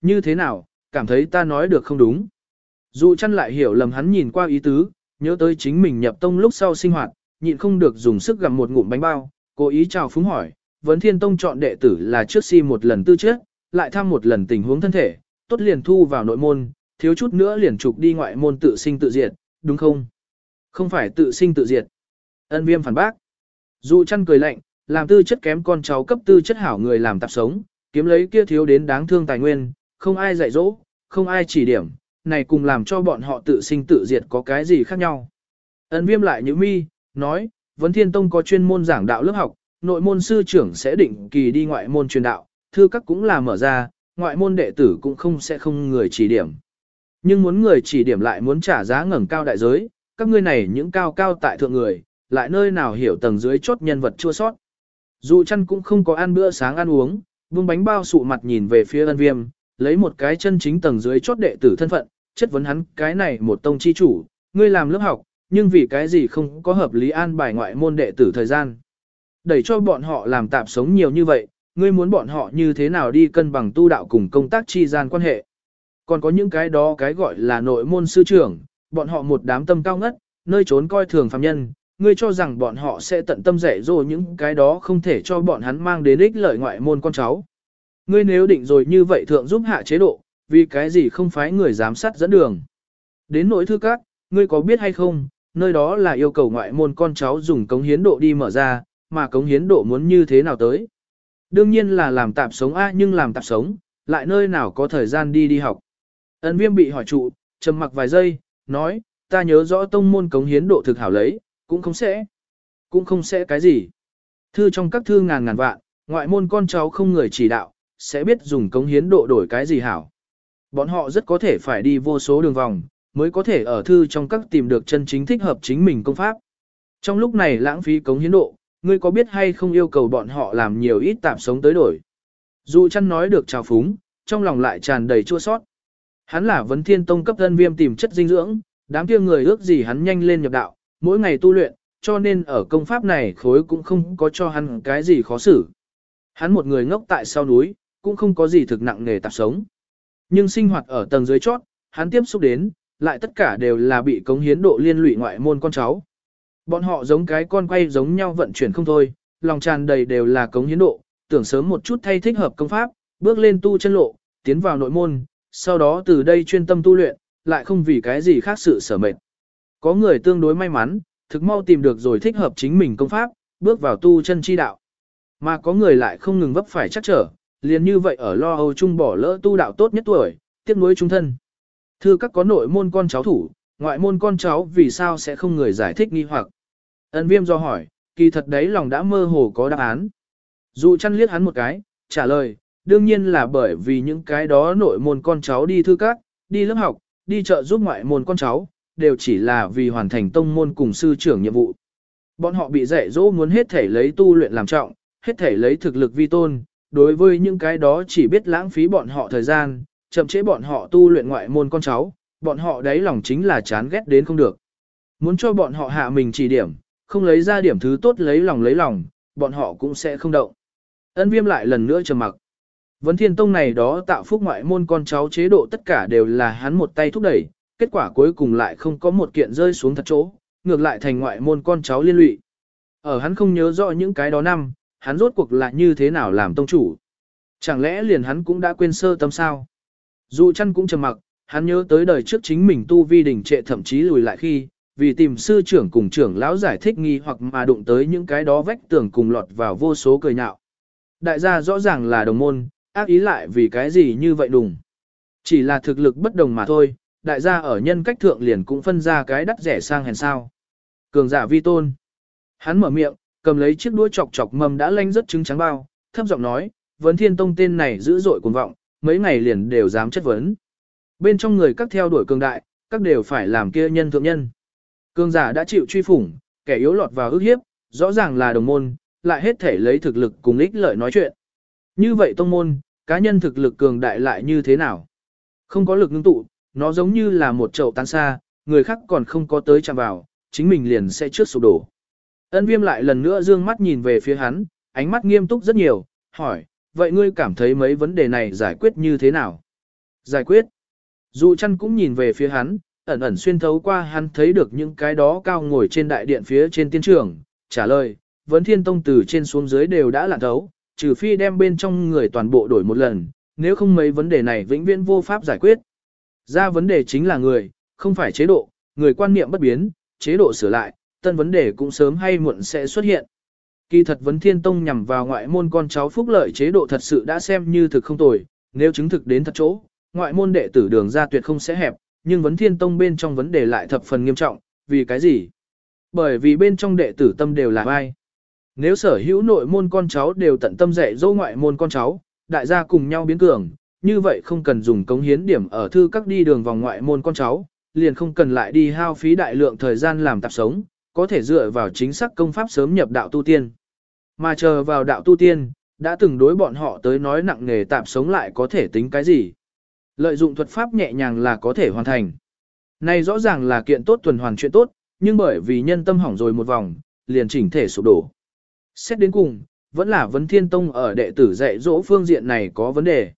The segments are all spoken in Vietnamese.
Như thế nào, cảm thấy ta nói được không đúng. Dụ chăn lại hiểu lầm hắn nhìn qua ý tứ, nhớ tới chính mình nhập tông lúc sau sinh hoạt, nhịn không được dùng sức gặm một ngụm bánh bao, cố ý chào phúng hỏi, vấn thiên tông chọn đệ tử là trước si một lần tư trước, lại thăm một lần tình huống thân thể, tốt liền thu vào nội môn, thiếu chút nữa liền trục đi ngoại môn tự sinh tự diệt, đúng không? Không phải tự sinh tự diệt. Ân viêm phản bác. Dụ chăn cười lạnh, làm tư chất kém con cháu cấp tư chất hảo người làm tạp sống, kiếm lấy kia thiếu đến đáng thương tài nguyên, không ai dạy dỗ, không ai chỉ điểm, này cùng làm cho bọn họ tự sinh tự diệt có cái gì khác nhau. Ân viêm lại như mi, nói, Vấn Thiên Tông có chuyên môn giảng đạo lớp học, nội môn sư trưởng sẽ định kỳ đi ngoại môn truyền đạo, thư các cũng là mở ra, ngoại môn đệ tử cũng không sẽ không người chỉ điểm. Nhưng muốn người chỉ điểm lại muốn trả giá ngẩng cao đại giới, các ngươi này những cao cao tại thượng người, lại nơi nào hiểu tầng dưới chốt nhân vật chua sót. Dù chăn cũng không có ăn bữa sáng ăn uống, vương bánh bao sụ mặt nhìn về phía ân viêm, lấy một cái chân chính tầng dưới chốt đệ tử thân phận, chất vấn hắn cái này một tông chi chủ, ngươi làm lớp học, nhưng vì cái gì không có hợp lý an bài ngoại môn đệ tử thời gian. Đẩy cho bọn họ làm tạp sống nhiều như vậy, ngươi muốn bọn họ như thế nào đi cân bằng tu đạo cùng công tác chi gian quan hệ. Còn có những cái đó cái gọi là nội môn sư trưởng, bọn họ một đám tâm cao ngất, nơi trốn coi thường phàm nhân, ngươi cho rằng bọn họ sẽ tận tâm dạy dỗ những cái đó không thể cho bọn hắn mang đến ích lợi ngoại môn con cháu. Ngươi nếu định rồi như vậy thượng giúp hạ chế độ, vì cái gì không phái người giám sát dẫn đường. Đến nỗi thư các, ngươi có biết hay không, nơi đó là yêu cầu ngoại môn con cháu dùng cống hiến độ đi mở ra, mà cống hiến độ muốn như thế nào tới. Đương nhiên là làm tạp sống A nhưng làm tạp sống, lại nơi nào có thời gian đi đi học. Ấn viêm bị hỏi trụ, trầm mặc vài giây, nói, ta nhớ rõ tông môn cống hiến độ thực hảo lấy, cũng không sẽ. Cũng không sẽ cái gì. Thư trong các thư ngàn ngàn vạn, ngoại môn con cháu không người chỉ đạo, sẽ biết dùng cống hiến độ đổi cái gì hảo. Bọn họ rất có thể phải đi vô số đường vòng, mới có thể ở thư trong các tìm được chân chính thích hợp chính mình công pháp. Trong lúc này lãng phí cống hiến độ, ngươi có biết hay không yêu cầu bọn họ làm nhiều ít tạm sống tới đổi. Dù chăn nói được trào phúng, trong lòng lại tràn đầy chua sót. Hắn là vấn thiên tông cấp thân viêm tìm chất dinh dưỡng, đám kia người ước gì hắn nhanh lên nhập đạo, mỗi ngày tu luyện, cho nên ở công pháp này khối cũng không có cho hắn cái gì khó xử. Hắn một người ngốc tại sau núi, cũng không có gì thực nặng nghề tạp sống. Nhưng sinh hoạt ở tầng dưới chót, hắn tiếp xúc đến, lại tất cả đều là bị cống hiến độ liên lụy ngoại môn con cháu. Bọn họ giống cái con quay giống nhau vận chuyển không thôi, lòng tràn đầy đều là cống hiến độ, tưởng sớm một chút thay thích hợp công pháp, bước lên tu chân lộ, tiến vào nội môn, sau đó từ đây chuyên tâm tu luyện, lại không vì cái gì khác sự sở mệt. Có người tương đối may mắn, thực mau tìm được rồi thích hợp chính mình công pháp, bước vào tu chân chi đạo. Mà có người lại không ngừng vấp phải chắc trở, liền như vậy ở lo âu chung bỏ lỡ tu đạo tốt nhất tuổi, tiếc nuối trung thân. Thưa các có nội môn con cháu thủ, ngoại môn con cháu vì sao sẽ không người giải thích nghi hoặc. Ân viêm do hỏi, kỳ thật đấy lòng đã mơ hồ có đáp án. Dụ chăn liếc hắn một cái, trả lời, đương nhiên là bởi vì những cái đó nội môn con cháu đi thư các, đi lớp học, đi chợ giúp ngoại môn con cháu, đều chỉ là vì hoàn thành tông môn cùng sư trưởng nhiệm vụ. Bọn họ bị dạy dỗ muốn hết thể lấy tu luyện làm trọng, hết thể lấy thực lực vi tôn, đối với những cái đó chỉ biết lãng phí bọn họ thời gian, chậm chế bọn họ tu luyện ngoại môn con cháu, bọn họ đấy lòng chính là chán ghét đến không được. Muốn cho bọn họ hạ mình chỉ điểm, không lấy ra điểm thứ tốt lấy lòng lấy lòng, bọn họ cũng sẽ không động. Ân viêm lại lần nữa trầm mặc. Vấn thiên tông này đó tạo phúc ngoại môn con cháu chế độ tất cả đều là hắn một tay thúc đẩy, kết quả cuối cùng lại không có một kiện rơi xuống thật chỗ, ngược lại thành ngoại môn con cháu liên lụy. Ở hắn không nhớ rõ những cái đó năm, hắn rốt cuộc là như thế nào làm tông chủ. Chẳng lẽ liền hắn cũng đã quên sơ tâm sao? Dù chăn cũng trầm mặc, hắn nhớ tới đời trước chính mình tu vi đỉnh trệ thậm chí lùi lại khi, vì tìm sư trưởng cùng trưởng lão giải thích nghi hoặc mà đụng tới những cái đó vách tường cùng lọt vào vô số cười nhạo. Đại gia rõ ràng là đồng môn, ác ý lại vì cái gì như vậy đùng. Chỉ là thực lực bất đồng mà thôi, đại gia ở nhân cách thượng liền cũng phân ra cái đắt rẻ sang hèn sao. Cường giả vi tôn. Hắn mở miệng, cầm lấy chiếc đuôi chọc chọc mầm đã lanh rất trứng trắng bao, thấp giọng nói, vấn thiên tông tên này dữ dội cuồng vọng, mấy ngày liền đều dám chất vấn. Bên trong người các theo đuổi cường đại, các đều phải làm kia nhân thượng nhân. Cường giả đã chịu truy phủng, kẻ yếu lọt vào ức hiếp, rõ ràng là đồng môn, lại hết thể lấy thực lực cùng ích lợi nói chuyện. Như vậy tông môn, cá nhân thực lực cường đại lại như thế nào? Không có lực ngưng tụ, nó giống như là một chậu tan xa, người khác còn không có tới chạm vào, chính mình liền sẽ trước sụp đổ. Ân viêm lại lần nữa dương mắt nhìn về phía hắn, ánh mắt nghiêm túc rất nhiều, hỏi, vậy ngươi cảm thấy mấy vấn đề này giải quyết như thế nào? Giải quyết. Dụ chăn cũng nhìn về phía hắn, ẩn ẩn xuyên thấu qua hắn thấy được những cái đó cao ngồi trên đại điện phía trên tiên trường, trả lời, vấn thiên tông từ trên xuống dưới đều đã lạn thấu, trừ phi đem bên trong người toàn bộ đổi một lần, nếu không mấy vấn đề này vĩnh viễn vô pháp giải quyết. Ra vấn đề chính là người, không phải chế độ, người quan niệm bất biến, chế độ sửa lại, tân vấn đề cũng sớm hay muộn sẽ xuất hiện. Kỳ thật vấn thiên tông nhằm vào ngoại môn con cháu phúc lợi chế độ thật sự đã xem như thực không tồi, nếu chứng thực đến thật chỗ, ngoại môn đệ tử đường ra tuyệt không sẽ hẹp, nhưng vấn thiên tông bên trong vấn đề lại thập phần nghiêm trọng, vì cái gì? Bởi vì bên trong đệ tử tâm đều là ai? Nếu sở hữu nội môn con cháu đều tận tâm dạy dỗ ngoại môn con cháu, đại gia cùng nhau biến cường, như vậy không cần dùng cống hiến điểm ở thư các đi đường vòng ngoại môn con cháu, liền không cần lại đi hao phí đại lượng thời gian làm tạp sống, có thể dựa vào chính xác công pháp sớm nhập đạo tu tiên. Mà chờ vào đạo tu tiên, đã từng đối bọn họ tới nói nặng nghề tạm sống lại có thể tính cái gì. Lợi dụng thuật pháp nhẹ nhàng là có thể hoàn thành. Này rõ ràng là kiện tốt tuần hoàn chuyện tốt, nhưng bởi vì nhân tâm hỏng rồi một vòng, liền chỉnh thể sụp đổ. Xét đến cùng, vẫn là vấn thiên tông ở đệ tử dạy dỗ phương diện này có vấn đề.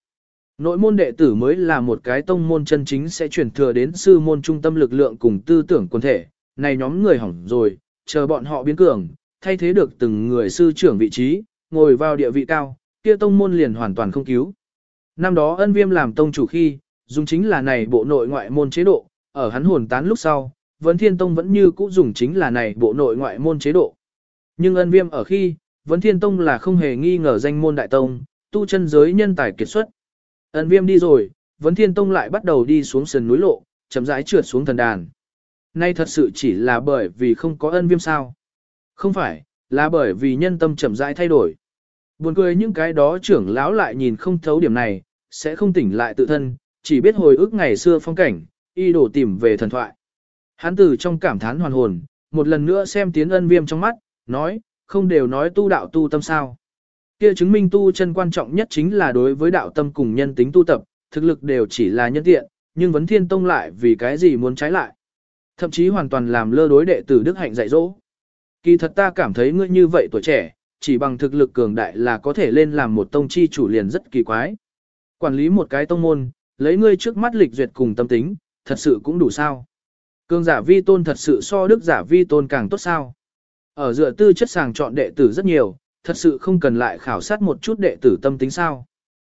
Nội môn đệ tử mới là một cái tông môn chân chính sẽ chuyển thừa đến sư môn trung tâm lực lượng cùng tư tưởng quân thể, này nhóm người hỏng rồi, chờ bọn họ biến cường, thay thế được từng người sư trưởng vị trí, ngồi vào địa vị cao, kia tông môn liền hoàn toàn không cứu. Năm đó ân viêm làm tông chủ khi, dùng chính là này bộ nội ngoại môn chế độ, ở hắn hồn tán lúc sau, vấn thiên tông vẫn như cũ dùng chính là này bộ nội ngoại môn chế độ. Nhưng ân viêm ở khi, vấn thiên tông là không hề nghi ngờ danh môn đại tông, tu chân giới nhân tài kiệt xuất. Ân viêm đi rồi, vấn thiên tông lại bắt đầu đi xuống sườn núi lộ, chậm rãi trượt xuống thần đàn. Nay thật sự chỉ là bởi vì không có ân viêm sao. Không phải, là bởi vì nhân tâm chậm rãi thay đổi. Buồn cười những cái đó trưởng lão lại nhìn không thấu điểm này, sẽ không tỉnh lại tự thân, chỉ biết hồi ức ngày xưa phong cảnh, y đổ tìm về thần thoại. Hắn từ trong cảm thán hoàn hồn, một lần nữa xem tiến ân viêm trong mắt, nói, không đều nói tu đạo tu tâm sao. Kia chứng minh tu chân quan trọng nhất chính là đối với đạo tâm cùng nhân tính tu tập, thực lực đều chỉ là nhân tiện, nhưng vấn thiên tông lại vì cái gì muốn trái lại. Thậm chí hoàn toàn làm lơ đối đệ tử đức hạnh dạy dỗ. Kỳ thật ta cảm thấy ngươi như vậy tuổi trẻ, chỉ bằng thực lực cường đại là có thể lên làm một tông chi chủ liền rất kỳ quái. Quản lý một cái tông môn, lấy ngươi trước mắt lịch duyệt cùng tâm tính, thật sự cũng đủ sao. Cường giả vi tôn thật sự so đức giả vi tôn càng tốt sao. Ở dựa tư chất sàng chọn đệ tử rất nhiều, thật sự không cần lại khảo sát một chút đệ tử tâm tính sao.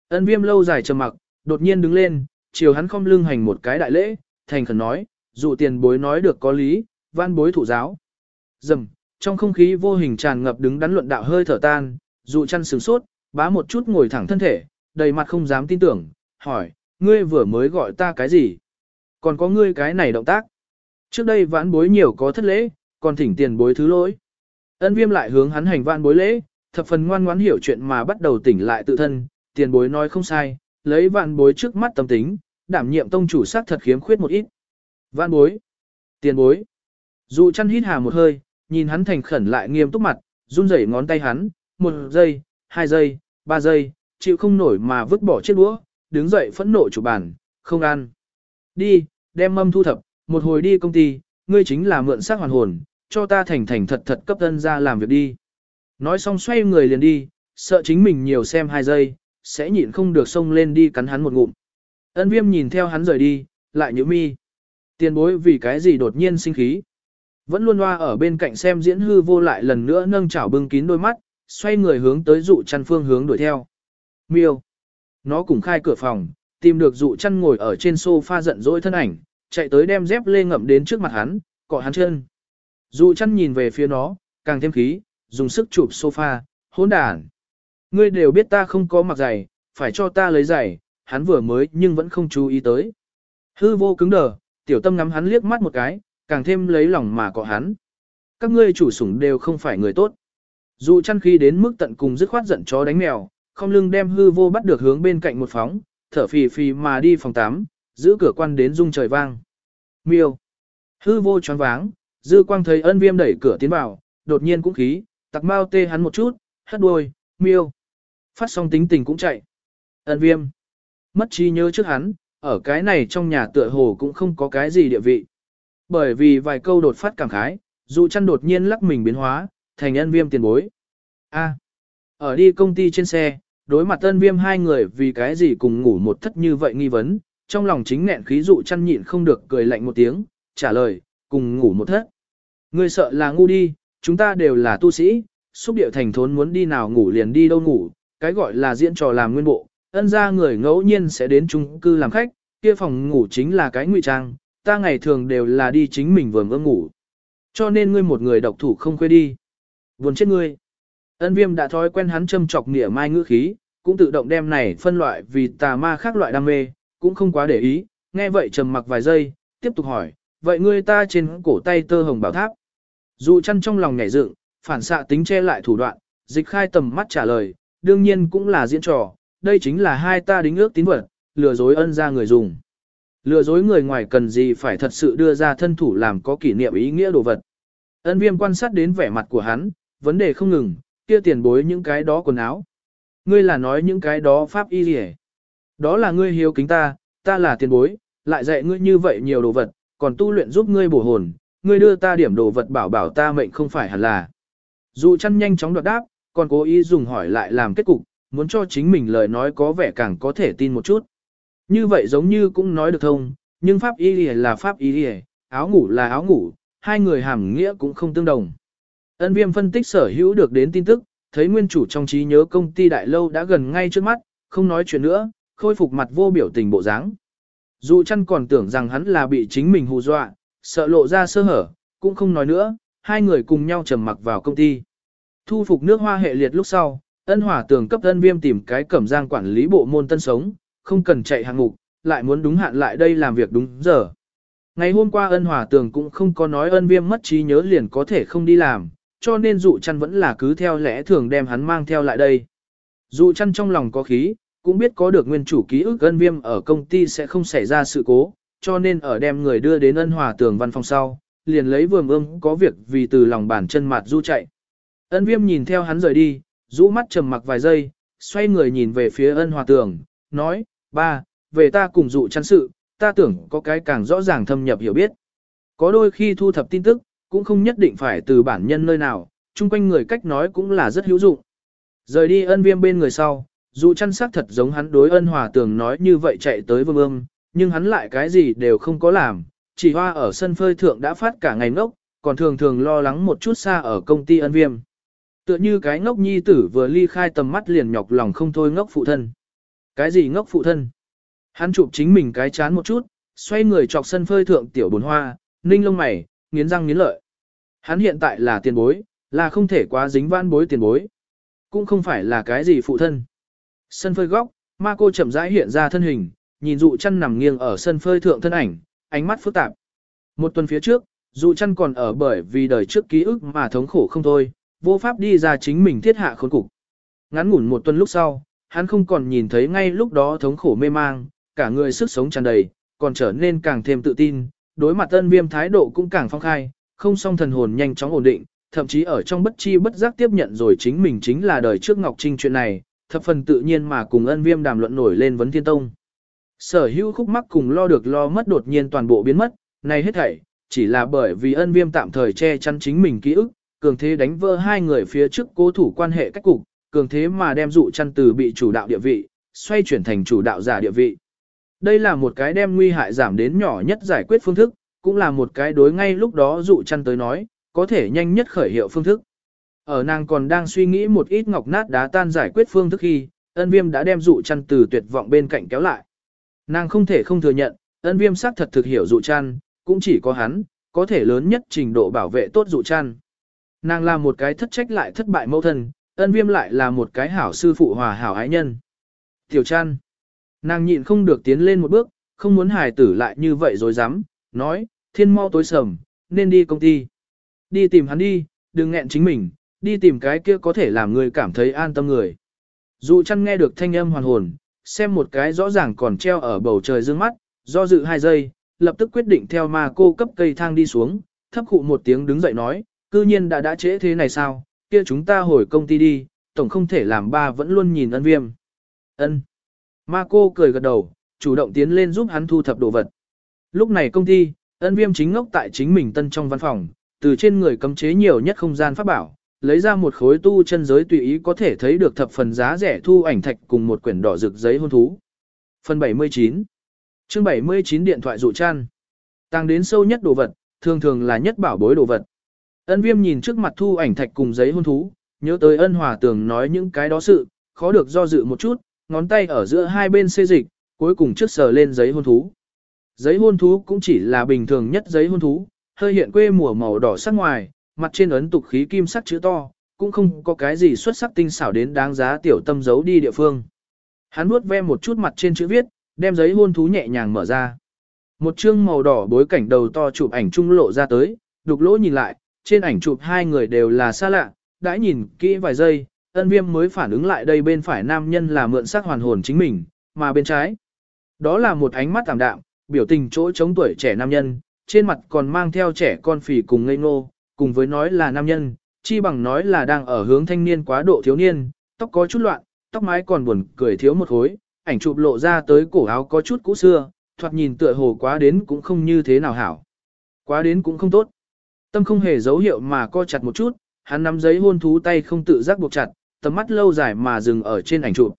Ân viêm lâu dài trầm mặc, đột nhiên đứng lên, chiều hắn không lưng hành một cái đại lễ, thành khẩn nói, dụ tiền bối nói được có lý, văn bối thủ giáo. Dầm, trong không khí vô hình tràn ngập đứng đắn luận đạo hơi thở tan, dụ chăn sừng sốt, bá một chút ngồi thẳng thân thể, đầy mặt không dám tin tưởng, hỏi, ngươi vừa mới gọi ta cái gì? Còn có ngươi cái này động tác. Trước đây vãn bối nhiều có thất lễ, còn thỉnh tiền bối thứ lỗi. Ân viêm lại hướng hắn hành vãn bối lễ, thập phần ngoan ngoãn hiểu chuyện mà bắt đầu tỉnh lại tự thân, tiền bối nói không sai, lấy vạn bối trước mắt tâm tính, đảm nhiệm tông chủ sát thật khiếm khuyết một ít. Vạn bối, tiền bối. Dụ chăn hít hà một hơi, nhìn hắn thành khẩn lại nghiêm túc mặt, run rẩy ngón tay hắn, một giây, hai giây, ba giây, chịu không nổi mà vứt bỏ chiếc đũa, đứng dậy phẫn nộ chủ bàn, không ăn. Đi, đem mâm thu thập, một hồi đi công ty, ngươi chính là mượn xác hoàn hồn, cho ta thành thành thật thật cấp thân ra làm việc đi. Nói xong xoay người liền đi, sợ chính mình nhiều xem hai giây, sẽ nhịn không được xông lên đi cắn hắn một ngụm. Ân viêm nhìn theo hắn rời đi, lại nhớ mi. Tiền bối vì cái gì đột nhiên sinh khí. Vẫn luôn loa ở bên cạnh xem diễn hư vô lại lần nữa nâng chảo bưng kín đôi mắt, xoay người hướng tới dụ chăn phương hướng đuổi theo. Miêu. Nó cùng khai cửa phòng, tìm được dụ chăn ngồi ở trên sofa giận dỗi thân ảnh, chạy tới đem dép lê ngậm đến trước mặt hắn, cọ hắn chân. Dụ chăn nhìn về phía nó, càng thêm khí, dùng sức chụp sofa, hỗn đàn. Ngươi đều biết ta không có mặc giày, phải cho ta lấy giày, hắn vừa mới nhưng vẫn không chú ý tới. Hư vô cứng đờ, tiểu tâm ngắm hắn liếc mắt một cái, càng thêm lấy lòng mà cọ hắn. Các ngươi chủ sủng đều không phải người tốt. Dù chăn khi đến mức tận cùng dứt khoát giận chó đánh mèo, không lưng đem hư vô bắt được hướng bên cạnh một phóng, thở phì phì mà đi phòng 8, giữ cửa quan đến rung trời vang. Miêu. Hư vô choáng váng, dư quang thấy ân viêm đẩy cửa tiến vào, đột nhiên cũng khí, tặc mau tê hắn một chút, hất đuôi, miêu. Phát xong tính tình cũng chạy. Ân viêm. Mất trí nhớ trước hắn, ở cái này trong nhà tựa hồ cũng không có cái gì địa vị. Bởi vì vài câu đột phát cảm khái, dụ chăn đột nhiên lắc mình biến hóa, thành ân viêm tiền bối. A. Ở đi công ty trên xe, đối mặt ân viêm hai người vì cái gì cùng ngủ một thất như vậy nghi vấn, trong lòng chính nghẹn khí dụ chăn nhịn không được cười lạnh một tiếng, trả lời, cùng ngủ một thất. Ngươi sợ là ngu đi, chúng ta đều là tu sĩ, xúc điệu thành thốn muốn đi nào ngủ liền đi đâu ngủ, cái gọi là diễn trò làm nguyên bộ, ân ra người ngẫu nhiên sẽ đến chung cư làm khách, kia phòng ngủ chính là cái ngụy trang, ta ngày thường đều là đi chính mình vườn ương ngủ. Cho nên ngươi một người độc thủ không khuê đi. Buồn chết ngươi. Ân viêm đã thói quen hắn châm chọc nỉa mai ngữ khí, cũng tự động đem này phân loại vì tà ma khác loại đam mê, cũng không quá để ý, nghe vậy trầm mặc vài giây, tiếp tục hỏi, vậy ngươi ta trên cổ tay tơ hồng bảo tháp. dù chăn trong lòng nhảy dựng, phản xạ tính che lại thủ đoạn, dịch khai tầm mắt trả lời, đương nhiên cũng là diễn trò, đây chính là hai ta đính ước tín vật, lừa dối ân ra người dùng. Lừa dối người ngoài cần gì phải thật sự đưa ra thân thủ làm có kỷ niệm ý nghĩa đồ vật. Ân viêm quan sát đến vẻ mặt của hắn, vấn đề không ngừng, kia tiền bối những cái đó quần áo. Ngươi là nói những cái đó pháp y gì Đó là ngươi hiếu kính ta, ta là tiền bối, lại dạy ngươi như vậy nhiều đồ vật, còn tu luyện giúp ngươi bổ hồn, ngươi đưa ta điểm đồ vật bảo bảo ta mệnh không phải hẳn là. Dù chăn nhanh chóng đoạt đáp, còn cố ý dùng hỏi lại làm kết cục, muốn cho chính mình lời nói có vẻ càng có thể tin một chút. Như vậy giống như cũng nói được thông, nhưng pháp y là pháp y áo ngủ là áo ngủ, hai người hàm nghĩa cũng không tương đồng. Ân viêm phân tích sở hữu được đến tin tức, thấy nguyên chủ trong trí nhớ công ty đại lâu đã gần ngay trước mắt, không nói chuyện nữa, khôi phục mặt vô biểu tình bộ dáng. Dù chăn còn tưởng rằng hắn là bị chính mình hù dọa, sợ lộ ra sơ hở, cũng không nói nữa, hai người cùng nhau trầm mặc vào công ty. Thu phục nước hoa hệ liệt lúc sau, ân hỏa tường cấp ân viêm tìm cái cẩm giang quản lý bộ môn tân sống, không cần chạy hàng mục, lại muốn đúng hạn lại đây làm việc đúng giờ. Ngày hôm qua ân hỏa tường cũng không có nói ân viêm mất trí nhớ liền có thể không đi làm, cho nên dụ chăn vẫn là cứ theo lẽ thường đem hắn mang theo lại đây. Dụ chăn trong lòng có khí, cũng biết có được nguyên chủ ký ức ân viêm ở công ty sẽ không xảy ra sự cố, cho nên ở đem người đưa đến ân hòa tường văn phòng sau, liền lấy vườm ương có việc vì từ lòng bàn chân mặt du chạy. Ân viêm nhìn theo hắn rời đi, rũ mắt trầm mặc vài giây, xoay người nhìn về phía ân hòa tường, nói, ba, về ta cùng dụ chăn sự, ta tưởng có cái càng rõ ràng thâm nhập hiểu biết. Có đôi khi thu thập tin tức, cũng không nhất định phải từ bản nhân nơi nào, chung quanh người cách nói cũng là rất hữu dụng. Rời đi ân viêm bên người sau, dù chăn sắc thật giống hắn đối ân hòa tường nói như vậy chạy tới vương ương, nhưng hắn lại cái gì đều không có làm, chỉ hoa ở sân phơi thượng đã phát cả ngày ngốc, còn thường thường lo lắng một chút xa ở công ty ân viêm. Tựa như cái ngốc nhi tử vừa ly khai tầm mắt liền nhọc lòng không thôi ngốc phụ thân. Cái gì ngốc phụ thân? Hắn chụp chính mình cái chán một chút, xoay người chọc sân phơi thượng tiểu bồn hoa, ninh lông mày, nghiến răng nghiến lợi. Hắn hiện tại là tiền bối, là không thể quá dính van bối tiền bối. Cũng không phải là cái gì phụ thân. Sân phơi góc, ma cô chậm rãi hiện ra thân hình, nhìn dụ chăn nằm nghiêng ở sân phơi thượng thân ảnh, ánh mắt phức tạp. Một tuần phía trước, dụ chăn còn ở bởi vì đời trước ký ức mà thống khổ không thôi, vô pháp đi ra chính mình thiết hạ khốn cục. Ngắn ngủn một tuần lúc sau, hắn không còn nhìn thấy ngay lúc đó thống khổ mê mang, cả người sức sống tràn đầy, còn trở nên càng thêm tự tin, đối mặt ân viêm thái độ cũng càng phong khai, không song thần hồn nhanh chóng ổn định, thậm chí ở trong bất chi bất giác tiếp nhận rồi chính mình chính là đời trước Ngọc Trinh chuyện này, thập phần tự nhiên mà cùng ân viêm đàm luận nổi lên vấn thiên tông. Sở hữu khúc mắc cùng lo được lo mất đột nhiên toàn bộ biến mất, này hết thảy, chỉ là bởi vì ân viêm tạm thời che chắn chính mình ký ức, cường thế đánh vỡ hai người phía trước cố thủ quan hệ cách cục, cường thế mà đem dụ chăn từ bị chủ đạo địa vị, xoay chuyển thành chủ đạo giả địa vị. Đây là một cái đem nguy hại giảm đến nhỏ nhất giải quyết phương thức, cũng là một cái đối ngay lúc đó dụ chăn tới nói, có thể nhanh nhất khởi hiệu phương thức. Ở nàng còn đang suy nghĩ một ít ngọc nát đá tan giải quyết phương thức khi, ân viêm đã đem dụ chăn từ tuyệt vọng bên cạnh kéo lại. Nàng không thể không thừa nhận, ân viêm xác thật thực hiểu dụ chăn, cũng chỉ có hắn, có thể lớn nhất trình độ bảo vệ tốt dụ chăn. Nàng là một cái thất trách lại thất bại mẫu thân, ân viêm lại là một cái hảo sư phụ hòa hảo ái nhân. Tiểu chăn. Nàng nhịn không được tiến lên một bước, không muốn hài tử lại như vậy rồi dám, nói, thiên mau tối sầm, nên đi công ty. Đi tìm hắn đi, đừng nghẹn chính mình, đi tìm cái kia có thể làm người cảm thấy an tâm người. Dụ chăn nghe được thanh âm hoàn hồn, xem một cái rõ ràng còn treo ở bầu trời dương mắt, do dự hai giây, lập tức quyết định theo ma cô cấp cây thang đi xuống, thấp khụ một tiếng đứng dậy nói, cư nhiên đã đã trễ thế này sao, kia chúng ta hồi công ty đi, tổng không thể làm ba vẫn luôn nhìn ân viêm. ân Ma cô cười gật đầu, chủ động tiến lên giúp hắn thu thập đồ vật. Lúc này công ty, ân viêm chính ngốc tại chính mình tân trong văn phòng, từ trên người cấm chế nhiều nhất không gian pháp bảo, lấy ra một khối tu chân giới tùy ý có thể thấy được thập phần giá rẻ thu ảnh thạch cùng một quyển đỏ rực giấy hôn thú. Phần 79 Chương 79 điện thoại dụ chăn. Tăng đến sâu nhất đồ vật, thường thường là nhất bảo bối đồ vật. Ân viêm nhìn trước mặt thu ảnh thạch cùng giấy hôn thú, nhớ tới ân hòa tường nói những cái đó sự, khó được do dự một chút, ngón tay ở giữa hai bên xê dịch, cuối cùng trước sờ lên giấy hôn thú. Giấy hôn thú cũng chỉ là bình thường nhất giấy hôn thú, hơi hiện quê mùa màu đỏ sắc ngoài, mặt trên ấn tục khí kim sắc chữ to, cũng không có cái gì xuất sắc tinh xảo đến đáng giá tiểu tâm giấu đi địa phương. Hắn nuốt ve một chút mặt trên chữ viết, đem giấy hôn thú nhẹ nhàng mở ra. Một chương màu đỏ bối cảnh đầu to chụp ảnh trung lộ ra tới, đục lỗ nhìn lại, trên ảnh chụp hai người đều là xa lạ, đã nhìn kỹ vài giây, ân viêm mới phản ứng lại đây bên phải nam nhân là mượn sắc hoàn hồn chính mình, mà bên trái. Đó là một ánh mắt tạm đạm, biểu tình chỗ chống tuổi trẻ nam nhân, trên mặt còn mang theo trẻ con phì cùng ngây ngô, cùng với nói là nam nhân, chi bằng nói là đang ở hướng thanh niên quá độ thiếu niên, tóc có chút loạn, tóc mái còn buồn cười thiếu một khối, ảnh chụp lộ ra tới cổ áo có chút cũ xưa, thoạt nhìn tựa hồ quá đến cũng không như thế nào hảo. Quá đến cũng không tốt. Tâm không hề dấu hiệu mà co chặt một chút, hắn nắm giấy hôn thú tay không tự giác buộc chặt, tầm mắt lâu dài mà dừng ở trên ảnh chụp.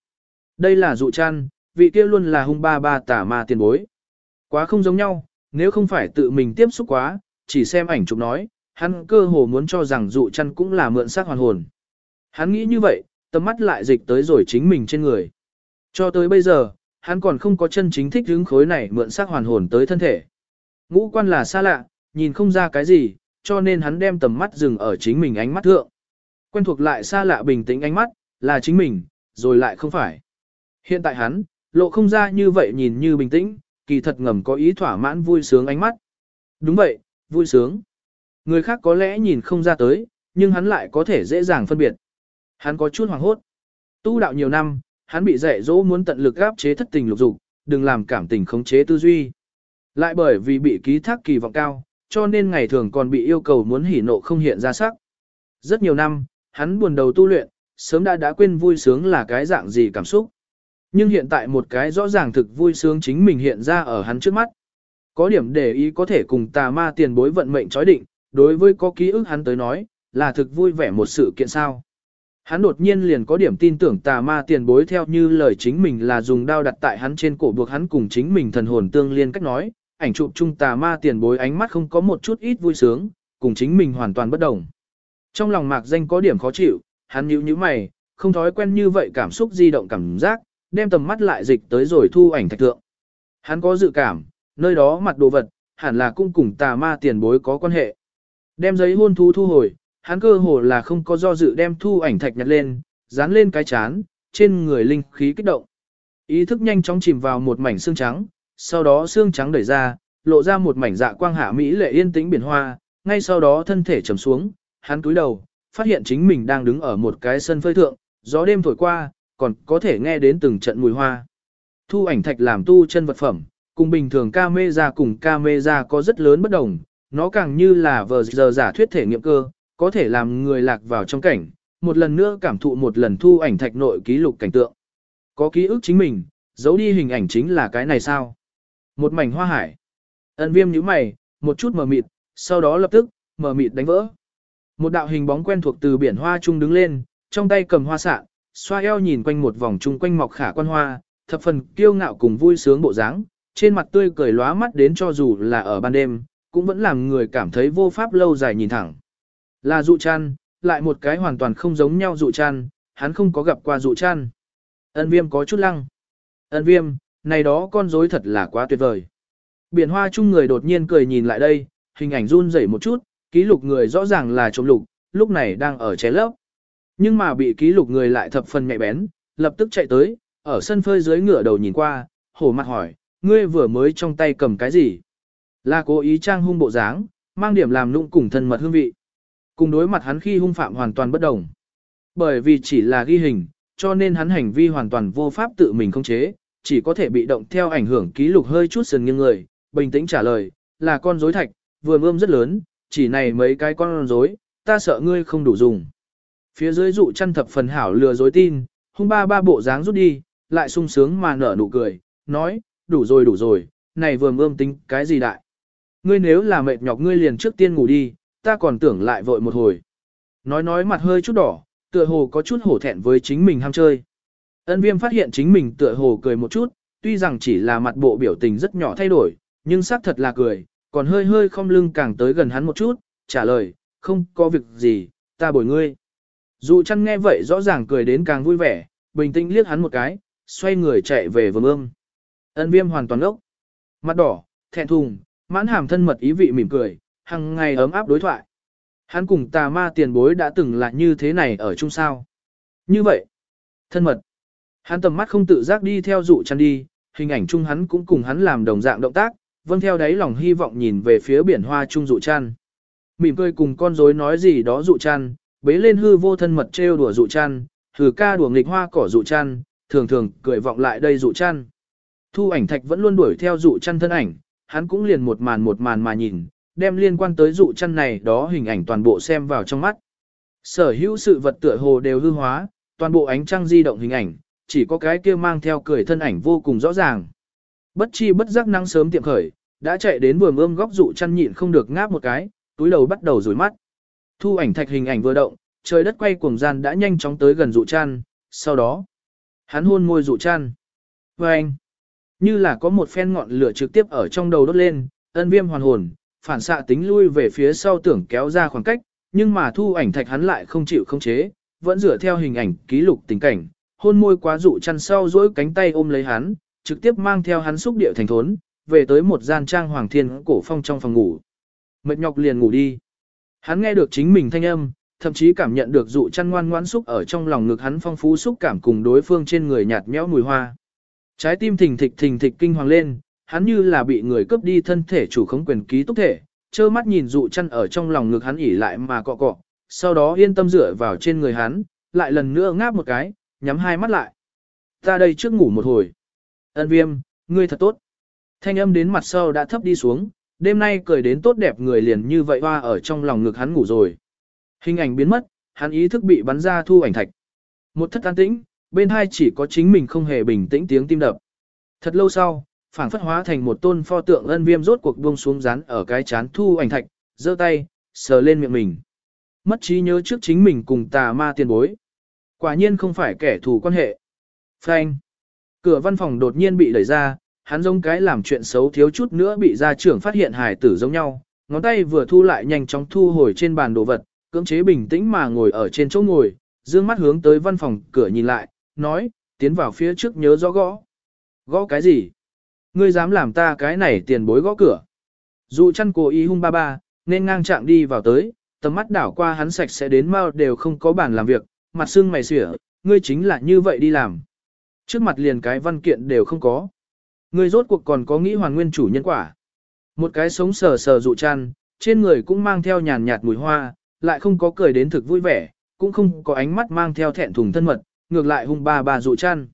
Đây là dụ chăn, vị kia luôn là hung ba ba tả ma tiền bối. Quá không giống nhau, nếu không phải tự mình tiếp xúc quá, chỉ xem ảnh chụp nói, hắn cơ hồ muốn cho rằng dụ chăn cũng là mượn xác hoàn hồn. Hắn nghĩ như vậy, tầm mắt lại dịch tới rồi chính mình trên người. Cho tới bây giờ, hắn còn không có chân chính thích hướng khối này mượn xác hoàn hồn tới thân thể. Ngũ quan là xa lạ, nhìn không ra cái gì, cho nên hắn đem tầm mắt dừng ở chính mình ánh mắt thượng. Quen thuộc lại xa lạ bình tĩnh ánh mắt, là chính mình, rồi lại không phải. Hiện tại hắn, lộ không ra như vậy nhìn như bình tĩnh, kỳ thật ngầm có ý thỏa mãn vui sướng ánh mắt. Đúng vậy, vui sướng. Người khác có lẽ nhìn không ra tới, nhưng hắn lại có thể dễ dàng phân biệt. Hắn có chút hoảng hốt. Tu đạo nhiều năm, hắn bị dạy dỗ muốn tận lực gáp chế thất tình lục dục, đừng làm cảm tình khống chế tư duy. Lại bởi vì bị ký thác kỳ vọng cao, cho nên ngày thường còn bị yêu cầu muốn hỉ nộ không hiện ra sắc. Rất nhiều năm, hắn buồn đầu tu luyện, sớm đã đã quên vui sướng là cái dạng gì cảm xúc. Nhưng hiện tại một cái rõ ràng thực vui sướng chính mình hiện ra ở hắn trước mắt. Có điểm để ý có thể cùng tà ma tiền bối vận mệnh chói định, đối với có ký ức hắn tới nói, là thực vui vẻ một sự kiện sao. Hắn đột nhiên liền có điểm tin tưởng tà ma tiền bối theo như lời chính mình là dùng đao đặt tại hắn trên cổ buộc hắn cùng chính mình thần hồn tương liên cách nói, ảnh chụp chung tà ma tiền bối ánh mắt không có một chút ít vui sướng, cùng chính mình hoàn toàn bất đồng. Trong lòng mạc danh có điểm khó chịu, hắn nhíu nhíu mày, không thói quen như vậy cảm xúc di động cảm giác, đem tầm mắt lại dịch tới rồi thu ảnh thạch tượng. Hắn có dự cảm, nơi đó mặt đồ vật, hẳn là cung cùng tà ma tiền bối có quan hệ. Đem giấy hôn thú thu hồi, hắn cơ hồ là không có do dự đem thu ảnh thạch nhặt lên, dán lên cái chán, trên người linh khí kích động. Ý thức nhanh chóng chìm vào một mảnh xương trắng, sau đó xương trắng đẩy ra, lộ ra một mảnh dạ quang hạ mỹ lệ yên tĩnh biển hoa, ngay sau đó thân thể trầm xuống, hắn cúi đầu, phát hiện chính mình đang đứng ở một cái sân phơi thượng, gió đêm thổi qua, còn có thể nghe đến từng trận mùi hoa. Thu ảnh thạch làm tu chân vật phẩm, cùng bình thường camera cùng camera có rất lớn bất đồng, nó càng như là vờ giờ giả thuyết thể nghiệm cơ, có thể làm người lạc vào trong cảnh, một lần nữa cảm thụ một lần thu ảnh thạch nội ký lục cảnh tượng. Có ký ức chính mình, giấu đi hình ảnh chính là cái này sao? Một mảnh hoa hải. Ân viêm nhíu mày, một chút mờ mịt, sau đó lập tức, mờ mịt đánh vỡ. Một đạo hình bóng quen thuộc từ biển hoa trung đứng lên, trong tay cầm hoa sạn, xoa eo nhìn quanh một vòng chung quanh mọc khả quan hoa, thập phần kiêu ngạo cùng vui sướng bộ dáng, trên mặt tươi cười lóa mắt đến cho dù là ở ban đêm, cũng vẫn làm người cảm thấy vô pháp lâu dài nhìn thẳng. Là dụ chăn, lại một cái hoàn toàn không giống nhau dụ chăn, hắn không có gặp qua dụ chăn. Ân viêm có chút lăng. Ân viêm, này đó con rối thật là quá tuyệt vời. Biển hoa chung người đột nhiên cười nhìn lại đây, hình ảnh run rẩy một chút, ký lục người rõ ràng là trộm lục, lúc này đang ở ché lấp. Nhưng mà bị ký lục người lại thập phần nhạy bén, lập tức chạy tới, ở sân phơi dưới ngựa đầu nhìn qua, hổ mặt hỏi, ngươi vừa mới trong tay cầm cái gì? Là cố ý trang hung bộ dáng, mang điểm làm nụng cùng thân mật hương vị. Cùng đối mặt hắn khi hung phạm hoàn toàn bất đồng. Bởi vì chỉ là ghi hình, cho nên hắn hành vi hoàn toàn vô pháp tự mình khống chế, chỉ có thể bị động theo ảnh hưởng ký lục hơi chút sườn nghiêng người, bình tĩnh trả lời, là con rối thạch, vừa ươm rất lớn, chỉ này mấy cái con rối, ta sợ ngươi không đủ dùng. Phía dưới dụ chăn thập phần hảo lừa dối tin, hung ba ba bộ dáng rút đi, lại sung sướng mà nở nụ cười, nói, đủ rồi đủ rồi, này vừa ươm tính cái gì đại. Ngươi nếu là mệt nhọc ngươi liền trước tiên ngủ đi, ta còn tưởng lại vội một hồi. Nói nói mặt hơi chút đỏ, tựa hồ có chút hổ thẹn với chính mình ham chơi. Ân viêm phát hiện chính mình tựa hồ cười một chút, tuy rằng chỉ là mặt bộ biểu tình rất nhỏ thay đổi, nhưng xác thật là cười, còn hơi hơi không lưng càng tới gần hắn một chút, trả lời, không có việc gì, ta bồi ngươi. Dụ chăn nghe vậy rõ ràng cười đến càng vui vẻ, bình tĩnh liếc hắn một cái, xoay người chạy về vườn ương. Ân viêm hoàn toàn ốc. Mặt đỏ, thẹn thùng, mãn hàm thân mật ý vị mỉm cười, hằng ngày ấm áp đối thoại. Hắn cùng tà ma tiền bối đã từng là như thế này ở chung sao. Như vậy, thân mật. Hắn tầm mắt không tự giác đi theo dụ chăn đi, hình ảnh chung hắn cũng cùng hắn làm đồng dạng động tác, vâng theo đáy lòng hy vọng nhìn về phía biển hoa chung dụ chăn. Mỉm cười cùng con rối nói gì đó dụ chăn, bế lên hư vô thân mật trêu đùa dụ chăn, thử ca đùa nghịch hoa cỏ dụ chăn, thường thường cười vọng lại đây dụ chăn. Thu ảnh thạch vẫn luôn đuổi theo dụ chăn thân ảnh, hắn cũng liền một màn một màn mà nhìn, đem liên quan tới dụ chăn này đó hình ảnh toàn bộ xem vào trong mắt. Sở hữu sự vật tựa hồ đều hư hóa, toàn bộ ánh trăng di động hình ảnh, chỉ có cái kia mang theo cười thân ảnh vô cùng rõ ràng. Bất chi bất giác năng sớm tiệm khởi, đã chạy đến vườn ươm góc dụ chăn nhịn không được ngáp một cái, túi đầu bắt đầu rủi mắt. Thu ảnh thạch hình ảnh vừa động, trời đất quay cuồng gian đã nhanh chóng tới gần dụ chăn, sau đó, hắn hôn môi dụ chăn. Và anh, như là có một phen ngọn lửa trực tiếp ở trong đầu đốt lên, ân viêm hoàn hồn, phản xạ tính lui về phía sau tưởng kéo ra khoảng cách, nhưng mà thu ảnh thạch hắn lại không chịu không chế, vẫn dựa theo hình ảnh ký lục tình cảnh, hôn môi quá dụ chăn sau dỗi cánh tay ôm lấy hắn, trực tiếp mang theo hắn xúc địa thành thốn, về tới một gian trang hoàng thiên cổ phong trong phòng ngủ. Mệt nhọc liền ngủ đi. Hắn nghe được chính mình thanh âm, thậm chí cảm nhận được dụ chăn ngoan ngoãn xúc ở trong lòng ngực hắn phong phú xúc cảm cùng đối phương trên người nhạt nhẽo mùi hoa. Trái tim thình thịch thình thịch kinh hoàng lên, hắn như là bị người cướp đi thân thể chủ khống quyền ký túc thể, trơ mắt nhìn dụ chăn ở trong lòng ngực hắn ỉ lại mà cọ cọ, sau đó yên tâm dựa vào trên người hắn, lại lần nữa ngáp một cái, nhắm hai mắt lại. Ta đây trước ngủ một hồi. Ân viêm, ngươi thật tốt. Thanh âm đến mặt sau đã thấp đi xuống, đêm nay cười đến tốt đẹp người liền như vậy hoa ở trong lòng ngực hắn ngủ rồi. Hình ảnh biến mất, hắn ý thức bị bắn ra thu ảnh thạch. Một thất an tĩnh, bên hai chỉ có chính mình không hề bình tĩnh tiếng tim đập. Thật lâu sau, phảng phất hóa thành một tôn pho tượng ân viêm rốt cuộc buông xuống rán ở cái chán thu ảnh thạch, giơ tay, sờ lên miệng mình. Mất trí nhớ trước chính mình cùng tà ma tiền bối. Quả nhiên không phải kẻ thù quan hệ. Phanh. Cửa văn phòng đột nhiên bị đẩy ra, hắn giống cái làm chuyện xấu thiếu chút nữa bị gia trưởng phát hiện hài tử giống nhau, ngón tay vừa thu lại nhanh chóng thu hồi trên bàn đồ vật, cưỡng chế bình tĩnh mà ngồi ở trên chỗ ngồi, dương mắt hướng tới văn phòng cửa nhìn lại, nói, tiến vào phía trước nhớ rõ gõ. Gõ cái gì? Ngươi dám làm ta cái này tiền bối gõ cửa. Dụ chăn cố ý hung ba ba, nên ngang trạng đi vào tới, tầm mắt đảo qua hắn sạch sẽ đến mau đều không có bàn làm việc, mặt xương mày xỉa, ngươi chính là như vậy đi làm. Trước mặt liền cái văn kiện đều không có. Ngươi rốt cuộc còn có nghĩ hoàn nguyên chủ nhân quả. Một cái sống sờ sờ dụ chăn, trên người cũng mang theo nhàn nhạt mùi hoa, lại không có cười đến thực vui vẻ, cũng không có ánh mắt mang theo thẹn thùng thân mật, ngược lại hung ba ba dụ chăn.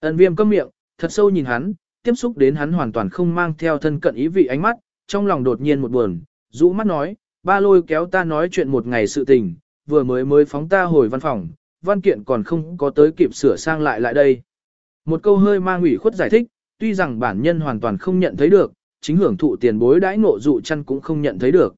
Ân viêm câm miệng, thật sâu nhìn hắn, tiếp xúc đến hắn hoàn toàn không mang theo thân cận ý vị ánh mắt, trong lòng đột nhiên một buồn, rũ mắt nói, ba lôi kéo ta nói chuyện một ngày sự tình, vừa mới mới phóng ta hồi văn phòng, văn kiện còn không có tới kịp sửa sang lại lại đây. Một câu hơi mang ủy khuất giải thích, tuy rằng bản nhân hoàn toàn không nhận thấy được, chính hưởng thụ tiền bối đãi ngộ dụ chăn cũng không nhận thấy được.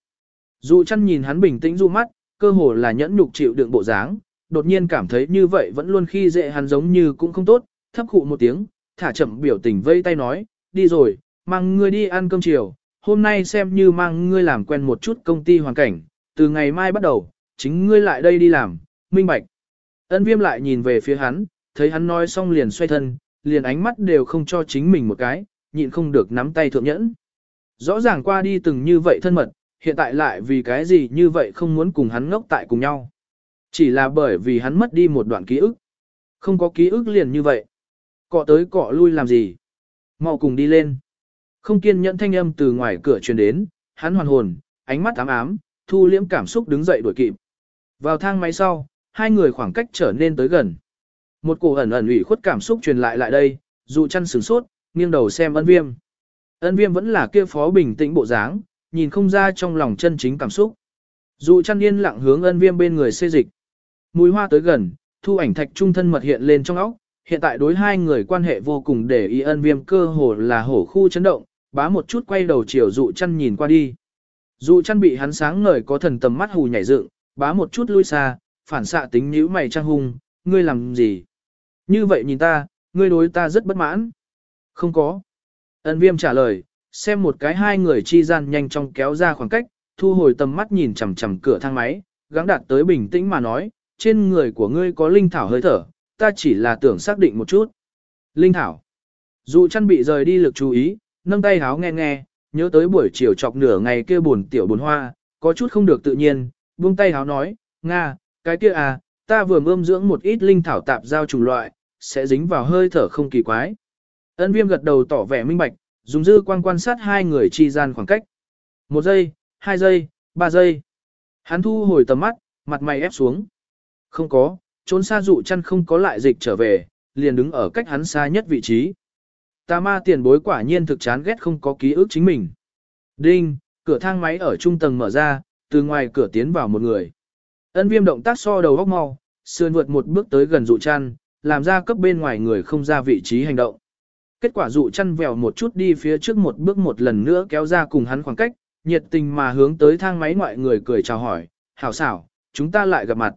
Dụ chăn nhìn hắn bình tĩnh du mắt, cơ hồ là nhẫn nhục chịu đựng bộ dáng, đột nhiên cảm thấy như vậy vẫn luôn khi dễ hắn giống như cũng không tốt, thấp khụ một tiếng, thả chậm biểu tình vây tay nói, đi rồi, mang ngươi đi ăn cơm chiều, hôm nay xem như mang ngươi làm quen một chút công ty hoàn cảnh, từ ngày mai bắt đầu, chính ngươi lại đây đi làm, minh bạch. Ân viêm lại nhìn về phía hắn, thấy hắn nói xong liền xoay thân, liền ánh mắt đều không cho chính mình một cái, nhịn không được nắm tay thượng nhẫn. Rõ ràng qua đi từng như vậy thân mật, hiện tại lại vì cái gì như vậy không muốn cùng hắn ngốc tại cùng nhau. Chỉ là bởi vì hắn mất đi một đoạn ký ức. Không có ký ức liền như vậy. Cọ tới cọ lui làm gì? Mau cùng đi lên. Không kiên nhẫn thanh âm từ ngoài cửa truyền đến, hắn hoàn hồn, ánh mắt ám ám, thu liễm cảm xúc đứng dậy đuổi kịp. Vào thang máy sau, hai người khoảng cách trở nên tới gần. Một cổ ẩn ẩn ủy khuất cảm xúc truyền lại lại đây, dụ chăn sửng sốt, nghiêng đầu xem ân viêm. Ân viêm vẫn là kia phó bình tĩnh bộ dáng, nhìn không ra trong lòng chân chính cảm xúc. Dụ chăn yên lặng hướng ân viêm bên người xê dịch. Mùi hoa tới gần, thu ảnh thạch trung thân mật hiện lên trong óc, hiện tại đối hai người quan hệ vô cùng để ý ân viêm cơ hồ là hổ khu chấn động, bá một chút quay đầu chiều dụ chăn nhìn qua đi. Dụ chăn bị hắn sáng ngời có thần tầm mắt hù nhảy dựng, bá một chút lui xa, phản xạ tính nhíu mày trang hung, ngươi làm gì? Như vậy nhìn ta, ngươi đối ta rất bất mãn. Không có. Ân viêm trả lời, xem một cái hai người chi gian nhanh chóng kéo ra khoảng cách, thu hồi tầm mắt nhìn chằm chằm cửa thang máy, gắng đạt tới bình tĩnh mà nói, trên người của ngươi có linh thảo hơi thở, ta chỉ là tưởng xác định một chút. Linh thảo. Dụ chăn bị rời đi lực chú ý, nâng tay háo nghe nghe, nhớ tới buổi chiều chọc nửa ngày kia buồn tiểu buồn hoa, có chút không được tự nhiên, buông tay háo nói, Nga, cái kia à, ta vừa ươm dưỡng một ít linh thảo tạp giao chủng loại, sẽ dính vào hơi thở không kỳ quái. Ân viêm gật đầu tỏ vẻ minh bạch, dùng dư quan quan sát hai người chi gian khoảng cách. Một giây, hai giây, ba giây. Hắn thu hồi tầm mắt, mặt mày ép xuống. Không có, trốn xa dụ chăn không có lại dịch trở về, liền đứng ở cách hắn xa nhất vị trí. Tà ma tiền bối quả nhiên thực chán ghét không có ký ức chính mình. Đinh, cửa thang máy ở trung tầng mở ra, từ ngoài cửa tiến vào một người. Ân viêm động tác so đầu góc mau, sườn vượt một bước tới gần dụ chăn, làm ra cấp bên ngoài người không ra vị trí hành động. Kết quả dụ chăn vèo một chút đi phía trước một bước một lần nữa kéo ra cùng hắn khoảng cách, nhiệt tình mà hướng tới thang máy ngoại người cười chào hỏi, hảo xảo, chúng ta lại gặp mặt.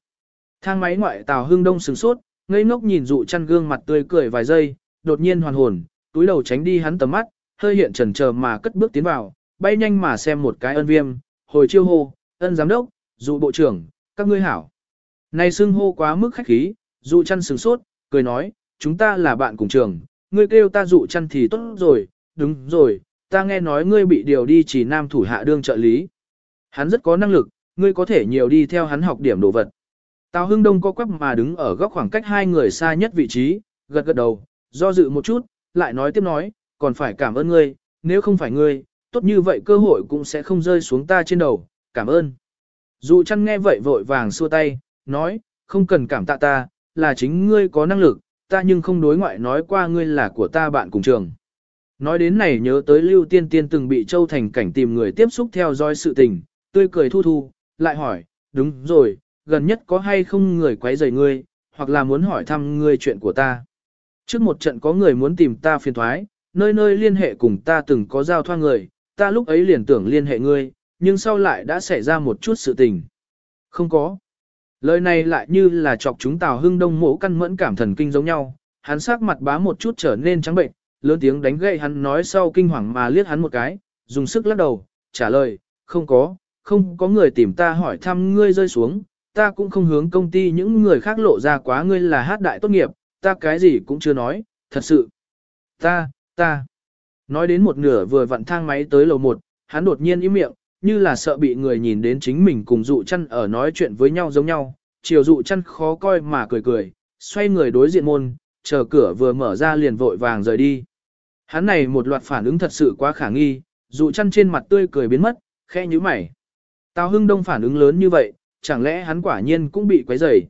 Thang máy ngoại Tào hương Đông sừng sốt, ngây ngốc nhìn dụ chăn gương mặt tươi cười vài giây, đột nhiên hoàn hồn, túi đầu tránh đi hắn tầm mắt, hơi hiện chần chờ mà cất bước tiến vào, bay nhanh mà xem một cái ân viêm, hồi chiêu hô, ân giám đốc, dụ bộ trưởng, các ngươi hảo. Này xưng hô quá mức khách khí, dụ chăn sừng sốt, cười nói, chúng ta là bạn cùng trường, ngươi kêu ta dụ chăn thì tốt rồi, đúng rồi, ta nghe nói ngươi bị điều đi chỉ nam thủ hạ đương trợ lý. Hắn rất có năng lực, ngươi có thể nhiều đi theo hắn học điểm đồ vật. Tào Hưng Đông co quắp mà đứng ở góc khoảng cách hai người xa nhất vị trí, gật gật đầu, do dự một chút, lại nói tiếp nói, còn phải cảm ơn ngươi, nếu không phải ngươi, tốt như vậy cơ hội cũng sẽ không rơi xuống ta trên đầu, cảm ơn. Dụ chăn nghe vậy vội vàng xua tay, nói, không cần cảm tạ ta, là chính ngươi có năng lực, ta nhưng không đối ngoại nói qua ngươi là của ta bạn cùng trường. Nói đến này nhớ tới Lưu Tiên Tiên từng bị Châu Thành cảnh tìm người tiếp xúc theo dõi sự tình, tươi cười thu thu, lại hỏi, đúng rồi, gần nhất có hay không người quấy rầy ngươi, hoặc là muốn hỏi thăm ngươi chuyện của ta. Trước một trận có người muốn tìm ta phiền thoái, nơi nơi liên hệ cùng ta từng có giao thoa người, ta lúc ấy liền tưởng liên hệ ngươi, nhưng sau lại đã xảy ra một chút sự tình. Không có. Lời này lại như là chọc chúng Tào Hưng Đông mỗ căn mẫn cảm thần kinh giống nhau, hắn sắc mặt bá một chút trở nên trắng bệnh, lớn tiếng đánh gậy hắn nói sau kinh hoàng mà liếc hắn một cái, dùng sức lắc đầu, trả lời, không có, không có người tìm ta hỏi thăm ngươi rơi xuống, ta cũng không hướng công ty những người khác lộ ra quá ngươi là hát đại tốt nghiệp, ta cái gì cũng chưa nói, thật sự. Ta, ta. Nói đến một nửa vừa vặn thang máy tới lầu một, hắn đột nhiên im miệng, như là sợ bị người nhìn đến chính mình cùng dụ chăn ở nói chuyện với nhau giống nhau. Chiều dụ chăn khó coi mà cười cười, xoay người đối diện môn, chờ cửa vừa mở ra liền vội vàng rời đi. Hắn này một loạt phản ứng thật sự quá khả nghi, dụ chăn trên mặt tươi cười biến mất, khẽ như mày. Tào Hưng Đông phản ứng lớn như vậy, chẳng lẽ hắn quả nhiên cũng bị quấy rầy?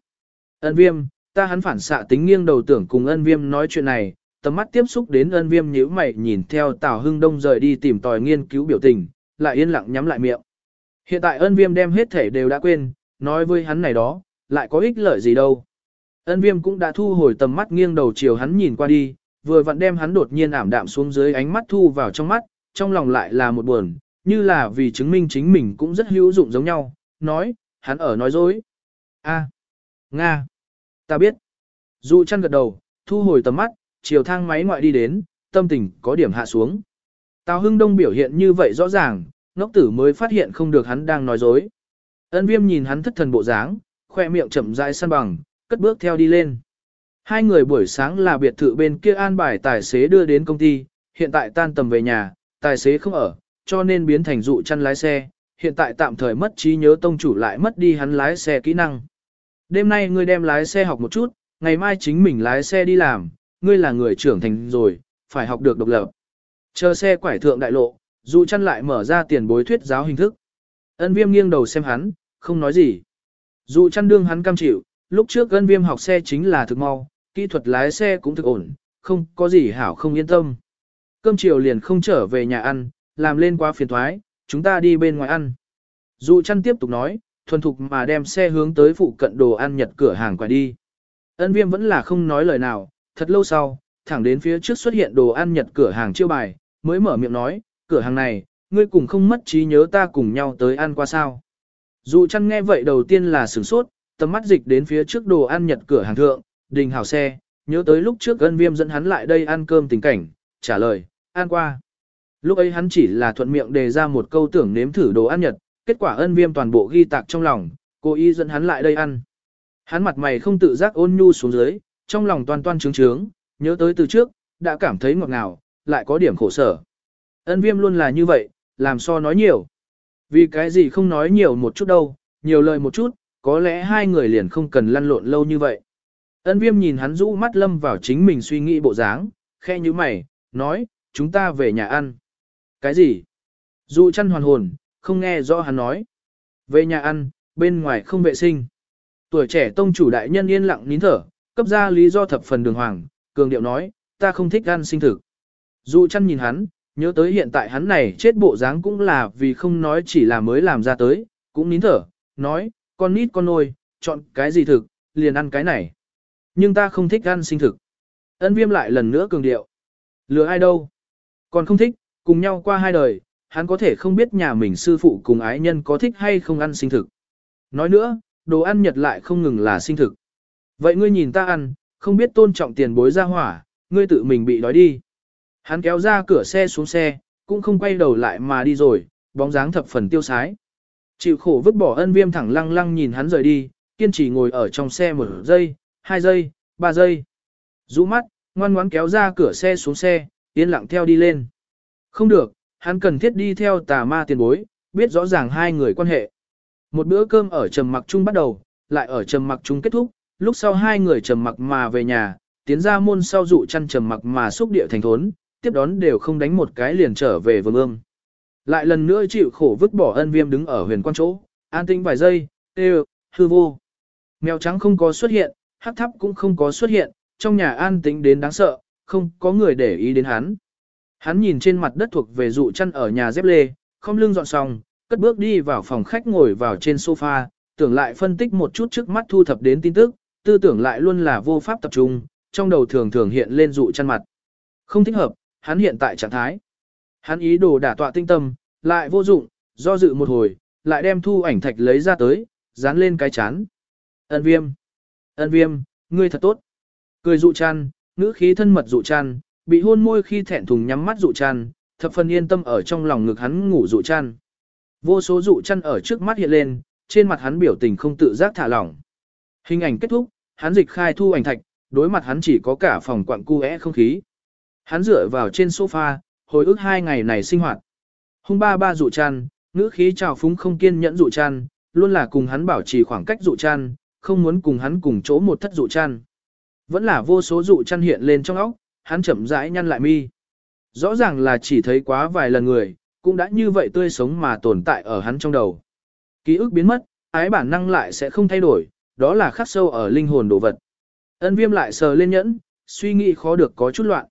Ân viêm, ta hắn phản xạ tính nghiêng đầu tưởng cùng ân viêm nói chuyện này, tầm mắt tiếp xúc đến ân viêm nhíu mày nhìn theo Tào Hưng Đông rời đi tìm tòi nghiên cứu biểu tình, lại yên lặng nhắm lại miệng. Hiện tại ân viêm đem hết thể đều đã quên, nói với hắn này đó, lại có ích lợi gì đâu. Ân viêm cũng đã thu hồi tầm mắt nghiêng đầu chiều hắn nhìn qua đi, vừa vặn đem hắn đột nhiên ảm đạm xuống dưới ánh mắt thu vào trong mắt, trong lòng lại là một buồn, như là vì chứng minh chính mình cũng rất hữu dụng giống nhau, nói, hắn ở nói dối. A, Nga, ta biết. Dụ chăn gật đầu, thu hồi tầm mắt, chiều thang máy ngoại đi đến, tâm tình có điểm hạ xuống. Tào Hưng Đông biểu hiện như vậy rõ ràng, ngốc tử mới phát hiện không được hắn đang nói dối. Ân viêm nhìn hắn thất thần bộ dáng, khoe miệng chậm rãi săn bằng, cất bước theo đi lên. Hai người buổi sáng là biệt thự bên kia an bài tài xế đưa đến công ty, hiện tại tan tầm về nhà, tài xế không ở, cho nên biến thành dụ chăn lái xe, hiện tại tạm thời mất trí nhớ tông chủ lại mất đi hắn lái xe kỹ năng. Đêm nay ngươi đem lái xe học một chút, ngày mai chính mình lái xe đi làm, ngươi là người trưởng thành rồi, phải học được độc lập. Chờ xe quải thượng đại lộ, dụ chăn lại mở ra tiền bối thuyết giáo hình thức. Ân viêm nghiêng đầu xem hắn, không nói gì. Dụ chăn đương hắn cam chịu, lúc trước ân viêm học xe chính là thực mau, kỹ thuật lái xe cũng thực ổn, không có gì hảo không yên tâm. Cơm chiều liền không trở về nhà ăn, làm lên quá phiền thoái, chúng ta đi bên ngoài ăn. Dụ chăn tiếp tục nói, thuần thục mà đem xe hướng tới phụ cận đồ ăn nhật cửa hàng quay đi. Ân viêm vẫn là không nói lời nào, thật lâu sau, thẳng đến phía trước xuất hiện đồ ăn nhật cửa hàng chiêu bài, mới mở miệng nói, cửa hàng này, ngươi cùng không mất trí nhớ ta cùng nhau tới ăn qua sao. Dụ chăn nghe vậy đầu tiên là sửng sốt, tầm mắt dịch đến phía trước đồ ăn nhật cửa hàng thượng, đình hào xe, nhớ tới lúc trước ân viêm dẫn hắn lại đây ăn cơm tình cảnh, trả lời, ăn qua. Lúc ấy hắn chỉ là thuận miệng đề ra một câu tưởng nếm thử đồ ăn nhật, kết quả ân viêm toàn bộ ghi tạc trong lòng, cố ý dẫn hắn lại đây ăn. Hắn mặt mày không tự giác ôn nhu xuống dưới, trong lòng toan toan trướng trướng, nhớ tới từ trước, đã cảm thấy ngọt ngào, lại có điểm khổ sở. Ân viêm luôn là như vậy, làm so nói nhiều. Vì cái gì không nói nhiều một chút đâu, nhiều lời một chút, có lẽ hai người liền không cần lăn lộn lâu như vậy. Ân viêm nhìn hắn rũ mắt lâm vào chính mình suy nghĩ bộ dáng, khe như mày, nói, chúng ta về nhà ăn. Cái gì? Dù chăn hoàn hồn, không nghe rõ hắn nói. Về nhà ăn, bên ngoài không vệ sinh. Tuổi trẻ tông chủ đại nhân yên lặng nín thở, cấp ra lý do thập phần đường hoàng, cường điệu nói, ta không thích ăn sinh thực. Dụ chăn nhìn hắn, nhớ tới hiện tại hắn này chết bộ dáng cũng là vì không nói chỉ là mới làm ra tới, cũng nín thở, nói, con nít con nôi, chọn cái gì thực, liền ăn cái này. Nhưng ta không thích ăn sinh thực. Ân viêm lại lần nữa cường điệu. Lừa ai đâu? Còn không thích, cùng nhau qua hai đời, hắn có thể không biết nhà mình sư phụ cùng ái nhân có thích hay không ăn sinh thực. Nói nữa, đồ ăn nhật lại không ngừng là sinh thực. Vậy ngươi nhìn ta ăn, không biết tôn trọng tiền bối ra hỏa, ngươi tự mình bị đói đi. Hắn kéo ra cửa xe xuống xe, cũng không quay đầu lại mà đi rồi, bóng dáng thập phần tiêu sái. Chịu khổ vứt bỏ ân viêm thẳng lăng lăng nhìn hắn rời đi, kiên trì ngồi ở trong xe một giây, hai giây, ba giây. Rũ mắt, ngoan ngoãn kéo ra cửa xe xuống xe, yên lặng theo đi lên. Không được, hắn cần thiết đi theo tà ma tiền bối, biết rõ ràng hai người quan hệ. Một bữa cơm ở trầm mặc chung bắt đầu, lại ở trầm mặc chung kết thúc, lúc sau hai người trầm mặc mà về nhà, tiến ra môn sau dụ chăn trầm mặc mà xúc địa thành thốn, tiếp đón đều không đánh một cái liền trở về vương ương. Lại lần nữa chịu khổ vứt bỏ ân viêm đứng ở huyền quan chỗ, an tĩnh vài giây, tê hư vô. Mèo trắng không có xuất hiện, hắc thắp cũng không có xuất hiện, trong nhà an tĩnh đến đáng sợ, không có người để ý đến hắn. Hắn nhìn trên mặt đất thuộc về dụ chăn ở nhà dép lê, không lưng dọn xong, cất bước đi vào phòng khách ngồi vào trên sofa, tưởng lại phân tích một chút trước mắt thu thập đến tin tức, tư tưởng lại luôn là vô pháp tập trung, trong đầu thường thường hiện lên dụ chăn mặt. Không thích hợp, hắn hiện tại trạng thái. Hắn ý đồ đả tọa tinh tâm, lại vô dụng, do dự một hồi, lại đem thu ảnh thạch lấy ra tới, dán lên cái chán. Ân viêm. Ân viêm, ngươi thật tốt. Cười dụ chăn, ngữ khí thân mật dụ chăn, bị hôn môi khi thẹn thùng nhắm mắt dụ chăn, thập phần yên tâm ở trong lòng ngực hắn ngủ dụ chăn. Vô số dụ chăn ở trước mắt hiện lên, trên mặt hắn biểu tình không tự giác thả lỏng. Hình ảnh kết thúc, hắn dịch khai thu ảnh thạch, đối mặt hắn chỉ có cả phòng quặng cu không khí. Hắn dựa vào trên sofa, hồi ức hai ngày này sinh hoạt. Hung ba ba dụ chăn, ngữ khí trào phúng không kiên nhẫn dụ chăn, luôn là cùng hắn bảo trì khoảng cách dụ chăn, không muốn cùng hắn cùng chỗ một thất dụ chăn. Vẫn là vô số dụ chăn hiện lên trong óc, hắn chậm rãi nhăn lại mi. Rõ ràng là chỉ thấy quá vài lần người, cũng đã như vậy tươi sống mà tồn tại ở hắn trong đầu. Ký ức biến mất, ái bản năng lại sẽ không thay đổi, đó là khắc sâu ở linh hồn đồ vật. Ân viêm lại sờ lên nhẫn, suy nghĩ khó được có chút loạn.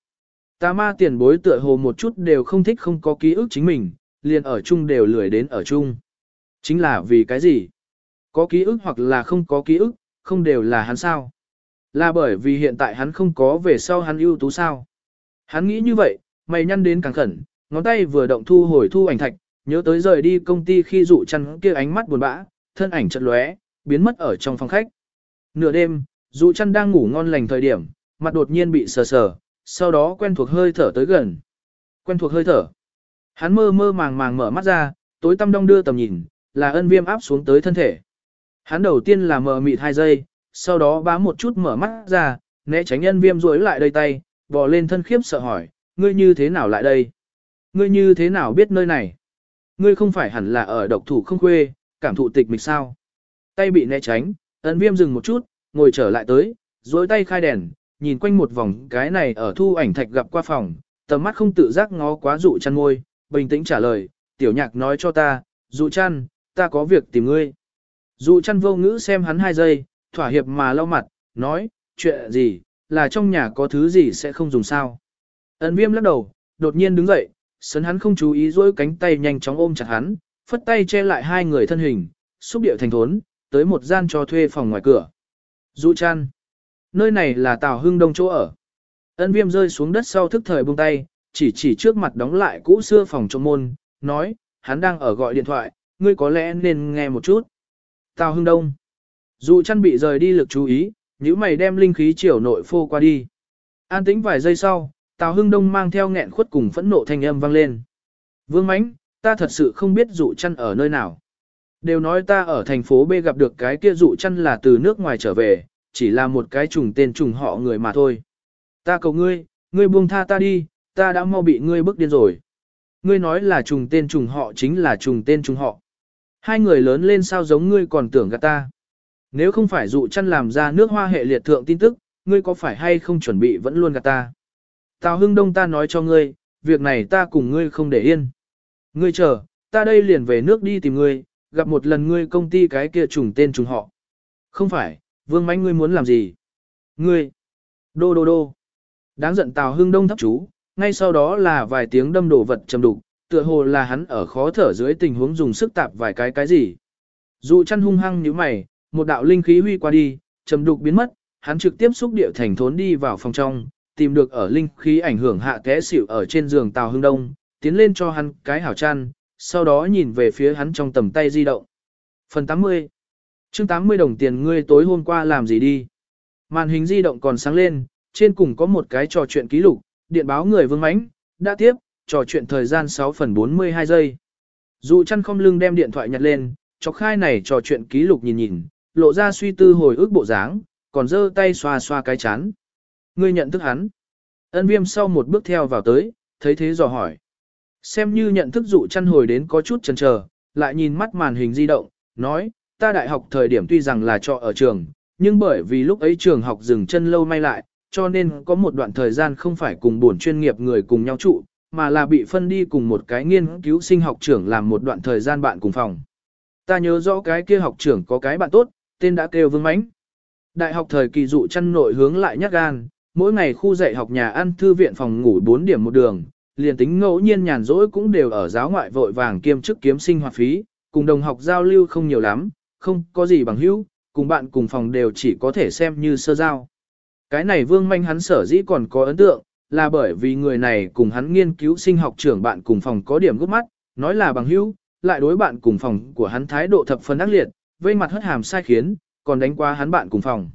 Tà ma tiền bối tựa hồ một chút đều không thích không có ký ức chính mình, liền ở chung đều lười đến ở chung. Chính là vì cái gì? Có ký ức hoặc là không có ký ức, không đều là hắn sao? Là bởi vì hiện tại hắn không có về sau hắn ưu tú sao? Hắn nghĩ như vậy, mày nhăn đến càng khẩn, ngón tay vừa động thu hồi thu ảnh thạch, nhớ tới rời đi công ty khi dụ chăn kia ánh mắt buồn bã, thân ảnh chợt lóe, biến mất ở trong phòng khách. Nửa đêm, dụ chăn đang ngủ ngon lành thời điểm, mặt đột nhiên bị sờ sờ, sau đó quen thuộc hơi thở tới gần. Quen thuộc hơi thở. Hắn mơ mơ màng màng mở mắt ra, tối tăm đông đưa tầm nhìn, là ân viêm áp xuống tới thân thể. Hắn đầu tiên là mờ mịt hai giây, sau đó bám một chút mở mắt ra, né tránh ân viêm rối lại đây tay, bò lên thân khiếp sợ hỏi, ngươi như thế nào lại đây? Ngươi như thế nào biết nơi này? Ngươi không phải hẳn là ở độc thủ không khuê, cảm thụ tịch mịch sao? Tay bị né tránh, ân viêm dừng một chút, ngồi trở lại tới, dối tay khai đèn, nhìn quanh một vòng cái này ở thu ảnh thạch gặp qua phòng, tầm mắt không tự giác ngó quá dụ chăn ngôi, bình tĩnh trả lời, tiểu nhạc nói cho ta, dụ chăn, ta có việc tìm ngươi. Dụ chăn vô ngữ xem hắn hai giây, thỏa hiệp mà lau mặt, nói, chuyện gì, là trong nhà có thứ gì sẽ không dùng sao. Ấn viêm lắc đầu, đột nhiên đứng dậy, sấn hắn không chú ý dối cánh tay nhanh chóng ôm chặt hắn, phất tay che lại hai người thân hình, xúc điệu thành thốn, tới một gian cho thuê phòng ngoài cửa. Dụ chăn. Nơi này là Tào Hưng Đông chỗ ở. Ân viêm rơi xuống đất sau thức thời buông tay, chỉ chỉ trước mặt đóng lại cũ xưa phòng trong môn, nói, hắn đang ở gọi điện thoại, ngươi có lẽ nên nghe một chút. Tào Hưng Đông. Dù chăn bị rời đi lực chú ý, nếu mày đem linh khí chiều nội phô qua đi. An tĩnh vài giây sau, Tào Hưng Đông mang theo nghẹn khuất cùng phẫn nộ thanh âm vang lên. Vương Mánh, ta thật sự không biết dụ chăn ở nơi nào. Đều nói ta ở thành phố B gặp được cái kia dụ chăn là từ nước ngoài trở về, chỉ là một cái trùng tên trùng họ người mà thôi. Ta cầu ngươi, ngươi buông tha ta đi, ta đã mau bị ngươi bức điên rồi. Ngươi nói là trùng tên trùng họ chính là trùng tên trùng họ. Hai người lớn lên sao giống ngươi còn tưởng gạt ta. Nếu không phải dụ chăn làm ra nước hoa hệ liệt thượng tin tức, ngươi có phải hay không chuẩn bị vẫn luôn gạt ta. Tào Hưng Đông ta nói cho ngươi, việc này ta cùng ngươi không để yên. Ngươi chờ, ta đây liền về nước đi tìm ngươi, gặp một lần ngươi công ty cái kia trùng tên trùng họ. Không phải, vương mánh ngươi muốn làm gì? Ngươi! Đô đô đô! Đáng giận Tào Hưng Đông thấp chú, ngay sau đó là vài tiếng đâm đổ vật trầm đục, tựa hồ là hắn ở khó thở dưới tình huống dùng sức tạp vài cái cái gì. Dụ chăn hung hăng như mày, một đạo linh khí huy qua đi, trầm đục biến mất, hắn trực tiếp xúc địa thành thốn đi vào phòng trong, tìm được ở linh khí ảnh hưởng hạ té xỉu ở trên giường Tào Hưng Đông, tiến lên cho hắn cái hảo chăn, sau đó nhìn về phía hắn trong tầm tay di động. Phần 80 chương 80 đồng tiền ngươi tối hôm qua làm gì đi? Màn hình di động còn sáng lên, trên cùng có một cái trò chuyện ký lục, điện báo người vương mãnh, đã tiếp, trò chuyện thời gian 6 phần 42 giây. Dụ chăn không lưng đem điện thoại nhặt lên, chọc khai này trò chuyện ký lục nhìn nhìn, lộ ra suy tư hồi ức bộ dáng, còn giơ tay xoa xoa cái chán. Ngươi nhận thức hắn. Ân viêm sau một bước theo vào tới, thấy thế dò hỏi. Xem như nhận thức dụ chăn hồi đến có chút chần chờ, lại nhìn mắt màn hình di động, nói, ta đại học thời điểm tuy rằng là trọ ở trường, nhưng bởi vì lúc ấy trường học dừng chân lâu may lại, cho nên có một đoạn thời gian không phải cùng buồn chuyên nghiệp người cùng nhau trụ, mà là bị phân đi cùng một cái nghiên cứu sinh học trưởng làm một đoạn thời gian bạn cùng phòng. Ta nhớ rõ cái kia học trưởng có cái bạn tốt, tên đã kêu Vương Mánh. Đại học thời kỳ dụ chăn nội hướng lại nhắc gan, mỗi ngày khu dạy học nhà ăn thư viện phòng ngủ 4 điểm một đường, liền tính ngẫu nhiên nhàn rỗi cũng đều ở giáo ngoại vội vàng kiêm chức kiếm sinh hoạt phí, cùng đồng học giao lưu không nhiều lắm, không có gì bằng hữu, cùng bạn cùng phòng đều chỉ có thể xem như sơ giao. Cái này vương manh hắn sở dĩ còn có ấn tượng, là bởi vì người này cùng hắn nghiên cứu sinh học trưởng bạn cùng phòng có điểm gút mắt, nói là bằng hữu, lại đối bạn cùng phòng của hắn thái độ thập phần ác liệt, vây mặt hất hàm sai khiến, còn đánh qua hắn bạn cùng phòng.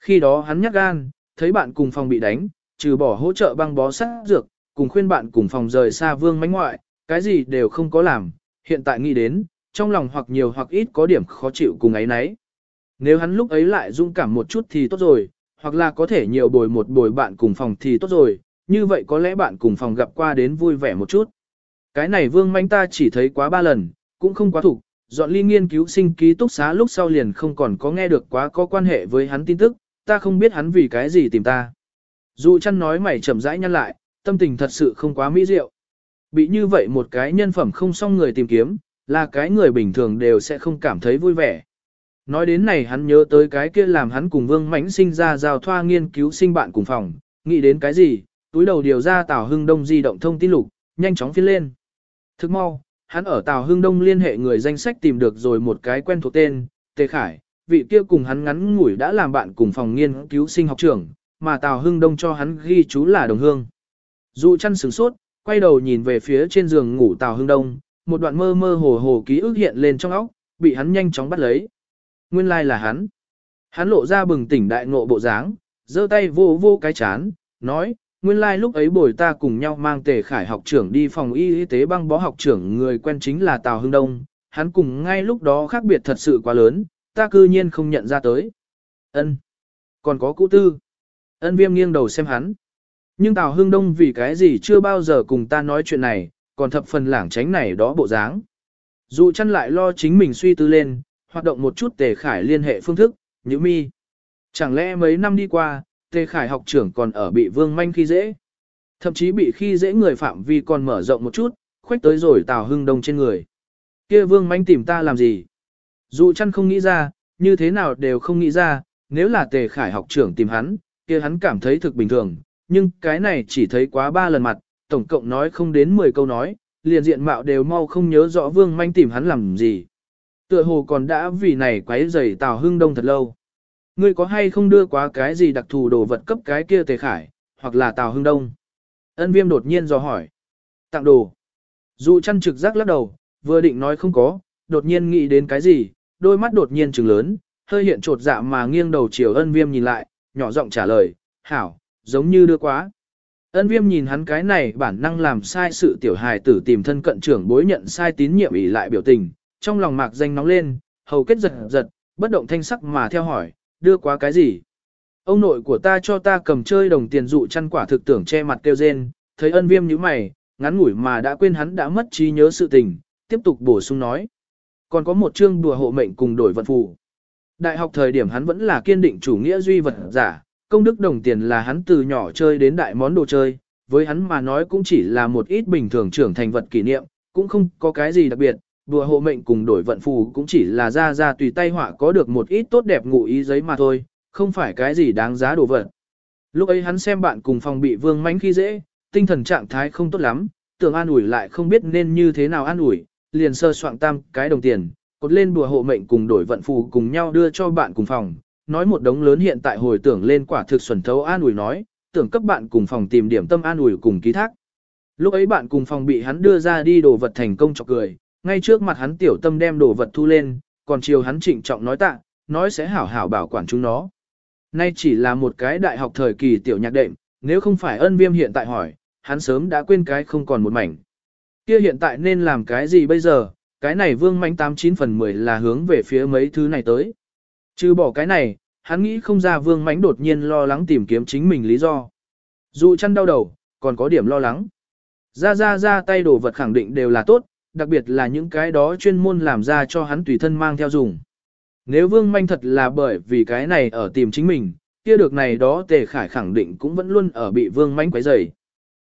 Khi đó hắn nhắc gan, thấy bạn cùng phòng bị đánh, trừ bỏ hỗ trợ băng bó sát dược, cùng khuyên bạn cùng phòng rời xa vương mánh ngoại, cái gì đều không có làm, hiện tại nghĩ đến, trong lòng hoặc nhiều hoặc ít có điểm khó chịu cùng ấy nấy. Nếu hắn lúc ấy lại dung cảm một chút thì tốt rồi, hoặc là có thể nhiều bồi một bồi bạn cùng phòng thì tốt rồi, như vậy có lẽ bạn cùng phòng gặp qua đến vui vẻ một chút. Cái này vương manh ta chỉ thấy quá ba lần, cũng không quá thủ, dọn ly nghiên cứu sinh ký túc xá lúc sau liền không còn có nghe được quá có quan hệ với hắn tin tức, ta không biết hắn vì cái gì tìm ta. Dù chăn nói mày chậm rãi nhăn lại, tâm tình thật sự không quá mỹ diệu. Bị như vậy một cái nhân phẩm không xong người tìm kiếm, là cái người bình thường đều sẽ không cảm thấy vui vẻ. Nói đến này hắn nhớ tới cái kia làm hắn cùng Vương Mãnh sinh ra giao thoa nghiên cứu sinh bạn cùng phòng, nghĩ đến cái gì, túi đầu điều ra Tào Hưng Đông di động thông tin lục, nhanh chóng phiên lên. Thức mau, hắn ở Tào Hưng Đông liên hệ người danh sách tìm được rồi một cái quen thuộc tên, Tề Khải, vị kia cùng hắn ngắn ngủi đã làm bạn cùng phòng nghiên cứu sinh học trưởng, mà Tào Hưng Đông cho hắn ghi chú là đồng hương. Dụ chăn sửng sốt, quay đầu nhìn về phía trên giường ngủ Tào Hưng Đông, một đoạn mơ mơ hồ hồ ký ức hiện lên trong óc, bị hắn nhanh chóng bắt lấy. Nguyên lai like là hắn. Hắn lộ ra bừng tỉnh đại ngộ bộ dáng, giơ tay vô vô cái chán, nói, nguyên lai like lúc ấy bồi ta cùng nhau mang tề khải học trưởng đi phòng y y tế băng bó học trưởng người quen chính là Tào Hưng Đông, hắn cùng ngay lúc đó khác biệt thật sự quá lớn, ta cư nhiên không nhận ra tới. Ân, Còn có cụ tư. Ân viêm nghiêng đầu xem hắn. Nhưng Tào Hưng Đông vì cái gì chưa bao giờ cùng ta nói chuyện này, còn thập phần lảng tránh này đó bộ dáng. Dù chăn lại lo chính mình suy tư lên, hoạt động một chút tề khải liên hệ phương thức, như mi. Chẳng lẽ mấy năm đi qua, tề khải học trưởng còn ở bị vương manh khi dễ. Thậm chí bị khi dễ người phạm vi còn mở rộng một chút, khuếch tới rồi Tào Hưng Đông trên người. kia vương manh tìm ta làm gì? Dù chăn không nghĩ ra, như thế nào đều không nghĩ ra, nếu là tề khải học trưởng tìm hắn, kia hắn cảm thấy thực bình thường, nhưng cái này chỉ thấy quá ba lần mặt, tổng cộng nói không đến 10 câu nói, liền diện mạo đều mau không nhớ rõ vương manh tìm hắn làm gì. Tựa hồ còn đã vì này quấy rầy Tào Hưng Đông thật lâu. Ngươi có hay không đưa quá cái gì đặc thù đồ vật cấp cái kia tề khải, hoặc là Tào Hưng Đông? Ân viêm đột nhiên do hỏi. Tặng đồ. Dụ chăn trực giác lắc đầu, vừa định nói không có, đột nhiên nghĩ đến cái gì, đôi mắt đột nhiên trừng lớn, hơi hiện trột dạ mà nghiêng đầu chiều ân viêm nhìn lại, nhỏ giọng trả lời, hảo, giống như đưa quá. Ân viêm nhìn hắn cái này bản năng làm sai sự tiểu hài tử tìm thân cận trưởng bối nhận sai tín nhiệm ý lại biểu tình, trong lòng mạc danh nóng lên, hầu kết giật giật, bất động thanh sắc mà theo hỏi, đưa quá cái gì? Ông nội của ta cho ta cầm chơi đồng tiền dụ chăn quả thực tưởng che mặt kêu rên, thấy ân viêm như mày, ngắn ngủi mà đã quên hắn đã mất trí nhớ sự tình, tiếp tục bổ sung nói. Còn có một chương đùa hộ mệnh cùng đổi vận phù. Đại học thời điểm hắn vẫn là kiên định chủ nghĩa duy vật giả, công đức đồng tiền là hắn từ nhỏ chơi đến đại món đồ chơi, với hắn mà nói cũng chỉ là một ít bình thường trưởng thành vật kỷ niệm, cũng không có cái gì đặc biệt, đùa hộ mệnh cùng đổi vận phù cũng chỉ là ra ra tùy tay họa có được một ít tốt đẹp ngụ ý giấy mà thôi, không phải cái gì đáng giá đồ vật. Lúc ấy hắn xem bạn cùng phòng bị vương mánh khi dễ, tinh thần trạng thái không tốt lắm, tưởng an ủi lại không biết nên như thế nào an ủi, liền sơ soạn tam cái đồng tiền, cột lên bùa hộ mệnh cùng đổi vận phù cùng nhau đưa cho bạn cùng phòng, nói một đống lớn hiện tại hồi tưởng lên quả thực xuẩn thấu an ủi nói, tưởng cấp bạn cùng phòng tìm điểm tâm an ủi cùng ký thác. Lúc ấy bạn cùng phòng bị hắn đưa ra đi đồ vật thành công chọc cười, ngay trước mặt hắn tiểu tâm đem đồ vật thu lên, còn chiều hắn trịnh trọng nói tạ, nói sẽ hảo hảo bảo quản chúng nó. Nay chỉ là một cái đại học thời kỳ tiểu nhạc đệm, nếu không phải ân viêm hiện tại hỏi, hắn sớm đã quên cái không còn một mảnh. Kia hiện tại nên làm cái gì bây giờ, cái này vương manh 89 phần 10 là hướng về phía mấy thứ này tới. Trừ bỏ cái này, hắn nghĩ không ra vương mánh đột nhiên lo lắng tìm kiếm chính mình lý do. Dù chăn đau đầu, còn có điểm lo lắng. Ra ra ra tay đồ vật khẳng định đều là tốt, đặc biệt là những cái đó chuyên môn làm ra cho hắn tùy thân mang theo dùng. Nếu vương manh thật là bởi vì cái này ở tìm chính mình, kia được này đó tề khải khẳng định cũng vẫn luôn ở bị vương manh quấy rầy.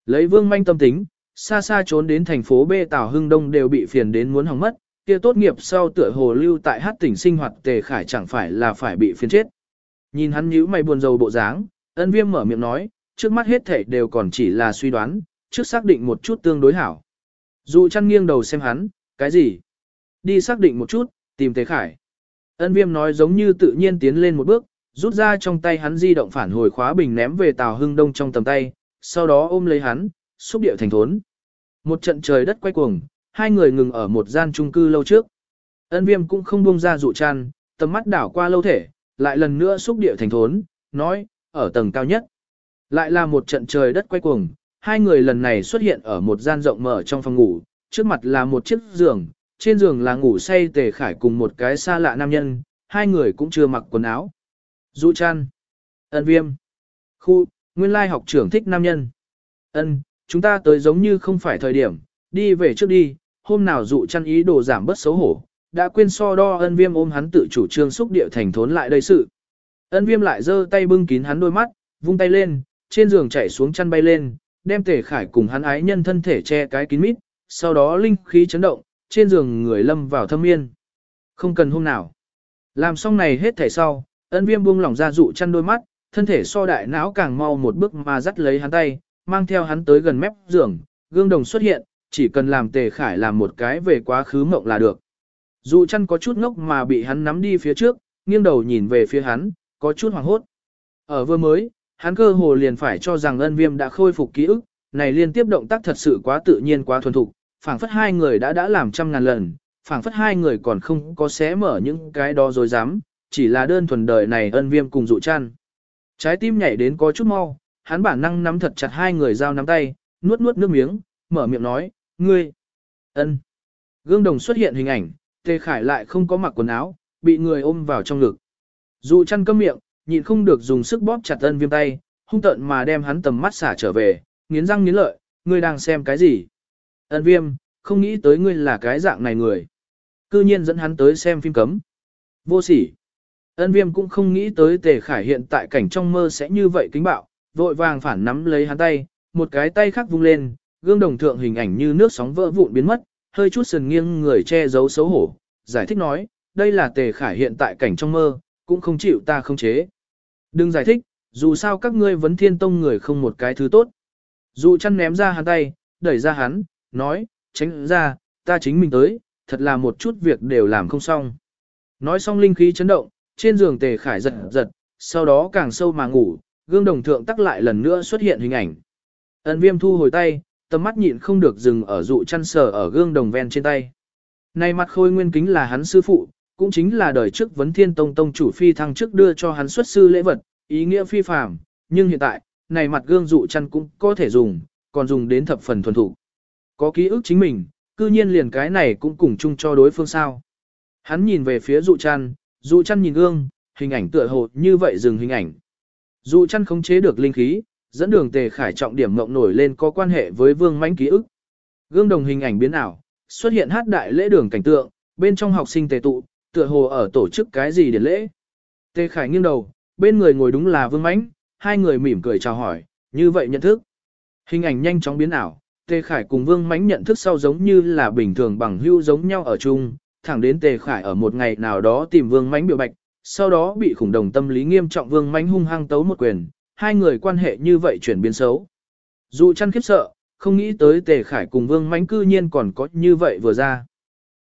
Lấy vương manh tâm tính, xa xa trốn đến thành phố B Tào Hưng Đông đều bị phiền đến muốn hỏng mất, kia tốt nghiệp sau tựa hồ lưu tại hát tỉnh sinh hoạt tề khải chẳng phải là phải bị phiền chết. Nhìn hắn nhíu mày buồn rầu bộ dáng, ân viêm mở miệng nói, trước mắt hết thể đều còn chỉ là suy đoán, trước xác định một chút tương đối hảo. Dù chăn nghiêng đầu xem hắn, cái gì? Đi xác định một chút, tìm tề khải. Ân viêm nói giống như tự nhiên tiến lên một bước, rút ra trong tay hắn di động phản hồi khóa bình ném về Tào Hưng Đông trong tầm tay, sau đó ôm lấy hắn, xúc điệu thành thốn. Một trận trời đất quay cuồng, hai người ngừng ở một gian chung cư lâu trước. Ân viêm cũng không buông ra dụ chăn, tầm mắt đảo qua lâu thể, lại lần nữa xúc địa thành thốn, nói, ở tầng cao nhất. Lại là một trận trời đất quay cuồng, hai người lần này xuất hiện ở một gian rộng mở trong phòng ngủ, trước mặt là một chiếc giường, trên giường là ngủ say tề khải cùng một cái xa lạ nam nhân, hai người cũng chưa mặc quần áo. Dụ chăn. Ân viêm. Khu, nguyên lai học trưởng thích nam nhân. Ân, chúng ta tới giống như không phải thời điểm, đi về trước đi, hôm nào dụ chăn ý đồ giảm bớt xấu hổ, đã quên so đo ân viêm ôm hắn tự chủ trương xúc địa thành thốn lại đây sự. Ân viêm lại giơ tay bưng kín hắn đôi mắt, vung tay lên, trên giường chạy xuống chăn bay lên, đem tể khải cùng hắn ái nhân thân thể che cái kín mít, sau đó linh khí chấn động, trên giường người lâm vào thâm yên. Không cần hôm nào. Làm xong này hết thể sau, ân viêm buông lỏng ra dụ chăn đôi mắt, thân thể so đại não càng mau một bước mà dắt lấy hắn tay, mang theo hắn tới gần mép giường, gương đồng xuất hiện, chỉ cần làm tề khải làm một cái về quá khứ mộng là được. Dụ chăn có chút ngốc mà bị hắn nắm đi phía trước, nghiêng đầu nhìn về phía hắn, có chút hoảng hốt. Ở vừa mới, hắn cơ hồ liền phải cho rằng ân viêm đã khôi phục ký ức, này liên tiếp động tác thật sự quá tự nhiên quá thuần thục, phảng phất hai người đã đã làm trăm ngàn lần, phảng phất hai người còn không có xé mở những cái đó rồi dám, chỉ là đơn thuần đời này ân viêm cùng dụ chăn. Trái tim nhảy đến có chút mau, hắn bản năng nắm thật chặt hai người giao nắm tay, nuốt nuốt nước miếng, mở miệng nói, ngươi, ân. Gương đồng xuất hiện hình ảnh, Tề Khải lại không có mặc quần áo, bị người ôm vào trong ngực. Dụ chăn cấm miệng, nhịn không được dùng sức bóp chặt ân viêm tay, hung tận mà đem hắn tầm mắt xả trở về, nghiến răng nghiến lợi, ngươi đang xem cái gì? Ân viêm, không nghĩ tới ngươi là cái dạng này người. Cư nhiên dẫn hắn tới xem phim cấm. Vô sỉ. Ân viêm cũng không nghĩ tới tề khải hiện tại cảnh trong mơ sẽ như vậy kính bạo, vội vàng phản nắm lấy hắn tay, một cái tay khác vung lên, gương đồng thượng hình ảnh như nước sóng vỡ vụn biến mất, hơi chút sần nghiêng người che giấu xấu hổ, giải thích nói, đây là tề khải hiện tại cảnh trong mơ, cũng không chịu ta không chế. Đừng giải thích, dù sao các ngươi vấn thiên tông người không một cái thứ tốt. Dù chăn ném ra hắn tay, đẩy ra hắn, nói, tránh ra, ta chính mình tới, thật là một chút việc đều làm không xong. Nói xong linh khí chấn động, trên giường tề khải giật giật, sau đó càng sâu mà ngủ, gương đồng thượng tắc lại lần nữa xuất hiện hình ảnh. Ấn viêm thu hồi tay, tầm mắt nhịn không được dừng ở dụ chăn sờ ở gương đồng ven trên tay. Này mặt khôi nguyên kính là hắn sư phụ, cũng chính là đời trước vấn thiên tông tông chủ phi thăng trước đưa cho hắn xuất sư lễ vật, ý nghĩa phi phàm, nhưng hiện tại, này mặt gương dụ chăn cũng có thể dùng, còn dùng đến thập phần thuần thủ. Có ký ức chính mình, cư nhiên liền cái này cũng cùng chung cho đối phương sao. Hắn nhìn về phía dụ chăn, dụ chăn nhìn gương, hình ảnh tựa hồ như vậy dừng hình ảnh. Dụ chăn khống chế được linh khí, dẫn đường tề khải trọng điểm mộng nổi lên có quan hệ với vương mãnh ký ức. Gương đồng hình ảnh biến ảo, xuất hiện hát đại lễ đường cảnh tượng, bên trong học sinh tề tụ, tựa hồ ở tổ chức cái gì điển lễ. Tề khải nghiêng đầu, bên người ngồi đúng là vương mãnh, hai người mỉm cười chào hỏi, như vậy nhận thức. Hình ảnh nhanh chóng biến ảo, Tề Khải cùng Vương Mánh nhận thức sau giống như là bình thường bằng hưu giống nhau ở chung, thẳng đến Tề Khải ở một ngày nào đó tìm Vương Mánh biểu bạch, sau đó bị khủng đồng tâm lý nghiêm trọng Vương Mánh hung hăng tấu một quyền, hai người quan hệ như vậy chuyển biến xấu. Dù chăn khiếp sợ, không nghĩ tới Tề Khải cùng Vương Mánh cư nhiên còn có như vậy vừa ra.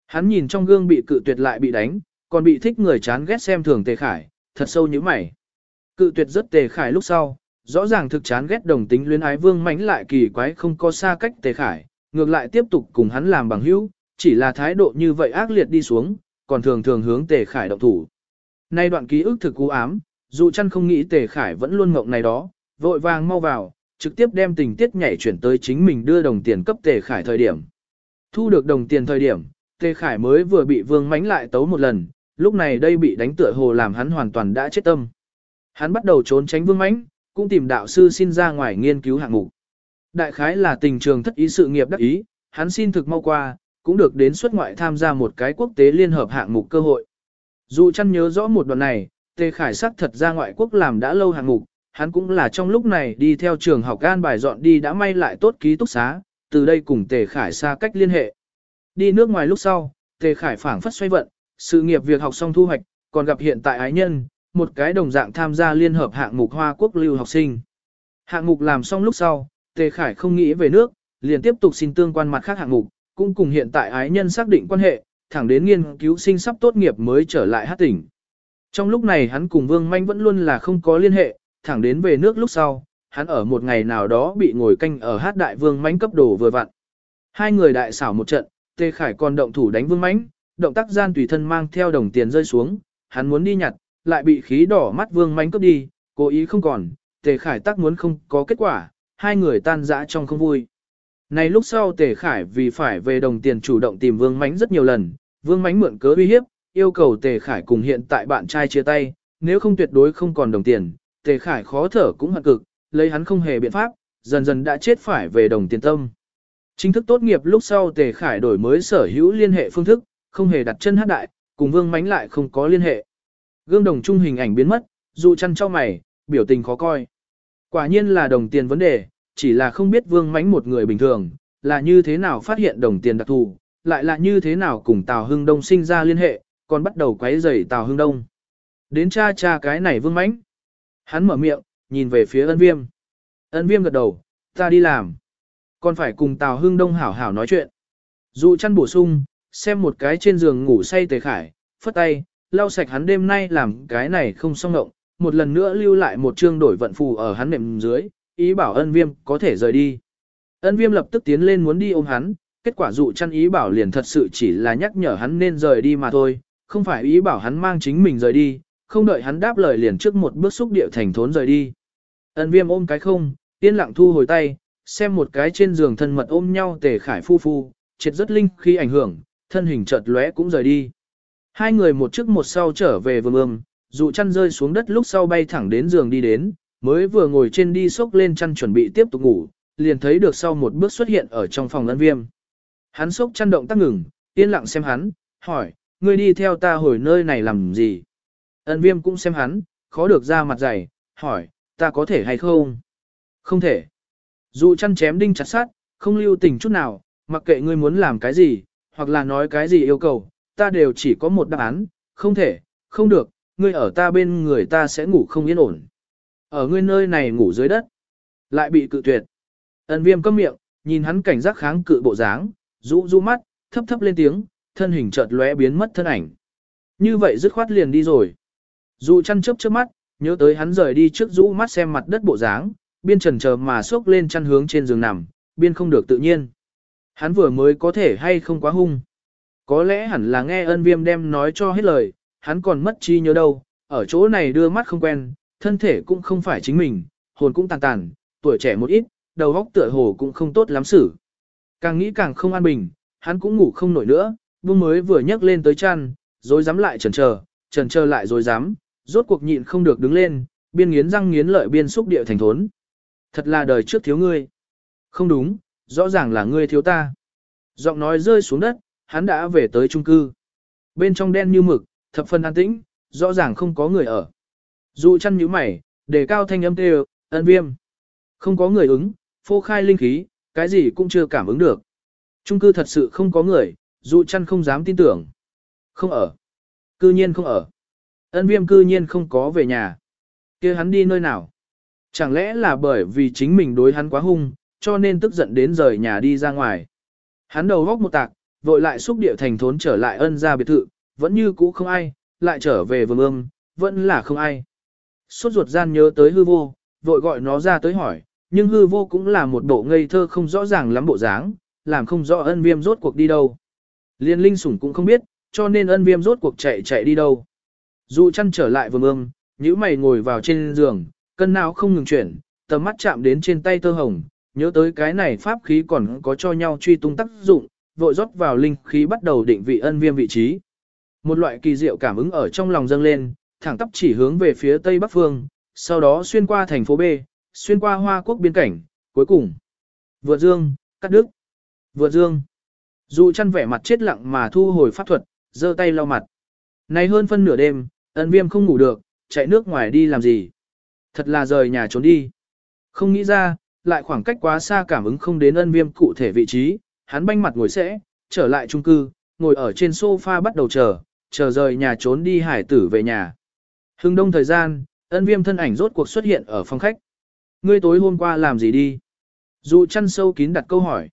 Hắn nhìn trong gương bị cự tuyệt lại bị đánh, còn bị thích người chán ghét xem thường Tề Khải, thật sâu như mày. Cự tuyệt rất Tề Khải lúc sau, rõ ràng thực chán ghét đồng tính luyến ái Vương Mánh lại kỳ quái không có xa cách Tề Khải, ngược lại tiếp tục cùng hắn làm bằng hữu, chỉ là thái độ như vậy ác liệt đi xuống, còn thường thường hướng Tề Khải động thủ. Nay đoạn ký ức thực cú ám, dù chăn không nghĩ Tề Khải vẫn luôn ngộng này đó, vội vàng mau vào, trực tiếp đem tình tiết nhảy chuyển tới chính mình đưa đồng tiền cấp Tề Khải thời điểm. Thu được đồng tiền thời điểm, Tề Khải mới vừa bị Vương Mánh lại tấu một lần, lúc này đây bị đánh tựa hồ làm hắn hoàn toàn đã chết tâm. Hắn bắt đầu trốn tránh Vương Mánh, cũng tìm đạo sư xin ra ngoài nghiên cứu hạng mục. Đại khái là tình trường thất ý sự nghiệp đắc ý, hắn xin thực mau qua, cũng được đến xuất ngoại tham gia một cái quốc tế liên hợp hạng mục cơ hội. Dù chăn nhớ rõ một đoạn này, Tề Khải sắc thật ra ngoại quốc làm đã lâu hạng mục, hắn cũng là trong lúc này đi theo trường học gan bài dọn đi đã may lại tốt ký túc xá, từ đây cùng Tề Khải xa cách liên hệ. Đi nước ngoài lúc sau, Tề Khải phảng phất xoay vận, sự nghiệp việc học xong thu hoạch, còn gặp hiện tại ái nhân, một cái đồng dạng tham gia liên hợp hạng mục Hoa Quốc lưu học sinh. Hạng mục làm xong lúc sau, Tề Khải không nghĩ về nước, liền tiếp tục xin tương quan mặt khác hạng mục, cũng cùng hiện tại ái nhân xác định quan hệ, thẳng đến nghiên cứu sinh sắp tốt nghiệp mới trở lại hát tỉnh. Trong lúc này hắn cùng Vương Manh vẫn luôn là không có liên hệ, thẳng đến về nước lúc sau, hắn ở một ngày nào đó bị ngồi canh ở hát đại Vương Manh cấp đồ vừa vặn. Hai người đại xảo một trận, Tề Khải còn động thủ đánh Vương Manh, động tác gian tùy thân mang theo đồng tiền rơi xuống, hắn muốn đi nhặt, lại bị khí đỏ mắt Vương Manh cướp đi, cố ý không còn, Tề Khải tác muốn không có kết quả, hai người tan rã trong không vui. Này lúc sau Tề Khải vì phải về đồng tiền chủ động tìm Vương Mánh rất nhiều lần, Vương Mánh mượn cớ uy hiếp, yêu cầu Tề Khải cùng hiện tại bạn trai chia tay, nếu không tuyệt đối không còn đồng tiền, Tề Khải khó thở cũng hận cực, lấy hắn không hề biện pháp, dần dần đã chết phải về đồng tiền tâm. Chính thức tốt nghiệp lúc sau Tề Khải đổi mới sở hữu liên hệ phương thức, không hề đặt chân hát đại, cùng Vương Mánh lại không có liên hệ. Gương đồng trung hình ảnh biến mất, dụ chăn cho mày, biểu tình khó coi. Quả nhiên là đồng tiền vấn đề, chỉ là không biết vương mánh một người bình thường, là như thế nào phát hiện đồng tiền đặc thù, lại là như thế nào cùng Tào Hưng Đông sinh ra liên hệ, còn bắt đầu quấy rầy Tào Hưng Đông. Đến cha cha cái này vương mãnh Hắn mở miệng, nhìn về phía ân viêm. Ân viêm gật đầu, ta đi làm. Còn phải cùng Tào Hưng Đông hảo hảo nói chuyện. Dụ chăn bổ sung, xem một cái trên giường ngủ say tề khải, phất tay, lau sạch hắn đêm nay làm cái này không xong động một lần nữa lưu lại một chương đổi vận phù ở hắn nệm dưới, ý bảo ân viêm có thể rời đi. Ân viêm lập tức tiến lên muốn đi ôm hắn, kết quả dụ chăn ý bảo liền thật sự chỉ là nhắc nhở hắn nên rời đi mà thôi, không phải ý bảo hắn mang chính mình rời đi, không đợi hắn đáp lời liền trước một bước xúc địa thành thốn rời đi. Ân viêm ôm cái không, yên lặng thu hồi tay, xem một cái trên giường thân mật ôm nhau tề khải phu phu, triệt rất linh khi ảnh hưởng, thân hình chợt lóe cũng rời đi. Hai người một trước một sau trở về vương ương, dụ chăn rơi xuống đất lúc sau bay thẳng đến giường đi đến, mới vừa ngồi trên đi sốc lên chăn chuẩn bị tiếp tục ngủ, liền thấy được sau một bước xuất hiện ở trong phòng ân viêm. Hắn sốc chăn động tác ngừng, yên lặng xem hắn, hỏi, ngươi đi theo ta hồi nơi này làm gì? Ân viêm cũng xem hắn, khó được ra mặt dày, hỏi, ta có thể hay không? Không thể. Dụ chăn chém đinh chặt sát, không lưu tình chút nào, mặc kệ ngươi muốn làm cái gì, hoặc là nói cái gì yêu cầu, ta đều chỉ có một đáp án, không thể, không được, ngươi ở ta bên người ta sẽ ngủ không yên ổn. Ở ngươi nơi này ngủ dưới đất, lại bị cự tuyệt. Ân viêm câm miệng, nhìn hắn cảnh giác kháng cự bộ dáng, rũ rũ mắt, thấp thấp lên tiếng, thân hình chợt lóe biến mất thân ảnh. Như vậy dứt khoát liền đi rồi. Dù chăn chớp trước mắt, nhớ tới hắn rời đi trước rũ mắt xem mặt đất bộ dáng, biên trần chờ mà xốc lên chăn hướng trên giường nằm, biên không được tự nhiên. Hắn vừa mới có thể hay không quá hung. Có lẽ hẳn là nghe ân viêm đem nói cho hết lời, hắn còn mất chi nhớ đâu, ở chỗ này đưa mắt không quen, thân thể cũng không phải chính mình, hồn cũng tàn tàn, tuổi trẻ một ít, đầu óc tựa hồ cũng không tốt lắm xử. Càng nghĩ càng không an bình, hắn cũng ngủ không nổi nữa, buông mới vừa nhấc lên tới chăn, rồi dám lại chần chờ, chần chờ lại rồi dám, rốt cuộc nhịn không được đứng lên, biên nghiến răng nghiến lợi biên xúc địa thành thốn. Thật là đời trước thiếu ngươi. Không đúng, rõ ràng là ngươi thiếu ta. Giọng nói rơi xuống đất, hắn đã về tới trung cư. Bên trong đen như mực, thập phần an tĩnh, rõ ràng không có người ở. Dụ chăn nhíu mày, để cao thanh âm kêu, ân viêm. Không có người ứng, phô khai linh khí, cái gì cũng chưa cảm ứng được. Trung cư thật sự không có người, dụ chăn không dám tin tưởng. Không ở. Cư nhiên không ở. Ân viêm cư nhiên không có về nhà. kia hắn đi nơi nào? Chẳng lẽ là bởi vì chính mình đối hắn quá hung, cho nên tức giận đến rời nhà đi ra ngoài. Hắn đầu góc một tạc, vội lại xúc địa thành thốn trở lại ân ra biệt thự, vẫn như cũ không ai, lại trở về vương ương, vẫn là không ai. Suốt ruột gian nhớ tới hư vô, vội gọi nó ra tới hỏi, nhưng hư vô cũng là một bộ ngây thơ không rõ ràng lắm bộ dáng, làm không rõ ân viêm rốt cuộc đi đâu. Liên linh sủng cũng không biết, cho nên ân viêm rốt cuộc chạy chạy đi đâu. Dù chăn trở lại vương ương, nhữ mày ngồi vào trên giường, cân não không ngừng chuyển, tầm mắt chạm đến trên tay tơ hồng, nhớ tới cái này pháp khí còn có cho nhau truy tung tác dụng, vội rót vào linh khí bắt đầu định vị ân viêm vị trí. Một loại kỳ diệu cảm ứng ở trong lòng dâng lên, thẳng tắp chỉ hướng về phía tây bắc phương, sau đó xuyên qua thành phố B, xuyên qua Hoa Quốc biên cảnh, cuối cùng vượt dương, cắt đứt, vượt dương. Dù chăn vẻ mặt chết lặng mà thu hồi pháp thuật, giơ tay lau mặt. Này hơn phân nửa đêm, ân viêm không ngủ được, chạy nước ngoài đi làm gì. Thật là rời nhà trốn đi. Không nghĩ ra, lại khoảng cách quá xa cảm ứng không đến ân viêm cụ thể vị trí, hắn banh mặt ngồi sẽ, trở lại trung cư, ngồi ở trên sofa bắt đầu chờ, chờ rời nhà trốn đi hải tử về nhà. Hưng đông thời gian, ân viêm thân ảnh rốt cuộc xuất hiện ở phòng khách. Ngươi tối hôm qua làm gì đi? Dụ chăn sâu kín đặt câu hỏi.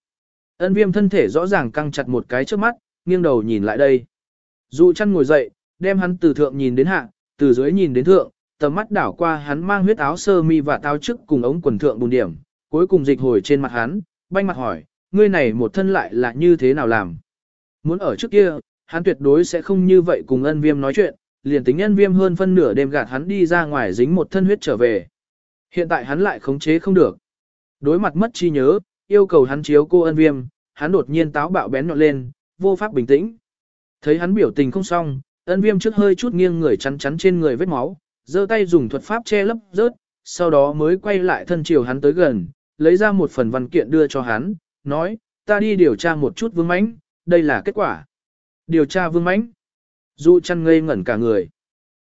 Ân viêm thân thể rõ ràng căng chặt một cái trước mắt, nghiêng đầu nhìn lại đây. Dụ chăn ngồi dậy, đem hắn từ thượng nhìn đến hạ, từ dưới nhìn đến thượng, tầm mắt đảo qua hắn mang huyết áo sơ mi và tao trước cùng ống quần thượng bùn điểm, cuối cùng dịch hồi trên mặt hắn, banh mặt hỏi, ngươi này một thân lại là như thế nào làm? Muốn ở trước kia, hắn tuyệt đối sẽ không như vậy cùng ân viêm nói chuyện, liền tính ân viêm hơn phân nửa đêm gạt hắn đi ra ngoài dính một thân huyết trở về. Hiện tại hắn lại khống chế không được. Đối mặt mất chi nhớ, yêu cầu hắn chiếu cô ân viêm, hắn đột nhiên táo bạo bén nhọn lên, vô pháp bình tĩnh. Thấy hắn biểu tình không xong, ân viêm trước hơi chút nghiêng người chắn chắn trên người vết máu, giơ tay dùng thuật pháp che lấp rớt, sau đó mới quay lại thân chiều hắn tới gần, lấy ra một phần văn kiện đưa cho hắn, nói, ta đi điều tra một chút vương mãnh, đây là kết quả. Điều tra vương mãnh. Dụ chăn ngây ngẩn cả người.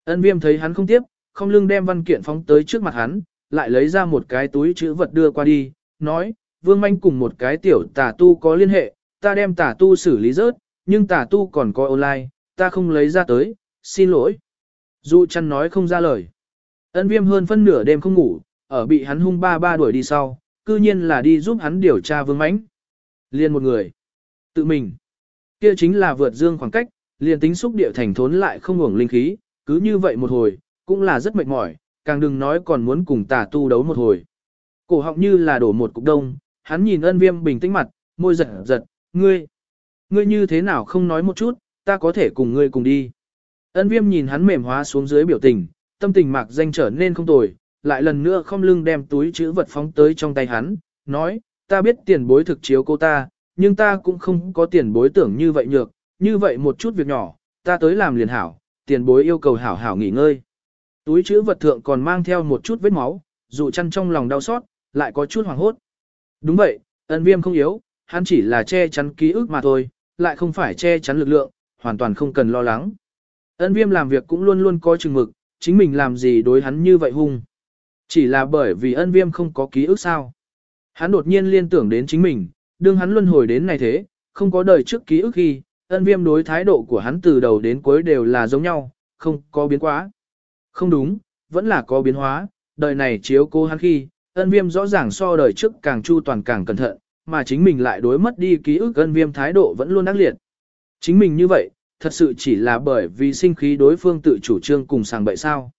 Ân viêm thấy hắn không tiếp, không lưng đem văn kiện phóng tới trước mặt hắn, lại lấy ra một cái túi chữ vật đưa qua đi, nói, vương manh cùng một cái tiểu tà tu có liên hệ, ta đem tà tu xử lý rớt, nhưng tà tu còn có online, ta không lấy ra tới, xin lỗi. Dụ chăn nói không ra lời. Ân viêm hơn phân nửa đêm không ngủ, ở bị hắn hung ba ba đuổi đi sau, cư nhiên là đi giúp hắn điều tra vương mãnh. Liên một người. Tự mình. Kia chính là vượt dương khoảng cách, liền tính xúc địa thành thốn lại không ngủng linh khí, cứ như vậy một hồi, cũng là rất mệt mỏi, càng đừng nói còn muốn cùng tà tu đấu một hồi. Cổ họng như là đổ một cục đông, hắn nhìn ân viêm bình tĩnh mặt, môi giật giật, ngươi, ngươi như thế nào không nói một chút, ta có thể cùng ngươi cùng đi. Ân viêm nhìn hắn mềm hóa xuống dưới biểu tình, tâm tình mạc danh trở nên không tồi, lại lần nữa không lưng đem túi chữ vật phóng tới trong tay hắn, nói, ta biết tiền bối thực chiếu cô ta, nhưng ta cũng không có tiền bối tưởng như vậy nhược, như vậy một chút việc nhỏ, ta tới làm liền hảo, tiền bối yêu cầu hảo hảo nghỉ ngơi. Túi chữ vật thượng còn mang theo một chút vết máu, dù chăn trong lòng đau xót, lại có chút hoảng hốt. Đúng vậy, ân viêm không yếu, hắn chỉ là che chắn ký ức mà thôi, lại không phải che chắn lực lượng, hoàn toàn không cần lo lắng. Ân viêm làm việc cũng luôn luôn có chừng mực, chính mình làm gì đối hắn như vậy hung. Chỉ là bởi vì ân viêm không có ký ức sao. Hắn đột nhiên liên tưởng đến chính mình, đương hắn luân hồi đến này thế, không có đời trước ký ức khi, ân viêm đối thái độ của hắn từ đầu đến cuối đều là giống nhau, không có biến quá. Không đúng, vẫn là có biến hóa, đời này chiếu cô hắn khi, ân viêm rõ ràng so đời trước càng chu toàn càng cẩn thận, mà chính mình lại đối mất đi ký ức ân viêm thái độ vẫn luôn ác liệt. Chính mình như vậy, thật sự chỉ là bởi vì sinh khí đối phương tự chủ trương cùng sàng bậy sao.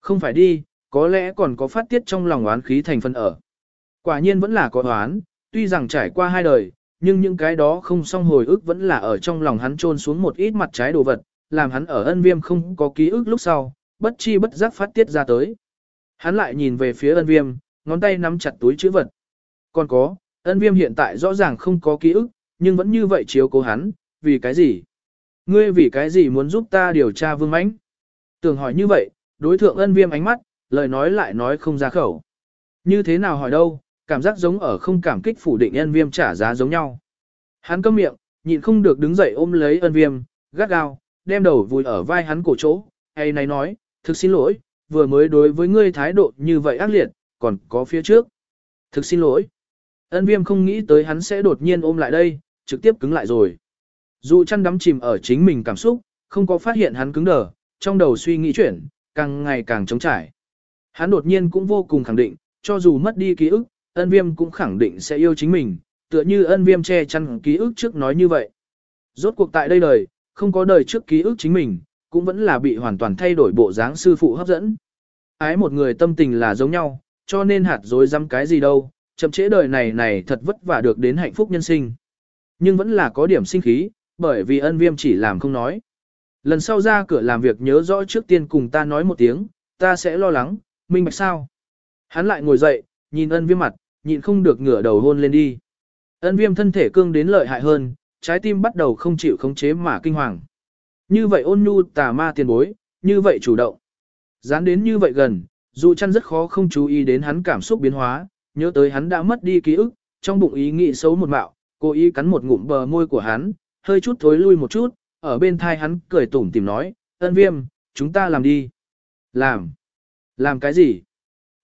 Không phải đi, có lẽ còn có phát tiết trong lòng oán khí thành phần ở. Quả nhiên vẫn là có oán, tuy rằng trải qua hai đời, nhưng những cái đó không xong hồi ức vẫn là ở trong lòng hắn trôn xuống một ít mặt trái đồ vật, làm hắn ở ân viêm không có ký ức lúc sau, bất chi bất giác phát tiết ra tới. Hắn lại nhìn về phía ân viêm, ngón tay nắm chặt túi chữ vật. Còn có, ân viêm hiện tại rõ ràng không có ký ức, nhưng vẫn như vậy chiếu cố hắn, vì cái gì? Ngươi vì cái gì muốn giúp ta điều tra vương mãnh? Tưởng hỏi như vậy, đối thượng ân viêm ánh mắt, lời nói lại nói không ra khẩu. Như thế nào hỏi đâu, cảm giác giống ở không cảm kích phủ định ân viêm trả giá giống nhau. Hắn câm miệng, nhịn không được đứng dậy ôm lấy ân viêm, gắt gao, đem đầu vùi ở vai hắn cổ chỗ, hay này nói, thực xin lỗi, vừa mới đối với ngươi thái độ như vậy ác liệt, còn có phía trước. Thực xin lỗi. Ân viêm không nghĩ tới hắn sẽ đột nhiên ôm lại đây, trực tiếp cứng lại rồi. Dù chăn đắm chìm ở chính mình cảm xúc, không có phát hiện hắn cứng đờ, trong đầu suy nghĩ chuyển, càng ngày càng trống trải. Hắn đột nhiên cũng vô cùng khẳng định, cho dù mất đi ký ức, ân viêm cũng khẳng định sẽ yêu chính mình, tựa như ân viêm che chắn ký ức trước nói như vậy. Rốt cuộc tại đây đời, không có đời trước ký ức chính mình, cũng vẫn là bị hoàn toàn thay đổi bộ dáng sư phụ hấp dẫn. Ái một người tâm tình là giống nhau, cho nên hạt dối dăm cái gì đâu, chậm trễ đời này này thật vất vả được đến hạnh phúc nhân sinh. Nhưng vẫn là có điểm sinh khí, bởi vì ân viêm chỉ làm không nói. Lần sau ra cửa làm việc nhớ rõ trước tiên cùng ta nói một tiếng, ta sẽ lo lắng, minh bạch sao. Hắn lại ngồi dậy, nhìn ân viêm mặt, nhịn không được ngửa đầu hôn lên đi. Ân viêm thân thể cương đến lợi hại hơn, trái tim bắt đầu không chịu khống chế mà kinh hoàng. Như vậy ôn nhu tà ma tiền bối, như vậy chủ động. Dán đến như vậy gần, dù chăn rất khó không chú ý đến hắn cảm xúc biến hóa, nhớ tới hắn đã mất đi ký ức, trong bụng ý nghĩ xấu một mạo, cố ý cắn một ngụm bờ môi của hắn, hơi chút thối lui một chút, ở bên thai hắn cười tủm tìm nói, ân viêm, chúng ta làm đi. Làm. Làm cái gì?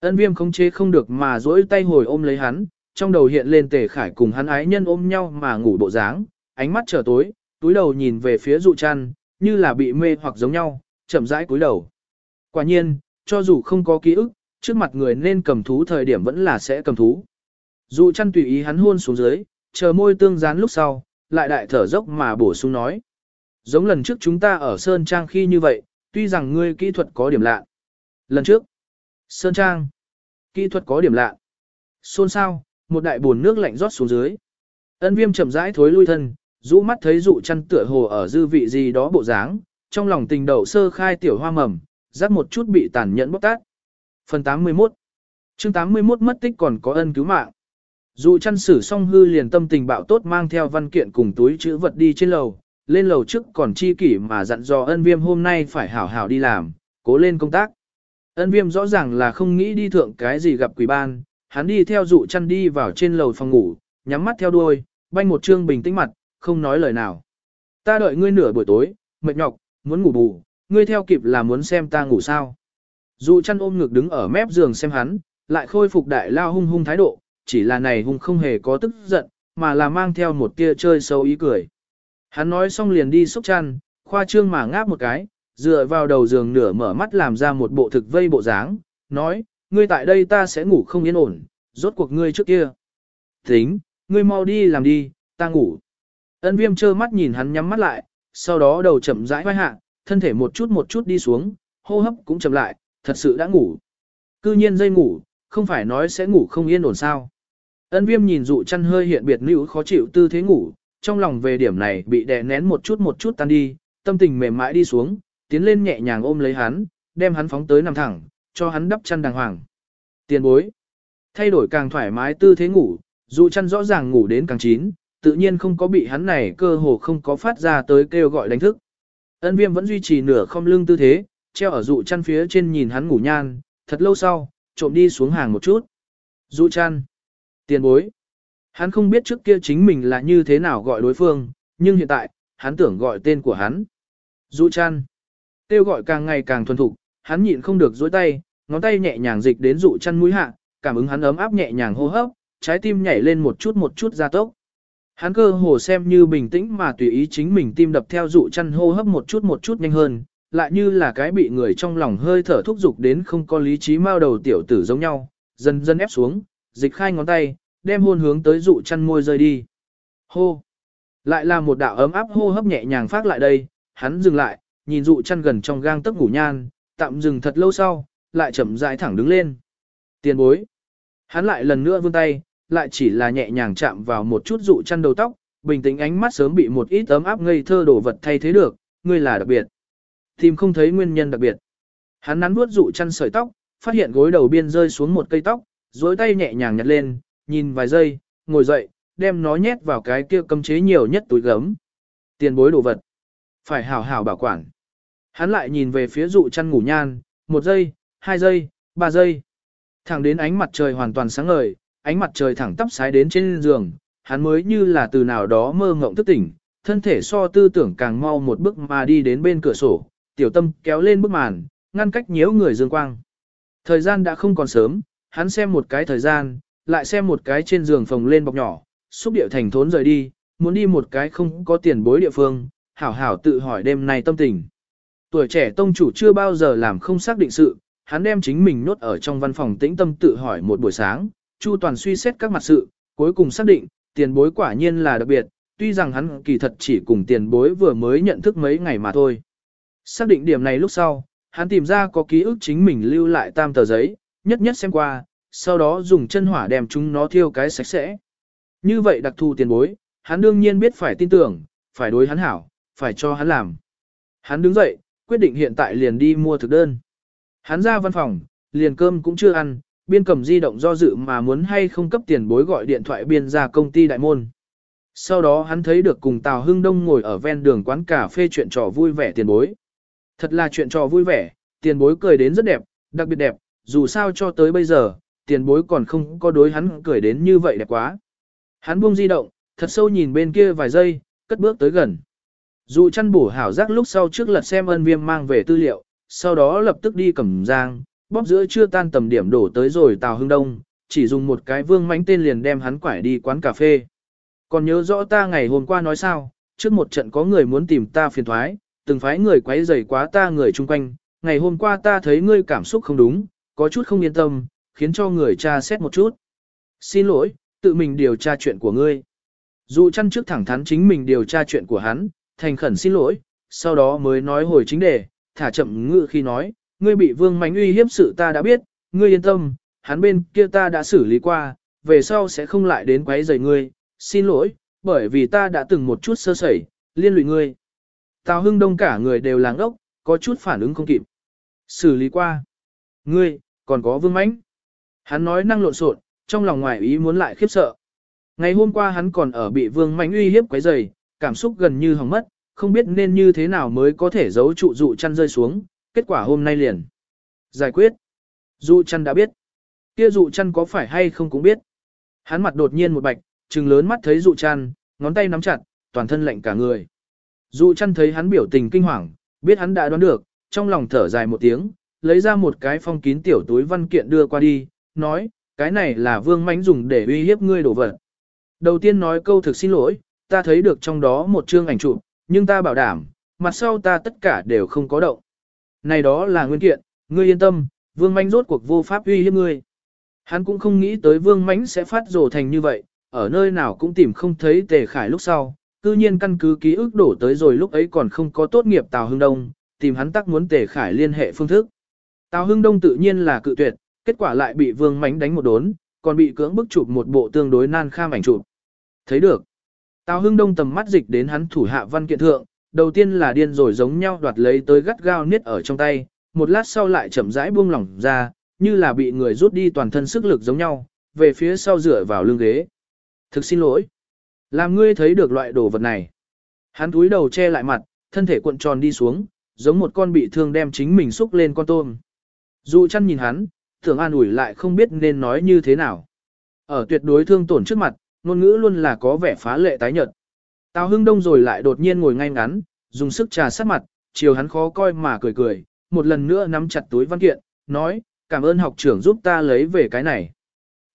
Ân viêm không chế không được mà dỗi tay hồi ôm lấy hắn, trong đầu hiện lên tề khải cùng hắn ái nhân ôm nhau mà ngủ bộ dáng, ánh mắt trở tối, túi đầu nhìn về phía dụ chăn, như là bị mê hoặc giống nhau, chậm rãi cúi đầu. Quả nhiên, cho dù không có ký ức, trước mặt người nên cầm thú thời điểm vẫn là sẽ cầm thú. Dụ chăn tùy ý hắn hôn xuống dưới, chờ môi tương dán lúc sau, lại đại thở dốc mà bổ sung nói. Giống lần trước chúng ta ở Sơn Trang khi như vậy, tuy rằng ngươi kỹ thuật có điểm lạ. Lần trước, Sơn Trang, kỹ thuật có điểm lạ. Xôn sao, một đại buồn nước lạnh rót xuống dưới. Ân viêm chậm rãi thối lui thân, rũ mắt thấy dụ chăn tựa hồ ở dư vị gì đó bộ dáng, trong lòng tình đầu sơ khai tiểu hoa mầm, rắc một chút bị tàn nhẫn bóc tát. Phần 81 chương 81 mất tích còn có ân cứu mạng. Dụ chăn sử xong hư liền tâm tình bạo tốt mang theo văn kiện cùng túi chữ vật đi trên lầu, lên lầu trước còn chi kỷ mà dặn dò ân viêm hôm nay phải hảo hảo đi làm, cố lên công tác. Ân viêm rõ ràng là không nghĩ đi thượng cái gì gặp quỷ ban, hắn đi theo dụ chăn đi vào trên lầu phòng ngủ, nhắm mắt theo đuôi, banh một trương bình tĩnh mặt, không nói lời nào. Ta đợi ngươi nửa buổi tối, mệt nhọc, muốn ngủ bù, ngươi theo kịp là muốn xem ta ngủ sao. Dụ chăn ôm ngực đứng ở mép giường xem hắn, lại khôi phục đại lao hung hung thái độ, chỉ là này hung không hề có tức giận, mà là mang theo một tia chơi sâu ý cười. Hắn nói xong liền đi xúc chăn, khoa trương mà ngáp một cái, dựa vào đầu giường nửa mở mắt làm ra một bộ thực vây bộ dáng, nói, ngươi tại đây ta sẽ ngủ không yên ổn, rốt cuộc ngươi trước kia. Tính, ngươi mau đi làm đi, ta ngủ. Ân viêm trơ mắt nhìn hắn nhắm mắt lại, sau đó đầu chậm rãi vai hạ, thân thể một chút một chút đi xuống, hô hấp cũng chậm lại, thật sự đã ngủ. Cư nhiên dây ngủ, không phải nói sẽ ngủ không yên ổn sao. Ân viêm nhìn dụ chăn hơi hiện biệt nữ khó chịu tư thế ngủ, trong lòng về điểm này bị đè nén một chút một chút tan đi, tâm tình mềm mại đi xuống, tiến lên nhẹ nhàng ôm lấy hắn, đem hắn phóng tới nằm thẳng, cho hắn đắp chăn đàng hoàng. Tiền bối. Thay đổi càng thoải mái tư thế ngủ, dụ chăn rõ ràng ngủ đến càng chín, tự nhiên không có bị hắn này cơ hồ không có phát ra tới kêu gọi đánh thức. Ân viêm vẫn duy trì nửa không lưng tư thế, treo ở dụ chăn phía trên nhìn hắn ngủ nhan, thật lâu sau, trộm đi xuống hàng một chút. Dụ chăn. Tiền bối. Hắn không biết trước kia chính mình là như thế nào gọi đối phương, nhưng hiện tại, hắn tưởng gọi tên của hắn. Dụ chăn. Tiêu gọi càng ngày càng thuần thục, hắn nhịn không được dối tay, ngón tay nhẹ nhàng dịch đến dụ chăn mũi hạ, cảm ứng hắn ấm áp nhẹ nhàng hô hấp, trái tim nhảy lên một chút một chút ra tốc. Hắn cơ hồ xem như bình tĩnh mà tùy ý chính mình tim đập theo dụ chăn hô hấp một chút một chút nhanh hơn, lại như là cái bị người trong lòng hơi thở thúc giục đến không có lý trí mao đầu tiểu tử giống nhau, dần dần ép xuống, dịch khai ngón tay, đem hôn hướng tới dụ chăn môi rơi đi. Hô! Lại là một đạo ấm áp hô hấp nhẹ nhàng phát lại đây, hắn dừng lại, nhìn dụ chăn gần trong gang tấc ngủ nhan, tạm dừng thật lâu sau, lại chậm rãi thẳng đứng lên. Tiền bối! Hắn lại lần nữa vươn tay, lại chỉ là nhẹ nhàng chạm vào một chút dụ chăn đầu tóc, bình tĩnh ánh mắt sớm bị một ít ấm áp ngây thơ đồ vật thay thế được, ngươi là đặc biệt. Tìm không thấy nguyên nhân đặc biệt. Hắn nắn nuốt dụ chăn sợi tóc, phát hiện gối đầu biên rơi xuống một cây tóc, duỗi tay nhẹ nhàng nhặt lên, nhìn vài giây, ngồi dậy, đem nó nhét vào cái kia cấm chế nhiều nhất túi gấm. Tiền bối đồ vật. Phải hảo hảo bảo quản. Hắn lại nhìn về phía dụ chăn ngủ nhan, một giây, hai giây, ba giây. Thẳng đến ánh mặt trời hoàn toàn sáng ngời, ánh mặt trời thẳng tắp sái đến trên giường, hắn mới như là từ nào đó mơ ngộng thức tỉnh, thân thể so tư tưởng càng mau một bước mà đi đến bên cửa sổ, tiểu tâm kéo lên bức màn, ngăn cách nhiễu người dương quang. Thời gian đã không còn sớm, hắn xem một cái thời gian, lại xem một cái trên giường phòng lên bọc nhỏ, xúc điệu thành thốn rời đi, muốn đi một cái không có tiền bối địa phương, hảo hảo tự hỏi đêm nay tâm tình. Tuổi trẻ tông chủ chưa bao giờ làm không xác định sự, hắn đem chính mình nốt ở trong văn phòng tĩnh tâm tự hỏi một buổi sáng, chu toàn suy xét các mặt sự, cuối cùng xác định, tiền bối quả nhiên là đặc biệt, tuy rằng hắn kỳ thật chỉ cùng tiền bối vừa mới nhận thức mấy ngày mà thôi. Xác định điểm này lúc sau, hắn tìm ra có ký ức chính mình lưu lại tam tờ giấy, nhất nhất xem qua, sau đó dùng chân hỏa đem chúng nó thiêu cái sạch sẽ. Như vậy đặc thù tiền bối, hắn đương nhiên biết phải tin tưởng, phải đối hắn hảo, phải cho hắn làm. Hắn đứng dậy, quyết định hiện tại liền đi mua thực đơn. Hắn ra văn phòng, liền cơm cũng chưa ăn, biên cầm di động do dự mà muốn hay không cấp tiền bối gọi điện thoại biên ra công ty đại môn. Sau đó hắn thấy được cùng Tào Hưng Đông ngồi ở ven đường quán cà phê chuyện trò vui vẻ tiền bối. Thật là chuyện trò vui vẻ, tiền bối cười đến rất đẹp, đặc biệt đẹp, dù sao cho tới bây giờ, tiền bối còn không có đối hắn cười đến như vậy đẹp quá. Hắn buông di động, thật sâu nhìn bên kia vài giây, cất bước tới gần. Dù chăn bổ hảo giác lúc sau trước lật xem ân viêm mang về tư liệu, sau đó lập tức đi cầm giang, bóp giữa chưa tan tầm điểm đổ tới rồi Tào Hưng Đông, chỉ dùng một cái vương mánh tên liền đem hắn quải đi quán cà phê. Còn nhớ rõ ta ngày hôm qua nói sao, trước một trận có người muốn tìm ta phiền thoái, từng phái người quấy rầy quá ta người chung quanh, ngày hôm qua ta thấy ngươi cảm xúc không đúng, có chút không yên tâm, khiến cho người cha xét một chút. Xin lỗi, tự mình điều tra chuyện của ngươi. Dù chăn trước thẳng thắn chính mình điều tra chuyện của hắn, thành khẩn xin lỗi, sau đó mới nói hồi chính đề, thả chậm ngự khi nói, ngươi bị vương mánh uy hiếp sự ta đã biết, ngươi yên tâm, hắn bên kia ta đã xử lý qua, về sau sẽ không lại đến quấy rầy ngươi, xin lỗi, bởi vì ta đã từng một chút sơ sẩy, liên lụy ngươi. Tào Hưng Đông cả người đều làng ốc, có chút phản ứng không kịp. Xử lý qua. Ngươi, còn có vương mánh. Hắn nói năng lộn xộn, trong lòng ngoài ý muốn lại khiếp sợ. Ngày hôm qua hắn còn ở bị vương mánh uy hiếp quấy rầy, cảm xúc gần như hỏng mất, không biết nên như thế nào mới có thể giấu trụ dụ chăn rơi xuống, kết quả hôm nay liền. Giải quyết. Dụ chăn đã biết. Kia dụ chăn có phải hay không cũng biết. Hắn mặt đột nhiên một bạch, trừng lớn mắt thấy dụ chăn, ngón tay nắm chặt, toàn thân lạnh cả người. Dụ chăn thấy hắn biểu tình kinh hoàng, biết hắn đã đoán được, trong lòng thở dài một tiếng, lấy ra một cái phong kín tiểu túi văn kiện đưa qua đi, nói, cái này là vương mánh dùng để uy hiếp ngươi đổ vật. Đầu tiên nói câu thực xin lỗi, ta thấy được trong đó một chương ảnh chụp, nhưng ta bảo đảm, mặt sau ta tất cả đều không có động. Này đó là nguyên kiện, ngươi yên tâm, vương mánh rốt cuộc vô pháp uy hiếp ngươi. Hắn cũng không nghĩ tới vương mánh sẽ phát rồ thành như vậy, ở nơi nào cũng tìm không thấy tề khải lúc sau, cư nhiên căn cứ ký ức đổ tới rồi lúc ấy còn không có tốt nghiệp Tào Hưng Đông, tìm hắn tắc muốn tề khải liên hệ phương thức. Tào Hưng Đông tự nhiên là cự tuyệt, kết quả lại bị vương mánh đánh một đốn, còn bị cưỡng bức chụp một bộ tương đối nan kham ảnh chụp. Thấy được. Tào Hưng Đông tầm mắt dịch đến hắn thủ hạ văn kiện thượng, đầu tiên là điên rồi giống nhau đoạt lấy tới gắt gao niết ở trong tay, một lát sau lại chậm rãi buông lỏng ra, như là bị người rút đi toàn thân sức lực giống nhau, về phía sau dựa vào lưng ghế. Thực xin lỗi. Làm ngươi thấy được loại đồ vật này. Hắn túi đầu che lại mặt, thân thể cuộn tròn đi xuống, giống một con bị thương đem chính mình xúc lên con tôm. Dụ chăn nhìn hắn, thường an ủi lại không biết nên nói như thế nào. Ở tuyệt đối thương tổn trước mặt, ngôn ngữ luôn là có vẻ phá lệ tái nhợt. Tào Hưng Đông rồi lại đột nhiên ngồi ngay ngắn, dùng sức trà sát mặt, chiều hắn khó coi mà cười cười, một lần nữa nắm chặt túi văn kiện, nói, cảm ơn học trưởng giúp ta lấy về cái này.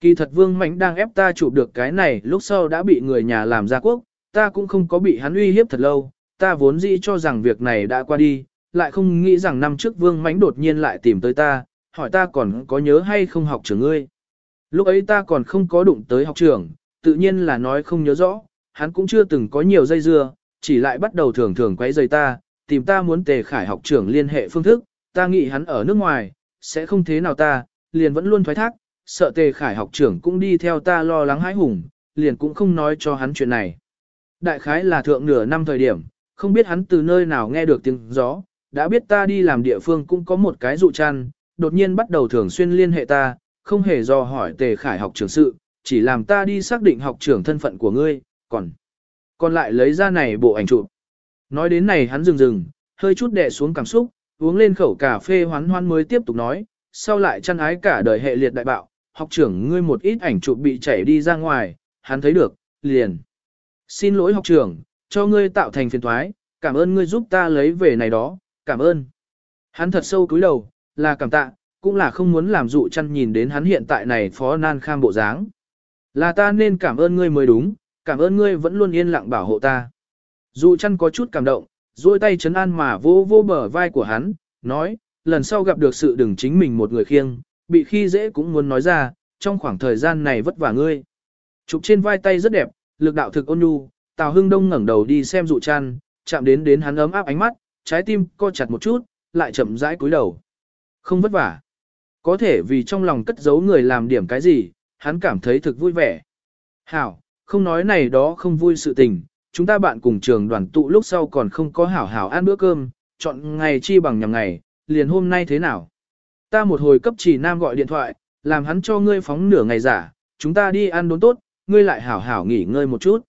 Kỳ thật Vương Mạnh đang ép ta chụp được cái này lúc sau đã bị người nhà làm ra quốc, ta cũng không có bị hắn uy hiếp thật lâu, ta vốn dĩ cho rằng việc này đã qua đi, lại không nghĩ rằng năm trước Vương Mạnh đột nhiên lại tìm tới ta, hỏi ta còn có nhớ hay không học trưởng ngươi. Lúc ấy ta còn không có đụng tới học trưởng, tự nhiên là nói không nhớ rõ, hắn cũng chưa từng có nhiều dây dưa, chỉ lại bắt đầu thường thường quấy rầy ta, tìm ta muốn tề khải học trưởng liên hệ phương thức, ta nghĩ hắn ở nước ngoài, sẽ không thế nào ta, liền vẫn luôn thoái thác, sợ tề khải học trưởng cũng đi theo ta lo lắng hãi hùng, liền cũng không nói cho hắn chuyện này. Đại khái là thượng nửa năm thời điểm, không biết hắn từ nơi nào nghe được tiếng gió, đã biết ta đi làm địa phương cũng có một cái dụ chăn, đột nhiên bắt đầu thường xuyên liên hệ ta, không hề do hỏi tề khải học trưởng sự, chỉ làm ta đi xác định học trưởng thân phận của ngươi, còn, còn lại lấy ra này bộ ảnh chụp. Nói đến này hắn dừng dừng, hơi chút đè xuống cảm xúc, uống lên khẩu cà phê hoán hoan mới tiếp tục nói, sau lại chăn ái cả đời hệ liệt đại bạo, học trưởng ngươi một ít ảnh chụp bị chảy đi ra ngoài, hắn thấy được, liền. Xin lỗi học trưởng, cho ngươi tạo thành phiền thoái, cảm ơn ngươi giúp ta lấy về này đó, cảm ơn. Hắn thật sâu cúi đầu, là cảm tạ, cũng là không muốn làm dụ chăn nhìn đến hắn hiện tại này phó nan kham bộ dáng. Là ta nên cảm ơn ngươi mới đúng, cảm ơn ngươi vẫn luôn yên lặng bảo hộ ta. Dụ chăn có chút cảm động, duỗi tay chấn an mà vô vô bờ vai của hắn, nói, lần sau gặp được sự đừng chính mình một người khiêng, bị khi dễ cũng muốn nói ra, trong khoảng thời gian này vất vả ngươi. Chụp trên vai tay rất đẹp, lực đạo thực ôn nhu, Tào Hưng Đông ngẩng đầu đi xem dụ chăn, chạm đến đến hắn ấm áp ánh mắt, trái tim co chặt một chút, lại chậm rãi cúi đầu. Không vất vả. Có thể vì trong lòng cất giấu người làm điểm cái gì, hắn cảm thấy thực vui vẻ. Hảo, không nói này đó không vui sự tình, chúng ta bạn cùng trường đoàn tụ lúc sau còn không có hảo hảo ăn bữa cơm, chọn ngày chi bằng nhằm ngày, liền hôm nay thế nào. Ta một hồi cấp chỉ nam gọi điện thoại, làm hắn cho ngươi phóng nửa ngày giả, chúng ta đi ăn đốn tốt, ngươi lại hảo hảo nghỉ ngơi một chút.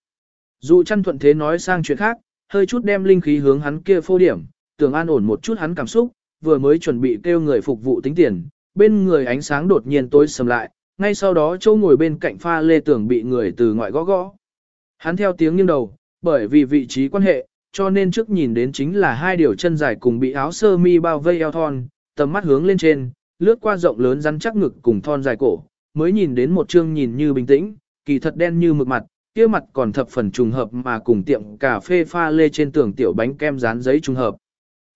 Dù chăn thuận thế nói sang chuyện khác, hơi chút đem linh khí hướng hắn kia phô điểm, tưởng an ổn một chút hắn cảm xúc, vừa mới chuẩn bị kêu người phục vụ tính tiền, bên người ánh sáng đột nhiên tối sầm lại, ngay sau đó châu ngồi bên cạnh pha lê tưởng bị người từ ngoại gõ gõ. Hắn theo tiếng nghiêng đầu, bởi vì vị trí quan hệ, cho nên trước nhìn đến chính là hai điều chân dài cùng bị áo sơ mi bao vây eo thon, tầm mắt hướng lên trên, lướt qua rộng lớn rắn chắc ngực cùng thon dài cổ, mới nhìn đến một chương nhìn như bình tĩnh, kỳ thật đen như mực mặt, kia mặt còn thập phần trùng hợp mà cùng tiệm cà phê pha lê trên tường tiểu bánh kem dán giấy trùng hợp.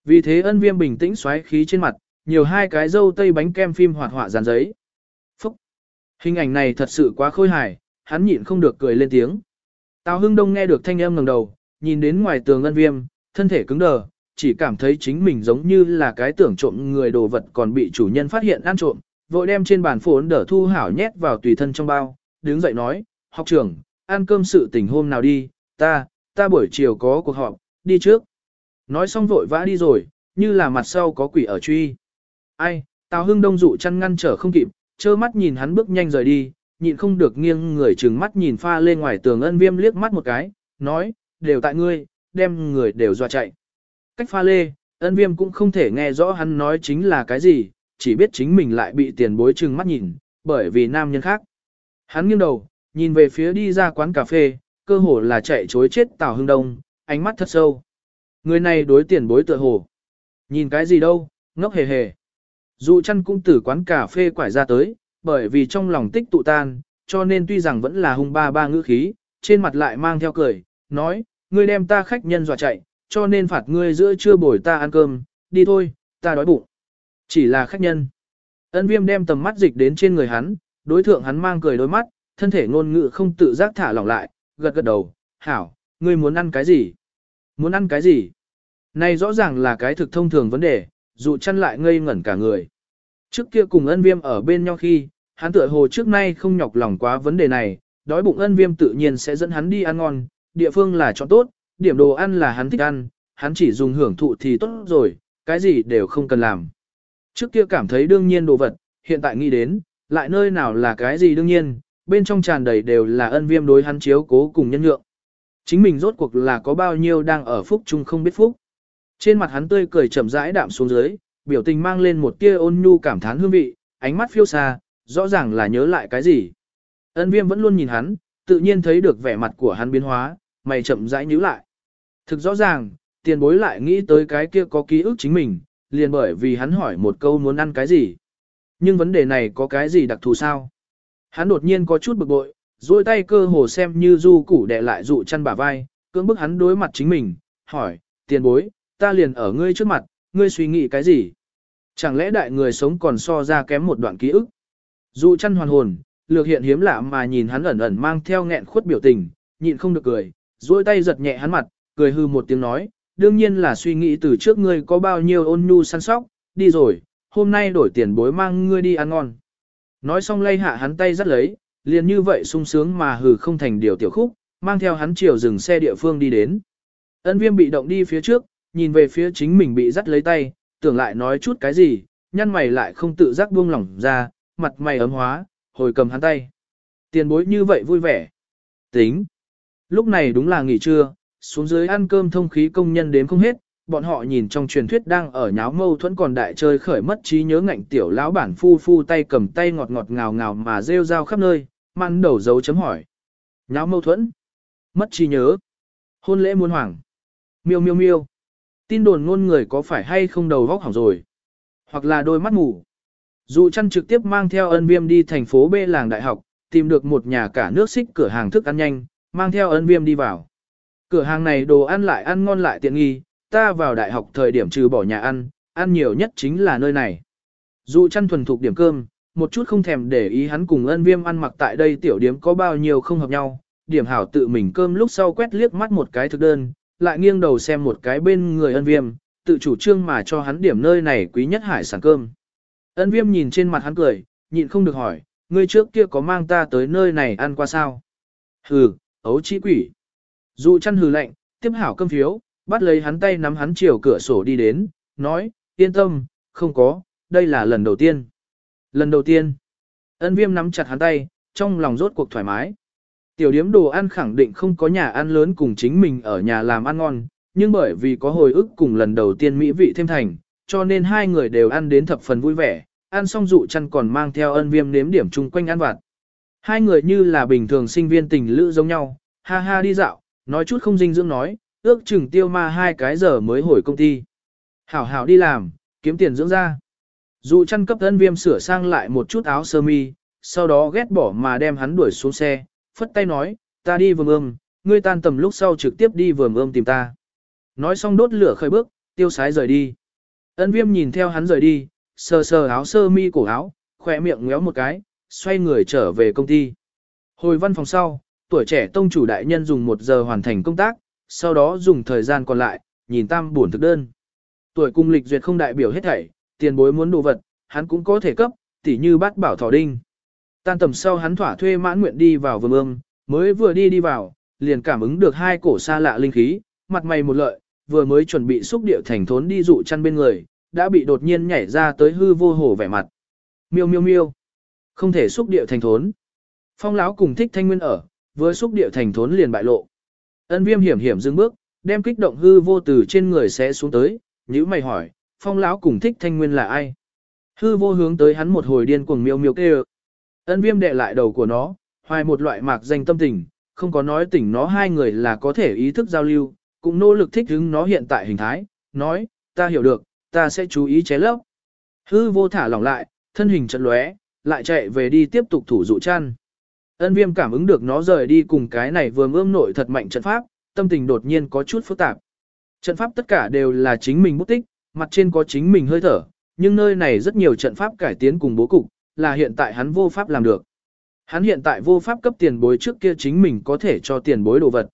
Vì thế ân viêm bình tĩnh xoáy khí trên mặt, nhiều hai cái dâu tây bánh kem phim hoạt họa dán giấy. Hình ảnh này thật sự quá khôi hài, hắn nhịn không được cười lên tiếng. Tào Hưng Đông nghe được thanh âm ngẩng đầu, nhìn đến ngoài tường ngân viêm, thân thể cứng đờ, chỉ cảm thấy chính mình giống như là cái tưởng trộm người đồ vật còn bị chủ nhân phát hiện ăn trộm, vội đem trên bàn phốn đỡ thu hảo nhét vào tùy thân trong bao, đứng dậy nói, học trưởng, ăn cơm sự tình hôm nào đi, ta, ta buổi chiều có cuộc họp, đi trước. Nói xong vội vã đi rồi, như là mặt sau có quỷ ở truy. Ai, Tào Hưng Đông dụ chăn ngăn trở không kịp, trơ mắt nhìn hắn bước nhanh rời đi, nhịn không được nghiêng người trừng mắt nhìn pha lên ngoài tường ân viêm liếc mắt một cái, nói, đều tại ngươi, đem người đều dọa chạy. Cách pha lê, ân viêm cũng không thể nghe rõ hắn nói chính là cái gì, chỉ biết chính mình lại bị tiền bối trừng mắt nhìn, bởi vì nam nhân khác. Hắn nghiêng đầu, nhìn về phía đi ra quán cà phê, cơ hồ là chạy chối chết Tào Hưng Đông, ánh mắt thật sâu. Người này đối tiền bối tựa hồ. Nhìn cái gì đâu, ngốc hề hề. Dụ chăn cũng từ quán cà phê quải ra tới, bởi vì trong lòng tích tụ tan, cho nên tuy rằng vẫn là hung ba ba ngữ khí, trên mặt lại mang theo cười, nói, ngươi đem ta khách nhân dọa chạy, cho nên phạt ngươi giữa trưa bồi ta ăn cơm, đi thôi, ta đói bụng. Chỉ là khách nhân. Ân viêm đem tầm mắt dịch đến trên người hắn, đối thượng hắn mang cười đôi mắt, thân thể ngôn ngữ không tự giác thả lỏng lại, gật gật đầu, hảo, ngươi muốn ăn cái gì? Muốn ăn cái gì? Này rõ ràng là cái thực thông thường vấn đề, dụ chăn lại ngây ngẩn cả người. Trước kia cùng ân viêm ở bên nhau khi, hắn tựa hồ trước nay không nhọc lòng quá vấn đề này, đói bụng ân viêm tự nhiên sẽ dẫn hắn đi ăn ngon, địa phương là chọn tốt, điểm đồ ăn là hắn thích ăn, hắn chỉ dùng hưởng thụ thì tốt rồi, cái gì đều không cần làm. Trước kia cảm thấy đương nhiên đồ vật, hiện tại nghĩ đến, lại nơi nào là cái gì đương nhiên, bên trong tràn đầy đều là ân viêm đối hắn chiếu cố cùng nhân nhượng. Chính mình rốt cuộc là có bao nhiêu đang ở phúc chung không biết phúc. Trên mặt hắn tươi cười chậm rãi đạm xuống dưới, biểu tình mang lên một tia ôn nhu cảm thán hương vị, ánh mắt phiêu xa, rõ ràng là nhớ lại cái gì. Ân viêm vẫn luôn nhìn hắn, tự nhiên thấy được vẻ mặt của hắn biến hóa, mày chậm rãi nhíu lại. Thực rõ ràng, tiền bối lại nghĩ tới cái kia có ký ức chính mình, liền bởi vì hắn hỏi một câu muốn ăn cái gì. Nhưng vấn đề này có cái gì đặc thù sao? Hắn đột nhiên có chút bực bội, duỗi tay cơ hồ xem như du củ đè lại dụ chăn bả vai, cưỡng bức hắn đối mặt chính mình, hỏi, tiền bối, ta liền ở ngươi trước mặt, ngươi suy nghĩ cái gì? Chẳng lẽ đại người sống còn so ra kém một đoạn ký ức? Dụ chăn hoàn hồn, lược hiện hiếm lạ mà nhìn hắn ẩn ẩn mang theo nghẹn khuất biểu tình, nhịn không được cười, duỗi tay giật nhẹ hắn mặt, cười hư một tiếng nói, đương nhiên là suy nghĩ từ trước ngươi có bao nhiêu ôn nhu săn sóc, đi rồi, hôm nay đổi tiền bối mang ngươi đi ăn ngon. Nói xong lay hạ hắn tay dắt lấy, liền như vậy sung sướng mà hừ không thành điều tiểu khúc, mang theo hắn chiều dừng xe địa phương đi đến. Ân viêm bị động đi phía trước, nhìn về phía chính mình bị dắt lấy tay, tưởng lại nói chút cái gì, nhăn mày lại không tự giác buông lỏng ra, mặt mày ấm hóa, hồi cầm hắn tay. Tiền bối như vậy vui vẻ. Tính. Lúc này đúng là nghỉ trưa, xuống dưới ăn cơm thông khí công nhân đến không hết, bọn họ nhìn trong truyền thuyết đang ở nháo mâu thuẫn còn đại chơi khởi mất trí nhớ ngạnh tiểu lão bản phu phu tay cầm tay ngọt ngọt ngào ngào mà rêu rao khắp nơi, mặn đầu dấu chấm hỏi. Nháo mâu thuẫn. Mất trí nhớ. Hôn lễ muôn hoàng. Miêu miêu miêu. Tin đồn ngôn người có phải hay không đầu vóc hỏng rồi. Hoặc là đôi mắt mù. Dụ chăn trực tiếp mang theo ân viêm đi thành phố B làng đại học, tìm được một nhà cả nước xích cửa hàng thức ăn nhanh, mang theo ân viêm đi vào. Cửa hàng này đồ ăn lại ăn ngon lại tiện nghi, ta vào đại học thời điểm trừ bỏ nhà ăn, ăn nhiều nhất chính là nơi này. Dụ chăn thuần thục điểm cơm, một chút không thèm để ý hắn cùng ân viêm ăn mặc tại đây tiểu điếm có bao nhiêu không hợp nhau, điểm hảo tự mình cơm lúc sau quét liếc mắt một cái thực đơn, lại nghiêng đầu xem một cái bên người ân viêm, tự chủ trương mà cho hắn điểm nơi này quý nhất hải sản cơm. Ân viêm nhìn trên mặt hắn cười, nhịn không được hỏi, ngươi trước kia có mang ta tới nơi này ăn qua sao? Hừ, ấu chi quỷ. Dụ chăn hừ lạnh, tiếp hảo cơm phiếu, bắt lấy hắn tay nắm hắn chiều cửa sổ đi đến, nói, yên tâm, không có, đây là lần đầu tiên. Lần đầu tiên, ân viêm nắm chặt hắn tay, trong lòng rốt cuộc thoải mái. Tiểu điếm đồ ăn khẳng định không có nhà ăn lớn cùng chính mình ở nhà làm ăn ngon, nhưng bởi vì có hồi ức cùng lần đầu tiên mỹ vị thêm thành, cho nên hai người đều ăn đến thập phần vui vẻ, ăn xong dụ chăn còn mang theo ân viêm nếm điểm chung quanh ăn vặt. Hai người như là bình thường sinh viên tình lữ giống nhau, ha ha đi dạo, nói chút không dinh dưỡng nói, ước chừng tiêu ma hai cái giờ mới hồi công ty. Hảo hảo đi làm, kiếm tiền dưỡng ra. Dụ chăn cấp ân viêm sửa sang lại một chút áo sơ mi, sau đó ghét bỏ mà đem hắn đuổi xuống xe, phất tay nói, ta đi vườn ươm, ngươi tan tầm lúc sau trực tiếp đi vườn ươm tìm ta. Nói xong đốt lửa khởi bước, tiêu sái rời đi. Ân viêm nhìn theo hắn rời đi, sờ sờ áo sơ mi cổ áo, khỏe miệng ngéo một cái, xoay người trở về công ty. Hồi văn phòng sau, tuổi trẻ tông chủ đại nhân dùng một giờ hoàn thành công tác, sau đó dùng thời gian còn lại, nhìn tam buồn thực đơn. Tuổi cung lịch duyệt không đại biểu hết thảy, tiền bối muốn đồ vật, hắn cũng có thể cấp, tỉ như bát bảo thỏ đinh. Tan tầm sau hắn thỏa thuê mãn nguyện đi vào vườn ương, mới vừa đi đi vào, liền cảm ứng được hai cổ xa lạ linh khí, mặt mày một lợi, vừa mới chuẩn bị xúc điệu thành thốn đi dụ chăn bên người, đã bị đột nhiên nhảy ra tới hư vô hổ vẻ mặt. Miêu miêu miêu, không thể xúc điệu thành thốn. Phong lão cùng thích thanh nguyên ở, với xúc điệu thành thốn liền bại lộ. Ân viêm hiểm hiểm dừng bước, đem kích động hư vô từ trên người sẽ xuống tới, nhữ mày hỏi, phong lão cùng thích thanh nguyên là ai? Hư vô hướng tới hắn một hồi điên cuồng miêu miêu kêu. Ân viêm đệ lại đầu của nó, hoài một loại mạc danh tâm tình, không có nói tỉnh nó hai người là có thể ý thức giao lưu, cũng nỗ lực thích ứng nó hiện tại hình thái, nói, ta hiểu được, ta sẽ chú ý chế lấp. Hư vô thả lỏng lại, thân hình chật lóe, lại chạy về đi tiếp tục thủ dụ chăn. Ân viêm cảm ứng được nó rời đi cùng cái này vừa ươm nội thật mạnh trận pháp, tâm tình đột nhiên có chút phức tạp. Trận pháp tất cả đều là chính mình bút tích, mặt trên có chính mình hơi thở, nhưng nơi này rất nhiều trận pháp cải tiến cùng bố cục, là hiện tại hắn vô pháp làm được. Hắn hiện tại vô pháp cấp tiền bối trước kia chính mình có thể cho tiền bối đồ vật.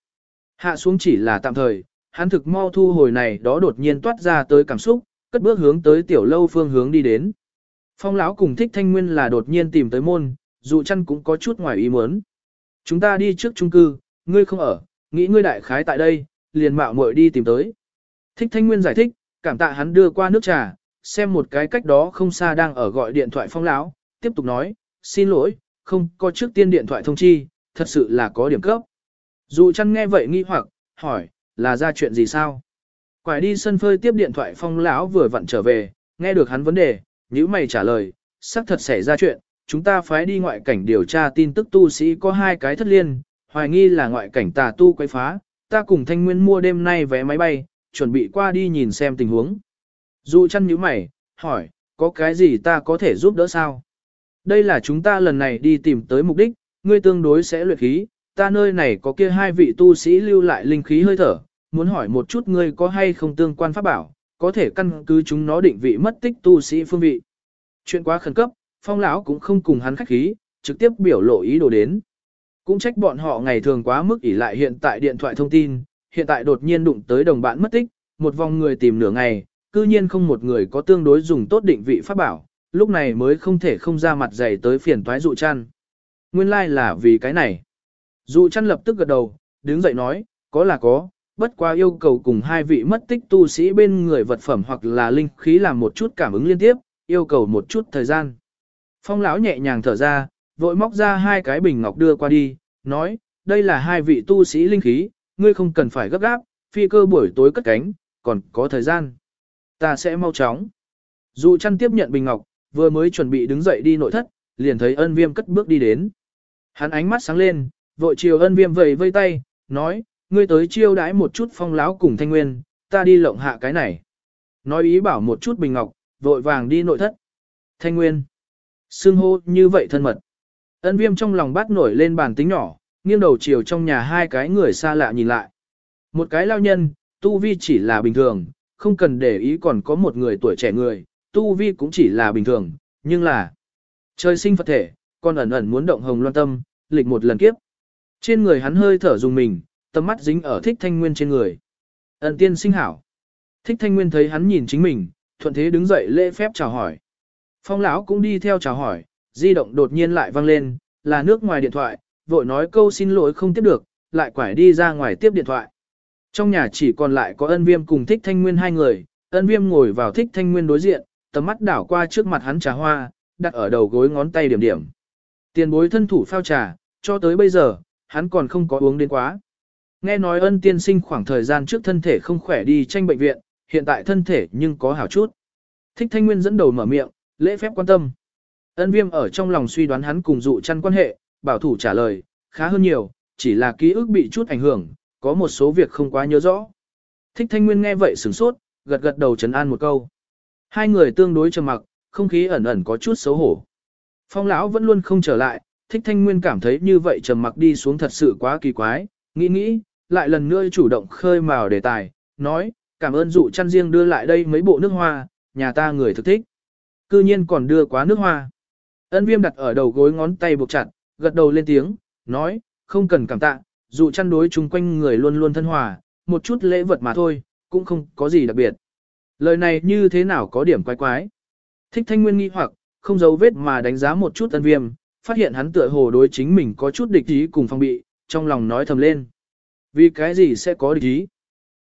Hạ xuống chỉ là tạm thời, hắn thực mau thu hồi này đó đột nhiên toát ra tới cảm xúc, cất bước hướng tới tiểu lâu phương hướng đi đến. Phong lão cùng thích thanh nguyên là đột nhiên tìm tới môn, dù chăn cũng có chút ngoài ý muốn. Chúng ta đi trước trung cư, ngươi không ở, nghĩ ngươi đại khái tại đây, liền mạo muội đi tìm tới. Thích thanh nguyên giải thích, cảm tạ hắn đưa qua nước trà, xem một cái cách đó không xa đang ở gọi điện thoại phong lão, tiếp tục nói, xin lỗi, không có trước tiên điện thoại thông chi, thật sự là có điểm cấp. Dù chăn nghe vậy nghi hoặc, hỏi, là ra chuyện gì sao? Quải đi sân phơi tiếp điện thoại phong lão vừa vặn trở về, nghe được hắn vấn đề, nhữ mày trả lời, xác thật xảy ra chuyện, chúng ta phải đi ngoại cảnh điều tra tin tức tu sĩ có hai cái thất liên, hoài nghi là ngoại cảnh tà tu quấy phá, ta cùng thanh nguyên mua đêm nay vé máy bay, chuẩn bị qua đi nhìn xem tình huống. Dụ chăn nhíu mày, hỏi, có cái gì ta có thể giúp đỡ sao? Đây là chúng ta lần này đi tìm tới mục đích, ngươi tương đối sẽ luyện khí, ta nơi này có kia hai vị tu sĩ lưu lại linh khí hơi thở, muốn hỏi một chút ngươi có hay không tương quan pháp bảo, có thể căn cứ chúng nó định vị mất tích tu sĩ phương vị. Chuyện quá khẩn cấp, phong lão cũng không cùng hắn khách khí, trực tiếp biểu lộ ý đồ đến. Cũng trách bọn họ ngày thường quá mức ỉ lại hiện tại điện thoại thông tin, hiện tại đột nhiên đụng tới đồng bạn mất tích, một vòng người tìm nửa ngày, cư nhiên không một người có tương đối dùng tốt định vị pháp bảo, lúc này mới không thể không ra mặt dày tới phiền toái dụ chăn. Nguyên lai like là vì cái này. Dụ chăn lập tức gật đầu, đứng dậy nói, có là có, bất qua yêu cầu cùng hai vị mất tích tu sĩ bên người vật phẩm hoặc là linh khí làm một chút cảm ứng liên tiếp, yêu cầu một chút thời gian. Phong lão nhẹ nhàng thở ra, vội móc ra hai cái bình ngọc đưa qua đi, nói, đây là hai vị tu sĩ linh khí, ngươi không cần phải gấp gáp, phi cơ buổi tối cất cánh, còn có thời gian. Ta sẽ mau chóng. Dụ chăn tiếp nhận bình ngọc, vừa mới chuẩn bị đứng dậy đi nội thất, liền thấy ân viêm cất bước đi đến. Hắn ánh mắt sáng lên, vội chiều ân viêm vầy vây tay, nói, ngươi tới chiêu đãi một chút phong láo cùng thanh nguyên, ta đi lộng hạ cái này. Nói ý bảo một chút bình ngọc, vội vàng đi nội thất. Thanh nguyên. Sương hô như vậy thân mật. Ân viêm trong lòng bắt nổi lên bàn tính nhỏ, nghiêng đầu chiều trong nhà hai cái người xa lạ nhìn lại. Một cái lao nhân, tu vi chỉ là bình thường, không cần để ý còn có một người tuổi trẻ người, tu vi cũng chỉ là bình thường, nhưng là trời sinh Phật thể, còn ẩn ẩn muốn động hồng loan tâm, lịch một lần kiếp. Trên người hắn hơi thở dùng mình, tầm mắt dính ở thích thanh nguyên trên người. Ẩn tiên sinh hảo. Thích thanh nguyên thấy hắn nhìn chính mình, thuận thế đứng dậy lễ phép chào hỏi. Phong lão cũng đi theo chào hỏi, di động đột nhiên lại vang lên, là nước ngoài điện thoại, vội nói câu xin lỗi không tiếp được, lại quải đi ra ngoài tiếp điện thoại. Trong nhà chỉ còn lại có ân viêm cùng thích thanh nguyên hai người, ân viêm ngồi vào thích thanh nguyên đối diện, tầm mắt đảo qua trước mặt hắn trà hoa, đặt ở đầu gối ngón tay điểm điểm. Tiền bối thân thủ phao trà, cho tới bây giờ, hắn còn không có uống đến quá. Nghe nói ân tiên sinh khoảng thời gian trước thân thể không khỏe đi tranh bệnh viện, hiện tại thân thể nhưng có hảo chút. Thích thanh nguyên dẫn đầu mở miệng, lễ phép quan tâm. Ân viêm ở trong lòng suy đoán hắn cùng dụ chăn quan hệ, bảo thủ trả lời, khá hơn nhiều, chỉ là ký ức bị chút ảnh hưởng, có một số việc không quá nhớ rõ. Thích thanh nguyên nghe vậy sửng sốt, gật gật đầu trấn an một câu. Hai người tương đối trầm mặc, không khí ẩn ẩn có chút xấu hổ. Phong lão vẫn luôn không trở lại, thích thanh nguyên cảm thấy như vậy trầm mặc đi xuống thật sự quá kỳ quái, nghĩ nghĩ, lại lần nữa chủ động khơi mào đề tài, nói, cảm ơn dụ chăn riêng đưa lại đây mấy bộ nước hoa, nhà ta người thực thích. Cư nhiên còn đưa quá nước hoa. Ân viêm đặt ở đầu gối ngón tay buộc chặt, gật đầu lên tiếng, nói, không cần cảm tạ, dụ chăn đối chung quanh người luôn luôn thân hòa, một chút lễ vật mà thôi, cũng không có gì đặc biệt. Lời này như thế nào có điểm quái quái. Thích thanh nguyên nghi hoặc, không giấu vết mà đánh giá một chút ân viêm, phát hiện hắn tựa hồ đối chính mình có chút địch ý cùng phong bị, trong lòng nói thầm lên. Vì cái gì sẽ có địch ý?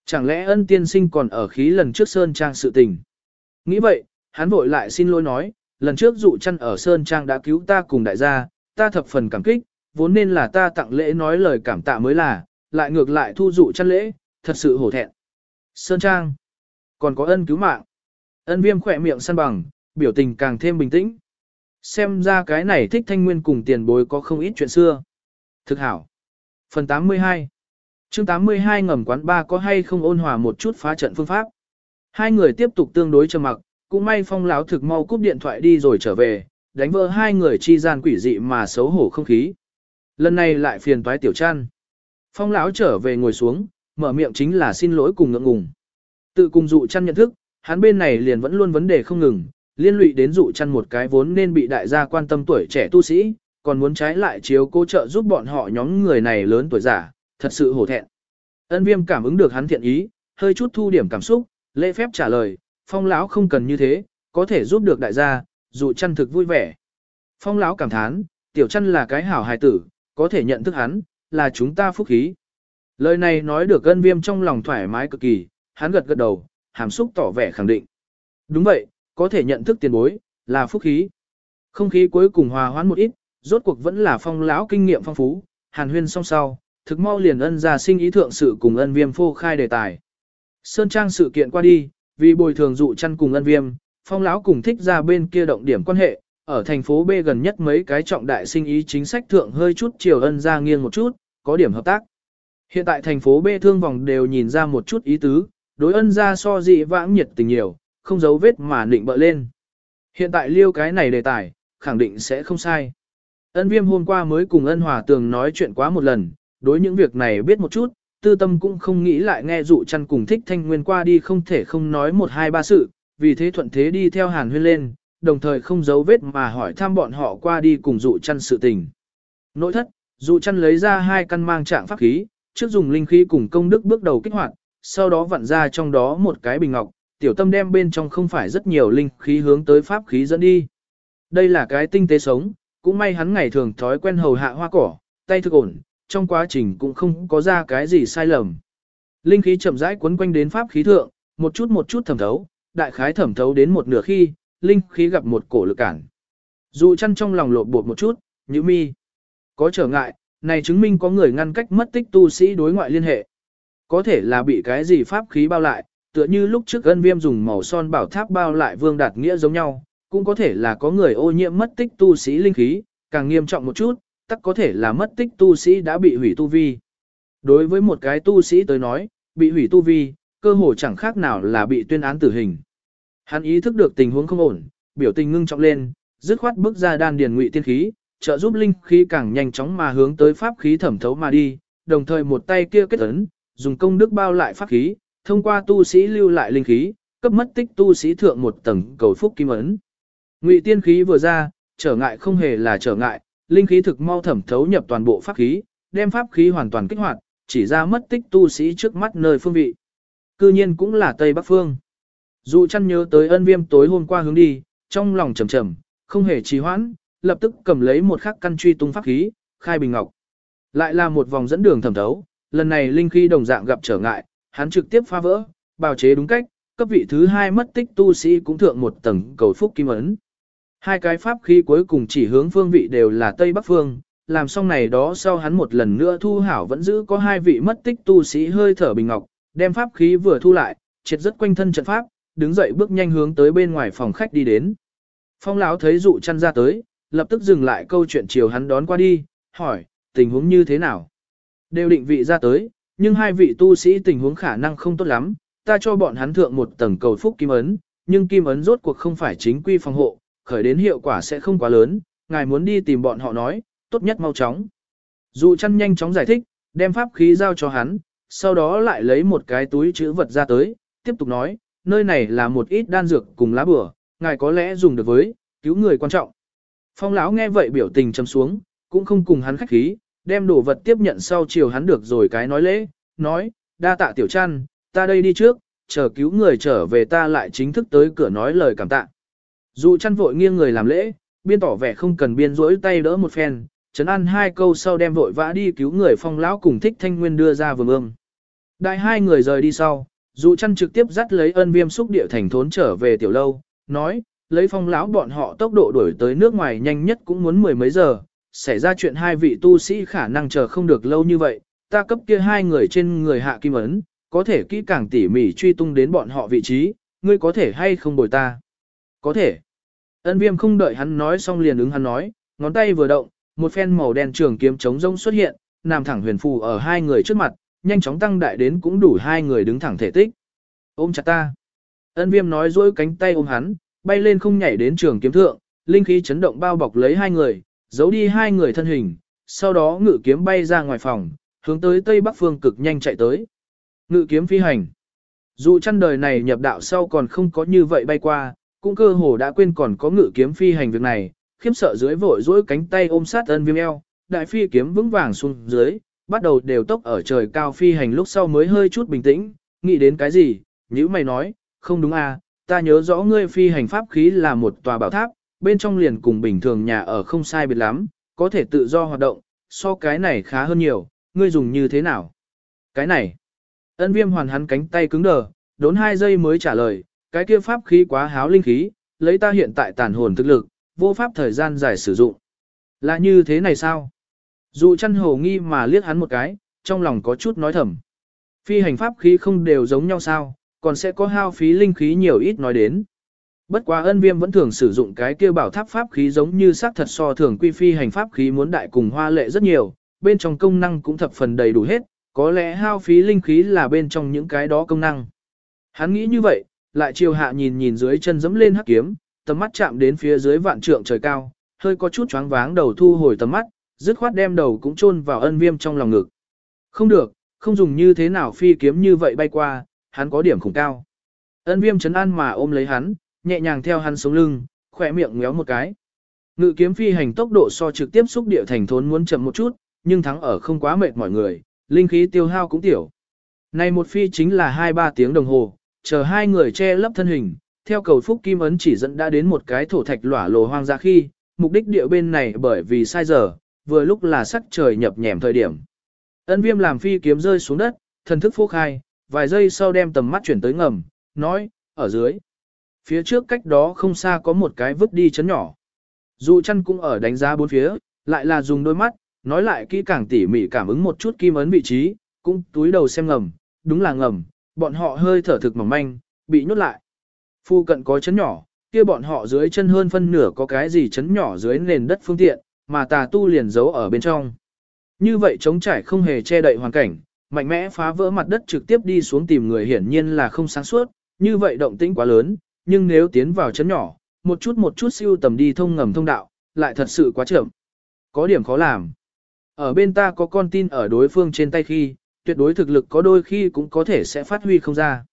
Chẳng lẽ ân tiên sinh còn ở khí lần trước Sơn Trang sự tình? Nghĩ vậy, hắn vội lại xin lỗi nói, lần trước dụ chăn ở Sơn Trang đã cứu ta cùng đại gia, ta thập phần cảm kích, vốn nên là ta tặng lễ nói lời cảm tạ mới là, lại ngược lại thu dụ chăn lễ, thật sự hổ thẹn. Sơn Trang, còn có ân cứu mạng. Ân viêm khỏe miệng săn bằng, biểu tình càng thêm bình tĩnh. Xem ra cái này thích thanh nguyên cùng tiền bối có không ít chuyện xưa. Thực hảo. Phần 82 chương 82 ngầm quán ba có hay không ôn hòa một chút phá trận phương pháp. Hai người tiếp tục tương đối trầm mặc, cũng may phong láo thực mau cúp điện thoại đi rồi trở về, đánh vỡ hai người chi gian quỷ dị mà xấu hổ không khí. Lần này lại phiền toái tiểu chăn. Phong lão trở về ngồi xuống, mở miệng chính là xin lỗi cùng ngượng ngùng. Tự cùng dụ chăn nhận thức, hắn bên này liền vẫn luôn vấn đề không ngừng, liên lụy đến dụ chăn một cái vốn nên bị đại gia quan tâm tuổi trẻ tu sĩ, còn muốn trái lại chiếu cố trợ giúp bọn họ nhóm người này lớn tuổi giả, thật sự hổ thẹn. Ân viêm cảm ứng được hắn thiện ý, hơi chút thu điểm cảm xúc, lễ phép trả lời, phong lão không cần như thế, có thể giúp được đại gia, dụ chăn thực vui vẻ. Phong lão cảm thán, tiểu chăn là cái hảo hài tử, có thể nhận thức hắn, là chúng ta phúc khí. Lời này nói được ân viêm trong lòng thoải mái cực kỳ, hắn gật gật đầu, hàm xúc tỏ vẻ khẳng định. Đúng vậy, có thể nhận thức tiền bối, là phúc khí. Không khí cuối cùng hòa hoãn một ít, rốt cuộc vẫn là phong lão kinh nghiệm phong phú, hàn huyên song sau, thực mau liền ân ra sinh ý thượng sự cùng ân viêm phô khai đề tài. Sơn trang sự kiện qua đi, vì bồi thường dụ chăn cùng ân viêm, phong lão cùng thích ra bên kia động điểm quan hệ, ở thành phố B gần nhất mấy cái trọng đại sinh ý chính sách thượng hơi chút chiều ân ra nghiêng một chút, có điểm hợp tác. Hiện tại thành phố B thương vòng đều nhìn ra một chút ý tứ, đối ân ra so dị vãng nhiệt tình nhiều, không giấu vết mà định bợ lên. Hiện tại liêu cái này đề tài, khẳng định sẽ không sai. Ân viêm hôm qua mới cùng ân hòa tường nói chuyện quá một lần, đối những việc này biết một chút, tư tâm cũng không nghĩ lại nghe dụ chăn cùng thích thanh nguyên qua đi không thể không nói một hai ba sự, vì thế thuận thế đi theo hàn huyên lên, đồng thời không giấu vết mà hỏi thăm bọn họ qua đi cùng dụ chăn sự tình. Nội thất, dụ chăn lấy ra hai căn mang trạng pháp khí, trước dùng linh khí cùng công đức bước đầu kích hoạt, sau đó vặn ra trong đó một cái bình ngọc, tiểu tâm đem bên trong không phải rất nhiều linh khí hướng tới pháp khí dẫn đi. Đây là cái tinh tế sống, cũng may hắn ngày thường thói quen hầu hạ hoa cỏ, tay thực ổn, trong quá trình cũng không có ra cái gì sai lầm. Linh khí chậm rãi quấn quanh đến pháp khí thượng, một chút một chút thẩm thấu, đại khái thẩm thấu đến một nửa khi, linh khí gặp một cổ lực cản. Dù chăn trong lòng lột bột một chút, như mi. Có trở ngại, này chứng minh có người ngăn cách mất tích tu sĩ đối ngoại liên hệ. Có thể là bị cái gì pháp khí bao lại, tựa như lúc trước ân viêm dùng màu son bảo tháp bao lại vương đạt nghĩa giống nhau, cũng có thể là có người ô nhiễm mất tích tu sĩ linh khí, càng nghiêm trọng một chút, tắc có thể là mất tích tu sĩ đã bị hủy tu vi. Đối với một cái tu sĩ tới nói, bị hủy tu vi, cơ hồ chẳng khác nào là bị tuyên án tử hình. Hắn ý thức được tình huống không ổn, biểu tình ngưng trọng lên, dứt khoát bước ra đan điền ngụy tiên khí, trợ giúp linh khí càng nhanh chóng mà hướng tới pháp khí thẩm thấu mà đi, đồng thời một tay kia kết ấn, dùng công đức bao lại pháp khí, thông qua tu sĩ lưu lại linh khí, cấp mất tích tu sĩ thượng một tầng cầu phúc kim ấn. Ngụy tiên khí vừa ra, trở ngại không hề là trở ngại, linh khí thực mau thẩm thấu nhập toàn bộ pháp khí, đem pháp khí hoàn toàn kích hoạt, chỉ ra mất tích tu sĩ trước mắt nơi phương vị. Cư nhiên cũng là Tây Bắc Phương. Dù chăn nhớ tới ân viêm tối hôm qua hướng đi, trong lòng trầm trầm, không hề trì hoãn, lập tức cầm lấy một khắc căn truy tung pháp khí, khai bình ngọc. Lại là một vòng dẫn đường thẩm thấu, lần này linh khí đồng dạng gặp trở ngại, hắn trực tiếp phá vỡ, bào chế đúng cách, cấp vị thứ hai mất tích tu sĩ cũng thượng một tầng cầu phúc kim ấn. Hai cái pháp khí cuối cùng chỉ hướng phương vị đều là Tây Bắc Phương, làm xong này đó sau hắn một lần nữa thu hảo vẫn giữ có hai vị mất tích tu sĩ hơi thở bình ngọc, đem pháp khí vừa thu lại, triệt rất quanh thân trận pháp, đứng dậy bước nhanh hướng tới bên ngoài phòng khách đi đến. Phong lão thấy dụ chăn ra tới, lập tức dừng lại câu chuyện chiều hắn đón qua đi, hỏi, tình huống như thế nào? Đều định vị ra tới, nhưng hai vị tu sĩ tình huống khả năng không tốt lắm, ta cho bọn hắn thượng một tầng cầu phúc kim ấn, nhưng kim ấn rốt cuộc không phải chính quy phòng hộ, khởi đến hiệu quả sẽ không quá lớn, ngài muốn đi tìm bọn họ nói, tốt nhất mau chóng. Dụ chăn nhanh chóng giải thích, đem pháp khí giao cho hắn, sau đó lại lấy một cái túi chữ vật ra tới, tiếp tục nói, nơi này là một ít đan dược cùng lá bửa, ngài có lẽ dùng được với, cứu người quan trọng. Phong lão nghe vậy biểu tình trầm xuống, cũng không cùng hắn khách khí, đem đồ vật tiếp nhận sau chiều hắn được rồi cái nói lễ, nói, đa tạ tiểu chăn, ta đây đi trước, chờ cứu người trở về ta lại chính thức tới cửa nói lời cảm tạ. Dù chăn vội nghiêng người làm lễ, biên tỏ vẻ không cần biên rỗi tay đỡ một phen, chấn ăn hai câu sau đem vội vã đi cứu người phong lão cùng thích thanh nguyên đưa ra vườn ương. Đại hai người rời đi sau, dù chăn trực tiếp dắt lấy ân viêm xúc địa thành thốn trở về tiểu lâu, nói, lấy phong lão bọn họ tốc độ đuổi tới nước ngoài nhanh nhất cũng muốn mười mấy giờ, xảy ra chuyện hai vị tu sĩ khả năng chờ không được lâu như vậy, ta cấp kia hai người trên người hạ kim ấn, có thể kỹ càng tỉ mỉ truy tung đến bọn họ vị trí, ngươi có thể hay không bồi ta? Có thể. Ân viêm không đợi hắn nói xong liền ứng hắn nói, ngón tay vừa động, một phen màu đen trường kiếm chống rông xuất hiện, nằm thẳng huyền phù ở hai người trước mặt, nhanh chóng tăng đại đến cũng đủ hai người đứng thẳng thể tích. Ôm chặt ta. Ân viêm nói dối cánh tay ôm hắn, bay lên không nhảy đến trường kiếm thượng, linh khí chấn động bao bọc lấy hai người, giấu đi hai người thân hình, sau đó ngự kiếm bay ra ngoài phòng, hướng tới tây bắc phương cực nhanh chạy tới. Ngự kiếm phi hành. Dù chăn đời này nhập đạo sau còn không có như vậy bay qua, cũng cơ hồ đã quên còn có ngự kiếm phi hành việc này, khiếp sợ dưới vội dỗi cánh tay ôm sát ân viêm eo, đại phi kiếm vững vàng xuống dưới, bắt đầu đều tốc ở trời cao phi hành lúc sau mới hơi chút bình tĩnh, nghĩ đến cái gì, như mày nói, không đúng à, ta nhớ rõ ngươi phi hành pháp khí là một tòa bảo tháp, bên trong liền cùng bình thường nhà ở không sai biệt lắm, có thể tự do hoạt động, so cái này khá hơn nhiều, ngươi dùng như thế nào? Cái này, ân viêm hoàn hắn cánh tay cứng đờ, đốn hai giây mới trả lời, cái kia pháp khí quá háo linh khí, lấy ta hiện tại tàn hồn thực lực, vô pháp thời gian dài sử dụng. Là như thế này sao? Dù chăn hồ nghi mà liếc hắn một cái, trong lòng có chút nói thầm. Phi hành pháp khí không đều giống nhau sao, còn sẽ có hao phí linh khí nhiều ít nói đến. Bất quá ân viêm vẫn thường sử dụng cái kia bảo tháp pháp khí giống như xác thật so thường quy phi hành pháp khí muốn đại cùng hoa lệ rất nhiều, bên trong công năng cũng thập phần đầy đủ hết, có lẽ hao phí linh khí là bên trong những cái đó công năng. Hắn nghĩ như vậy, lại chiều hạ nhìn nhìn dưới chân dẫm lên hắc kiếm, tầm mắt chạm đến phía dưới vạn trượng trời cao, hơi có chút choáng váng đầu thu hồi tầm mắt, dứt khoát đem đầu cũng chôn vào ân viêm trong lòng ngực. Không được, không dùng như thế nào phi kiếm như vậy bay qua, hắn có điểm khủng cao. Ân viêm chấn an mà ôm lấy hắn, nhẹ nhàng theo hắn sống lưng, khỏe miệng ngéo một cái. Ngự kiếm phi hành tốc độ so trực tiếp xúc địa thành thốn muốn chậm một chút, nhưng thắng ở không quá mệt mọi người, linh khí tiêu hao cũng tiểu. Này một phi chính là 2-3 tiếng đồng hồ, chờ hai người che lấp thân hình, theo cầu phúc kim ấn chỉ dẫn đã đến một cái thổ thạch lỏa lồ hoang dã khi, mục đích địa bên này bởi vì sai giờ, vừa lúc là sắc trời nhập nhèm thời điểm. Ân viêm làm phi kiếm rơi xuống đất, thần thức phô khai, vài giây sau đem tầm mắt chuyển tới ngầm, nói, ở dưới. Phía trước cách đó không xa có một cái vứt đi chấn nhỏ. dù chăn cũng ở đánh giá bốn phía, lại là dùng đôi mắt, nói lại kỹ càng tỉ mỉ cảm ứng một chút kim ấn vị trí, cũng túi đầu xem ngầm, đúng là ngầm, bọn họ hơi thở thực mỏng manh, bị nhốt lại. Phu cận có chấn nhỏ, kia bọn họ dưới chân hơn phân nửa có cái gì chấn nhỏ dưới nền đất phương tiện, mà tà tu liền giấu ở bên trong. Như vậy chống trải không hề che đậy hoàn cảnh, mạnh mẽ phá vỡ mặt đất trực tiếp đi xuống tìm người hiển nhiên là không sáng suốt, như vậy động tĩnh quá lớn, nhưng nếu tiến vào chấn nhỏ, một chút một chút siêu tầm đi thông ngầm thông đạo, lại thật sự quá chậm. Có điểm khó làm. Ở bên ta có con tin ở đối phương trên tay khi, tuyệt đối thực lực có đôi khi cũng có thể sẽ phát huy không ra.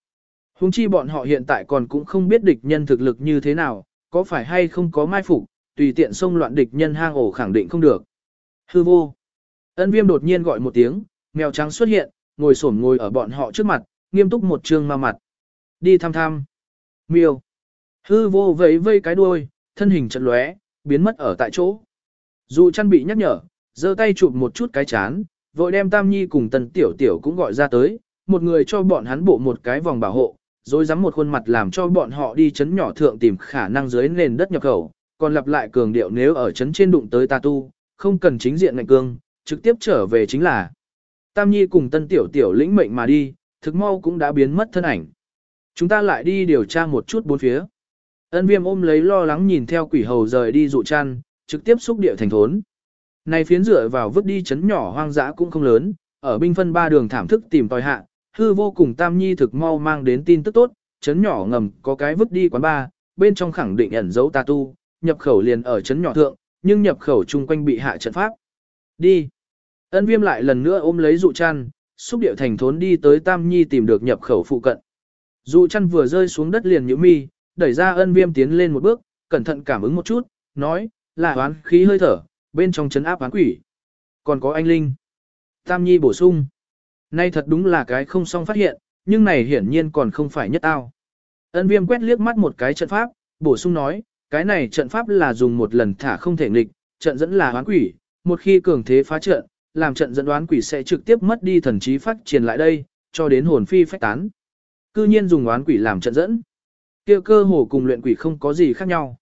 Hùng chi bọn họ hiện tại còn cũng không biết địch nhân thực lực như thế nào, có phải hay không có mai phục, tùy tiện xông loạn địch nhân hang ổ khẳng định không được. Hư vô. Ân viêm đột nhiên gọi một tiếng, mèo trắng xuất hiện, ngồi xổm ngồi ở bọn họ trước mặt, nghiêm túc một trương ma mặt. Đi thăm thăm. Miêu. Hư vô vẫy vây cái đuôi, thân hình chật lóe, biến mất ở tại chỗ. Dù chăn bị nhắc nhở, giơ tay chụp một chút cái chán, vội đem Tam Nhi cùng Tần Tiểu Tiểu cũng gọi ra tới, một người cho bọn hắn bộ một cái vòng bảo hộ, rồi dám một khuôn mặt làm cho bọn họ đi chấn nhỏ thượng tìm khả năng dưới nền đất nhập khẩu, còn lặp lại cường điệu nếu ở chấn trên đụng tới ta tu, không cần chính diện ngạnh cương, trực tiếp trở về chính là. Tam Nhi cùng Tân Tiểu Tiểu lĩnh mệnh mà đi, thực mau cũng đã biến mất thân ảnh. Chúng ta lại đi điều tra một chút bốn phía. Ân viêm ôm lấy lo lắng nhìn theo quỷ hầu rời đi dụ chăn, trực tiếp xúc địa thành thốn. Này phiến rửa vào vứt đi chấn nhỏ hoang dã cũng không lớn, ở binh phân ba đường thảm thức tìm tòi hạ, hư vô cùng tam nhi thực mau mang đến tin tức tốt, chấn nhỏ ngầm có cái vứt đi quán ba, bên trong khẳng định ẩn dấu Tatu. nhập khẩu liền ở chấn nhỏ thượng, nhưng nhập khẩu chung quanh bị hạ trận pháp. Đi. Ân viêm lại lần nữa ôm lấy dụ chăn, xúc điệu thành thốn đi tới tam nhi tìm được nhập khẩu phụ cận. Dụ chăn vừa rơi xuống đất liền nhíu mi, đẩy ra ân viêm tiến lên một bước, cẩn thận cảm ứng một chút, nói, là oán khí hơi thở, bên trong chấn áp oán quỷ. Còn có anh Linh. Tam Nhi bổ sung. Nay thật đúng là cái không xong phát hiện, nhưng này hiển nhiên còn không phải nhất ao. Ân viêm quét liếc mắt một cái trận pháp, bổ sung nói, cái này trận pháp là dùng một lần thả không thể nghịch, trận dẫn là oán quỷ, một khi cường thế phá trận, làm trận dẫn đoán quỷ sẽ trực tiếp mất đi thần trí phát triển lại đây, cho đến hồn phi phách tán. Cư nhiên dùng oán quỷ làm trận dẫn. kia cơ hồ cùng luyện quỷ không có gì khác nhau.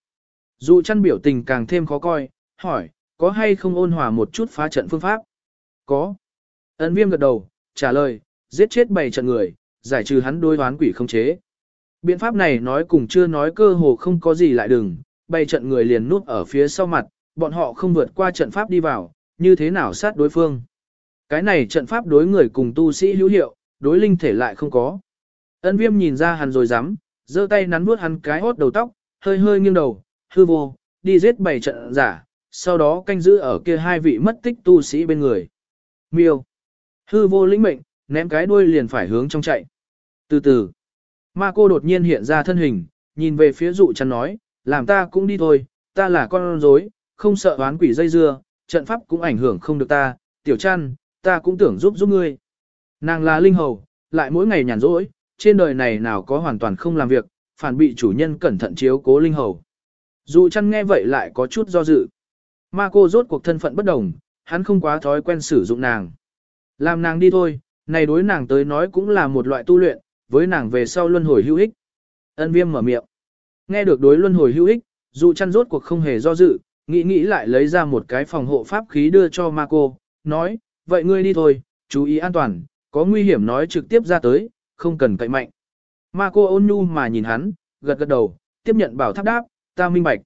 Dù chăn biểu tình càng thêm khó coi, hỏi, có hay không ôn hòa một chút phá trận phương pháp? Có. Ấn viêm gật đầu, trả lời, giết chết bảy trận người, giải trừ hắn đối oán quỷ không chế. Biện pháp này nói cùng chưa nói cơ hồ không có gì lại đừng, bảy trận người liền núp ở phía sau mặt, bọn họ không vượt qua trận pháp đi vào, như thế nào sát đối phương. Cái này trận pháp đối người cùng tu sĩ hữu hiệu, đối linh thể lại không có. Ân viêm nhìn ra hắn rồi dám, giơ tay nắn bước hắn cái hốt đầu tóc, hơi hơi nghiêng đầu, hư vô, đi giết bảy trận giả, sau đó canh giữ ở kia hai vị mất tích tu sĩ bên người. Miêu. Hư vô lĩnh mệnh, ném cái đuôi liền phải hướng trong chạy. Từ từ, ma cô đột nhiên hiện ra thân hình, nhìn về phía dụ chắn nói, làm ta cũng đi thôi, ta là con rối, không sợ oán quỷ dây dưa, trận pháp cũng ảnh hưởng không được ta, tiểu chăn, ta cũng tưởng giúp giúp ngươi. Nàng là linh hầu, lại mỗi ngày nhàn rỗi, trên đời này nào có hoàn toàn không làm việc, phản bị chủ nhân cẩn thận chiếu cố linh hầu. Dụ chăn nghe vậy lại có chút do dự. Ma cô rốt cuộc thân phận bất đồng, hắn không quá thói quen sử dụng nàng. Làm nàng đi thôi, này đối nàng tới nói cũng là một loại tu luyện, với nàng về sau luân hồi hữu ích. Ân viêm mở miệng. Nghe được đối luân hồi hữu ích, dù chăn rốt cuộc không hề do dự, nghĩ nghĩ lại lấy ra một cái phòng hộ pháp khí đưa cho ma cô, nói, vậy ngươi đi thôi, chú ý an toàn, có nguy hiểm nói trực tiếp ra tới, không cần cậy mạnh. Ma cô ôn nhu mà nhìn hắn, gật gật đầu, tiếp nhận bảo tháp đáp, ta minh bạch.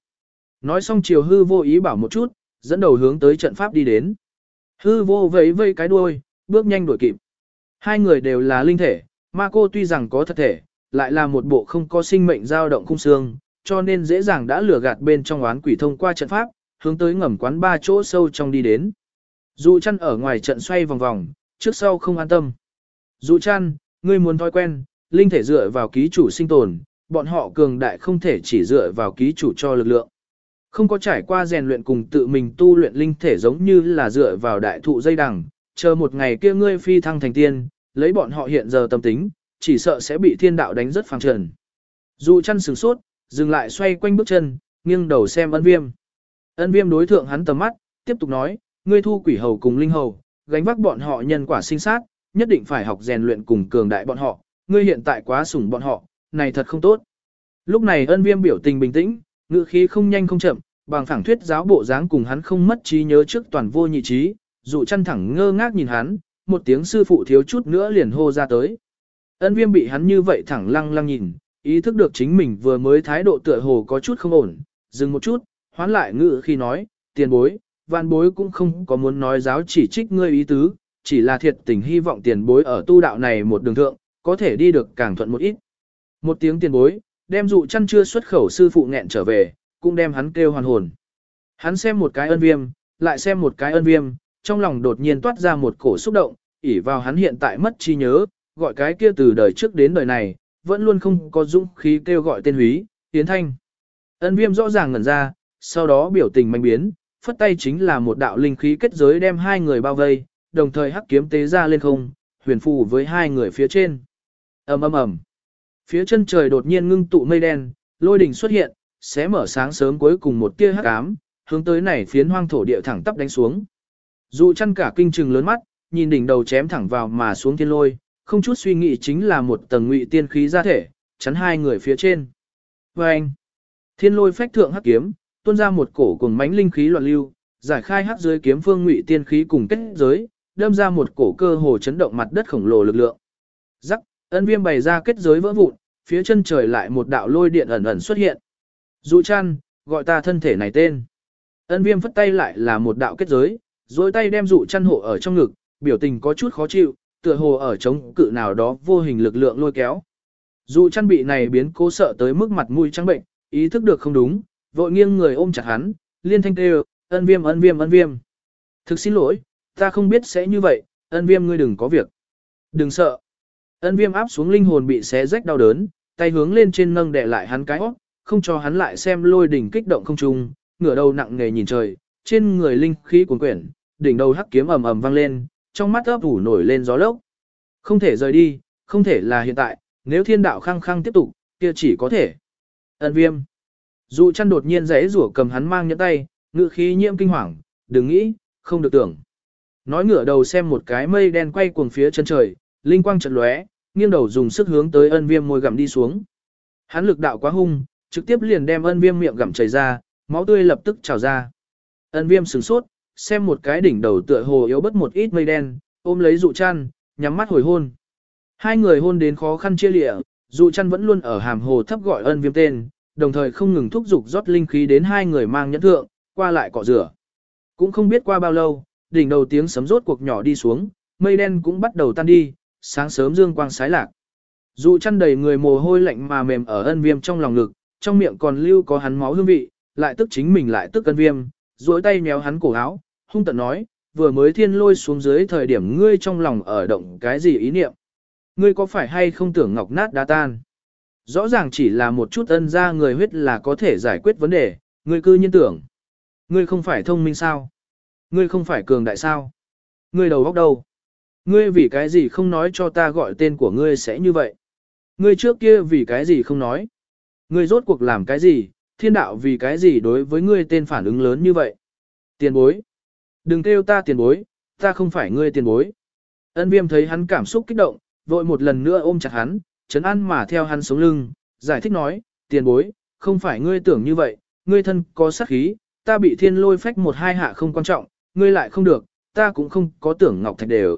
Nói xong chiều hư vô ý bảo một chút, dẫn đầu hướng tới trận pháp đi đến. Hư vô vẫy vây cái đuôi, bước nhanh đuổi kịp. Hai người đều là linh thể, ma cô tuy rằng có thật thể, lại là một bộ không có sinh mệnh dao động khung xương, cho nên dễ dàng đã lừa gạt bên trong oán quỷ thông qua trận pháp, hướng tới ngầm quán ba chỗ sâu trong đi đến. Dụ chăn ở ngoài trận xoay vòng vòng, trước sau không an tâm. Dụ chăn, ngươi muốn thói quen, linh thể dựa vào ký chủ sinh tồn, bọn họ cường đại không thể chỉ dựa vào ký chủ cho lực lượng. Không có trải qua rèn luyện cùng tự mình tu luyện linh thể giống như là dựa vào đại thụ dây đằng, chờ một ngày kia ngươi phi thăng thành tiên, lấy bọn họ hiện giờ tâm tính, chỉ sợ sẽ bị thiên đạo đánh rất phẳng trần. Dù chăn sửng sốt, dừng lại xoay quanh bước chân, nghiêng đầu xem ân viêm. Ân viêm đối thượng hắn tầm mắt, tiếp tục nói, ngươi thu quỷ hầu cùng linh hầu, gánh vác bọn họ nhân quả sinh sát, nhất định phải học rèn luyện cùng cường đại bọn họ, ngươi hiện tại quá sủng bọn họ, này thật không tốt. Lúc này ân viêm biểu tình bình tĩnh, ngữ khí không nhanh không chậm, bằng phẳng thuyết giáo bộ dáng cùng hắn không mất trí nhớ trước toàn vô nhị trí, dụ chăn thẳng ngơ ngác nhìn hắn, một tiếng sư phụ thiếu chút nữa liền hô ra tới. Ân viêm bị hắn như vậy thẳng lăng lăng nhìn, ý thức được chính mình vừa mới thái độ tựa hồ có chút không ổn, dừng một chút, hoán lại ngữ khi nói, tiền bối, văn bối cũng không có muốn nói giáo chỉ trích ngươi ý tứ, chỉ là thiệt tình hy vọng tiền bối ở tu đạo này một đường thượng, có thể đi được càng thuận một ít. Một tiếng tiền bối, đem dụ chăn chưa xuất khẩu sư phụ nghẹn trở về, cũng đem hắn kêu hoàn hồn. Hắn xem một cái ân viêm, lại xem một cái ân viêm, trong lòng đột nhiên toát ra một cổ xúc động, ỉ vào hắn hiện tại mất trí nhớ, gọi cái kia từ đời trước đến đời này, vẫn luôn không có dũng khí kêu gọi tên húy, tiến thanh. Ân viêm rõ ràng ngẩn ra, sau đó biểu tình manh biến, phất tay chính là một đạo linh khí kết giới đem hai người bao vây, đồng thời hắc kiếm tế ra lên không, huyền phù với hai người phía trên. ầm ầm ầm, Phía chân trời đột nhiên ngưng tụ mây đen, lôi đỉnh xuất hiện, xé mở sáng sớm cuối cùng một tia hắc ám, hướng tới này phiến hoang thổ địa thẳng tắp đánh xuống. Dụ chăn cả kinh trừng lớn mắt, nhìn đỉnh đầu chém thẳng vào mà xuống thiên lôi, không chút suy nghĩ chính là một tầng ngụy tiên khí ra thể, chắn hai người phía trên. Và anh, thiên lôi phách thượng hắc kiếm, tuôn ra một cổ cùng mãnh linh khí loạn lưu, giải khai hắc dưới kiếm phương ngụy tiên khí cùng kết giới, đâm ra một cổ cơ hồ chấn động mặt đất khổng lồ lực lượng. Rắc, ân viêm bày ra kết giới vỡ vụn, phía chân trời lại một đạo lôi điện ẩn ẩn xuất hiện. Dụ chăn, gọi ta thân thể này tên. Ân viêm phất tay lại là một đạo kết giới, dối tay đem dụ chăn hộ ở trong ngực, biểu tình có chút khó chịu, tựa hồ ở chống cự nào đó vô hình lực lượng lôi kéo. Dụ chăn bị này biến cố sợ tới mức mặt mũi trắng bệnh, ý thức được không đúng, vội nghiêng người ôm chặt hắn, liên thanh kêu, ân viêm ân viêm ân viêm. Thực xin lỗi, ta không biết sẽ như vậy, ân viêm ngươi đừng có việc. Đừng sợ. Ân viêm áp xuống linh hồn bị xé rách đau đớn, tay hướng lên trên nâng đè lại hắn cái óc, không cho hắn lại xem lôi đỉnh kích động không trung, ngửa đầu nặng nghề nhìn trời, trên người linh khí cuồn quyển, đỉnh đầu hắc kiếm ầm ầm vang lên, trong mắt ấp ủ nổi lên gió lốc. Không thể rời đi, không thể là hiện tại, nếu thiên đạo khăng khăng tiếp tục, kia chỉ có thể. Ân viêm. Dụ chăn đột nhiên rẽ rủa cầm hắn mang nhẫn tay, ngự khí nhiễm kinh hoàng, đừng nghĩ, không được tưởng. Nói ngửa đầu xem một cái mây đen quay cuồng phía chân trời, linh quang chợt lóe, nghiêng đầu dùng sức hướng tới ân viêm môi gặm đi xuống. Hắn lực đạo quá hung, trực tiếp liền đem ân viêm miệng gặm chảy ra, máu tươi lập tức trào ra. Ân viêm sửng sốt, xem một cái đỉnh đầu tựa hồ yếu bất một ít mây đen, ôm lấy dụ chăn, nhắm mắt hồi hôn. Hai người hôn đến khó khăn chia lịa, dụ chăn vẫn luôn ở hàm hồ thấp gọi ân viêm tên, đồng thời không ngừng thúc giục rót linh khí đến hai người mang nhẫn thượng, qua lại cọ rửa. Cũng không biết qua bao lâu, đỉnh đầu tiếng sấm rốt cuộc nhỏ đi xuống, mây đen cũng bắt đầu tan đi, sáng sớm dương quang sái lạc. Dụ chăn đầy người mồ hôi lạnh mà mềm ở ân viêm trong lòng ngực, trong miệng còn lưu có hắn máu hương vị, lại tức chính mình lại tức ân viêm, duỗi tay méo hắn cổ áo, hung tận nói, vừa mới thiên lôi xuống dưới thời điểm ngươi trong lòng ở động cái gì ý niệm. Ngươi có phải hay không tưởng ngọc nát đá tan? Rõ ràng chỉ là một chút ân ra người huyết là có thể giải quyết vấn đề, ngươi cư nhiên tưởng. Ngươi không phải thông minh sao? Ngươi không phải cường đại sao? Ngươi đầu góc đâu? Ngươi vì cái gì không nói cho ta gọi tên của ngươi sẽ như vậy? Ngươi trước kia vì cái gì không nói? Ngươi rốt cuộc làm cái gì? Thiên đạo vì cái gì đối với ngươi tên phản ứng lớn như vậy? Tiền bối. Đừng kêu ta tiền bối, ta không phải ngươi tiền bối. Ân viêm thấy hắn cảm xúc kích động, vội một lần nữa ôm chặt hắn, chấn an mà theo hắn sống lưng, giải thích nói, tiền bối, không phải ngươi tưởng như vậy, ngươi thân có sát khí, ta bị thiên lôi phách một hai hạ không quan trọng, ngươi lại không được, ta cũng không có tưởng ngọc thạch đều.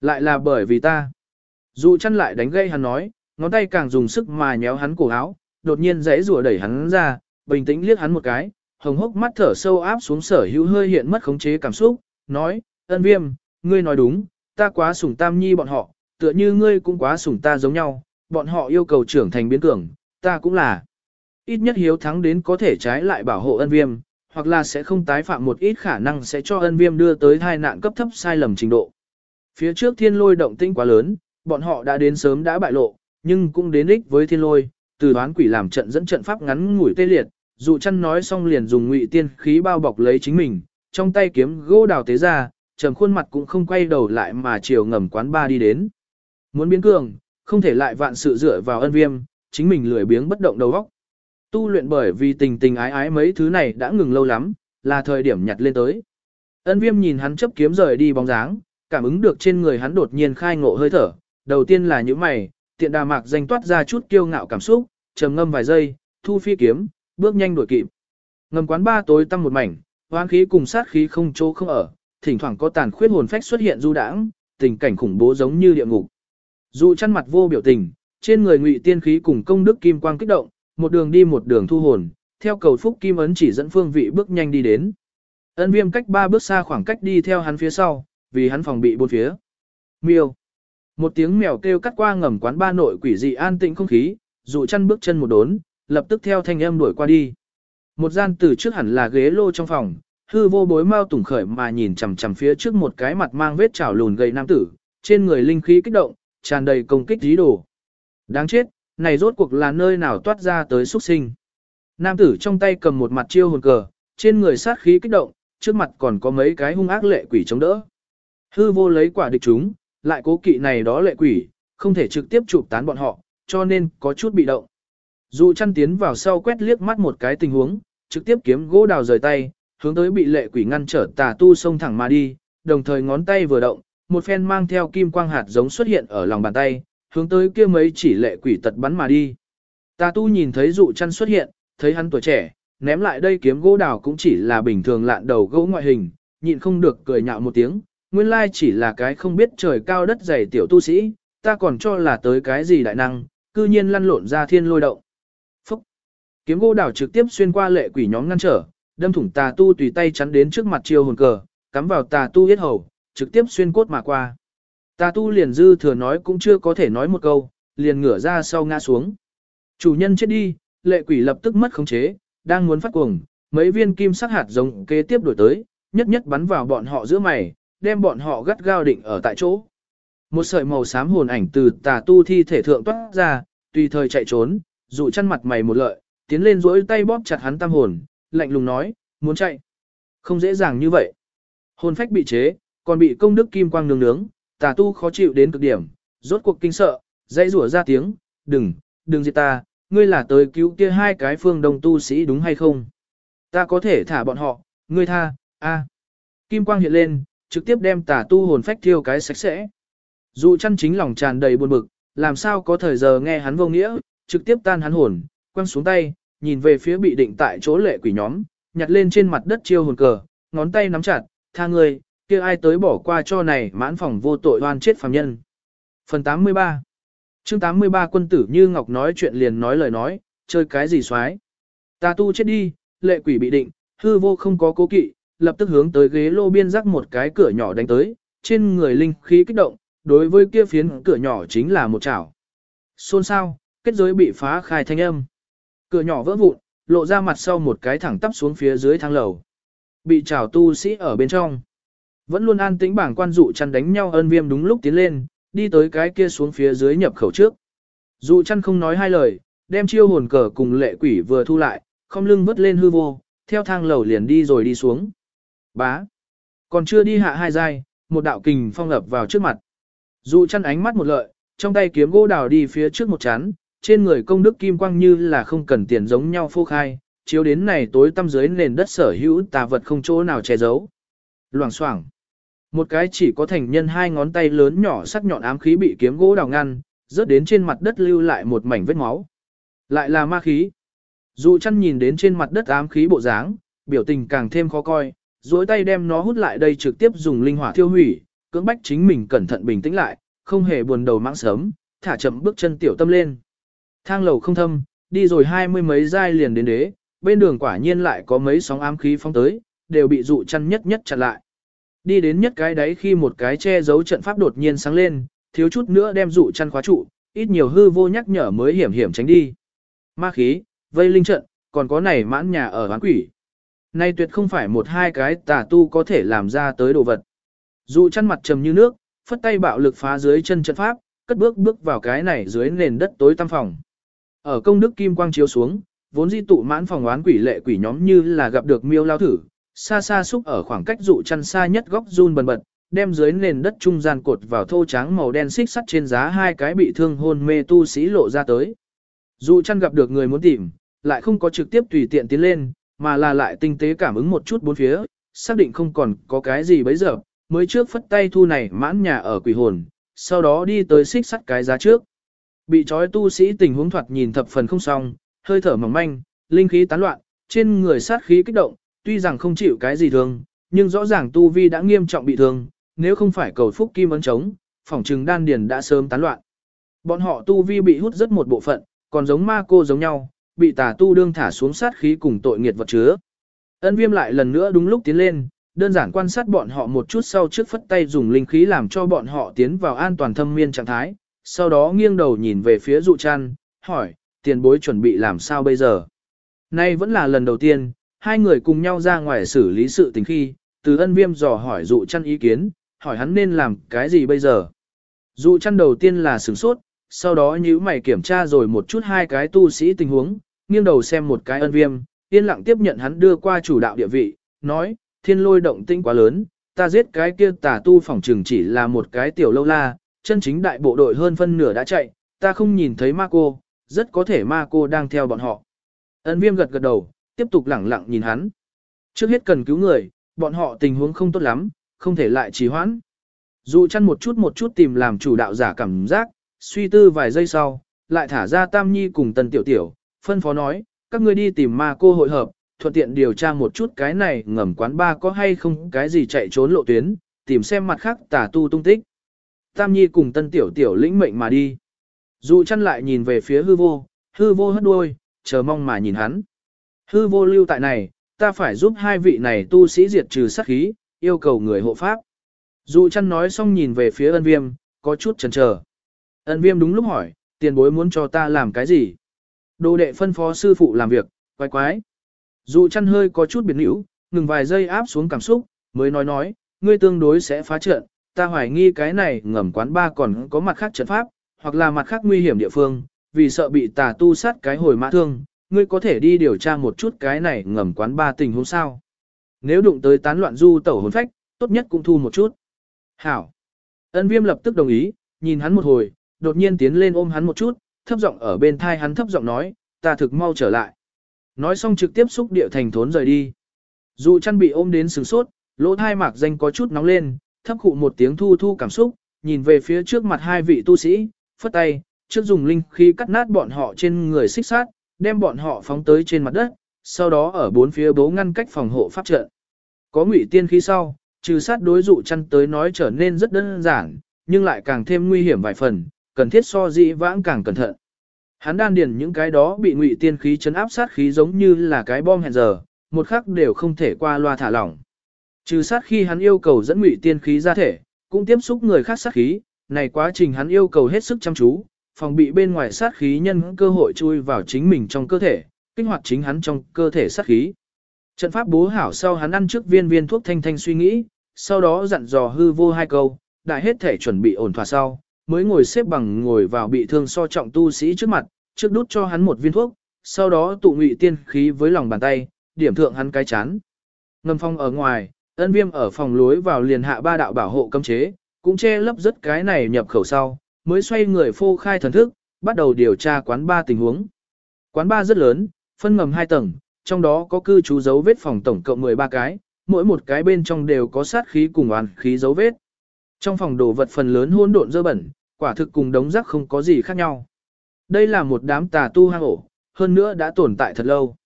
Lại là bởi vì ta. Dụ chăn lại đánh gây hắn nói, ngón tay càng dùng sức mà nhéo hắn cổ áo, đột nhiên giãy rùa đẩy hắn ra, bình tĩnh liếc hắn một cái, hồng hốc mắt thở sâu áp xuống sở hữu hơi hiện mất khống chế cảm xúc, nói, ân viêm, ngươi nói đúng, ta quá sủng tam nhi bọn họ, tựa như ngươi cũng quá sủng ta giống nhau, bọn họ yêu cầu trưởng thành biến cường, ta cũng là. Ít nhất hiếu thắng đến có thể trái lại bảo hộ ân viêm, hoặc là sẽ không tái phạm một ít khả năng sẽ cho ân viêm đưa tới thai nạn cấp thấp sai lầm trình độ. Phía trước thiên lôi động tinh quá lớn, bọn họ đã đến sớm đã bại lộ, nhưng cũng đến ích với thiên lôi, từ đoán quỷ làm trận dẫn trận pháp ngắn ngủi tê liệt, dụ chăn nói xong liền dùng ngụy tiên khí bao bọc lấy chính mình, trong tay kiếm gỗ đào tế ra, trầm khuôn mặt cũng không quay đầu lại mà chiều ngầm quán ba đi đến. Muốn biến cường, không thể lại vạn sự dựa vào ân viêm, chính mình lười biếng bất động đầu óc. Tu luyện bởi vì tình tình ái ái mấy thứ này đã ngừng lâu lắm, là thời điểm nhặt lên tới. Ân viêm nhìn hắn chấp kiếm rời đi bóng dáng, cảm ứng được trên người hắn đột nhiên khai ngộ hơi thở. Đầu tiên là những mày, tiện đà mạc danh toát ra chút kiêu ngạo cảm xúc, trầm ngâm vài giây, thu phi kiếm, bước nhanh đuổi kịp. Ngầm quán ba tối tăm một mảnh, hoán khí cùng sát khí không chỗ không ở, thỉnh thoảng có tàn khuyết hồn phách xuất hiện du đãng, tình cảnh khủng bố giống như địa ngục. Dù chăn mặt vô biểu tình, trên người ngụy tiên khí cùng công đức kim quang kích động, một đường đi một đường thu hồn, theo cầu phúc kim ấn chỉ dẫn phương vị bước nhanh đi đến. Ân viêm cách ba bước xa khoảng cách đi theo hắn phía sau, vì hắn phòng bị bốn phía. Miêu. Một tiếng mèo kêu cắt qua ngầm quán ba nội quỷ dị an tĩnh không khí, dụ chăn bước chân một đốn, lập tức theo thanh âm đuổi qua đi. Một gian từ trước hẳn là ghế lô trong phòng, hư vô bối mau tủng khởi mà nhìn chằm chằm phía trước một cái mặt mang vết chảo lùn gầy nam tử, trên người linh khí kích động, tràn đầy công kích dí đồ. Đáng chết, này rốt cuộc là nơi nào toát ra tới xuất sinh. Nam tử trong tay cầm một mặt chiêu hồn cờ, trên người sát khí kích động, trước mặt còn có mấy cái hung ác lệ quỷ chống đỡ. Hư vô lấy quả địch chúng, lại cố kỵ này đó lệ quỷ, không thể trực tiếp chụp tán bọn họ, cho nên có chút bị động. Dụ chăn tiến vào sau quét liếc mắt một cái tình huống, trực tiếp kiếm gỗ đào rời tay, hướng tới bị lệ quỷ ngăn trở tà tu xông thẳng mà đi, đồng thời ngón tay vừa động, một phen mang theo kim quang hạt giống xuất hiện ở lòng bàn tay, hướng tới kia mấy chỉ lệ quỷ tật bắn mà đi. Tà tu nhìn thấy dụ chăn xuất hiện, thấy hắn tuổi trẻ, ném lại đây kiếm gỗ đào cũng chỉ là bình thường lạn đầu gỗ ngoại hình, nhịn không được cười nhạo một tiếng, nguyên lai chỉ là cái không biết trời cao đất dày tiểu tu sĩ, ta còn cho là tới cái gì đại năng, cư nhiên lăn lộn ra thiên lôi động. Phúc! Kiếm gỗ đào trực tiếp xuyên qua lệ quỷ nhóm ngăn trở, đâm thủng tà tu tùy tay chắn đến trước mặt chiêu hồn cờ, cắm vào tà tu yết hầu, trực tiếp xuyên cốt mà qua. Tà tu liền dư thừa nói cũng chưa có thể nói một câu, liền ngửa ra sau ngã xuống. Chủ nhân chết đi, lệ quỷ lập tức mất khống chế, đang muốn phát cuồng, mấy viên kim sắc hạt giống kế tiếp đổi tới, nhất nhất bắn vào bọn họ giữa mày, đem bọn họ gắt gao định ở tại chỗ. Một sợi màu xám hồn ảnh từ tà tu thi thể thượng toát ra, tùy thời chạy trốn, dụ chăn mặt mày một lợi, tiến lên duỗi tay bóp chặt hắn tam hồn, lạnh lùng nói, muốn chạy. Không dễ dàng như vậy. Hồn phách bị chế, còn bị công đức kim quang nướng nướng, tà tu khó chịu đến cực điểm, rốt cuộc kinh sợ, dãy rủa ra tiếng, đừng, đừng giết ta, ngươi là tới cứu kia hai cái phương đồng tu sĩ đúng hay không? Ta có thể thả bọn họ, ngươi tha, a. Kim quang hiện lên, trực tiếp đem tà tu hồn phách thiêu cái sạch sẽ. Dù chăn chính lòng tràn đầy buồn bực, làm sao có thời giờ nghe hắn vô nghĩa, trực tiếp tan hắn hồn, quăng xuống tay, nhìn về phía bị định tại chỗ lệ quỷ nhóm, nhặt lên trên mặt đất chiêu hồn cờ, ngón tay nắm chặt, tha ngươi, kia ai tới bỏ qua cho này mãn phòng vô tội oan chết phàm nhân. Phần 83 chương 83 quân tử như Ngọc nói chuyện liền nói lời nói, chơi cái gì xoái. Ta tu chết đi, lệ quỷ bị định, hư vô không có cố kỵ, lập tức hướng tới ghế lô biên rắc một cái cửa nhỏ đánh tới, trên người linh khí kích động, đối với kia phiến cửa nhỏ chính là một chảo. Xôn sao, kết giới bị phá khai thanh âm. Cửa nhỏ vỡ vụn, lộ ra mặt sau một cái thẳng tắp xuống phía dưới thang lầu. Bị chảo tu sĩ ở bên trong. Vẫn luôn an tĩnh bảng quan dụ chăn đánh nhau ân viêm đúng lúc tiến lên, đi tới cái kia xuống phía dưới nhập khẩu trước. Dụ chăn không nói hai lời, đem chiêu hồn cờ cùng lệ quỷ vừa thu lại, không lưng vứt lên hư vô, theo thang lầu liền đi rồi đi xuống. Bá. Còn chưa đi hạ hai giai, một đạo kình phong lập vào trước mặt. Dụ chăn ánh mắt một lợi, trong tay kiếm gỗ đào đi phía trước một chán, trên người công đức kim quang như là không cần tiền giống nhau phô khai, chiếu đến này tối tăm dưới nền đất sở hữu tà vật không chỗ nào che giấu. Loảng xoảng. Một cái chỉ có thành nhân hai ngón tay lớn nhỏ sắc nhọn ám khí bị kiếm gỗ đào ngăn, rớt đến trên mặt đất lưu lại một mảnh vết máu. Lại là ma khí. Dù chăn nhìn đến trên mặt đất ám khí bộ dáng, biểu tình càng thêm khó coi, duỗi tay đem nó hút lại đây trực tiếp dùng linh hỏa thiêu hủy, cưỡng bách chính mình cẩn thận bình tĩnh lại, không hề buồn đầu mãng sớm, thả chậm bước chân tiểu tâm lên. Thang lầu không thâm, đi rồi hai mươi mấy giai liền đến đế, bên đường quả nhiên lại có mấy sóng ám khí phóng tới, đều bị dụ chăn nhất nhất chặn lại. Đi đến nhất cái đấy khi một cái che giấu trận pháp đột nhiên sáng lên, thiếu chút nữa đem dụ chăn khóa trụ, ít nhiều hư vô nhắc nhở mới hiểm hiểm tránh đi. Ma khí, vây linh trận, còn có này mãn nhà ở hoán quỷ. Nay tuyệt không phải một hai cái tà tu có thể làm ra tới đồ vật. Dụ chăn mặt trầm như nước, phất tay bạo lực phá dưới chân trận pháp, cất bước bước vào cái này dưới nền đất tối tăm phòng. Ở công đức kim quang chiếu xuống, vốn di tụ mãn phòng oán quỷ lệ quỷ nhóm như là gặp được miêu lao thử, xa xa xúc ở khoảng cách dụ chăn xa nhất góc run bần bật, đem dưới nền đất trung gian cột vào thô trắng màu đen xích sắt trên giá hai cái bị thương hôn mê tu sĩ lộ ra tới. Dụ chăn gặp được người muốn tìm, lại không có trực tiếp tùy tiện tiến lên, mà là lại tinh tế cảm ứng một chút bốn phía, xác định không còn có cái gì bấy giờ, mới trước phất tay thu này mãn nhà ở quỷ hồn, sau đó đi tới xích sắt cái giá trước. Bị trói tu sĩ tình huống thoạt nhìn thập phần không xong, hơi thở mỏng manh, linh khí tán loạn, trên người sát khí kích động, tuy rằng không chịu cái gì thương, nhưng rõ ràng tu vi đã nghiêm trọng bị thương, nếu không phải cầu phúc kim ấn chống, phỏng trừng đan điền đã sớm tán loạn. Bọn họ tu vi bị hút rất một bộ phận, còn giống ma cô giống nhau, bị tà tu đương thả xuống sát khí cùng tội nghiệt vật chứa. Ân viêm lại lần nữa đúng lúc tiến lên, đơn giản quan sát bọn họ một chút sau trước phất tay dùng linh khí làm cho bọn họ tiến vào an toàn thâm miên trạng thái, sau đó nghiêng đầu nhìn về phía dụ chăn, hỏi, tiền bối chuẩn bị làm sao bây giờ? Nay vẫn là lần đầu tiên, hai người cùng nhau ra ngoài xử lý sự tình khi, từ ân viêm dò hỏi dụ chăn ý kiến, hỏi hắn nên làm cái gì bây giờ? Dụ chăn đầu tiên là sửng sốt, sau đó nhữ mày kiểm tra rồi một chút hai cái tu sĩ tình huống, nghiêng đầu xem một cái ân viêm, yên lặng tiếp nhận hắn đưa qua chủ đạo địa vị, nói, thiên lôi động tinh quá lớn, ta giết cái kia tà tu phỏng trừng chỉ là một cái tiểu lâu la, chân chính đại bộ đội hơn phân nửa đã chạy, ta không nhìn thấy ma cô, rất có thể ma cô đang theo bọn họ. Ân viêm gật gật đầu, tiếp tục lẳng lặng nhìn hắn. Trước hết cần cứu người, bọn họ tình huống không tốt lắm, không thể lại trì hoãn. Dù chăn một chút một chút tìm làm chủ đạo giả cảm giác, suy tư vài giây sau, lại thả ra Tam Nhi cùng Tần Tiểu Tiểu, phân phó nói, các ngươi đi tìm ma cô hội hợp, thuận tiện điều tra một chút cái này ngầm quán ba có hay không cái gì chạy trốn lộ tuyến, tìm xem mặt khác tà tu tung tích. Tam Nhi cùng Tân Tiểu Tiểu lĩnh mệnh mà đi. Dụ chăn lại nhìn về phía hư vô, hư vô hất đuôi, chờ mong mà nhìn hắn. Hư vô lưu tại này, ta phải giúp hai vị này tu sĩ diệt trừ sát khí, yêu cầu người hộ pháp. Dụ chăn nói xong nhìn về phía ân viêm, có chút chần chờ. Ân viêm đúng lúc hỏi, tiền bối muốn cho ta làm cái gì? Đồ đệ phân phó sư phụ làm việc, quái quái. Dụ chăn hơi có chút biệt nữ, ngừng vài giây áp xuống cảm xúc, mới nói nói, ngươi tương đối sẽ phá trận, ta hoài nghi cái này ngầm quán ba còn có mặt khác trận pháp, hoặc là mặt khác nguy hiểm địa phương, vì sợ bị tà tu sát cái hồi mã thương, ngươi có thể đi điều tra một chút cái này ngầm quán ba tình huống sao. Nếu đụng tới tán loạn du tẩu hồn phách, tốt nhất cũng thu một chút. Hảo. Ân viêm lập tức đồng ý, nhìn hắn một hồi, đột nhiên tiến lên ôm hắn một chút, thấp giọng ở bên thai hắn thấp giọng nói, ta thực mau trở lại. Nói xong trực tiếp xúc địa thành thốn rời đi. Dù chăn bị ôm đến sừng sốt, lỗ thai mạc danh có chút nóng lên, thấp khụ một tiếng thu thu cảm xúc, nhìn về phía trước mặt hai vị tu sĩ, phất tay, trước dùng linh khí cắt nát bọn họ trên người xích sát, đem bọn họ phóng tới trên mặt đất, sau đó ở bốn phía bố ngăn cách phòng hộ pháp trận. Có ngụy tiên khí sau, trừ sát đối dụ chăn tới nói trở nên rất đơn giản, nhưng lại càng thêm nguy hiểm vài phần, cần thiết so dĩ vãng càng cẩn thận. Hắn đan điền những cái đó bị ngụy tiên khí chấn áp sát khí giống như là cái bom hẹn giờ, một khắc đều không thể qua loa thả lỏng. Trừ sát khi hắn yêu cầu dẫn ngụy tiên khí ra thể, cũng tiếp xúc người khác sát khí, này quá trình hắn yêu cầu hết sức chăm chú, phòng bị bên ngoài sát khí nhân cơ hội chui vào chính mình trong cơ thể, kích hoạt chính hắn trong cơ thể sát khí. Trận pháp bố hảo sau hắn ăn trước viên viên thuốc thanh thanh suy nghĩ, sau đó dặn dò hư vô hai câu, đại hết thể chuẩn bị ổn thỏa sau, mới ngồi xếp bằng ngồi vào bị thương so trọng tu sĩ trước mặt, trước đút cho hắn một viên thuốc, sau đó tụ ngụy tiên khí với lòng bàn tay, điểm thượng hắn cái chán. Ngâm phong ở ngoài, ân viêm ở phòng lối vào liền hạ ba đạo bảo hộ cấm chế, cũng che lấp rất cái này nhập khẩu sau, mới xoay người phô khai thần thức, bắt đầu điều tra quán ba tình huống. Quán ba rất lớn, phân ngầm hai tầng, trong đó có cư trú dấu vết phòng tổng cộng 13 cái, mỗi một cái bên trong đều có sát khí cùng oan khí dấu vết. Trong phòng đồ vật phần lớn hỗn độn dơ bẩn, quả thực cùng đống rác không có gì khác nhau. Đây là một đám tà tu hang ổ, hơn nữa đã tồn tại thật lâu.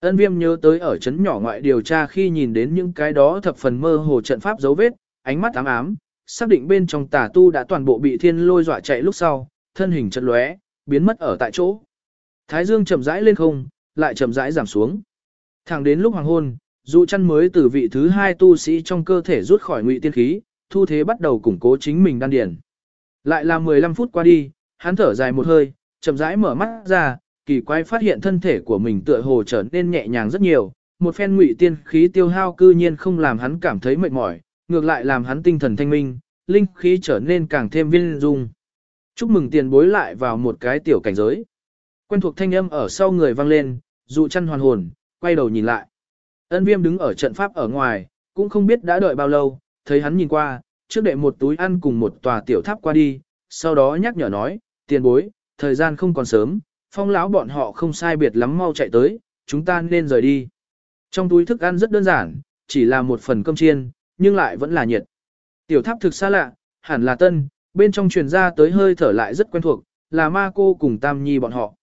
Ân viêm nhớ tới ở chấn nhỏ ngoại điều tra khi nhìn đến những cái đó thập phần mơ hồ trận pháp dấu vết, ánh mắt ám ám, xác định bên trong tà tu đã toàn bộ bị thiên lôi dọa chạy lúc sau, thân hình chật lóe, biến mất ở tại chỗ. Thái dương chậm rãi lên không, lại chậm rãi giảm xuống. Thẳng đến lúc hoàng hôn, dụ chăn mới từ vị thứ hai tu sĩ trong cơ thể rút khỏi ngụy tiên khí, thu thế bắt đầu củng cố chính mình đan điển. Lại là 15 phút qua đi, hắn thở dài một hơi, chậm rãi mở mắt ra, kỳ quái phát hiện thân thể của mình tựa hồ trở nên nhẹ nhàng rất nhiều, một phen ngụy tiên khí tiêu hao cư nhiên không làm hắn cảm thấy mệt mỏi, ngược lại làm hắn tinh thần thanh minh, linh khí trở nên càng thêm viên dung. Chúc mừng tiền bối lại vào một cái tiểu cảnh giới. Quen thuộc thanh âm ở sau người vang lên, dụ chăn hoàn hồn, quay đầu nhìn lại. Ân viêm đứng ở trận pháp ở ngoài, cũng không biết đã đợi bao lâu, thấy hắn nhìn qua, trước đệ một túi ăn cùng một tòa tiểu tháp qua đi, sau đó nhắc nhở nói, tiền bối, thời gian không còn sớm, phong lão bọn họ không sai biệt lắm mau chạy tới, chúng ta nên rời đi. Trong túi thức ăn rất đơn giản, chỉ là một phần cơm chiên, nhưng lại vẫn là nhiệt. Tiểu tháp thực xa lạ, hẳn là tân, bên trong truyền ra tới hơi thở lại rất quen thuộc, là ma cô cùng tam nhi bọn họ.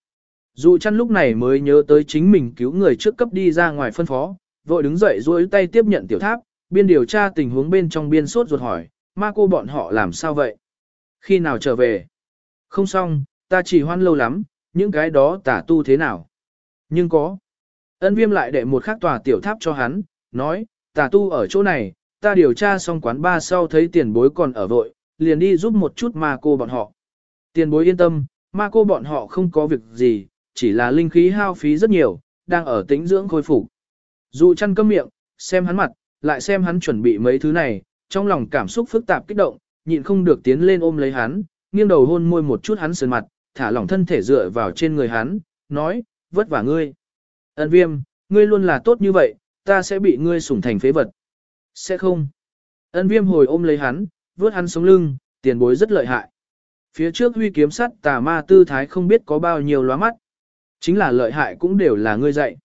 Dụ chăn lúc này mới nhớ tới chính mình cứu người trước cấp đi ra ngoài phân phó, vội đứng dậy duỗi tay tiếp nhận tiểu tháp, biên điều tra tình huống bên trong biên sốt ruột hỏi, ma cô bọn họ làm sao vậy? Khi nào trở về? Không xong, ta chỉ hoan lâu lắm, những cái đó tả tu thế nào? Nhưng có. Ân viêm lại đệ một khắc tòa tiểu tháp cho hắn, nói, tả tu ở chỗ này, ta điều tra xong quán ba sau thấy tiền bối còn ở vội, liền đi giúp một chút ma cô bọn họ. Tiền bối yên tâm, ma cô bọn họ không có việc gì, chỉ là linh khí hao phí rất nhiều, đang ở tĩnh dưỡng khôi phục. Dụ chăn câm miệng, xem hắn mặt, lại xem hắn chuẩn bị mấy thứ này, trong lòng cảm xúc phức tạp kích động, nhịn không được tiến lên ôm lấy hắn, nghiêng đầu hôn môi một chút hắn sườn mặt, thả lỏng thân thể dựa vào trên người hắn, nói, vất vả ngươi. Ân viêm, ngươi luôn là tốt như vậy, ta sẽ bị ngươi sủng thành phế vật. Sẽ không. Ân viêm hồi ôm lấy hắn, vớt hắn sống lưng, tiền bối rất lợi hại. Phía trước huy kiếm sắt tà ma tư thái không biết có bao nhiêu lóa mắt. Chính là lợi hại cũng đều là ngươi dạy.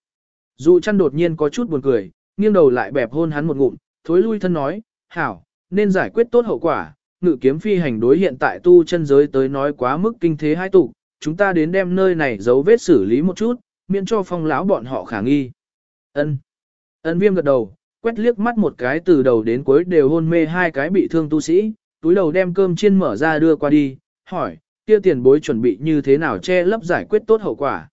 Dụ chăn đột nhiên có chút buồn cười, nghiêng đầu lại bẹp hôn hắn một ngụm, thối lui thân nói, hảo, nên giải quyết tốt hậu quả, ngự kiếm phi hành đối hiện tại tu chân giới tới nói quá mức kinh thế hai tụ, chúng ta đến đem nơi này giấu vết xử lý một chút, miễn cho phong lão bọn họ khả nghi. Ân. Ân viêm gật đầu, quét liếc mắt một cái từ đầu đến cuối đều hôn mê hai cái bị thương tu sĩ, túi đầu đem cơm chiên mở ra đưa qua đi, hỏi, kia tiền bối chuẩn bị như thế nào che lấp giải quyết tốt hậu quả.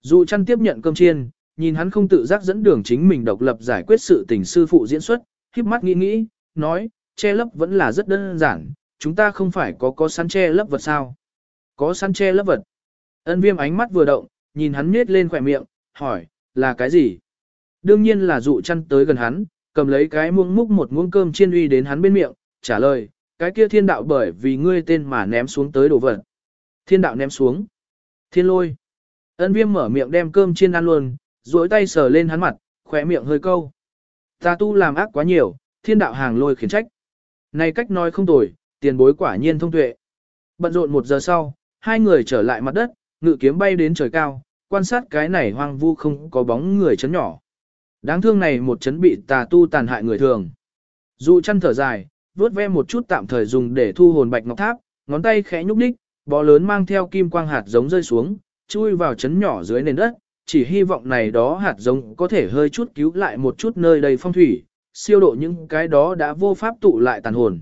Dù chăn tiếp nhận cơm chiên, nhìn hắn không tự giác dẫn đường chính mình độc lập giải quyết sự tình sư phụ diễn xuất, híp mắt nghĩ nghĩ, nói, che lấp vẫn là rất đơn giản, chúng ta không phải có có săn che lấp vật sao. Có săn che lấp vật. Ân viêm ánh mắt vừa động, nhìn hắn nết lên khỏe miệng, hỏi, là cái gì? Đương nhiên là dụ chăn tới gần hắn, cầm lấy cái muỗng múc một muỗng cơm chiên uy đến hắn bên miệng, trả lời, cái kia thiên đạo bởi vì ngươi tên mà ném xuống tới đồ vật. Thiên đạo ném xuống. Thiên lôi. Ân viêm mở miệng đem cơm chiên ăn luôn, duỗi tay sờ lên hắn mặt, khỏe miệng hơi câu. Ta tu làm ác quá nhiều, thiên đạo hàng lôi khiển trách. Này cách nói không tồi, tiền bối quả nhiên thông tuệ. Bận rộn một giờ sau, hai người trở lại mặt đất, ngự kiếm bay đến trời cao, quan sát cái này hoang vu không có bóng người chấn nhỏ. Đáng thương này một chấn bị tà tu tàn hại người thường. Dụ chăn thở dài, vuốt ve một chút tạm thời dùng để thu hồn bạch ngọc tháp, ngón tay khẽ nhúc đích, bó lớn mang theo kim quang hạt giống rơi xuống, chui vào chấn nhỏ dưới nền đất, chỉ hy vọng này đó hạt giống có thể hơi chút cứu lại một chút nơi đầy phong thủy, siêu độ những cái đó đã vô pháp tụ lại tàn hồn.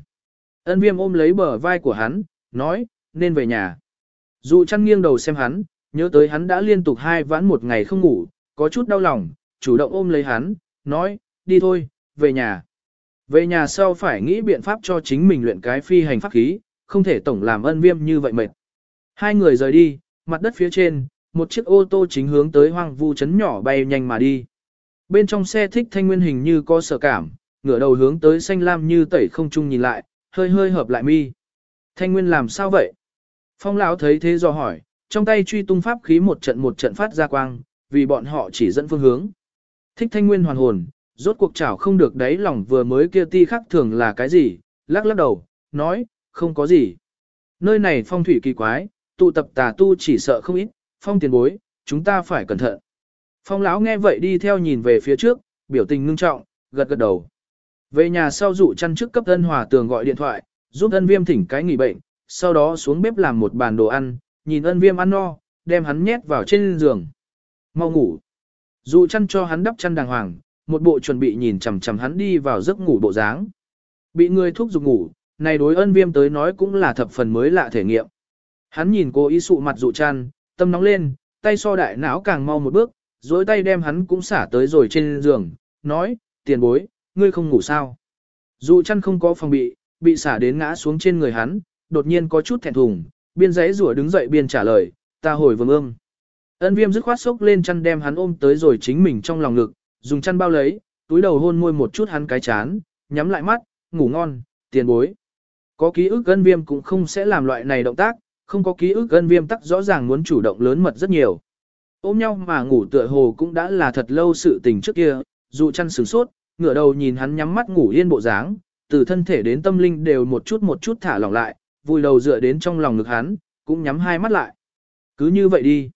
Ân viêm ôm lấy bờ vai của hắn, nói, nên về nhà. Dù chăn nghiêng đầu xem hắn, nhớ tới hắn đã liên tục hai vãn một ngày không ngủ, có chút đau lòng, chủ động ôm lấy hắn, nói, đi thôi, về nhà. Về nhà sau phải nghĩ biện pháp cho chính mình luyện cái phi hành pháp khí, không thể tổng làm ân viêm như vậy mệt. Hai người rời đi, mặt đất phía trên, một chiếc ô tô chính hướng tới hoang vu chấn nhỏ bay nhanh mà đi. Bên trong xe thích thanh nguyên hình như có sợ cảm, ngửa đầu hướng tới xanh lam như tẩy không chung nhìn lại, hơi hơi hợp lại mi. Thanh nguyên làm sao vậy? Phong lão thấy thế do hỏi, trong tay truy tung pháp khí một trận một trận phát ra quang, vì bọn họ chỉ dẫn phương hướng. Thích thanh nguyên hoàn hồn, rốt cuộc chảo không được đáy lòng vừa mới kia ti khắc thường là cái gì, lắc lắc đầu, nói, không có gì. Nơi này phong thủy kỳ quái, tụ tập tà tu chỉ sợ không ít, phong tiền bối, chúng ta phải cẩn thận. Phong lão nghe vậy đi theo nhìn về phía trước, biểu tình ngưng trọng, gật gật đầu. Về nhà sau dụ chăn trước cấp ân hòa tường gọi điện thoại, giúp ân viêm thỉnh cái nghỉ bệnh, sau đó xuống bếp làm một bàn đồ ăn, nhìn ân viêm ăn no, đem hắn nhét vào trên giường. Mau ngủ. Dụ chăn cho hắn đắp chăn đàng hoàng, một bộ chuẩn bị nhìn chằm chằm hắn đi vào giấc ngủ bộ dáng. Bị người thúc giục ngủ, này đối ân viêm tới nói cũng là thập phần mới lạ thể nghiệm. Hắn nhìn cô ý sụ mặt dụ chăn, tâm nóng lên, tay so đại não càng mau một bước, dối tay đem hắn cũng xả tới rồi trên giường, nói, tiền bối, ngươi không ngủ sao. Dụ chăn không có phòng bị, bị xả đến ngã xuống trên người hắn, đột nhiên có chút thẹn thùng, biên giấy rủa đứng dậy biên trả lời, ta hồi vương ương. Ân viêm dứt khoát sốc lên chăn đem hắn ôm tới rồi chính mình trong lòng ngực, dùng chăn bao lấy, túi đầu hôn môi một chút hắn cái chán, nhắm lại mắt, ngủ ngon, tiền bối. Có ký ức ân viêm cũng không sẽ làm loại này động tác, không có ký ức ân viêm tắc rõ ràng muốn chủ động lớn mật rất nhiều. Ôm nhau mà ngủ tựa hồ cũng đã là thật lâu sự tình trước kia, dù chăn sửng sốt, ngửa đầu nhìn hắn nhắm mắt ngủ yên bộ dáng, từ thân thể đến tâm linh đều một chút một chút thả lỏng lại, vui đầu dựa đến trong lòng ngực hắn, cũng nhắm hai mắt lại. Cứ như vậy đi.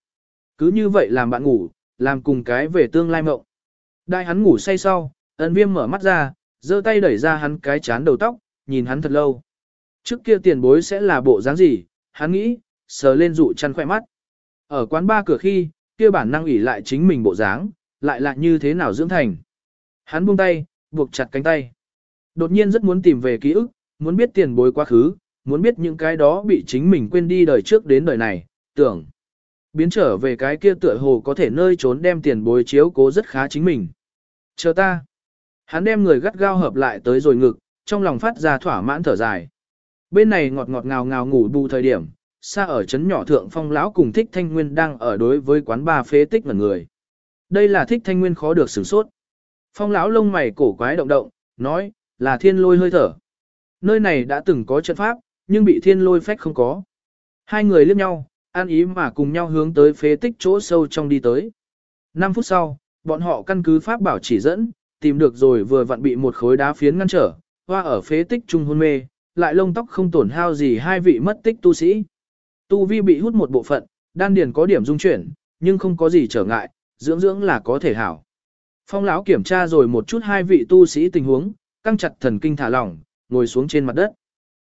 Cứ như vậy làm bạn ngủ, làm cùng cái về tương lai mộng. Đại hắn ngủ say sau, ân viêm mở mắt ra, giơ tay đẩy ra hắn cái chán đầu tóc, nhìn hắn thật lâu. Trước kia tiền bối sẽ là bộ dáng gì, hắn nghĩ, sờ lên dụ chăn khỏe mắt. Ở quán ba cửa khi, kia bản năng ủy lại chính mình bộ dáng, lại là như thế nào dưỡng thành. Hắn buông tay, buộc chặt cánh tay. Đột nhiên rất muốn tìm về ký ức, muốn biết tiền bối quá khứ, muốn biết những cái đó bị chính mình quên đi đời trước đến đời này, tưởng. Biến trở về cái kia tựa hồ có thể nơi trốn đem tiền bối chiếu cố rất khá chính mình. Chờ ta. Hắn đem người gắt gao hợp lại tới rồi ngực, trong lòng phát ra thỏa mãn thở dài. Bên này ngọt ngọt ngào ngào ngủ bù thời điểm, xa ở chấn nhỏ thượng phong lão cùng thích thanh nguyên đang ở đối với quán ba phế tích ngẩn người. Đây là thích thanh nguyên khó được sửng sốt. Phong lão lông mày cổ quái động động, nói, là thiên lôi hơi thở. Nơi này đã từng có trận pháp, nhưng bị thiên lôi phách không có. Hai người liếc nhau, an ý mà cùng nhau hướng tới phế tích chỗ sâu trong đi tới. 5 phút sau, bọn họ căn cứ pháp bảo chỉ dẫn, tìm được rồi vừa vặn bị một khối đá phiến ngăn trở, hoa ở phế tích trung hôn mê, lại lông tóc không tổn hao gì hai vị mất tích tu sĩ. Tu vi bị hút một bộ phận, đan điền có điểm dung chuyển, nhưng không có gì trở ngại, dưỡng dưỡng là có thể hảo. Phong lão kiểm tra rồi một chút hai vị tu sĩ tình huống, căng chặt thần kinh thả lỏng, ngồi xuống trên mặt đất.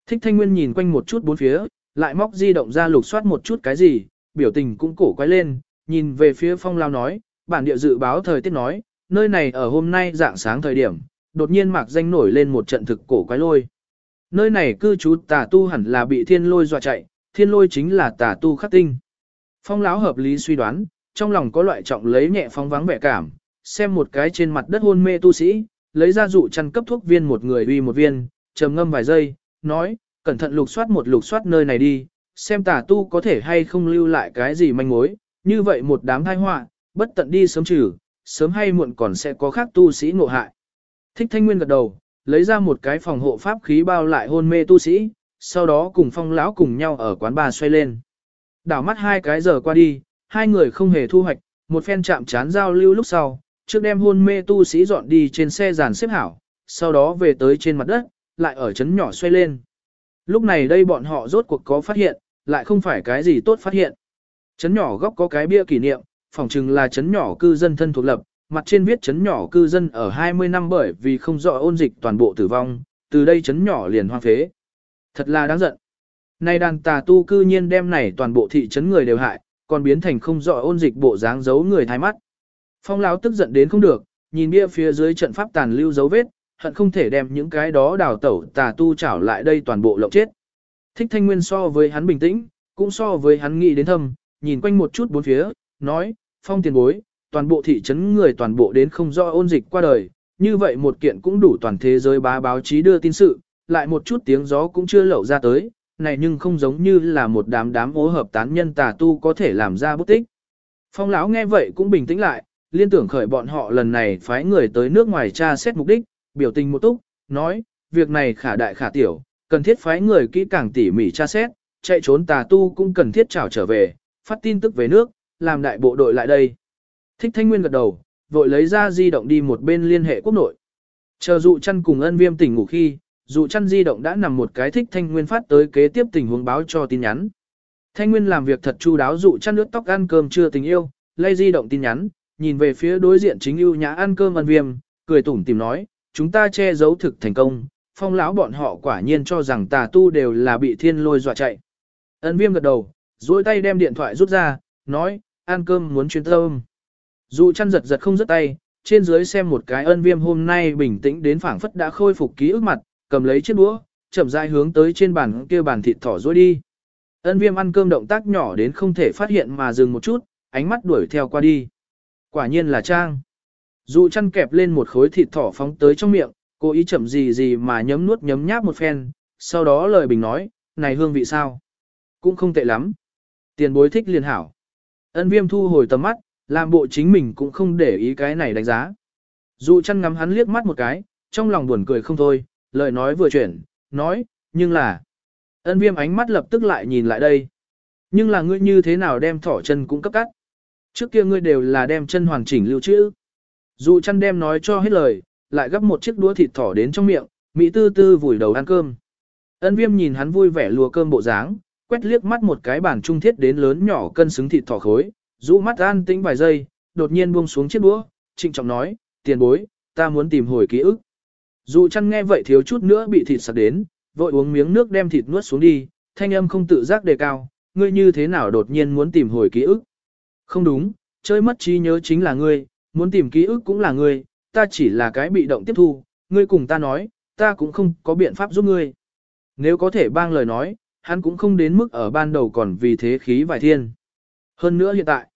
Thích Thanh Nguyên nhìn quanh một chút bốn phía, lại móc di động ra lục soát một chút cái gì, biểu tình cũng cổ quay lên, nhìn về phía Phong lão nói, bản địa dự báo thời tiết nói, nơi này ở hôm nay dạng sáng thời điểm, đột nhiên mạc danh nổi lên một trận thực cổ quái lôi. Nơi này cư trú tà tu hẳn là bị thiên lôi dọa chạy, thiên lôi chính là tà tu khắc tinh. Phong lão hợp lý suy đoán, trong lòng có loại trọng lấy nhẹ phong vắng vẻ cảm, xem một cái trên mặt đất hôn mê tu sĩ, lấy ra dụ chăn cấp thuốc viên một người uy một viên, trầm ngâm vài giây, nói, cẩn thận lục soát một lục soát nơi này đi, xem tà tu có thể hay không lưu lại cái gì manh mối, như vậy một đám tai họa, bất tận đi sớm trừ, sớm hay muộn còn sẽ có khác tu sĩ ngộ hại. Thích Thanh Nguyên gật đầu, lấy ra một cái phòng hộ pháp khí bao lại hôn mê tu sĩ, sau đó cùng phong lão cùng nhau ở quán bà xoay lên. Đảo mắt hai cái giờ qua đi, hai người không hề thu hoạch, một phen chạm chán giao lưu lúc sau, trước đem hôn mê tu sĩ dọn đi trên xe giàn xếp hảo, sau đó về tới trên mặt đất, lại ở chấn nhỏ xoay lên. Lúc này đây bọn họ rốt cuộc có phát hiện, lại không phải cái gì tốt phát hiện. Chấn nhỏ góc có cái bia kỷ niệm, phòng chừng là chấn nhỏ cư dân thân thuộc lập, mặt trên viết chấn nhỏ cư dân ở 20 năm bởi vì không rõ ôn dịch toàn bộ tử vong, từ đây chấn nhỏ liền hoang phế. Thật là đáng giận. Nay đàn tà tu cư nhiên đem này toàn bộ thị trấn người đều hại, còn biến thành không rõ ôn dịch bộ dáng giấu người thái mắt. Phong lão tức giận đến không được, nhìn bia phía dưới trận pháp tàn lưu dấu vết, hận không thể đem những cái đó đào tẩu tà tu trảo lại đây toàn bộ lộng chết. Thích thanh nguyên so với hắn bình tĩnh, cũng so với hắn nghĩ đến thâm, nhìn quanh một chút bốn phía, nói, phong tiền bối, toàn bộ thị trấn người toàn bộ đến không do ôn dịch qua đời, như vậy một kiện cũng đủ toàn thế giới bá báo chí đưa tin sự, lại một chút tiếng gió cũng chưa lậu ra tới, này nhưng không giống như là một đám đám ố hợp tán nhân tà tu có thể làm ra bút tích. Phong lão nghe vậy cũng bình tĩnh lại, liên tưởng khởi bọn họ lần này phái người tới nước ngoài tra xét mục đích, biểu tình một túc, nói, việc này khả đại khả tiểu, cần thiết phái người kỹ càng tỉ mỉ tra xét, chạy trốn tà tu cũng cần thiết trảo trở về, phát tin tức về nước, làm đại bộ đội lại đây. Thích Thanh Nguyên gật đầu, vội lấy ra di động đi một bên liên hệ quốc nội. Chờ dụ chăn cùng ân viêm tỉnh ngủ khi, dụ chăn di động đã nằm một cái thích Thanh Nguyên phát tới kế tiếp tình huống báo cho tin nhắn. Thanh Nguyên làm việc thật chu đáo dụ chăn nước tóc ăn cơm chưa tình yêu, lay di động tin nhắn, nhìn về phía đối diện chính ưu nhã ăn cơm ân viêm, cười tủm tìm nói, chúng ta che giấu thực thành công, phong lão bọn họ quả nhiên cho rằng tà tu đều là bị thiên lôi dọa chạy. Ân viêm gật đầu, duỗi tay đem điện thoại rút ra, nói, ăn cơm muốn chuyên tâm. Dù chăn giật giật không rớt tay, trên dưới xem một cái ân viêm hôm nay bình tĩnh đến phảng phất đã khôi phục ký ức mặt, cầm lấy chiếc đũa, chậm rãi hướng tới trên bàn kia bàn thịt thỏ dối đi. Ân viêm ăn cơm động tác nhỏ đến không thể phát hiện mà dừng một chút, ánh mắt đuổi theo qua đi. Quả nhiên là Trang. Dụ chăn kẹp lên một khối thịt thỏ phóng tới trong miệng, cố ý chậm gì gì mà nhấm nuốt nhấm nháp một phen, sau đó lời bình nói, này hương vị sao? Cũng không tệ lắm. Tiền bối thích liền hảo. Ân viêm thu hồi tầm mắt, làm bộ chính mình cũng không để ý cái này đánh giá. Dụ chăn ngắm hắn liếc mắt một cái, trong lòng buồn cười không thôi, lời nói vừa chuyển, nói, nhưng là... Ân viêm ánh mắt lập tức lại nhìn lại đây. Nhưng là ngươi như thế nào đem thỏ chân cũng cấp cắt. Trước kia ngươi đều là đem chân hoàn chỉnh lưu trữ. Dụ chăn đem nói cho hết lời, lại gấp một chiếc đũa thịt thỏ đến trong miệng, Mỹ tư tư vùi đầu ăn cơm. Ân viêm nhìn hắn vui vẻ lùa cơm bộ dáng, quét liếc mắt một cái bản trung thiết đến lớn nhỏ cân xứng thịt thỏ khối, rũ mắt an tĩnh vài giây, đột nhiên buông xuống chiếc đũa, trịnh trọng nói, tiền bối, ta muốn tìm hồi ký ức. Dù chăn nghe vậy thiếu chút nữa bị thịt sặc đến, vội uống miếng nước đem thịt nuốt xuống đi, thanh âm không tự giác đề cao, ngươi như thế nào đột nhiên muốn tìm hồi ký ức. Không đúng, chơi mất trí nhớ chính là ngươi, muốn tìm ký ức cũng là ngươi, ta chỉ là cái bị động tiếp thu, ngươi cùng ta nói, ta cũng không có biện pháp giúp ngươi. Nếu có thể bang lời nói, hắn cũng không đến mức ở ban đầu còn vì thế khí vài thiên. Hơn nữa hiện tại,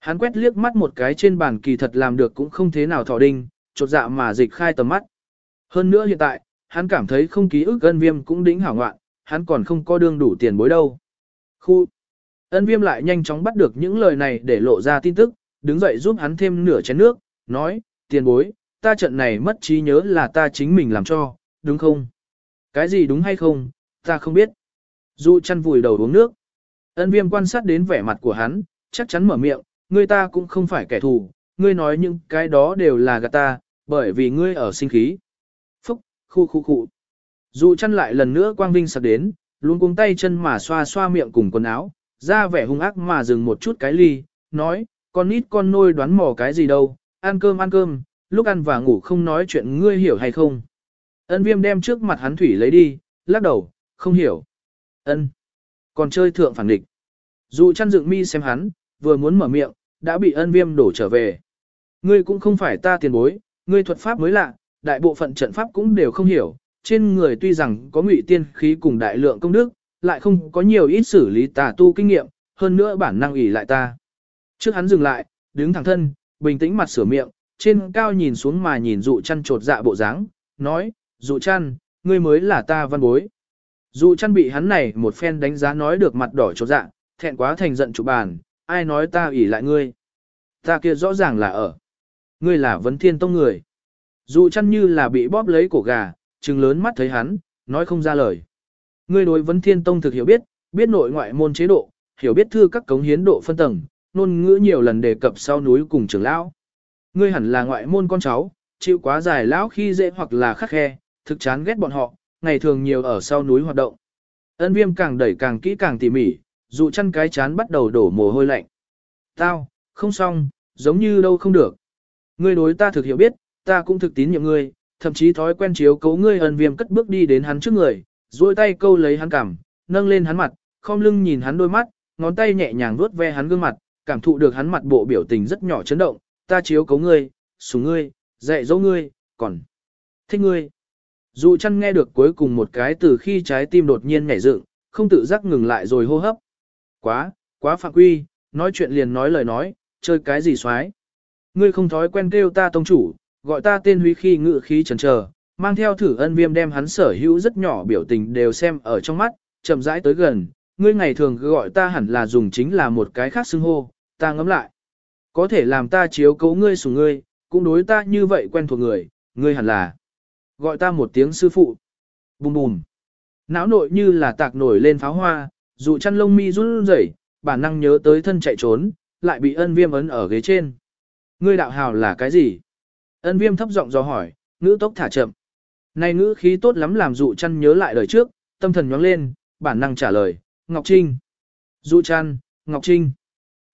hắn quét liếc mắt một cái trên bàn kỳ thật làm được cũng không thế nào thỏ đinh, chột dạ mà dịch khai tầm mắt. Hơn nữa hiện tại, hắn cảm thấy không ký ức ân viêm cũng đỉnh hảo ngoạn, hắn còn không có đương đủ tiền bối đâu. Khu ân viêm lại nhanh chóng bắt được những lời này để lộ ra tin tức, đứng dậy giúp hắn thêm nửa chén nước, nói, tiền bối, ta trận này mất trí nhớ là ta chính mình làm cho, đúng không? Cái gì đúng hay không, ta không biết. Dụ chăn vùi đầu uống nước. Ân viêm quan sát đến vẻ mặt của hắn, chắc chắn mở miệng, ngươi ta cũng không phải kẻ thù, ngươi nói những cái đó đều là gạt ta, bởi vì ngươi ở sinh khí. Phúc, khu khu khu. Dụ chăn lại lần nữa quang vinh sạc đến, luôn cuống tay chân mà xoa xoa miệng cùng quần áo, ra vẻ hung ác mà dừng một chút cái ly, nói, con nít con nôi đoán mò cái gì đâu, ăn cơm ăn cơm, lúc ăn và ngủ không nói chuyện ngươi hiểu hay không. Ân viêm đem trước mặt hắn thủy lấy đi, lắc đầu, không hiểu. Ân, Còn chơi thượng phản địch. Dù chăn dựng mi xem hắn, vừa muốn mở miệng, đã bị ân viêm đổ trở về. Ngươi cũng không phải ta tiền bối, ngươi thuật pháp mới lạ, đại bộ phận trận pháp cũng đều không hiểu. Trên người tuy rằng có ngụy tiên khí cùng đại lượng công đức, lại không có nhiều ít xử lý tà tu kinh nghiệm, hơn nữa bản năng ủy lại ta. Trước hắn dừng lại, đứng thẳng thân, bình tĩnh mặt sửa miệng, trên cao nhìn xuống mà nhìn dụ chăn trột dạ bộ dáng, nói, dụ chăn, ngươi mới là ta văn bối. Dụ chăn bị hắn này một phen đánh giá nói được mặt đỏ trột dạ, thẹn quá thành giận chủ bàn, ai nói ta ủy lại ngươi. Ta kia rõ ràng là ở. Ngươi là vấn thiên tông người. Dụ chăn như là bị bóp lấy cổ gà, trừng lớn mắt thấy hắn, nói không ra lời. Ngươi đối vấn thiên tông thực hiểu biết, biết nội ngoại môn chế độ, hiểu biết thư các cống hiến độ phân tầng, nôn ngữ nhiều lần đề cập sau núi cùng trưởng lão. Ngươi hẳn là ngoại môn con cháu, chịu quá dài lão khi dễ hoặc là khắc khe, thực chán ghét bọn họ, ngày thường nhiều ở sau núi hoạt động. Ân viêm càng đẩy càng kỹ càng tỉ mỉ, dụ chăn cái chán bắt đầu đổ mồ hôi lạnh. Tao, không xong, giống như đâu không được. Ngươi đối ta thực hiểu biết, ta cũng thực tín nhiệm ngươi, thậm chí thói quen chiếu cấu ngươi ân viêm cất bước đi đến hắn trước người, duỗi tay câu lấy hắn cằm, nâng lên hắn mặt, khom lưng nhìn hắn đôi mắt, ngón tay nhẹ nhàng vuốt ve hắn gương mặt, cảm thụ được hắn mặt bộ biểu tình rất nhỏ chấn động, ta chiếu cấu ngươi, sủng ngươi, dạy dỗ ngươi, còn thích ngươi. Dù chăn nghe được cuối cùng một cái từ khi trái tim đột nhiên nhảy dựng, không tự giác ngừng lại rồi hô hấp. Quá, quá phạm quy, nói chuyện liền nói lời nói, chơi cái gì xoái. Ngươi không thói quen kêu ta tông chủ, gọi ta tên huy khi ngự khí chần chờ, mang theo thử ân viêm đem hắn sở hữu rất nhỏ biểu tình đều xem ở trong mắt, chậm rãi tới gần. Ngươi ngày thường gọi ta hẳn là dùng chính là một cái khác xưng hô, ta ngẫm lại. Có thể làm ta chiếu cấu ngươi sủng ngươi, cũng đối ta như vậy quen thuộc người, ngươi hẳn là. Gọi ta một tiếng sư phụ. Bùm bùm. Não nội như là tạc nổi lên pháo hoa, dù chăn lông mi run rẩy, bản năng nhớ tới thân chạy trốn, lại bị ân viêm ấn ở ghế trên. Ngươi đạo hào là cái gì? Ân viêm thấp giọng do hỏi, ngữ tốc thả chậm. Này ngữ khí tốt lắm làm dụ chăn nhớ lại đời trước, tâm thần nhóng lên, bản năng trả lời, Ngọc Trinh. Dụ chăn, Ngọc Trinh.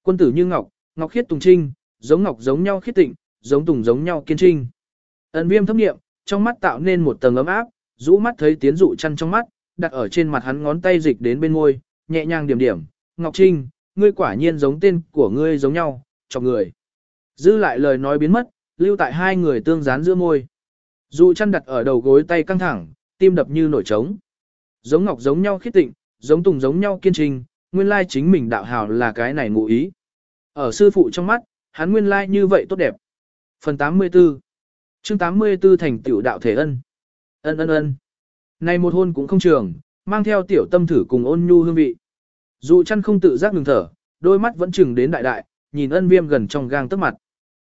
Quân tử như Ngọc, Ngọc khiết tùng trinh, giống Ngọc giống nhau khiết tịnh, giống tùng giống nhau kiên trinh. Ân viêm thấp niệm, trong mắt tạo nên một tầng ấm áp, rũ mắt thấy tiến dụ chăn trong mắt, đặt ở trên mặt hắn ngón tay dịch đến bên môi, nhẹ nhàng điểm điểm, Ngọc Trinh, ngươi quả nhiên giống tên của ngươi giống nhau, cho người. Dư lại lời nói biến mất, lưu tại hai người tương dán giữa môi. Dụ chăn đặt ở đầu gối tay căng thẳng, tim đập như nổi trống. Giống Ngọc giống nhau khiết tịnh, giống Tùng giống nhau kiên trinh, nguyên lai chính mình đạo hào là cái này ngụ ý. Ở sư phụ trong mắt, hắn nguyên lai như vậy tốt đẹp. Phần 84 chương 84 thành tiểu đạo thể ân. Ân ân ân. Này một hôn cũng không trường, mang theo tiểu tâm thử cùng ôn nhu hương vị. Dù chăn không tự giác ngừng thở, đôi mắt vẫn chừng đến đại đại, nhìn ân viêm gần trong gang tức mặt.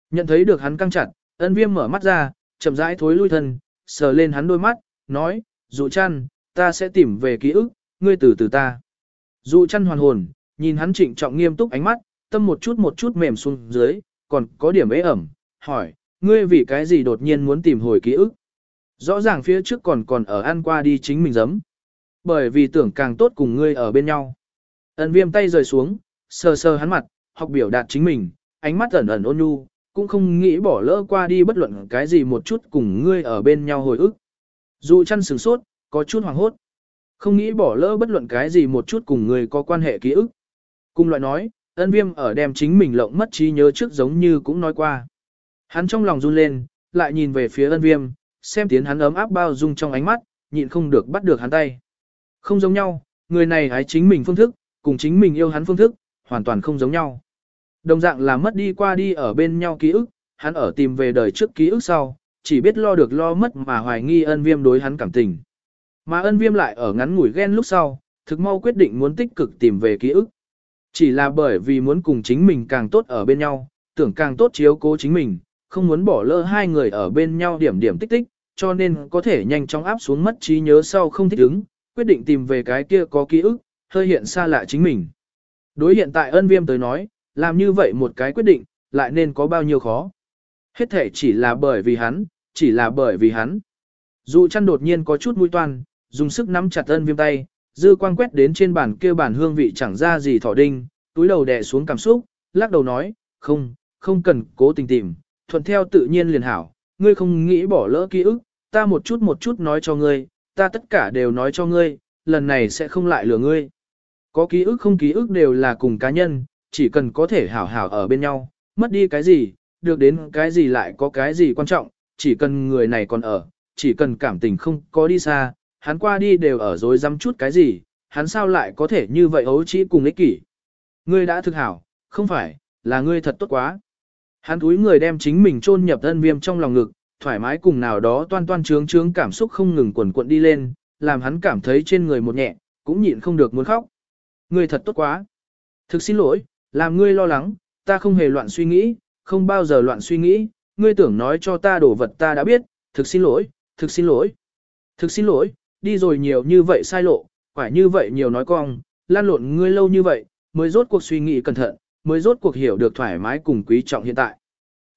Nhận thấy được hắn căng chặt, ân viêm mở mắt ra, chậm rãi thối lui thân, sờ lên hắn đôi mắt, nói, dụ chăn, ta sẽ tìm về ký ức, ngươi từ từ ta. Dụ chăn hoàn hồn, nhìn hắn trịnh trọng nghiêm túc ánh mắt, tâm một chút một chút mềm xuống dưới, còn có điểm ế ẩm, hỏi, ngươi vì cái gì đột nhiên muốn tìm hồi ký ức? Rõ ràng phía trước còn còn ở ăn qua đi chính mình giấm. Bởi vì tưởng càng tốt cùng ngươi ở bên nhau. Ấn viêm tay rời xuống, sờ sờ hắn mặt, học biểu đạt chính mình, ánh mắt ẩn ẩn ôn nhu, cũng không nghĩ bỏ lỡ qua đi bất luận cái gì một chút cùng ngươi ở bên nhau hồi ức. Dù chăn sừng sốt, có chút hoàng hốt. Không nghĩ bỏ lỡ bất luận cái gì một chút cùng người có quan hệ ký ức. Cùng loại nói, ân viêm ở đem chính mình lộng mất trí nhớ trước giống như cũng nói qua. Hắn trong lòng run lên, lại nhìn về phía ân viêm, xem tiến hắn ấm áp bao dung trong ánh mắt, nhịn không được bắt được hắn tay. Không giống nhau, người này hái chính mình phương thức, cùng chính mình yêu hắn phương thức, hoàn toàn không giống nhau. Đồng dạng là mất đi qua đi ở bên nhau ký ức, hắn ở tìm về đời trước ký ức sau, chỉ biết lo được lo mất mà hoài nghi ân viêm đối hắn cảm tình. Mà ân viêm lại ở ngắn ngủi ghen lúc sau, thực mau quyết định muốn tích cực tìm về ký ức. Chỉ là bởi vì muốn cùng chính mình càng tốt ở bên nhau, tưởng càng tốt chiếu cố chính mình, không muốn bỏ lỡ hai người ở bên nhau điểm điểm tích tích, cho nên có thể nhanh chóng áp xuống mất trí nhớ sau không thích ứng, quyết định tìm về cái kia có ký ức, hơi hiện xa lạ chính mình. Đối hiện tại ân viêm tới nói, làm như vậy một cái quyết định, lại nên có bao nhiêu khó. Hết thể chỉ là bởi vì hắn, chỉ là bởi vì hắn. Dù chăn đột nhiên có chút mũi toan, dùng sức nắm chặt ân viêm tay, dư quang quét đến trên bàn kia bàn hương vị chẳng ra gì thỏ đinh, túi đầu đè xuống cảm xúc, lắc đầu nói, không, không cần cố tình tìm, thuận theo tự nhiên liền hảo, ngươi không nghĩ bỏ lỡ ký ức, ta một chút một chút nói cho ngươi, ta tất cả đều nói cho ngươi, lần này sẽ không lại lừa ngươi. Có ký ức không ký ức đều là cùng cá nhân, chỉ cần có thể hảo hảo ở bên nhau, mất đi cái gì, được đến cái gì lại có cái gì quan trọng, chỉ cần người này còn ở, chỉ cần cảm tình không có đi xa, hắn qua đi đều ở dối dăm chút cái gì, hắn sao lại có thể như vậy ấu trĩ cùng ích kỷ. Ngươi đã thực hảo, không phải, là ngươi thật tốt quá. Hắn túi người đem chính mình chôn nhập thân viêm trong lòng ngực, thoải mái cùng nào đó toan toan trướng trướng cảm xúc không ngừng quần cuộn đi lên, làm hắn cảm thấy trên người một nhẹ, cũng nhịn không được muốn khóc. Ngươi thật tốt quá. Thực xin lỗi, làm ngươi lo lắng, ta không hề loạn suy nghĩ, không bao giờ loạn suy nghĩ, ngươi tưởng nói cho ta đổ vật ta đã biết, thực xin lỗi, thực xin lỗi. Thực xin lỗi, đi rồi nhiều như vậy sai lộ, phải như vậy nhiều nói cong, lan lộn ngươi lâu như vậy, mới rốt cuộc suy nghĩ cẩn thận, mới rốt cuộc hiểu được thoải mái cùng quý trọng hiện tại.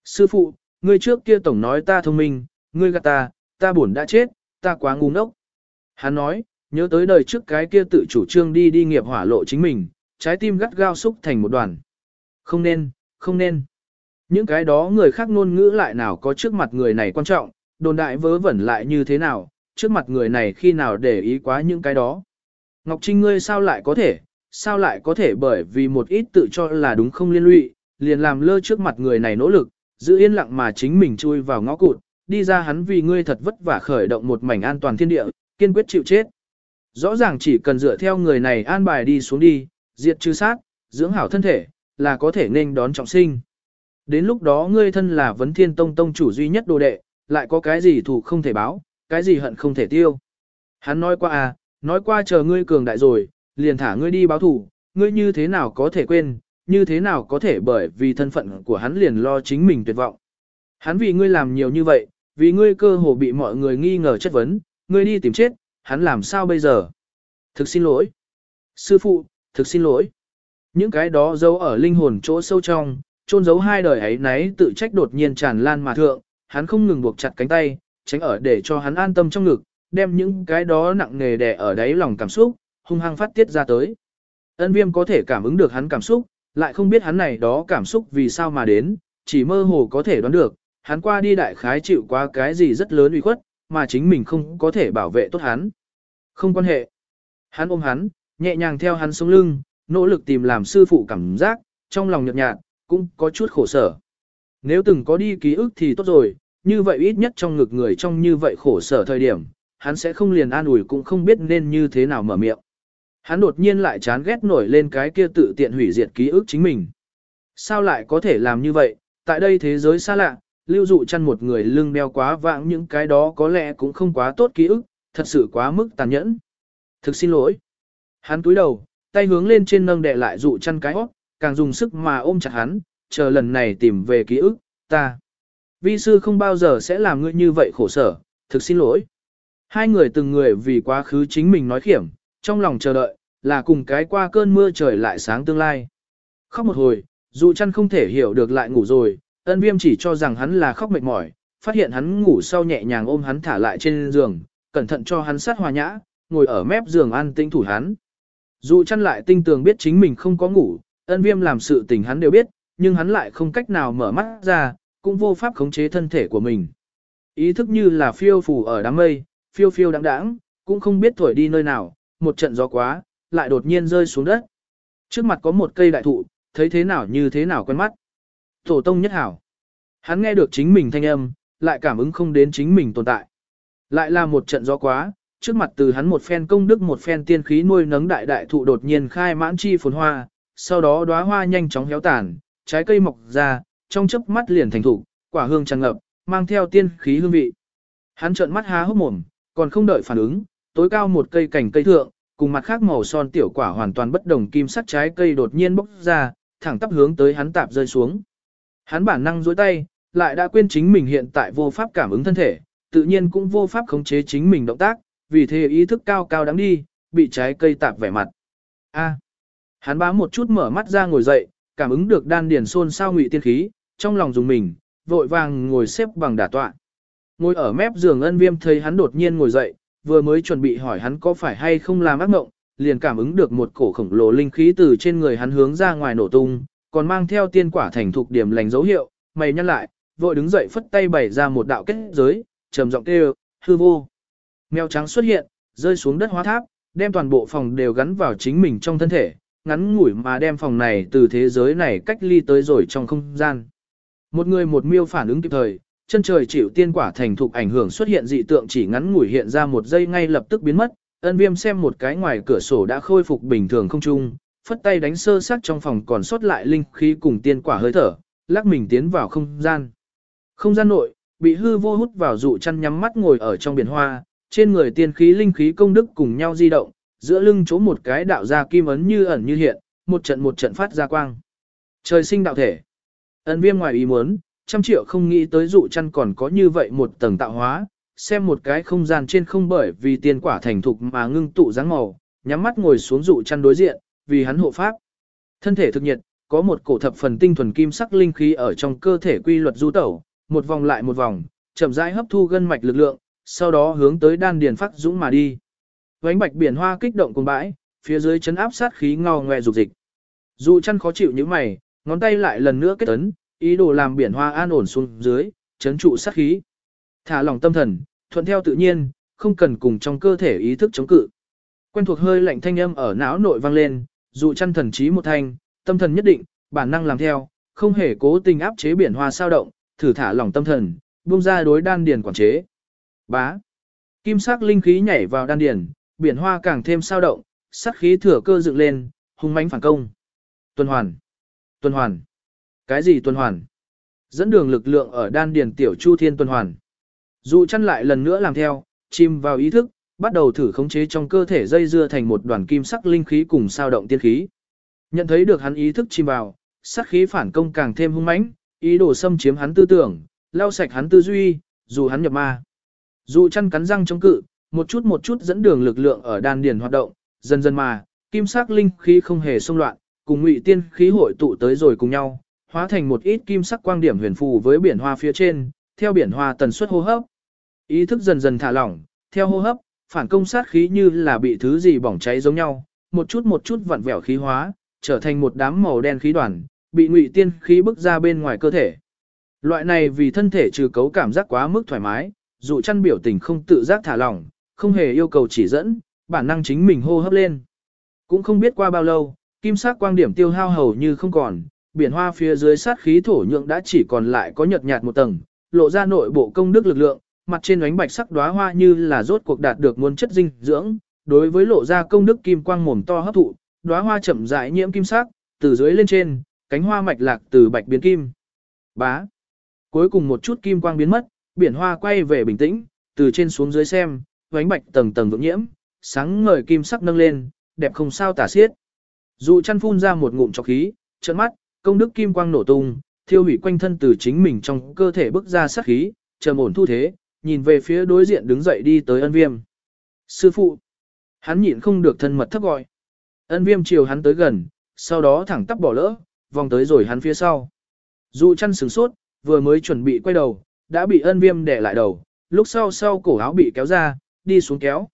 Sư phụ, ngươi trước kia tổng nói ta thông minh, ngươi gạt ta, ta buồn đã chết, ta quá ngu ngốc. Hắn nói, nhớ tới đời trước cái kia tự chủ trương đi đi nghiệp hỏa lộ chính mình, trái tim gắt gao xúc thành một đoàn. Không nên, không nên. Những cái đó người khác ngôn ngữ lại nào có trước mặt người này quan trọng, đồn đại vớ vẩn lại như thế nào, trước mặt người này khi nào để ý quá những cái đó. Ngọc Trinh ngươi sao lại có thể, sao lại có thể bởi vì một ít tự cho là đúng không liên lụy, liền làm lơ trước mặt người này nỗ lực, giữ yên lặng mà chính mình chui vào ngõ cụt, đi ra hắn vì ngươi thật vất vả khởi động một mảnh an toàn thiên địa, kiên quyết chịu chết. Rõ ràng chỉ cần dựa theo người này an bài đi xuống đi, diệt trừ sát, dưỡng hảo thân thể, là có thể nên đón trọng sinh. Đến lúc đó ngươi thân là vấn thiên tông tông chủ duy nhất đồ đệ, lại có cái gì thủ không thể báo, cái gì hận không thể tiêu. Hắn nói qua à, nói qua chờ ngươi cường đại rồi, liền thả ngươi đi báo thủ, ngươi như thế nào có thể quên, như thế nào có thể bởi vì thân phận của hắn liền lo chính mình tuyệt vọng. Hắn vì ngươi làm nhiều như vậy, vì ngươi cơ hồ bị mọi người nghi ngờ chất vấn, ngươi đi tìm chết, hắn làm sao bây giờ? Thực xin lỗi. Sư phụ, thực xin lỗi. Những cái đó giấu ở linh hồn chỗ sâu trong, trôn giấu hai đời ấy nấy tự trách đột nhiên tràn lan mà thượng, hắn không ngừng buộc chặt cánh tay, tránh ở để cho hắn an tâm trong ngực, đem những cái đó nặng nề đè ở đáy lòng cảm xúc, hung hăng phát tiết ra tới. Ân viêm có thể cảm ứng được hắn cảm xúc, lại không biết hắn này đó cảm xúc vì sao mà đến, chỉ mơ hồ có thể đoán được, hắn qua đi đại khái chịu qua cái gì rất lớn uy khuất, mà chính mình không có thể bảo vệ tốt hắn. Không quan hệ. Hắn ôm hắn, nhẹ nhàng theo hắn sống lưng, nỗ lực tìm làm sư phụ cảm giác, trong lòng nhợt nhạt, cũng có chút khổ sở. Nếu từng có đi ký ức thì tốt rồi, như vậy ít nhất trong ngực người trong như vậy khổ sở thời điểm, hắn sẽ không liền an ủi cũng không biết nên như thế nào mở miệng. Hắn đột nhiên lại chán ghét nổi lên cái kia tự tiện hủy diệt ký ức chính mình. Sao lại có thể làm như vậy, tại đây thế giới xa lạ, lưu dụ chăn một người lưng đeo quá vãng những cái đó có lẽ cũng không quá tốt ký ức, thật sự quá mức tàn nhẫn. Thực xin lỗi. Hắn túi đầu, tay hướng lên trên nâng đè lại dụ chăn cái hót, càng dùng sức mà ôm chặt hắn, chờ lần này tìm về ký ức, ta. Vi sư không bao giờ sẽ làm ngươi như vậy khổ sở, thực xin lỗi. Hai người từng người vì quá khứ chính mình nói khiểm, trong lòng chờ đợi, là cùng cái qua cơn mưa trời lại sáng tương lai. Khóc một hồi, dù chăn không thể hiểu được lại ngủ rồi, ân viêm chỉ cho rằng hắn là khóc mệt mỏi, phát hiện hắn ngủ sau nhẹ nhàng ôm hắn thả lại trên giường, cẩn thận cho hắn sát hòa nhã, ngồi ở mép giường an tinh thủ hắn. Dù chăn lại tinh tường biết chính mình không có ngủ, ân viêm làm sự tình hắn đều biết, nhưng hắn lại không cách nào mở mắt ra, cũng vô pháp khống chế thân thể của mình. Ý thức như là phiêu phù ở đám mây, phiêu phiêu đáng đáng, cũng không biết thổi đi nơi nào, một trận gió quá, lại đột nhiên rơi xuống đất. Trước mặt có một cây đại thụ, thấy thế nào như thế nào quen mắt. Tổ tông nhất hảo. Hắn nghe được chính mình thanh âm, lại cảm ứng không đến chính mình tồn tại. Lại là một trận gió quá, trước mặt từ hắn một phen công đức một phen tiên khí nuôi nấng đại đại thụ đột nhiên khai mãn chi phồn hoa, sau đó đóa hoa nhanh chóng héo tàn, trái cây mọc ra, trong chớp mắt liền thành thủ quả hương tràn ngập, mang theo tiên khí hương vị. Hắn trợn mắt há hốc mồm, còn không đợi phản ứng, tối cao một cây cành cây thượng, cùng mặt khác màu son tiểu quả hoàn toàn bất đồng kim sắc trái cây đột nhiên bốc ra, thẳng tắp hướng tới hắn tạp rơi xuống. Hắn bản năng duỗi tay, lại đã quên chính mình hiện tại vô pháp cảm ứng thân thể, tự nhiên cũng vô pháp khống chế chính mình động tác, vì thế ý thức cao cao đáng đi, bị trái cây tạp vẻ mặt. A. Hắn bá một chút mở mắt ra ngồi dậy, cảm ứng được đan điền xôn sao ngụy tiên khí, trong lòng dùng mình, vội vàng ngồi xếp bằng đả tọa. Ngồi ở mép giường ân viêm thấy hắn đột nhiên ngồi dậy, vừa mới chuẩn bị hỏi hắn có phải hay không làm ác mộng, liền cảm ứng được một cổ khổng lồ linh khí từ trên người hắn hướng ra ngoài nổ tung, còn mang theo tiên quả thành thục điểm lành dấu hiệu, mày nhăn lại, vội đứng dậy phất tay bày ra một đạo kết giới, trầm giọng kêu, hư vô. Mèo trắng xuất hiện, rơi xuống đất hóa tháp, đem toàn bộ phòng đều gắn vào chính mình trong thân thể, ngắn ngủi mà đem phòng này từ thế giới này cách ly tới rồi trong không gian. Một người một miêu phản ứng kịp thời, chân trời chịu tiên quả thành thục ảnh hưởng xuất hiện dị tượng chỉ ngắn ngủi hiện ra một giây ngay lập tức biến mất, ân viêm xem một cái ngoài cửa sổ đã khôi phục bình thường không chung, phất tay đánh sơ sắc trong phòng còn sót lại linh khí cùng tiên quả hơi thở, lắc mình tiến vào không gian. Không gian nội, bị hư vô hút vào dụ chăn nhắm mắt ngồi ở trong biển hoa, trên người tiên khí linh khí công đức cùng nhau di động, giữa lưng chỗ một cái đạo ra kim ấn như ẩn như hiện, một trận một trận phát ra quang. Trời sinh đạo thể. Ân viêm ngoài ý muốn, trăm triệu không nghĩ tới dụ chăn còn có như vậy một tầng tạo hóa, xem một cái không gian trên không bởi vì tiền quả thành thục mà ngưng tụ dáng màu, nhắm mắt ngồi xuống dụ chăn đối diện, vì hắn hộ pháp. Thân thể thực nhiệt, có một cổ thập phần tinh thuần kim sắc linh khí ở trong cơ thể quy luật du tẩu, một vòng lại một vòng, chậm rãi hấp thu gân mạch lực lượng, sau đó hướng tới đan điền phát dũng mà đi. Vánh bạch biển hoa kích động cùng bãi, phía dưới chấn áp sát khí ngao ngoe dục dịch. Dụ chăn khó chịu như mày, ngón tay lại lần nữa kết ấn, ý đồ làm biển hoa an ổn xuống dưới, chấn trụ sát khí. Thả lòng tâm thần, thuận theo tự nhiên, không cần cùng trong cơ thể ý thức chống cự. Quen thuộc hơi lạnh thanh âm ở não nội vang lên, dụ chăn thần trí một thanh, tâm thần nhất định, bản năng làm theo, không hề cố tình áp chế biển hoa sao động, thử thả lòng tâm thần, buông ra đối đan điền quản chế. Bá. Kim sắc linh khí nhảy vào đan điền, biển hoa càng thêm sao động, sắc khí thừa cơ dựng lên, hung mãnh phản công. Tuần hoàn. Tuần hoàn. Cái gì tuần hoàn? Dẫn đường lực lượng ở đan điền tiểu chu thiên tuần hoàn. Dụ chăn lại lần nữa làm theo, chìm vào ý thức, bắt đầu thử khống chế trong cơ thể dây dưa thành một đoàn kim sắc linh khí cùng sao động tiên khí. Nhận thấy được hắn ý thức chìm vào, sắc khí phản công càng thêm hung mãnh, ý đồ xâm chiếm hắn tư tưởng, lau sạch hắn tư duy, dù hắn nhập ma. dù chăn cắn răng chống cự, một chút một chút dẫn đường lực lượng ở đan điền hoạt động, dần dần mà, kim sắc linh khí không hề xung loạn, cùng ngụy tiên khí hội tụ tới rồi cùng nhau, hóa thành một ít kim sắc quang điểm huyền phù với biển hoa phía trên, theo biển hoa tần suất hô hấp. Ý thức dần dần thả lỏng, theo hô hấp, phản công sát khí như là bị thứ gì bỏng cháy giống nhau, một chút một chút vặn vẹo khí hóa, trở thành một đám màu đen khí đoàn, bị ngụy tiên khí bức ra bên ngoài cơ thể. Loại này vì thân thể trừ cấu cảm giác quá mức thoải mái, dụ chăn biểu tình không tự giác thả lỏng, không hề yêu cầu chỉ dẫn, bản năng chính mình hô hấp lên. Cũng không biết qua bao lâu, kim sắc quang điểm tiêu hao hầu như không còn, biển hoa phía dưới sát khí thổ nhượng đã chỉ còn lại có nhợt nhạt một tầng, lộ ra nội bộ công đức lực lượng, mặt trên ánh bạch sắc đóa hoa như là rốt cuộc đạt được nguồn chất dinh dưỡng, đối với lộ ra công đức kim quang mồm to hấp thụ, đóa hoa chậm rãi nhiễm kim sắc, từ dưới lên trên, cánh hoa mạch lạc từ bạch biến kim. Bá. Cuối cùng một chút kim quang biến mất, biển hoa quay về bình tĩnh, từ trên xuống dưới xem, ánh bạch tầng tầng vượng nhiễm, sáng ngời kim sắc nâng lên, đẹp không sao tả xiết. Dụ chăn phun ra một ngụm trọc khí, trợn mắt, công đức kim quang nổ tung, thiêu hủy quanh thân từ chính mình trong cơ thể bức ra sát khí, trầm ổn thu thế, nhìn về phía đối diện đứng dậy đi tới ân viêm. Sư phụ! Hắn nhịn không được thân mật thấp gọi. Ân viêm chiều hắn tới gần, sau đó thẳng tắp bỏ lỡ, vòng tới rồi hắn phía sau. Dụ chăn sừng sốt, vừa mới chuẩn bị quay đầu, đã bị ân viêm đẻ lại đầu, lúc sau sau cổ áo bị kéo ra, đi xuống kéo.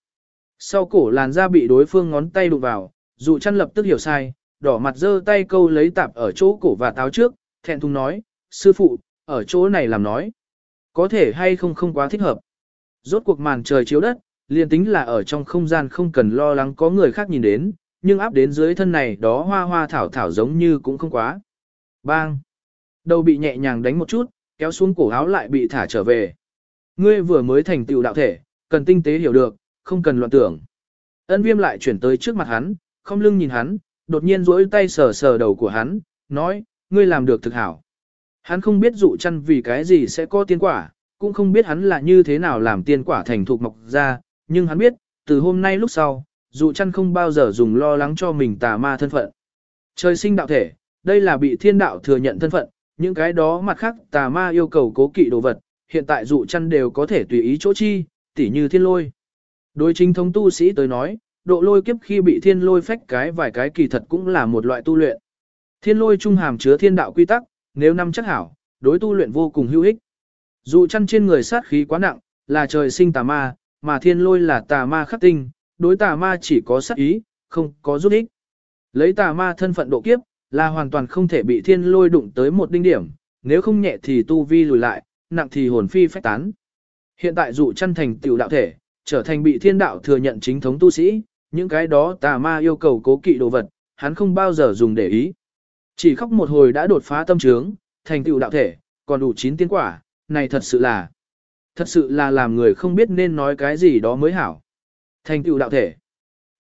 Sau cổ làn da bị đối phương ngón tay đụng vào, dụ chăn lập tức hiểu sai, đỏ mặt giơ tay câu lấy tạp ở chỗ cổ và táo trước, thẹn thùng nói, sư phụ, ở chỗ này làm nói. Có thể hay không không quá thích hợp. Rốt cuộc màn trời chiếu đất, liền tính là ở trong không gian không cần lo lắng có người khác nhìn đến, nhưng áp đến dưới thân này đó hoa hoa thảo thảo giống như cũng không quá. Bang! Đầu bị nhẹ nhàng đánh một chút, kéo xuống cổ áo lại bị thả trở về. Ngươi vừa mới thành tựu đạo thể, cần tinh tế hiểu được, không cần loạn tưởng. Ân viêm lại chuyển tới trước mặt hắn, không lưng nhìn hắn, đột nhiên duỗi tay sờ sờ đầu của hắn, nói, ngươi làm được thực hảo. Hắn không biết dụ chăn vì cái gì sẽ có tiên quả, cũng không biết hắn là như thế nào làm tiên quả thành thục mọc ra, nhưng hắn biết, từ hôm nay lúc sau, dụ chăn không bao giờ dùng lo lắng cho mình tà ma thân phận. Trời sinh đạo thể, đây là bị thiên đạo thừa nhận thân phận, những cái đó mặt khác tà ma yêu cầu cố kỵ đồ vật, hiện tại dụ chăn đều có thể tùy ý chỗ chi, tỉ như thiên lôi. Đối chính thống tu sĩ tới nói, độ lôi kiếp khi bị thiên lôi phách cái vài cái kỳ thật cũng là một loại tu luyện. Thiên lôi trung hàm chứa thiên đạo quy tắc, nếu năm chắc hảo, đối tu luyện vô cùng hữu ích. Dụ chăn trên người sát khí quá nặng, là trời sinh tà ma, mà thiên lôi là tà ma khắc tinh, đối tà ma chỉ có sát ý, không có giúp ích. Lấy tà ma thân phận độ kiếp, là hoàn toàn không thể bị thiên lôi đụng tới một đinh điểm, nếu không nhẹ thì tu vi lùi lại, nặng thì hồn phi phách tán. Hiện tại dụ chăn thành tiểu đạo thể, trở thành bị thiên đạo thừa nhận chính thống tu sĩ, những cái đó tà ma yêu cầu cố kỵ đồ vật, hắn không bao giờ dùng để ý. Chỉ khóc một hồi đã đột phá tâm trướng, thành tựu đạo thể, còn đủ chín tiên quả, này thật sự là, thật sự là làm người không biết nên nói cái gì đó mới hảo. Thành tựu đạo thể.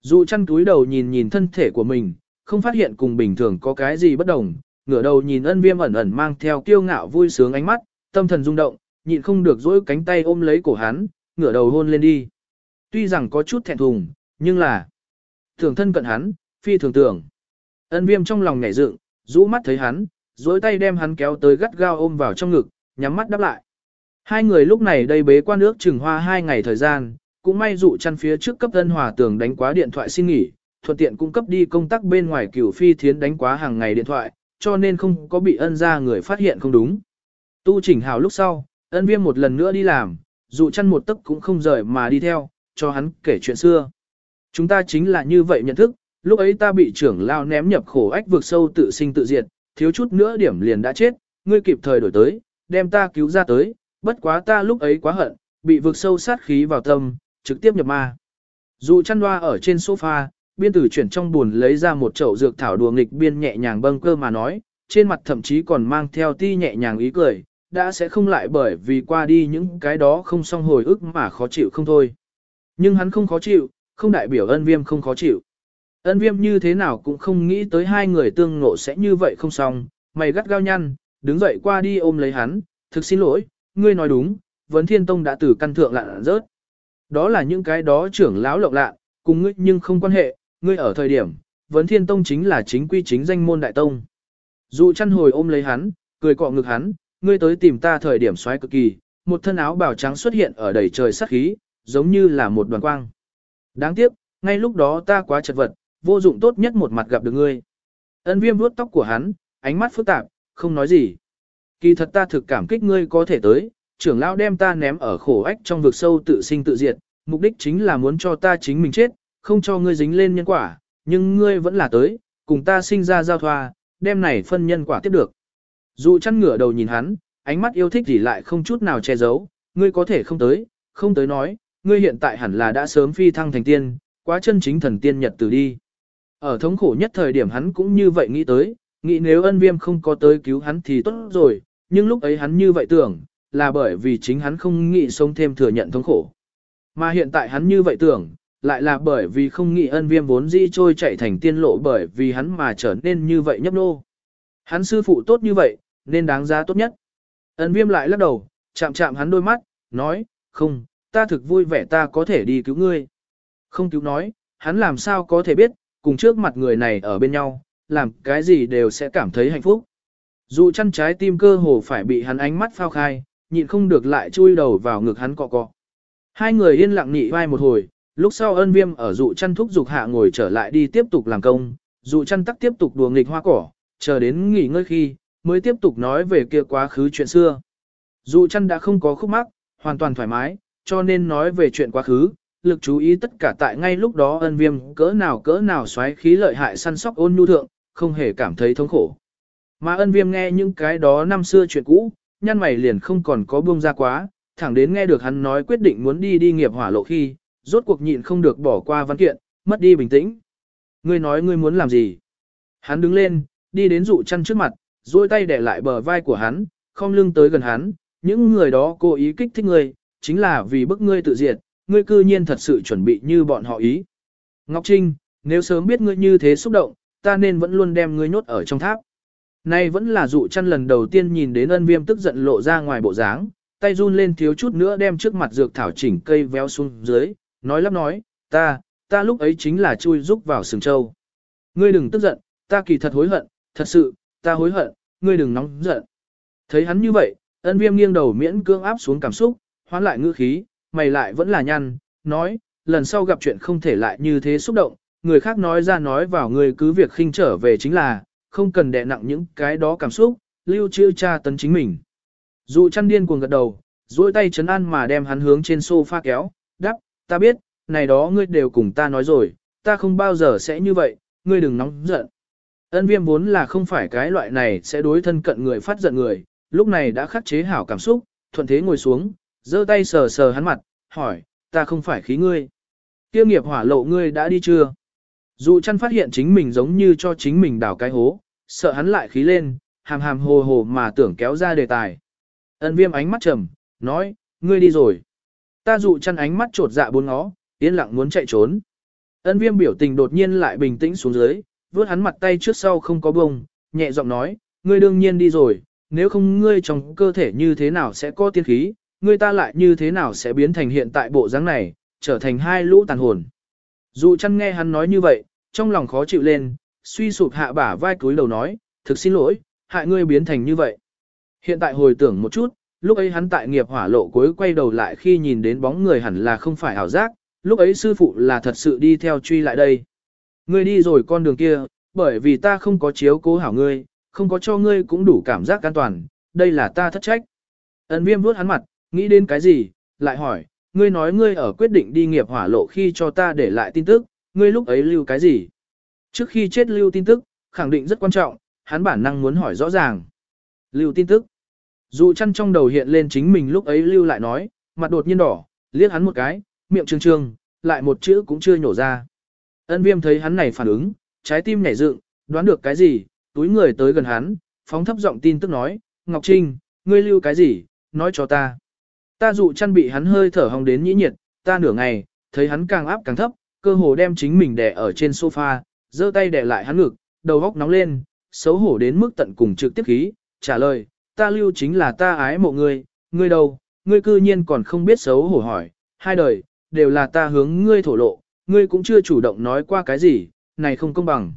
Dụ chăn túi đầu nhìn nhìn thân thể của mình, không phát hiện cùng bình thường có cái gì bất đồng, ngửa đầu nhìn ân viêm ẩn ẩn mang theo kiêu ngạo vui sướng ánh mắt, tâm thần rung động, nhịn không được dỗi cánh tay ôm lấy cổ hắn, ngửa đầu hôn lên đi. Tuy rằng có chút thẹn thùng, nhưng là thường thân cận hắn, phi thường tưởng. Ân viêm trong lòng nhảy dựng, rũ mắt thấy hắn, dối tay đem hắn kéo tới gắt gao ôm vào trong ngực, nhắm mắt đáp lại. Hai người lúc này đây bế quan nước chừng hoa hai ngày thời gian, cũng may dụ chăn phía trước cấp ân hòa tường đánh quá điện thoại xin nghỉ, thuận tiện cung cấp đi công tác bên ngoài cửu phi thiến đánh quá hàng ngày điện thoại, cho nên không có bị ân ra người phát hiện không đúng. Tu chỉnh hào lúc sau, ân viêm một lần nữa đi làm, dụ chăn một tấc cũng không rời mà đi theo, cho hắn kể chuyện xưa. Chúng ta chính là như vậy nhận thức, lúc ấy ta bị trưởng lao ném nhập khổ ách vực sâu tự sinh tự diệt, thiếu chút nữa điểm liền đã chết, ngươi kịp thời đổi tới, đem ta cứu ra tới, bất quá ta lúc ấy quá hận, bị vực sâu sát khí vào tâm, trực tiếp nhập ma. Dù chăn loa ở trên sofa, biên tử chuyển trong buồn lấy ra một chậu dược thảo đùa nghịch biên nhẹ nhàng bâng cơ mà nói, trên mặt thậm chí còn mang theo ti nhẹ nhàng ý cười, đã sẽ không lại bởi vì qua đi những cái đó không xong hồi ức mà khó chịu không thôi. Nhưng hắn không khó chịu, không đại biểu ân viêm không khó chịu. Ân viêm như thế nào cũng không nghĩ tới hai người tương ngộ sẽ như vậy không xong, mày gắt gao nhăn, đứng dậy qua đi ôm lấy hắn, thực xin lỗi, ngươi nói đúng, vấn thiên tông đã từ căn thượng lạ rớt. Đó là những cái đó trưởng lão lộng lạ, cùng ngươi nhưng không quan hệ, ngươi ở thời điểm, vấn thiên tông chính là chính quy chính danh môn đại tông. Dụ chăn hồi ôm lấy hắn, cười cọ ngực hắn, ngươi tới tìm ta thời điểm xoáy cực kỳ, một thân áo bào trắng xuất hiện ở đầy trời sắc khí, giống như là một đoàn quang. Đáng tiếc, ngay lúc đó ta quá chật vật, vô dụng tốt nhất một mặt gặp được ngươi. Ân viêm vuốt tóc của hắn, ánh mắt phức tạp, không nói gì. Kỳ thật ta thực cảm kích ngươi có thể tới, trưởng lão đem ta ném ở khổ ách trong vực sâu tự sinh tự diệt, mục đích chính là muốn cho ta chính mình chết, không cho ngươi dính lên nhân quả, nhưng ngươi vẫn là tới, cùng ta sinh ra giao thoa, đem này phân nhân quả tiếp được. Dù chăn ngửa đầu nhìn hắn, ánh mắt yêu thích thì lại không chút nào che giấu, ngươi có thể không tới, không tới nói, ngươi hiện tại hẳn là đã sớm phi thăng thành tiên, quá chân chính thần tiên nhật từ đi. Ở thống khổ nhất thời điểm hắn cũng như vậy nghĩ tới, nghĩ nếu ân viêm không có tới cứu hắn thì tốt rồi, nhưng lúc ấy hắn như vậy tưởng, là bởi vì chính hắn không nghĩ sống thêm thừa nhận thống khổ. Mà hiện tại hắn như vậy tưởng, lại là bởi vì không nghĩ ân viêm vốn dĩ trôi chạy thành tiên lộ bởi vì hắn mà trở nên như vậy nhấp nô. Hắn sư phụ tốt như vậy, nên đáng giá tốt nhất. Ân viêm lại lắc đầu, chạm chạm hắn đôi mắt, nói, không, ta thực vui vẻ ta có thể đi cứu ngươi. Không cứu nói, hắn làm sao có thể biết, cùng trước mặt người này ở bên nhau, làm cái gì đều sẽ cảm thấy hạnh phúc. Dù chăn trái tim cơ hồ phải bị hắn ánh mắt phao khai, nhịn không được lại chui đầu vào ngực hắn cọ cọ. Hai người yên lặng nhị vai một hồi, lúc sau ân viêm ở dụ chăn thúc dục hạ ngồi trở lại đi tiếp tục làm công, dụ chăn tắc tiếp tục đùa nghịch hoa cỏ, chờ đến nghỉ ngơi khi, mới tiếp tục nói về kia quá khứ chuyện xưa. Dụ chăn đã không có khúc mắc, hoàn toàn thoải mái, cho nên nói về chuyện quá khứ, lực chú ý tất cả tại ngay lúc đó ân viêm cỡ nào cỡ nào xoáy khí lợi hại săn sóc ôn nhu thượng, không hề cảm thấy thống khổ. Mà ân viêm nghe những cái đó năm xưa chuyện cũ, nhăn mày liền không còn có buông ra quá, thẳng đến nghe được hắn nói quyết định muốn đi đi nghiệp hỏa lộ khi, rốt cuộc nhịn không được bỏ qua văn kiện, mất đi bình tĩnh. Ngươi nói ngươi muốn làm gì? Hắn đứng lên, đi đến dụ chăn trước mặt, duỗi tay để lại bờ vai của hắn, không lưng tới gần hắn, những người đó cố ý kích thích ngươi, chính là vì bức ngươi tự diệt, ngươi cư nhiên thật sự chuẩn bị như bọn họ ý. Ngọc Trinh, nếu sớm biết ngươi như thế xúc động, ta nên vẫn luôn đem ngươi nhốt ở trong tháp. Nay vẫn là dụ chăn lần đầu tiên nhìn đến ân viêm tức giận lộ ra ngoài bộ dáng, tay run lên thiếu chút nữa đem trước mặt dược thảo chỉnh cây véo xuống dưới, nói lắp nói, ta, ta lúc ấy chính là chui rúc vào sừng châu. Ngươi đừng tức giận, ta kỳ thật hối hận, thật sự, ta hối hận, ngươi đừng nóng giận. Thấy hắn như vậy, ân viêm nghiêng đầu miễn cưỡng áp xuống cảm xúc, hoán lại ngữ khí, mày lại vẫn là nhăn, nói, lần sau gặp chuyện không thể lại như thế xúc động, người khác nói ra nói vào người cứ việc khinh trở về chính là, không cần đè nặng những cái đó cảm xúc, lưu trữ tra tấn chính mình. Dụ chăn điên cuồng gật đầu, duỗi tay chấn an mà đem hắn hướng trên sofa kéo, đắp, ta biết, này đó ngươi đều cùng ta nói rồi, ta không bao giờ sẽ như vậy, ngươi đừng nóng giận. Ân viêm vốn là không phải cái loại này sẽ đối thân cận người phát giận người, lúc này đã khắc chế hảo cảm xúc, thuận thế ngồi xuống, giơ tay sờ sờ hắn mặt, hỏi, ta không phải khí ngươi. Tiêu nghiệp hỏa lộ ngươi đã đi chưa? Dụ chăn phát hiện chính mình giống như cho chính mình đào cái hố, sợ hắn lại khí lên, hàm hàm hồ hồ mà tưởng kéo ra đề tài. Ân viêm ánh mắt trầm, nói, ngươi đi rồi. Ta dụ chăn ánh mắt trột dạ bốn ngó, yên lặng muốn chạy trốn. Ân viêm biểu tình đột nhiên lại bình tĩnh xuống dưới, vướt hắn mặt tay trước sau không có bông, nhẹ giọng nói, ngươi đương nhiên đi rồi, nếu không ngươi trong cơ thể như thế nào sẽ có tiên khí, ngươi ta lại như thế nào sẽ biến thành hiện tại bộ dáng này, trở thành hai lũ tàn hồn. Dù chăn nghe hắn nói như vậy, trong lòng khó chịu lên, suy sụp hạ bả vai cúi đầu nói, thực xin lỗi, hại ngươi biến thành như vậy. Hiện tại hồi tưởng một chút, lúc ấy hắn tại nghiệp hỏa lộ cuối quay đầu lại khi nhìn đến bóng người hẳn là không phải ảo giác, lúc ấy sư phụ là thật sự đi theo truy lại đây. Ngươi đi rồi con đường kia, bởi vì ta không có chiếu cố hảo ngươi, không có cho ngươi cũng đủ cảm giác an toàn, đây là ta thất trách. Ấn viêm vuốt hắn mặt, nghĩ đến cái gì, lại hỏi, ngươi nói ngươi ở quyết định đi nghiệp hỏa lộ khi cho ta để lại tin tức, ngươi lúc ấy lưu cái gì? Trước khi chết lưu tin tức, khẳng định rất quan trọng, hắn bản năng muốn hỏi rõ ràng. Lưu tin tức. Dù chăn trong đầu hiện lên chính mình lúc ấy lưu lại nói, mặt đột nhiên đỏ, liếc hắn một cái, miệng trương trương, lại một chữ cũng chưa nhổ ra. Ân viêm thấy hắn này phản ứng, trái tim nhảy dựng, đoán được cái gì, túi người tới gần hắn, phóng thấp giọng tin tức nói, Ngọc Trinh, ngươi lưu cái gì, nói cho ta. Ta dụ chăn bị hắn hơi thở hồng đến nhĩ nhiệt, ta nửa ngày, thấy hắn càng áp càng thấp, cơ hồ đem chính mình đè ở trên sofa, giơ tay đè lại hắn ngực, đầu góc nóng lên, xấu hổ đến mức tận cùng trực tiếp khí, trả lời, ta lưu chính là ta ái mộ ngươi, ngươi đâu, ngươi cư nhiên còn không biết xấu hổ hỏi, hai đời, đều là ta hướng ngươi thổ lộ, ngươi cũng chưa chủ động nói qua cái gì, này không công bằng.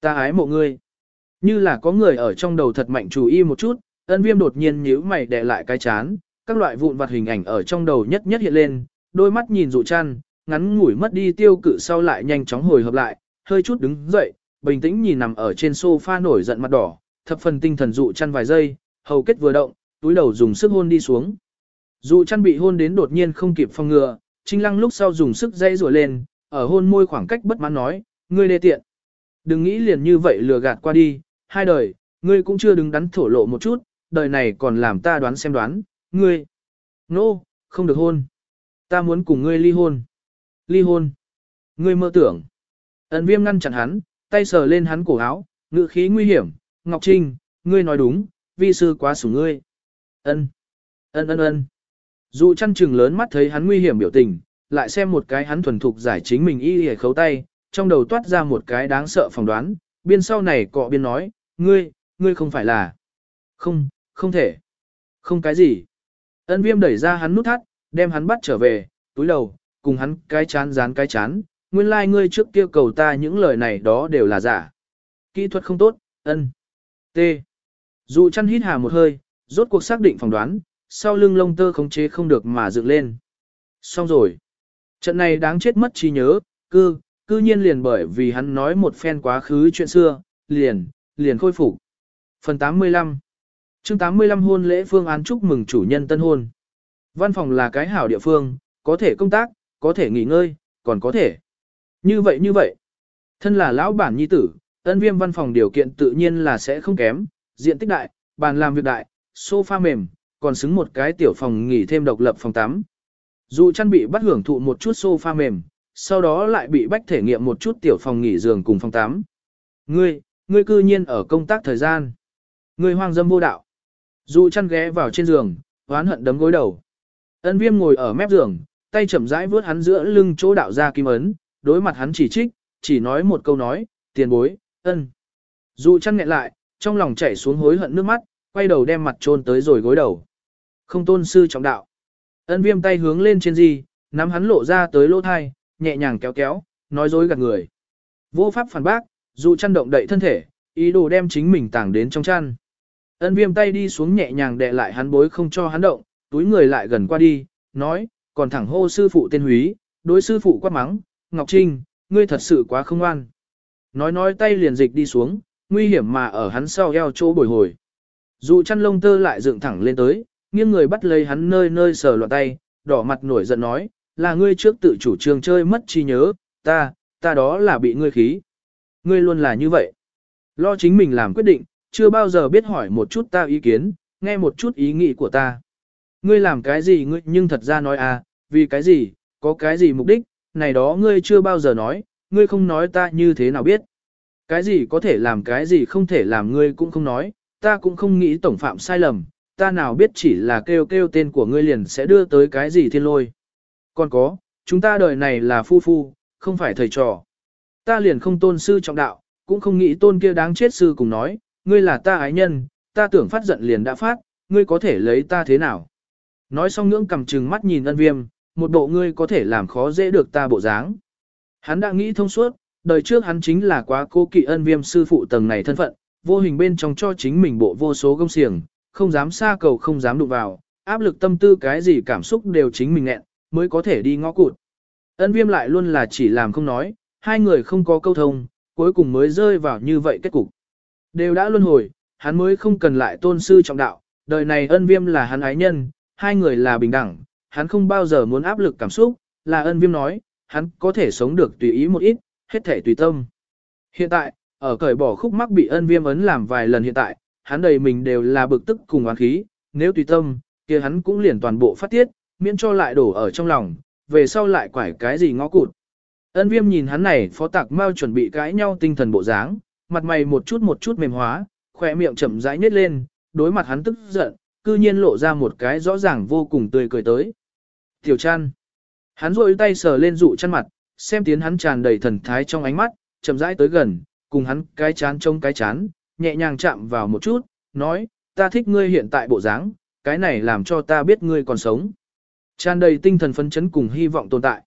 Ta ái mộ ngươi. Như là có người ở trong đầu thật mạnh chú ý một chút, ân viêm đột nhiên nhíu mày đè lại cái chán, các loại vụn vặt hình ảnh ở trong đầu nhất nhất hiện lên, đôi mắt nhìn dụ chăn, ngắn ngủi mất đi tiêu cự sau lại nhanh chóng hồi hợp lại, hơi chút đứng dậy, bình tĩnh nhìn nằm ở trên sofa nổi giận mặt đỏ, thập phần tinh thần dụ chăn vài giây, hầu kết vừa động, túi đầu dùng sức hôn đi xuống. Dụ chăn bị hôn đến đột nhiên không kịp phòng ngừa, trinh lăng lúc sau dùng sức dây rủa lên, ở hôn môi khoảng cách bất mãn nói, ngươi đê tiện. Đừng nghĩ liền như vậy lừa gạt qua đi, hai đời, ngươi cũng chưa đứng đắn thổ lộ một chút, đời này còn làm ta đoán xem đoán, ngươi. Nô, no, không được hôn. Ta muốn cùng ngươi ly hôn. Ly hôn. Ngươi mơ tưởng. Ấn viêm ngăn chặn hắn, tay sờ lên hắn cổ áo, ngự khí nguy hiểm. Ngọc Trinh, ngươi nói đúng, vi sư quá sủng ngươi. Ân, ân ân ân. Dù chăn chừng lớn mắt thấy hắn nguy hiểm biểu tình, lại xem một cái hắn thuần thục giải chính mình y hề khấu tay, trong đầu toát ra một cái đáng sợ phỏng đoán, biên sau này cọ biên nói, ngươi, ngươi không phải là. Không, không thể. Không cái gì. Ân viêm đẩy ra hắn nút thắt, đem hắn bắt trở về, túi đầu, cùng hắn cái chán dán cái chán, nguyên lai like ngươi trước kia cầu ta những lời này đó đều là giả. Kỹ thuật không tốt, ân. T. Dù chăn hít hà một hơi, rốt cuộc xác định phỏng đoán, sau lưng lông tơ khống chế không được mà dựng lên. Xong rồi. Trận này đáng chết mất trí nhớ, cư, cư nhiên liền bởi vì hắn nói một phen quá khứ chuyện xưa, liền, liền khôi phục. Phần 85 chương 85 hôn lễ phương án chúc mừng chủ nhân tân hôn. Văn phòng là cái hảo địa phương, có thể công tác, có thể nghỉ ngơi, còn có thể. Như vậy như vậy. Thân là lão bản nhi tử, ân viêm văn phòng điều kiện tự nhiên là sẽ không kém, diện tích đại, bàn làm việc đại, sofa mềm, còn xứng một cái tiểu phòng nghỉ thêm độc lập phòng tắm. Dù chăn bị bắt hưởng thụ một chút sofa mềm, sau đó lại bị bách thể nghiệm một chút tiểu phòng nghỉ giường cùng phòng tắm. Ngươi, ngươi cư nhiên ở công tác thời gian. Ngươi hoang dâm vô đạo. Dụ chăn ghé vào trên giường, hoán hận đấm gối đầu. Ân viêm ngồi ở mép giường, tay chậm rãi vướt hắn giữa lưng chỗ đạo ra kim ấn, đối mặt hắn chỉ trích, chỉ nói một câu nói, tiền bối, ân. Dụ chăn nghẹn lại, trong lòng chảy xuống hối hận nước mắt, quay đầu đem mặt trôn tới rồi gối đầu. Không tôn sư trọng đạo. Ân viêm tay hướng lên trên gì, nắm hắn lộ ra tới lỗ thai, nhẹ nhàng kéo kéo, nói dối gạt người. Vô pháp phản bác, dụ chăn động đậy thân thể, ý đồ đem chính mình tảng đến trong chăn. Ân viêm tay đi xuống nhẹ nhàng đè lại hắn bối không cho hắn động, túi người lại gần qua đi, nói, còn thẳng hô sư phụ tên húy, đối sư phụ quát mắng, Ngọc Trinh, ngươi thật sự quá không ngoan. Nói nói tay liền dịch đi xuống, nguy hiểm mà ở hắn sau eo chỗ bồi hồi. Dù chăn lông tơ lại dựng thẳng lên tới, nghiêng người bắt lấy hắn nơi nơi sờ loạn tay, đỏ mặt nổi giận nói, là ngươi trước tự chủ trương chơi mất chi nhớ, ta, ta đó là bị ngươi khí. Ngươi luôn là như vậy. Lo chính mình làm quyết định, chưa bao giờ biết hỏi một chút ta ý kiến, nghe một chút ý nghĩ của ta. Ngươi làm cái gì ngươi nhưng thật ra nói à, vì cái gì, có cái gì mục đích, này đó ngươi chưa bao giờ nói, ngươi không nói ta như thế nào biết. Cái gì có thể làm cái gì không thể làm ngươi cũng không nói, ta cũng không nghĩ tổng phạm sai lầm, ta nào biết chỉ là kêu kêu tên của ngươi liền sẽ đưa tới cái gì thiên lôi. Còn có, chúng ta đời này là phu phu, không phải thầy trò. Ta liền không tôn sư trọng đạo, cũng không nghĩ tôn kia đáng chết sư cùng nói, ngươi là ta ái nhân, ta tưởng phát giận liền đã phát, ngươi có thể lấy ta thế nào. Nói xong ngưỡng cầm trừng mắt nhìn ân viêm, một bộ ngươi có thể làm khó dễ được ta bộ dáng. Hắn đã nghĩ thông suốt, đời trước hắn chính là quá cô kỵ ân viêm sư phụ tầng này thân phận, vô hình bên trong cho chính mình bộ vô số gông xiềng, không dám xa cầu không dám đụng vào, áp lực tâm tư cái gì cảm xúc đều chính mình nghẹn, mới có thể đi ngõ cụt. Ân viêm lại luôn là chỉ làm không nói, hai người không có câu thông, cuối cùng mới rơi vào như vậy kết cục. Đều đã luân hồi, hắn mới không cần lại tôn sư trọng đạo, đời này ân viêm là hắn ái nhân, hai người là bình đẳng, hắn không bao giờ muốn áp lực cảm xúc, là ân viêm nói, hắn có thể sống được tùy ý một ít, hết thể tùy tâm. Hiện tại, ở cởi bỏ khúc mắc bị ân viêm ấn làm vài lần hiện tại, hắn đầy mình đều là bực tức cùng oán khí, nếu tùy tâm, kia hắn cũng liền toàn bộ phát tiết, miễn cho lại đổ ở trong lòng, về sau lại quải cái gì ngó cụt. Ân viêm nhìn hắn này phó tạc mau chuẩn bị cãi nhau tinh thần bộ dáng, mặt mày một chút một chút mềm hóa, khỏe miệng chậm rãi nhếch lên, đối mặt hắn tức giận, cư nhiên lộ ra một cái rõ ràng vô cùng tươi cười tới. Tiểu chăn. Hắn rôi tay sờ lên dụ chăn mặt, xem tiến hắn tràn đầy thần thái trong ánh mắt, chậm rãi tới gần, cùng hắn cái chán trông cái chán, nhẹ nhàng chạm vào một chút, nói, ta thích ngươi hiện tại bộ dáng, cái này làm cho ta biết ngươi còn sống. Tràn đầy tinh thần phấn chấn cùng hy vọng tồn tại.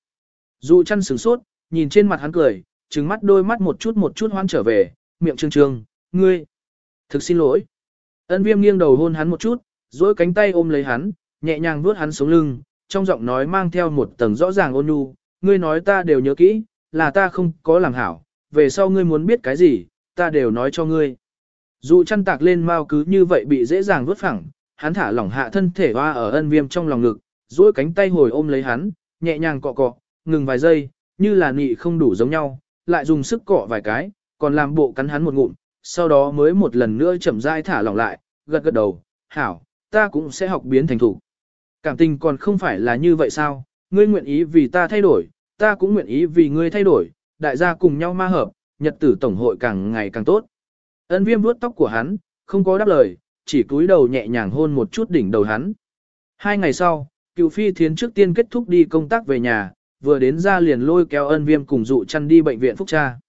Dụ chăn sửng sốt, nhìn trên mặt hắn cười, trừng mắt đôi mắt một chút một chút hoan trở về, miệng trương trương, ngươi. Thực xin lỗi. Ân viêm nghiêng đầu hôn hắn một chút, dối cánh tay ôm lấy hắn, nhẹ nhàng vuốt hắn xuống lưng, trong giọng nói mang theo một tầng rõ ràng ôn nhu, ngươi nói ta đều nhớ kỹ, là ta không có làm hảo, về sau ngươi muốn biết cái gì, ta đều nói cho ngươi. Dù chăn tạc lên mau cứ như vậy bị dễ dàng vuốt phẳng, hắn thả lỏng hạ thân thể hoa ở ân viêm trong lòng ngực, duỗi cánh tay hồi ôm lấy hắn, nhẹ nhàng cọ cọ, ngừng vài giây, như là nị không đủ giống nhau, lại dùng sức cọ vài cái, còn làm bộ cắn hắn một ngụm, sau đó mới một lần nữa chậm rãi thả lỏng lại, gật gật đầu, hảo, ta cũng sẽ học biến thành thủ. Cảm tình còn không phải là như vậy sao, ngươi nguyện ý vì ta thay đổi, ta cũng nguyện ý vì ngươi thay đổi, đại gia cùng nhau ma hợp, nhật tử tổng hội càng ngày càng tốt. Ân viêm vuốt tóc của hắn, không có đáp lời, chỉ cúi đầu nhẹ nhàng hôn một chút đỉnh đầu hắn. Hai ngày sau, cựu phi thiến trước tiên kết thúc đi công tác về nhà, vừa đến ra liền lôi kéo ân viêm cùng dụ chăn đi bệnh viện phúc tra.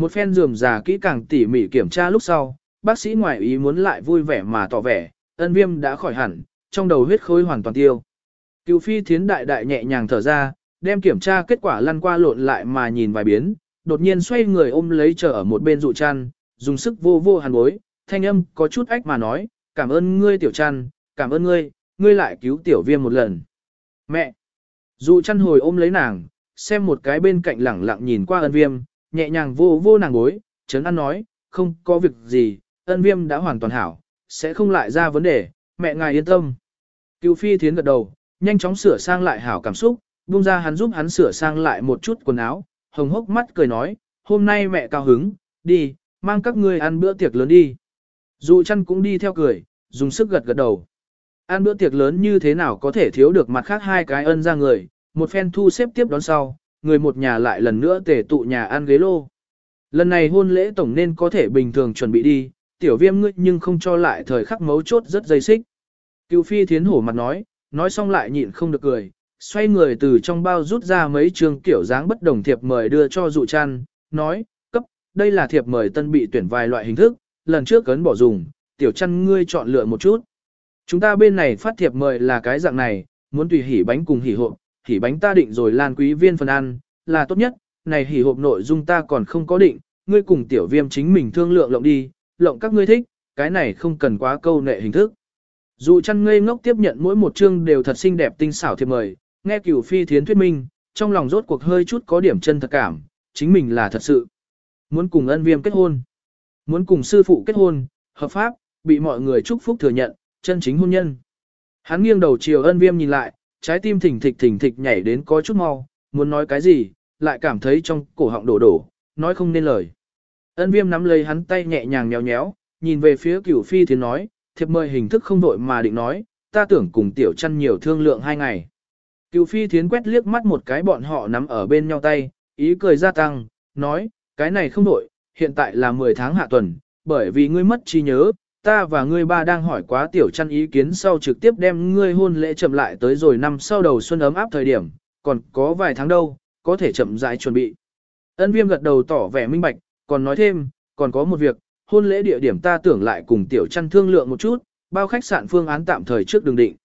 Một phen dườm già kỹ càng tỉ mỉ kiểm tra lúc sau, bác sĩ ngoại ý muốn lại vui vẻ mà tỏ vẻ, ân viêm đã khỏi hẳn, trong đầu huyết khối hoàn toàn tiêu. Cựu phi thiến đại đại nhẹ nhàng thở ra, đem kiểm tra kết quả lăn qua lộn lại mà nhìn vài biến, đột nhiên xoay người ôm lấy chờ ở một bên dụ chăn, dùng sức vô vô hàn bối, thanh âm có chút ách mà nói, cảm ơn ngươi tiểu chăn, cảm ơn ngươi, ngươi lại cứu tiểu viêm một lần. Mẹ! Dụ chăn hồi ôm lấy nàng, xem một cái bên cạnh lẳng lặng nhìn qua ân viêm, nhẹ nhàng vô vô nàng bối, chấn ăn nói, không có việc gì, ân viêm đã hoàn toàn hảo, sẽ không lại ra vấn đề, mẹ ngài yên tâm. Cựu phi thiến gật đầu, nhanh chóng sửa sang lại hảo cảm xúc, buông ra hắn giúp hắn sửa sang lại một chút quần áo, hồng hốc mắt cười nói, hôm nay mẹ cao hứng, đi, mang các ngươi ăn bữa tiệc lớn đi. Dù chăn cũng đi theo cười, dùng sức gật gật đầu. Ăn bữa tiệc lớn như thế nào có thể thiếu được mặt khác hai cái ân ra người, một phen thu xếp tiếp đón sau, người một nhà lại lần nữa tề tụ nhà ăn ghế lô. Lần này hôn lễ tổng nên có thể bình thường chuẩn bị đi, tiểu viêm ngươi nhưng không cho lại thời khắc mấu chốt rất dây xích. Cựu phi thiến hổ mặt nói, nói xong lại nhịn không được cười, xoay người từ trong bao rút ra mấy trường kiểu dáng bất đồng thiệp mời đưa cho dụ chăn, nói, cấp, đây là thiệp mời tân bị tuyển vài loại hình thức, lần trước cấn bỏ dùng, tiểu chăn ngươi chọn lựa một chút. Chúng ta bên này phát thiệp mời là cái dạng này, muốn tùy hỉ bánh cùng hỉ hộp, hỉ bánh ta định rồi lan quý viên phần ăn, là tốt nhất, này hỉ hộp nội dung ta còn không có định, ngươi cùng tiểu viêm chính mình thương lượng lộng đi, lộng các ngươi thích, cái này không cần quá câu nệ hình thức. Dù chăn ngây ngốc tiếp nhận mỗi một chương đều thật xinh đẹp tinh xảo thiệp mời, nghe cửu phi thiến thuyết minh, trong lòng rốt cuộc hơi chút có điểm chân thật cảm, chính mình là thật sự. Muốn cùng ân viêm kết hôn, muốn cùng sư phụ kết hôn, hợp pháp, bị mọi người chúc phúc thừa nhận, chân chính hôn nhân. Hắn nghiêng đầu chiều ân viêm nhìn lại, trái tim thỉnh thịch thỉnh thịch nhảy đến có chút mau, muốn nói cái gì, lại cảm thấy trong cổ họng đổ đổ, nói không nên lời. Ân viêm nắm lấy hắn tay nhẹ nhàng nhéo nhéo, nhìn về phía cửu phi thì nói, thiệp mời hình thức không đội mà định nói, ta tưởng cùng tiểu chăn nhiều thương lượng hai ngày. Cửu phi thiến quét liếc mắt một cái bọn họ nắm ở bên nhau tay, ý cười gia tăng, nói, cái này không đội, hiện tại là 10 tháng hạ tuần, bởi vì ngươi mất trí nhớ, ta và ngươi ba đang hỏi quá tiểu chăn ý kiến sau trực tiếp đem ngươi hôn lễ chậm lại tới rồi năm sau đầu xuân ấm áp thời điểm, còn có vài tháng đâu, có thể chậm rãi chuẩn bị. Ân viêm gật đầu tỏ vẻ minh bạch, còn nói thêm, còn có một việc, hôn lễ địa điểm ta tưởng lại cùng tiểu chăn thương lượng một chút, bao khách sạn phương án tạm thời trước đường định.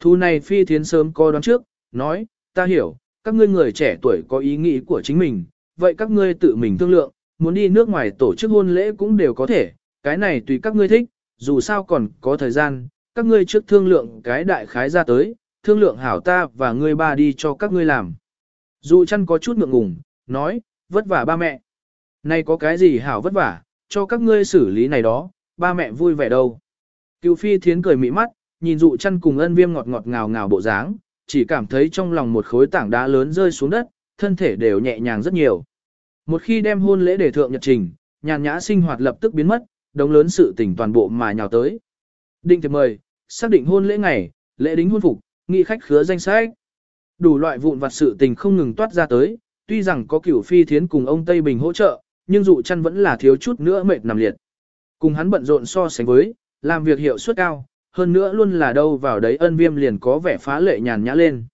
Thu này phi thiến sớm có đoán trước, nói, ta hiểu, các ngươi người trẻ tuổi có ý nghĩ của chính mình, vậy các ngươi tự mình thương lượng, muốn đi nước ngoài tổ chức hôn lễ cũng đều có thể, cái này tùy các ngươi thích, dù sao còn có thời gian, các ngươi trước thương lượng cái đại khái ra tới, thương lượng hảo ta và ngươi ba đi cho các ngươi làm. Dù chăn có chút ngượng ngùng, nói, vất vả ba mẹ. Này có cái gì hảo vất vả, cho các ngươi xử lý này đó, ba mẹ vui vẻ đâu. Cựu phi thiến cười mị mắt, nhìn dụ chăn cùng ân viêm ngọt ngọt ngào ngào bộ dáng, chỉ cảm thấy trong lòng một khối tảng đá lớn rơi xuống đất, thân thể đều nhẹ nhàng rất nhiều. Một khi đem hôn lễ để thượng nhật trình, nhàn nhã sinh hoạt lập tức biến mất, đống lớn sự tình toàn bộ mà nhào tới. Định thiệp mời, xác định hôn lễ ngày, lễ đính hôn phục, nghị khách khứa danh sách. Đủ loại vụn vặt sự tình không ngừng toát ra tới, tuy rằng có cửu phi thiến cùng ông Tây Bình hỗ trợ, nhưng dụ chăn vẫn là thiếu chút nữa mệt nằm liệt. Cùng hắn bận rộn so sánh với, làm việc hiệu suất cao, hơn nữa luôn là đâu vào đấy ân viêm liền có vẻ phá lệ nhàn nhã lên.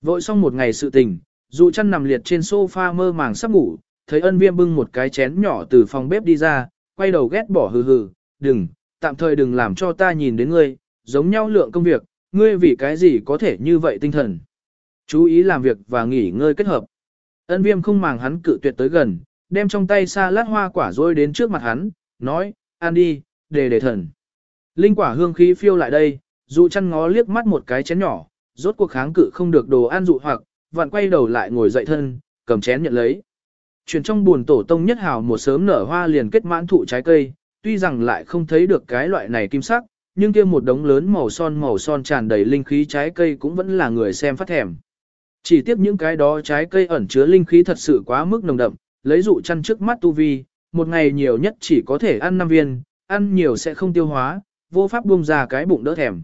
Vội xong một ngày sự tình, dụ chăn nằm liệt trên sofa mơ màng sắp ngủ, thấy ân viêm bưng một cái chén nhỏ từ phòng bếp đi ra, quay đầu ghét bỏ hừ hừ, đừng, tạm thời đừng làm cho ta nhìn đến ngươi, giống nhau lượng công việc, ngươi vì cái gì có thể như vậy tinh thần. Chú ý làm việc và nghỉ ngơi kết hợp. Ân viêm không màng hắn cự tuyệt tới gần, đem trong tay xa lát hoa quả rôi đến trước mặt hắn, nói, ăn đi, để để thần. Linh quả hương khí phiêu lại đây, dụ chăn ngó liếc mắt một cái chén nhỏ, rốt cuộc kháng cự không được đồ ăn dụ hoặc, vặn quay đầu lại ngồi dậy thân, cầm chén nhận lấy. Chuyển trong buồn tổ tông nhất hào một sớm nở hoa liền kết mãn thụ trái cây, tuy rằng lại không thấy được cái loại này kim sắc, nhưng kia một đống lớn màu son màu son tràn đầy linh khí trái cây cũng vẫn là người xem phát thèm. Chỉ tiếp những cái đó trái cây ẩn chứa linh khí thật sự quá mức nồng đậm, lấy dụ chăn trước mắt tu vi, một ngày nhiều nhất chỉ có thể ăn 5 viên, ăn nhiều sẽ không tiêu hóa, vô pháp buông ra cái bụng đỡ thèm.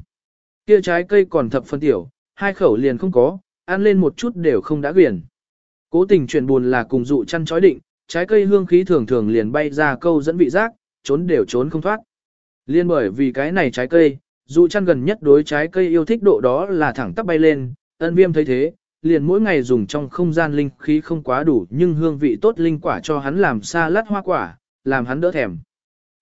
Kia trái cây còn thập phân tiểu, hai khẩu liền không có, ăn lên một chút đều không đã quyển. Cố tình chuyển buồn là cùng dụ chăn chói định, trái cây hương khí thường thường liền bay ra câu dẫn vị giác, trốn đều trốn không thoát. Liên bởi vì cái này trái cây, dụ chăn gần nhất đối trái cây yêu thích độ đó là thẳng tắp bay lên, ân viêm thấy thế, liền mỗi ngày dùng trong không gian linh khí không quá đủ nhưng hương vị tốt linh quả cho hắn làm xa lát hoa quả, làm hắn đỡ thèm.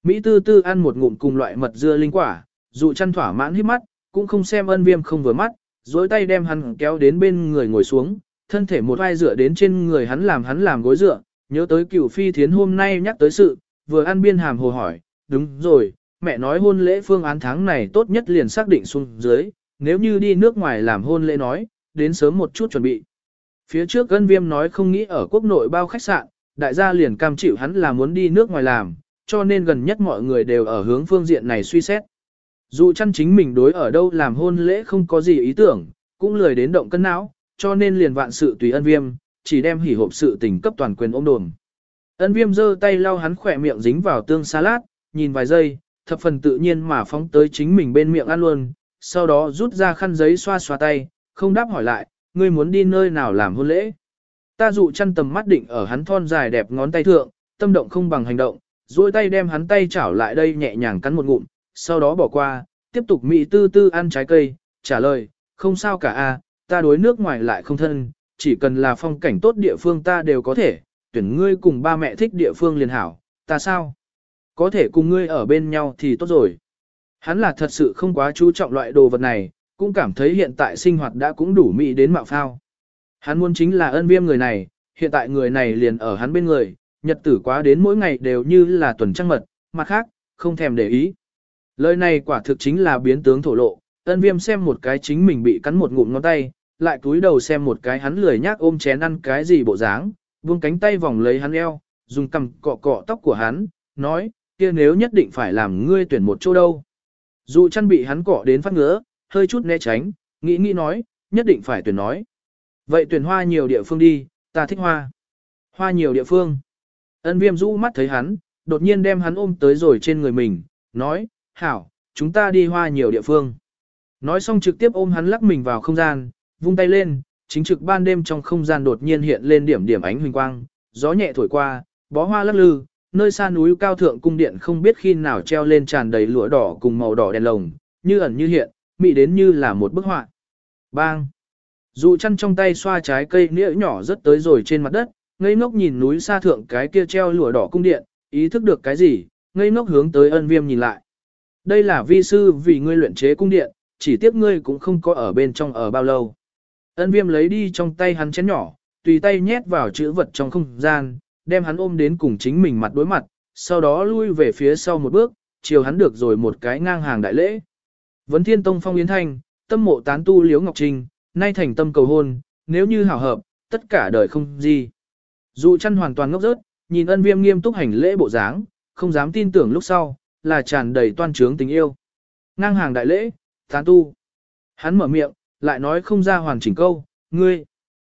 Mỹ tư tư ăn một ngụm cùng loại mật dưa linh quả, dụ chăn thỏa mãn hít mắt, cũng không xem ân viêm không vừa mắt, dối tay đem hắn kéo đến bên người ngồi xuống, thân thể một vai dựa đến trên người hắn làm hắn làm gối dựa, nhớ tới cửu phi thiến hôm nay nhắc tới sự, vừa ăn biên hàm hồ hỏi, đúng rồi, mẹ nói hôn lễ phương án tháng này tốt nhất liền xác định xuống dưới, nếu như đi nước ngoài làm hôn lễ nói, đến sớm một chút chuẩn bị. Phía trước gân viêm nói không nghĩ ở quốc nội bao khách sạn, đại gia liền cam chịu hắn là muốn đi nước ngoài làm, cho nên gần nhất mọi người đều ở hướng phương diện này suy xét. Dù chăn chính mình đối ở đâu làm hôn lễ không có gì ý tưởng, cũng lười đến động cân não, cho nên liền vạn sự tùy ân viêm, chỉ đem hỉ hộp sự tình cấp toàn quyền ôm đồm. Ân viêm giơ tay lau hắn khỏe miệng dính vào tương salad, nhìn vài giây, thập phần tự nhiên mà phóng tới chính mình bên miệng ăn luôn, sau đó rút ra khăn giấy xoa xoa tay, không đáp hỏi lại, ngươi muốn đi nơi nào làm hôn lễ. Ta dụ chăn tầm mắt định ở hắn thon dài đẹp ngón tay thượng, tâm động không bằng hành động, duỗi tay đem hắn tay chảo lại đây nhẹ nhàng cắn một ngụm, sau đó bỏ qua, tiếp tục mị tư tư ăn trái cây, trả lời, không sao cả a, ta đối nước ngoài lại không thân, chỉ cần là phong cảnh tốt địa phương ta đều có thể, tuyển ngươi cùng ba mẹ thích địa phương liền hảo, ta sao? Có thể cùng ngươi ở bên nhau thì tốt rồi. Hắn là thật sự không quá chú trọng loại đồ vật này, cũng cảm thấy hiện tại sinh hoạt đã cũng đủ mỹ đến mạo phao. Hắn muốn chính là ân viêm người này, hiện tại người này liền ở hắn bên người, nhật tử quá đến mỗi ngày đều như là tuần trăng mật, mặt khác, không thèm để ý. Lời này quả thực chính là biến tướng thổ lộ, ân viêm xem một cái chính mình bị cắn một ngụm ngón tay, lại túi đầu xem một cái hắn lười nhác ôm chén ăn cái gì bộ dáng, buông cánh tay vòng lấy hắn eo, dùng cầm cọ cọ tóc của hắn, nói, kia nếu nhất định phải làm ngươi tuyển một chỗ đâu. Dù chăn bị hắn cọ đến phát ngứa, hơi chút né tránh, nghĩ nghĩ nói, nhất định phải tuyển nói. Vậy tuyển hoa nhiều địa phương đi, ta thích hoa. Hoa nhiều địa phương. Ân viêm rũ mắt thấy hắn, đột nhiên đem hắn ôm tới rồi trên người mình, nói, hảo, chúng ta đi hoa nhiều địa phương. Nói xong trực tiếp ôm hắn lắc mình vào không gian, vung tay lên, chính trực ban đêm trong không gian đột nhiên hiện lên điểm điểm ánh huỳnh quang, gió nhẹ thổi qua, bó hoa lắc lư, nơi xa núi cao thượng cung điện không biết khi nào treo lên tràn đầy lụa đỏ cùng màu đỏ đèn lồng, như ẩn như hiện, mị đến như là một bức họa. Bang! Dụ chăn trong tay xoa trái cây nĩa nhỏ rất tới rồi trên mặt đất, ngây ngốc nhìn núi xa thượng cái kia treo lụa đỏ cung điện, ý thức được cái gì, ngây ngốc hướng tới ân viêm nhìn lại. Đây là vi sư vì ngươi luyện chế cung điện, chỉ tiếc ngươi cũng không có ở bên trong ở bao lâu. Ân viêm lấy đi trong tay hắn chén nhỏ, tùy tay nhét vào chữ vật trong không gian, đem hắn ôm đến cùng chính mình mặt đối mặt, sau đó lui về phía sau một bước, chiều hắn được rồi một cái ngang hàng đại lễ. Vấn thiên tông phong yến thanh, tâm mộ tán tu liếu ngọc trinh, nay thành tâm cầu hôn, nếu như hảo hợp, tất cả đời không gì. Dụ chăn hoàn toàn ngốc rớt, nhìn ân viêm nghiêm túc hành lễ bộ dáng, không dám tin tưởng lúc sau, là tràn đầy toan trướng tình yêu. Ngang hàng đại lễ, tán tu. Hắn mở miệng, lại nói không ra hoàn chỉnh câu, ngươi.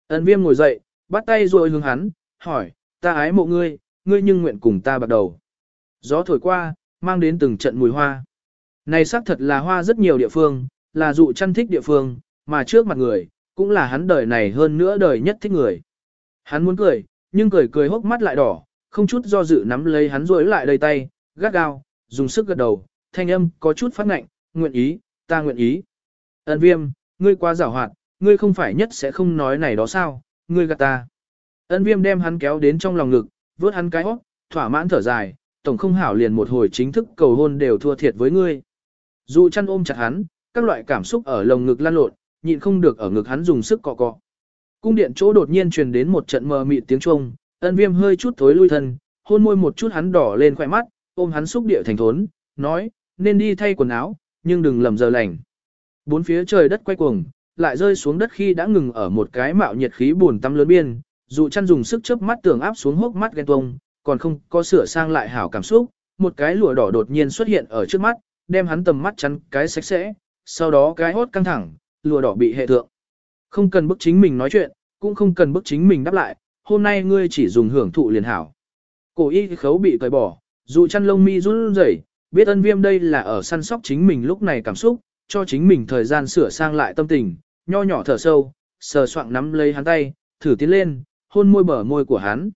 Ấn viêm ngồi dậy, bắt tay rồi hướng hắn, hỏi, ta ái mộ ngươi, ngươi nhưng nguyện cùng ta bắt đầu. Gió thổi qua, mang đến từng trận mùi hoa. Này xác thật là hoa rất nhiều địa phương, là dụ chăn thích địa phương, mà trước mặt người, cũng là hắn đời này hơn nữa đời nhất thích người. Hắn muốn cười, nhưng cười cười hốc mắt lại đỏ, không chút do dự nắm lấy hắn rối lại đầy tay, gắt gao, dùng sức gật đầu, thanh âm có chút phát ngạnh, nguyện ý, ta nguyện ý. Ân viêm, ngươi quá giảo hoạt, ngươi không phải nhất sẽ không nói này đó sao, ngươi gạt ta. Ân viêm đem hắn kéo đến trong lòng ngực, vớt hắn cái óc, thỏa mãn thở dài, tổng không hảo liền một hồi chính thức cầu hôn đều thua thiệt với ngươi. Dụ chăn ôm chặt hắn, các loại cảm xúc ở lồng ngực lan lộn, nhịn không được ở ngực hắn dùng sức cọ cọ. Cung điện chỗ đột nhiên truyền đến một trận mờ mịt tiếng chuông, ân viêm hơi chút thối lui thân, hôn môi một chút hắn đỏ lên khỏe mắt, ôm hắn xúc địa thành thốn, nói, nên đi thay quần áo, nhưng đừng lầm giờ lành. Bốn phía trời đất quay cuồng, lại rơi xuống đất khi đã ngừng ở một cái mạo nhiệt khí buồn tắm lớn biên, dù chăn dùng sức chớp mắt tưởng áp xuống hốc mắt ghen tuông, còn không có sửa sang lại hảo cảm xúc, một cái lụa đỏ đột nhiên xuất hiện ở trước mắt, đem hắn tầm mắt chắn cái sạch sẽ, sau đó cái hốt căng thẳng, lụa đỏ bị hệ thượng. Không cần bức chính mình nói chuyện, cũng không cần bức chính mình đáp lại, hôm nay ngươi chỉ dùng hưởng thụ liền hảo. Cổ y khấu bị cởi bỏ, dù chăn lông mi run rẩy, biết ân viêm đây là ở săn sóc chính mình lúc này cảm xúc, cho chính mình thời gian sửa sang lại tâm tình, nho nhỏ thở sâu, sờ soạng nắm lấy hắn tay, thử tiến lên, hôn môi bờ môi của hắn.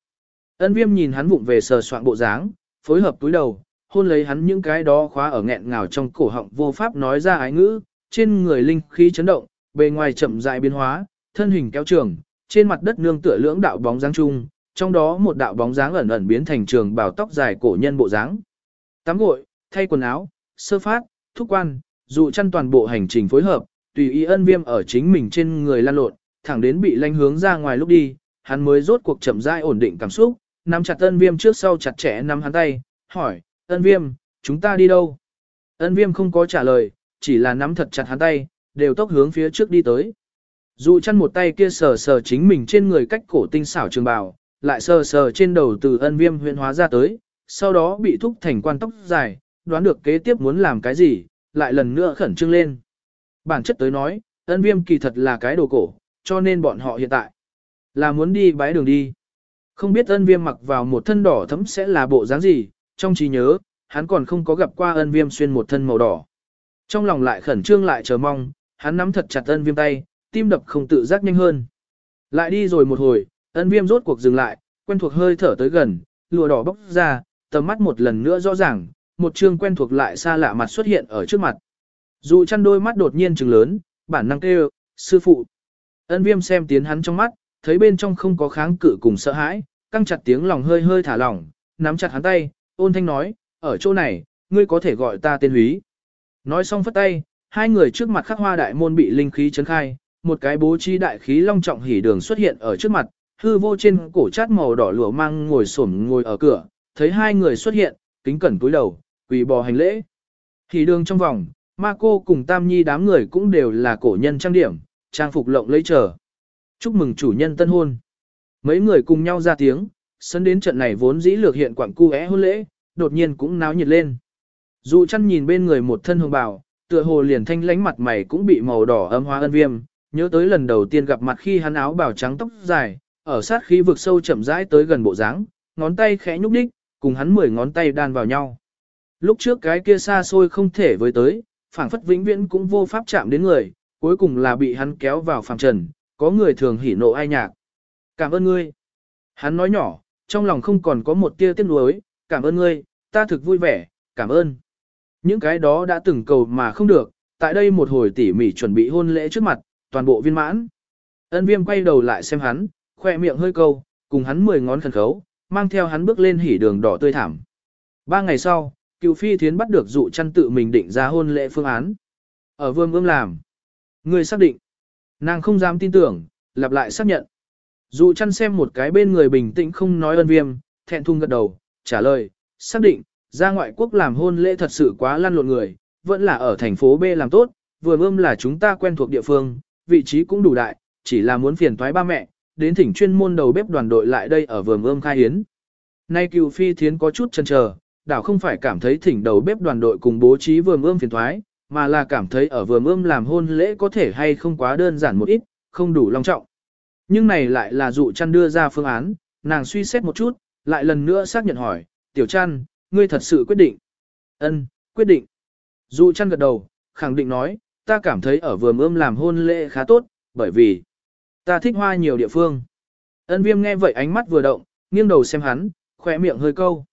Ân viêm nhìn hắn vụng về sờ soạng bộ dáng, phối hợp túi đầu, hôn lấy hắn những cái đó khóa ở nghẹn ngào trong cổ họng vô pháp nói ra ái ngữ, trên người linh khí chấn động, bề ngoài chậm rãi biến hóa, thân hình kéo trường, trên mặt đất nương tựa lưỡng đạo bóng dáng chung, trong đó một đạo bóng dáng ẩn ẩn biến thành trường bào tóc dài cổ nhân bộ dáng. Tắm gội, thay quần áo, sơ phát, thúc quan, dụ chăn toàn bộ hành trình phối hợp, tùy ý ân viêm ở chính mình trên người lan lộn, thẳng đến bị lanh hướng ra ngoài lúc đi, hắn mới rốt cuộc chậm rãi ổn định cảm xúc, nắm chặt ân viêm trước sau chặt chẽ nắm hắn tay, hỏi, ân viêm, chúng ta đi đâu? Ân viêm không có trả lời, chỉ là nắm thật chặt hắn tay, đều tốc hướng phía trước đi tới. Dụ chăn một tay kia sờ sờ chính mình trên người cách cổ tinh xảo trường bào, lại sờ sờ trên đầu từ ân viêm huyện hóa ra tới, sau đó bị thúc thành quan tóc dài, đoán được kế tiếp muốn làm cái gì, lại lần nữa khẩn trương lên. Bản chất tới nói, ân viêm kỳ thật là cái đồ cổ, cho nên bọn họ hiện tại là muốn đi bái đường đi. Không biết ân viêm mặc vào một thân đỏ thấm sẽ là bộ dáng gì, trong trí nhớ, hắn còn không có gặp qua ân viêm xuyên một thân màu đỏ. Trong lòng lại khẩn trương lại chờ mong, hắn nắm thật chặt ân viêm tay, tim đập không tự giác nhanh hơn. Lại đi rồi một hồi, Ân viêm rốt cuộc dừng lại, quen thuộc hơi thở tới gần, lụa đỏ bốc ra, tầm mắt một lần nữa rõ ràng, một chương quen thuộc lại xa lạ mặt xuất hiện ở trước mặt. Dụ chăn đôi mắt đột nhiên trừng lớn, bản năng kêu, sư phụ. Ân viêm xem tiến hắn trong mắt, thấy bên trong không có kháng cự cùng sợ hãi, căng chặt tiếng lòng hơi hơi thả lỏng, nắm chặt hắn tay, ôn thanh nói, ở chỗ này, ngươi có thể gọi ta tên húy. Nói xong phất tay, hai người trước mặt khắc hoa đại môn bị linh khí chấn khai, một cái bố trí đại khí long trọng hỉ đường xuất hiện ở trước mặt, hư vô trên cổ chát màu đỏ lụa mang ngồi xổm ngồi ở cửa, thấy hai người xuất hiện, kính cẩn cúi đầu, quỳ bò hành lễ. thì đường trong vòng, ma cô cùng tam nhi đám người cũng đều là cổ nhân trang điểm, trang phục lộng lẫy trở Chúc mừng chủ nhân tân hôn. Mấy người cùng nhau ra tiếng, sân đến trận này vốn dĩ lược hiện quảng cu é hôn lễ, đột nhiên cũng náo nhiệt lên. Dù chăn nhìn bên người một thân hương bào, tựa hồ liền thanh lánh mặt mày cũng bị màu đỏ âm hoa ân viêm, nhớ tới lần đầu tiên gặp mặt khi hắn áo bào trắng tóc dài, ở sát khí vực sâu chậm rãi tới gần bộ dáng, ngón tay khẽ nhúc đích, cùng hắn mười ngón tay đan vào nhau. Lúc trước cái kia xa xôi không thể với tới, phảng phất vĩnh viễn cũng vô pháp chạm đến người, cuối cùng là bị hắn kéo vào phàm trần, có người thường hỉ nộ ai nhạc. Cảm ơn ngươi. Hắn nói nhỏ, trong lòng không còn có một tia tiếc nuối, cảm ơn ngươi, ta thực vui vẻ, cảm ơn. Những cái đó đã từng cầu mà không được, tại đây một hồi tỉ mỉ chuẩn bị hôn lễ trước mặt, toàn bộ viên mãn. Ân viêm quay đầu lại xem hắn, khoe miệng hơi câu, cùng hắn mười ngón khẩn khấu, mang theo hắn bước lên hỉ đường đỏ tươi thảm. Ba ngày sau, cựu phi thiến bắt được dụ chăn tự mình định ra hôn lễ phương án. Ở vương ươm làm. Người xác định. Nàng không dám tin tưởng, lặp lại xác nhận. Dụ chăn xem một cái bên người bình tĩnh không nói ân viêm, thẹn thùng gật đầu, trả lời, xác định, ra ngoại quốc làm hôn lễ thật sự quá lăn lộn người, vẫn là ở thành phố B làm tốt, vừa ươm là chúng ta quen thuộc địa phương, vị trí cũng đủ đại, chỉ là muốn phiền thoái ba mẹ, đến thỉnh chuyên môn đầu bếp đoàn đội lại đây ở vườn ươm khai hiến. Nay cựu phi thiến có chút chần chờ, đảo không phải cảm thấy thỉnh đầu bếp đoàn đội cùng bố trí vườn ươm phiền thoái mà là cảm thấy ở vườn ươm làm hôn lễ có thể hay không quá đơn giản một ít, không đủ long trọng. Nhưng này lại là dụ chăn đưa ra phương án, nàng suy xét một chút, lại lần nữa xác nhận hỏi, tiểu chăn, ngươi thật sự quyết định. Ân, quyết định. Dụ chăn gật đầu, khẳng định nói, ta cảm thấy ở vườn ươm làm hôn lễ khá tốt, bởi vì ta thích hoa nhiều địa phương. Ân viêm nghe vậy ánh mắt vừa động, nghiêng đầu xem hắn, khỏe miệng hơi câu.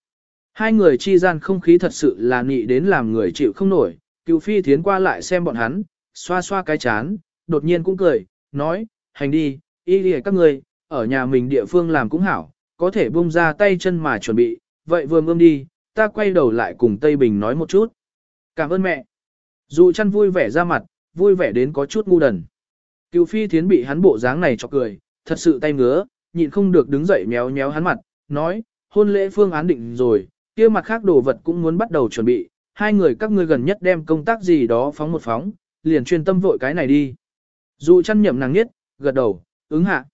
Hai người chi gian không khí thật sự là nị đến làm người chịu không nổi, cựu phi thiến qua lại xem bọn hắn, xoa xoa cái chán, đột nhiên cũng cười, nói, hành đi, y đi các người, ở nhà mình địa phương làm cũng hảo, có thể bung ra tay chân mà chuẩn bị, vậy vừa ươm đi, ta quay đầu lại cùng Tây Bình nói một chút. Cảm ơn mẹ. Dù chăn vui vẻ ra mặt, vui vẻ đến có chút ngu đần. Cựu phi thiến bị hắn bộ dáng này cho cười, thật sự tay ngứa, nhịn không được đứng dậy méo méo hắn mặt, nói, hôn lễ phương án định rồi, kia mặt khác đồ vật cũng muốn bắt đầu chuẩn bị, hai người các ngươi gần nhất đem công tác gì đó phóng một phóng, liền chuyên tâm vội cái này đi. Dù chăn nhậm nàng nhất, gật đầu, ứng hạ.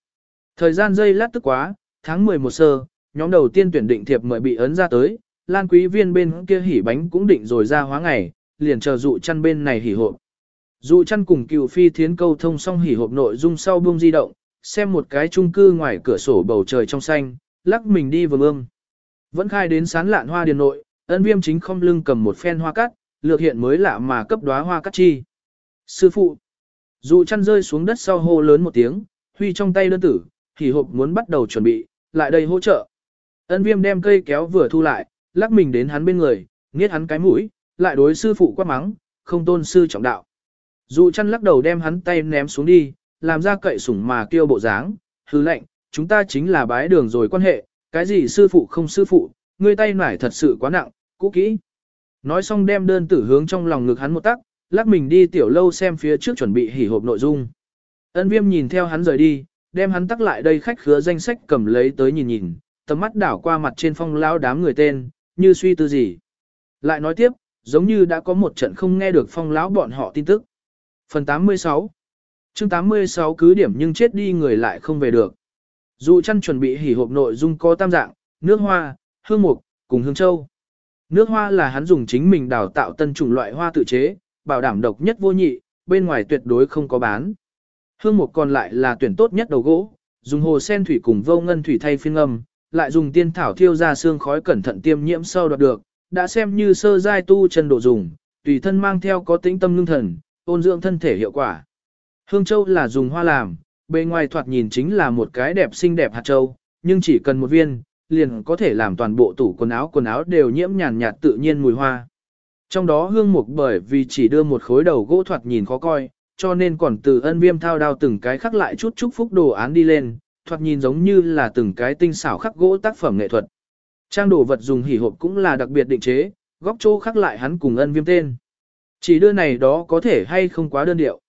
Thời gian dây lát tức quá, tháng 11 sơ, nhóm đầu tiên tuyển định thiệp mời bị ấn ra tới, Lan Quý Viên bên kia hỉ bánh cũng định rồi ra hóa ngày, liền chờ dụ chăn bên này hỉ hộp. Dụ chăn cùng cựu phi thiến câu thông xong hỉ hộp nội dung sau buông di động, xem một cái chung cư ngoài cửa sổ bầu trời trong xanh, lắc mình đi vừa ương. Vẫn khai đến sán lạn hoa điền nội, ân viêm chính không lưng cầm một phen hoa cắt, lược hiện mới lạ mà cấp đóa hoa cắt chi. Sư phụ, dụ chăn rơi xuống đất sau hô lớn một tiếng, huy trong tay đơn tử, thì hộp muốn bắt đầu chuẩn bị, lại đây hỗ trợ. Ân viêm đem cây kéo vừa thu lại, lắc mình đến hắn bên người, nghiết hắn cái mũi, lại đối sư phụ quát mắng, không tôn sư trọng đạo. Dụ chăn lắc đầu đem hắn tay ném xuống đi, làm ra cậy sủng mà kêu bộ dáng, hứ lệnh, chúng ta chính là bái đường rồi quan hệ, cái gì sư phụ không sư phụ, ngươi tay nải thật sự quá nặng, cũ kỹ. Nói xong đem đơn tử hướng trong lòng ngực hắn một tắc, lắc mình đi tiểu lâu xem phía trước chuẩn bị hỉ hộp nội dung. Ân viêm nhìn theo hắn rời đi, đem hắn tắc lại đây khách khứa danh sách cầm lấy tới nhìn nhìn, tầm mắt đảo qua mặt trên phong lao đám người tên, như suy tư gì. Lại nói tiếp, giống như đã có một trận không nghe được phong lão bọn họ tin tức. Phần 86 chương 86 cứ điểm nhưng chết đi người lại không về được. Dù chăn chuẩn bị hỉ hộp nội dung có tam dạng, nước hoa, hương mục, cùng hương châu. Nước hoa là hắn dùng chính mình đào tạo tân chủng loại hoa tự chế, bảo đảm độc nhất vô nhị, bên ngoài tuyệt đối không có bán. Hương mục còn lại là tuyển tốt nhất đầu gỗ, dùng hồ sen thủy cùng vô ngân thủy thay phiên âm, lại dùng tiên thảo thiêu ra xương khói cẩn thận tiêm nhiễm sâu đoạt được, đã xem như sơ giai tu chân độ dùng, tùy thân mang theo có tính tâm ngưng thần, ôn dưỡng thân thể hiệu quả. Hương châu là dùng hoa làm, Bề ngoài thoạt nhìn chính là một cái đẹp xinh đẹp hạt châu, nhưng chỉ cần một viên, liền có thể làm toàn bộ tủ quần áo quần áo đều nhiễm nhàn nhạt tự nhiên mùi hoa. Trong đó hương mục bởi vì chỉ đưa một khối đầu gỗ thoạt nhìn khó coi, cho nên còn từ ân viêm thao đao từng cái khắc lại chút chúc phúc đồ án đi lên, thoạt nhìn giống như là từng cái tinh xảo khắc gỗ tác phẩm nghệ thuật. Trang đồ vật dùng hỉ hộp cũng là đặc biệt định chế, góc chỗ khắc lại hắn cùng ân viêm tên. Chỉ đưa này đó có thể hay không quá đơn điệu.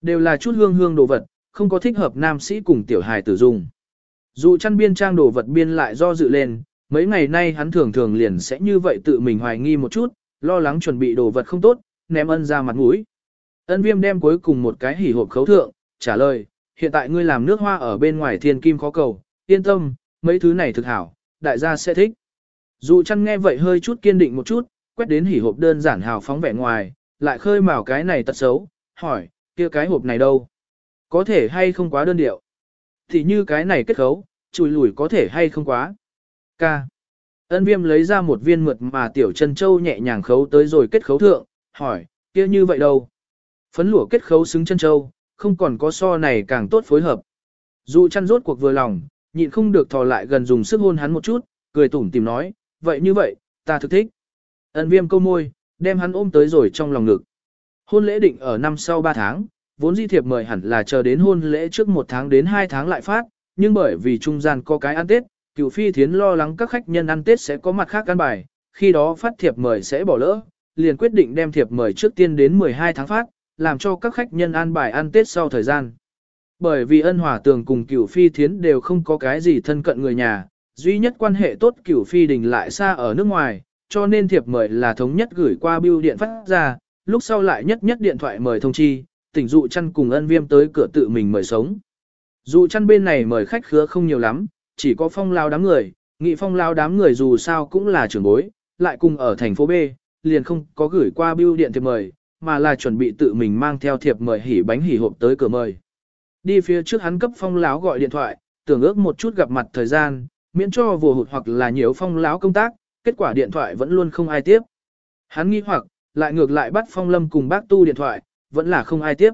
Đều là chút hương hương đồ vật, không có thích hợp nam sĩ cùng tiểu hài tử dùng. Dù chăn biên trang đồ vật biên lại do dự lên, mấy ngày nay hắn thường thường liền sẽ như vậy tự mình hoài nghi một chút, lo lắng chuẩn bị đồ vật không tốt, ném ân ra mặt mũi. Ân viêm đem cuối cùng một cái hỉ hộp khấu thượng, trả lời, hiện tại ngươi làm nước hoa ở bên ngoài thiên kim khó cầu, yên tâm, mấy thứ này thực hảo, đại gia sẽ thích. Dù chăn nghe vậy hơi chút kiên định một chút, quét đến hỉ hộp đơn giản hào phóng vẻ ngoài, lại khơi mào cái này tật xấu, hỏi, kia cái hộp này đâu? Có thể hay không quá đơn điệu? Thì như cái này kết khấu, chùi lùi có thể hay không quá? Ca. Ân viêm lấy ra một viên mượt mà tiểu chân châu nhẹ nhàng khấu tới rồi kết khấu thượng, hỏi, kia như vậy đâu? Phấn lụa kết khấu xứng chân châu, không còn có so này càng tốt phối hợp. Dù chăn rốt cuộc vừa lòng, nhịn không được thò lại gần dùng sức hôn hắn một chút, cười tủm tìm nói, vậy như vậy, ta thực thích. Ân viêm câu môi, đem hắn ôm tới rồi trong lòng ngực. Hôn lễ định ở năm sau 3 tháng, vốn di thiệp mời hẳn là chờ đến hôn lễ trước một tháng đến hai tháng lại phát, nhưng bởi vì trung gian có cái ăn Tết, cựu phi thiến lo lắng các khách nhân ăn Tết sẽ có mặt khác ăn bài, khi đó phát thiệp mời sẽ bỏ lỡ, liền quyết định đem thiệp mời trước tiên đến 12 tháng phát, làm cho các khách nhân ăn bài ăn Tết sau thời gian. Bởi vì ân hòa tường cùng cửu phi thiến đều không có cái gì thân cận người nhà, duy nhất quan hệ tốt cửu phi đình lại xa ở nước ngoài, cho nên thiệp mời là thống nhất gửi qua bưu điện phát ra, lúc sau lại nhất nhất điện thoại mời thông chi, tỉnh dụ chăn cùng ân viêm tới cửa tự mình mời sống. Dụ chăn bên này mời khách khứa không nhiều lắm, chỉ có phong lao đám người, nghị phong lao đám người dù sao cũng là trưởng bối, lại cùng ở thành phố B, liền không có gửi qua bưu điện thiệp mời, mà là chuẩn bị tự mình mang theo thiệp mời hỉ bánh hỉ hộp tới cửa mời. Đi phía trước hắn cấp phong lão gọi điện thoại, tưởng ước một chút gặp mặt thời gian, miễn cho vừa hụt hoặc là nhiều phong lão công tác, kết quả điện thoại vẫn luôn không ai tiếp. Hắn nghi hoặc, lại ngược lại bắt phong lâm cùng bác tu điện thoại, vẫn là không ai tiếp.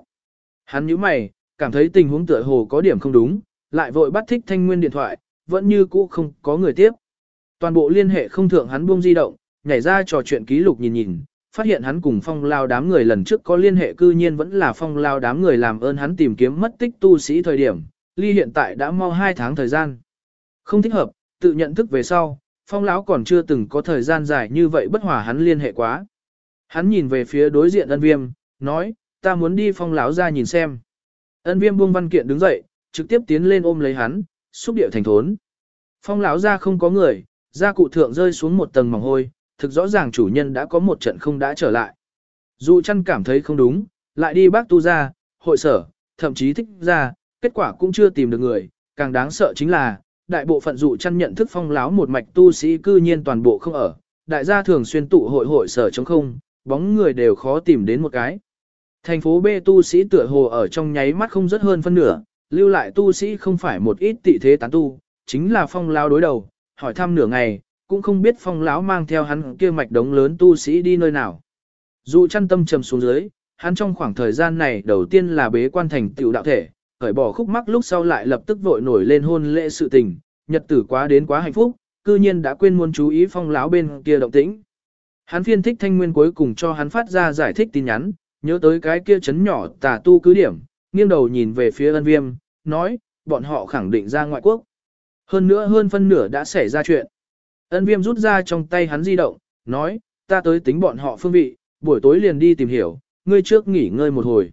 Hắn nhíu mày, cảm thấy tình huống tựa hồ có điểm không đúng, lại vội bắt thích thanh nguyên điện thoại, vẫn như cũ không có người tiếp. Toàn bộ liên hệ không thượng hắn buông di động, nhảy ra trò chuyện ký lục nhìn nhìn, phát hiện hắn cùng phong lao đám người lần trước có liên hệ cư nhiên vẫn là phong lao đám người làm ơn hắn tìm kiếm mất tích tu sĩ thời điểm, ly hiện tại đã mau 2 tháng thời gian. Không thích hợp, tự nhận thức về sau, phong lão còn chưa từng có thời gian dài như vậy bất hòa hắn liên hệ quá. Hắn nhìn về phía đối diện ân viêm, nói, ta muốn đi phong lão ra nhìn xem. Ân viêm buông văn kiện đứng dậy, trực tiếp tiến lên ôm lấy hắn, xúc điệu thành thốn. Phong lão ra không có người, ra cụ thượng rơi xuống một tầng mỏng hôi, thực rõ ràng chủ nhân đã có một trận không đã trở lại. Dù chăn cảm thấy không đúng, lại đi bác tu ra, hội sở, thậm chí thích ra, kết quả cũng chưa tìm được người, càng đáng sợ chính là, đại bộ phận dụ chăn nhận thức phong láo một mạch tu sĩ cư nhiên toàn bộ không ở, đại gia thường xuyên tụ hội hội sở trong không, bóng người đều khó tìm đến một cái. Thành phố B tu sĩ tựa hồ ở trong nháy mắt không rất hơn phân nửa, lưu lại tu sĩ không phải một ít tị thế tán tu, chính là phong lao đối đầu, hỏi thăm nửa ngày, cũng không biết phong lão mang theo hắn kia mạch đống lớn tu sĩ đi nơi nào. Dù chăn tâm trầm xuống dưới, hắn trong khoảng thời gian này đầu tiên là bế quan thành tiểu đạo thể, khởi bỏ khúc mắc lúc sau lại lập tức vội nổi lên hôn lễ sự tình, nhật tử quá đến quá hạnh phúc, cư nhiên đã quên muốn chú ý phong lão bên kia động tĩnh. Hắn phiên thích thanh nguyên cuối cùng cho hắn phát ra giải thích tin nhắn, nhớ tới cái kia chấn nhỏ tà tu cứ điểm, nghiêng đầu nhìn về phía ân viêm, nói, bọn họ khẳng định ra ngoại quốc. Hơn nữa hơn phân nửa đã xảy ra chuyện. Ân viêm rút ra trong tay hắn di động, nói, ta tới tính bọn họ phương vị, buổi tối liền đi tìm hiểu, ngươi trước nghỉ ngơi một hồi.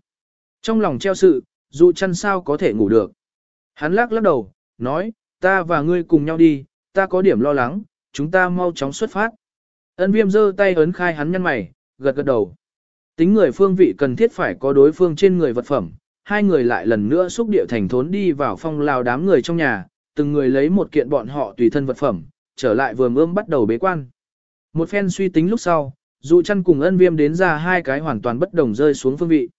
Trong lòng treo sự, dù chăn sao có thể ngủ được. Hắn lắc lắc đầu, nói, ta và ngươi cùng nhau đi, ta có điểm lo lắng, chúng ta mau chóng xuất phát. Ân viêm giơ tay ấn khai hắn nhăn mày, gật gật đầu. Tính người phương vị cần thiết phải có đối phương trên người vật phẩm, hai người lại lần nữa xúc địa thành thốn đi vào phong lao đám người trong nhà, từng người lấy một kiện bọn họ tùy thân vật phẩm, trở lại vườn ươm bắt đầu bế quan. Một phen suy tính lúc sau, dụ chăn cùng ân viêm đến ra hai cái hoàn toàn bất đồng rơi xuống phương vị.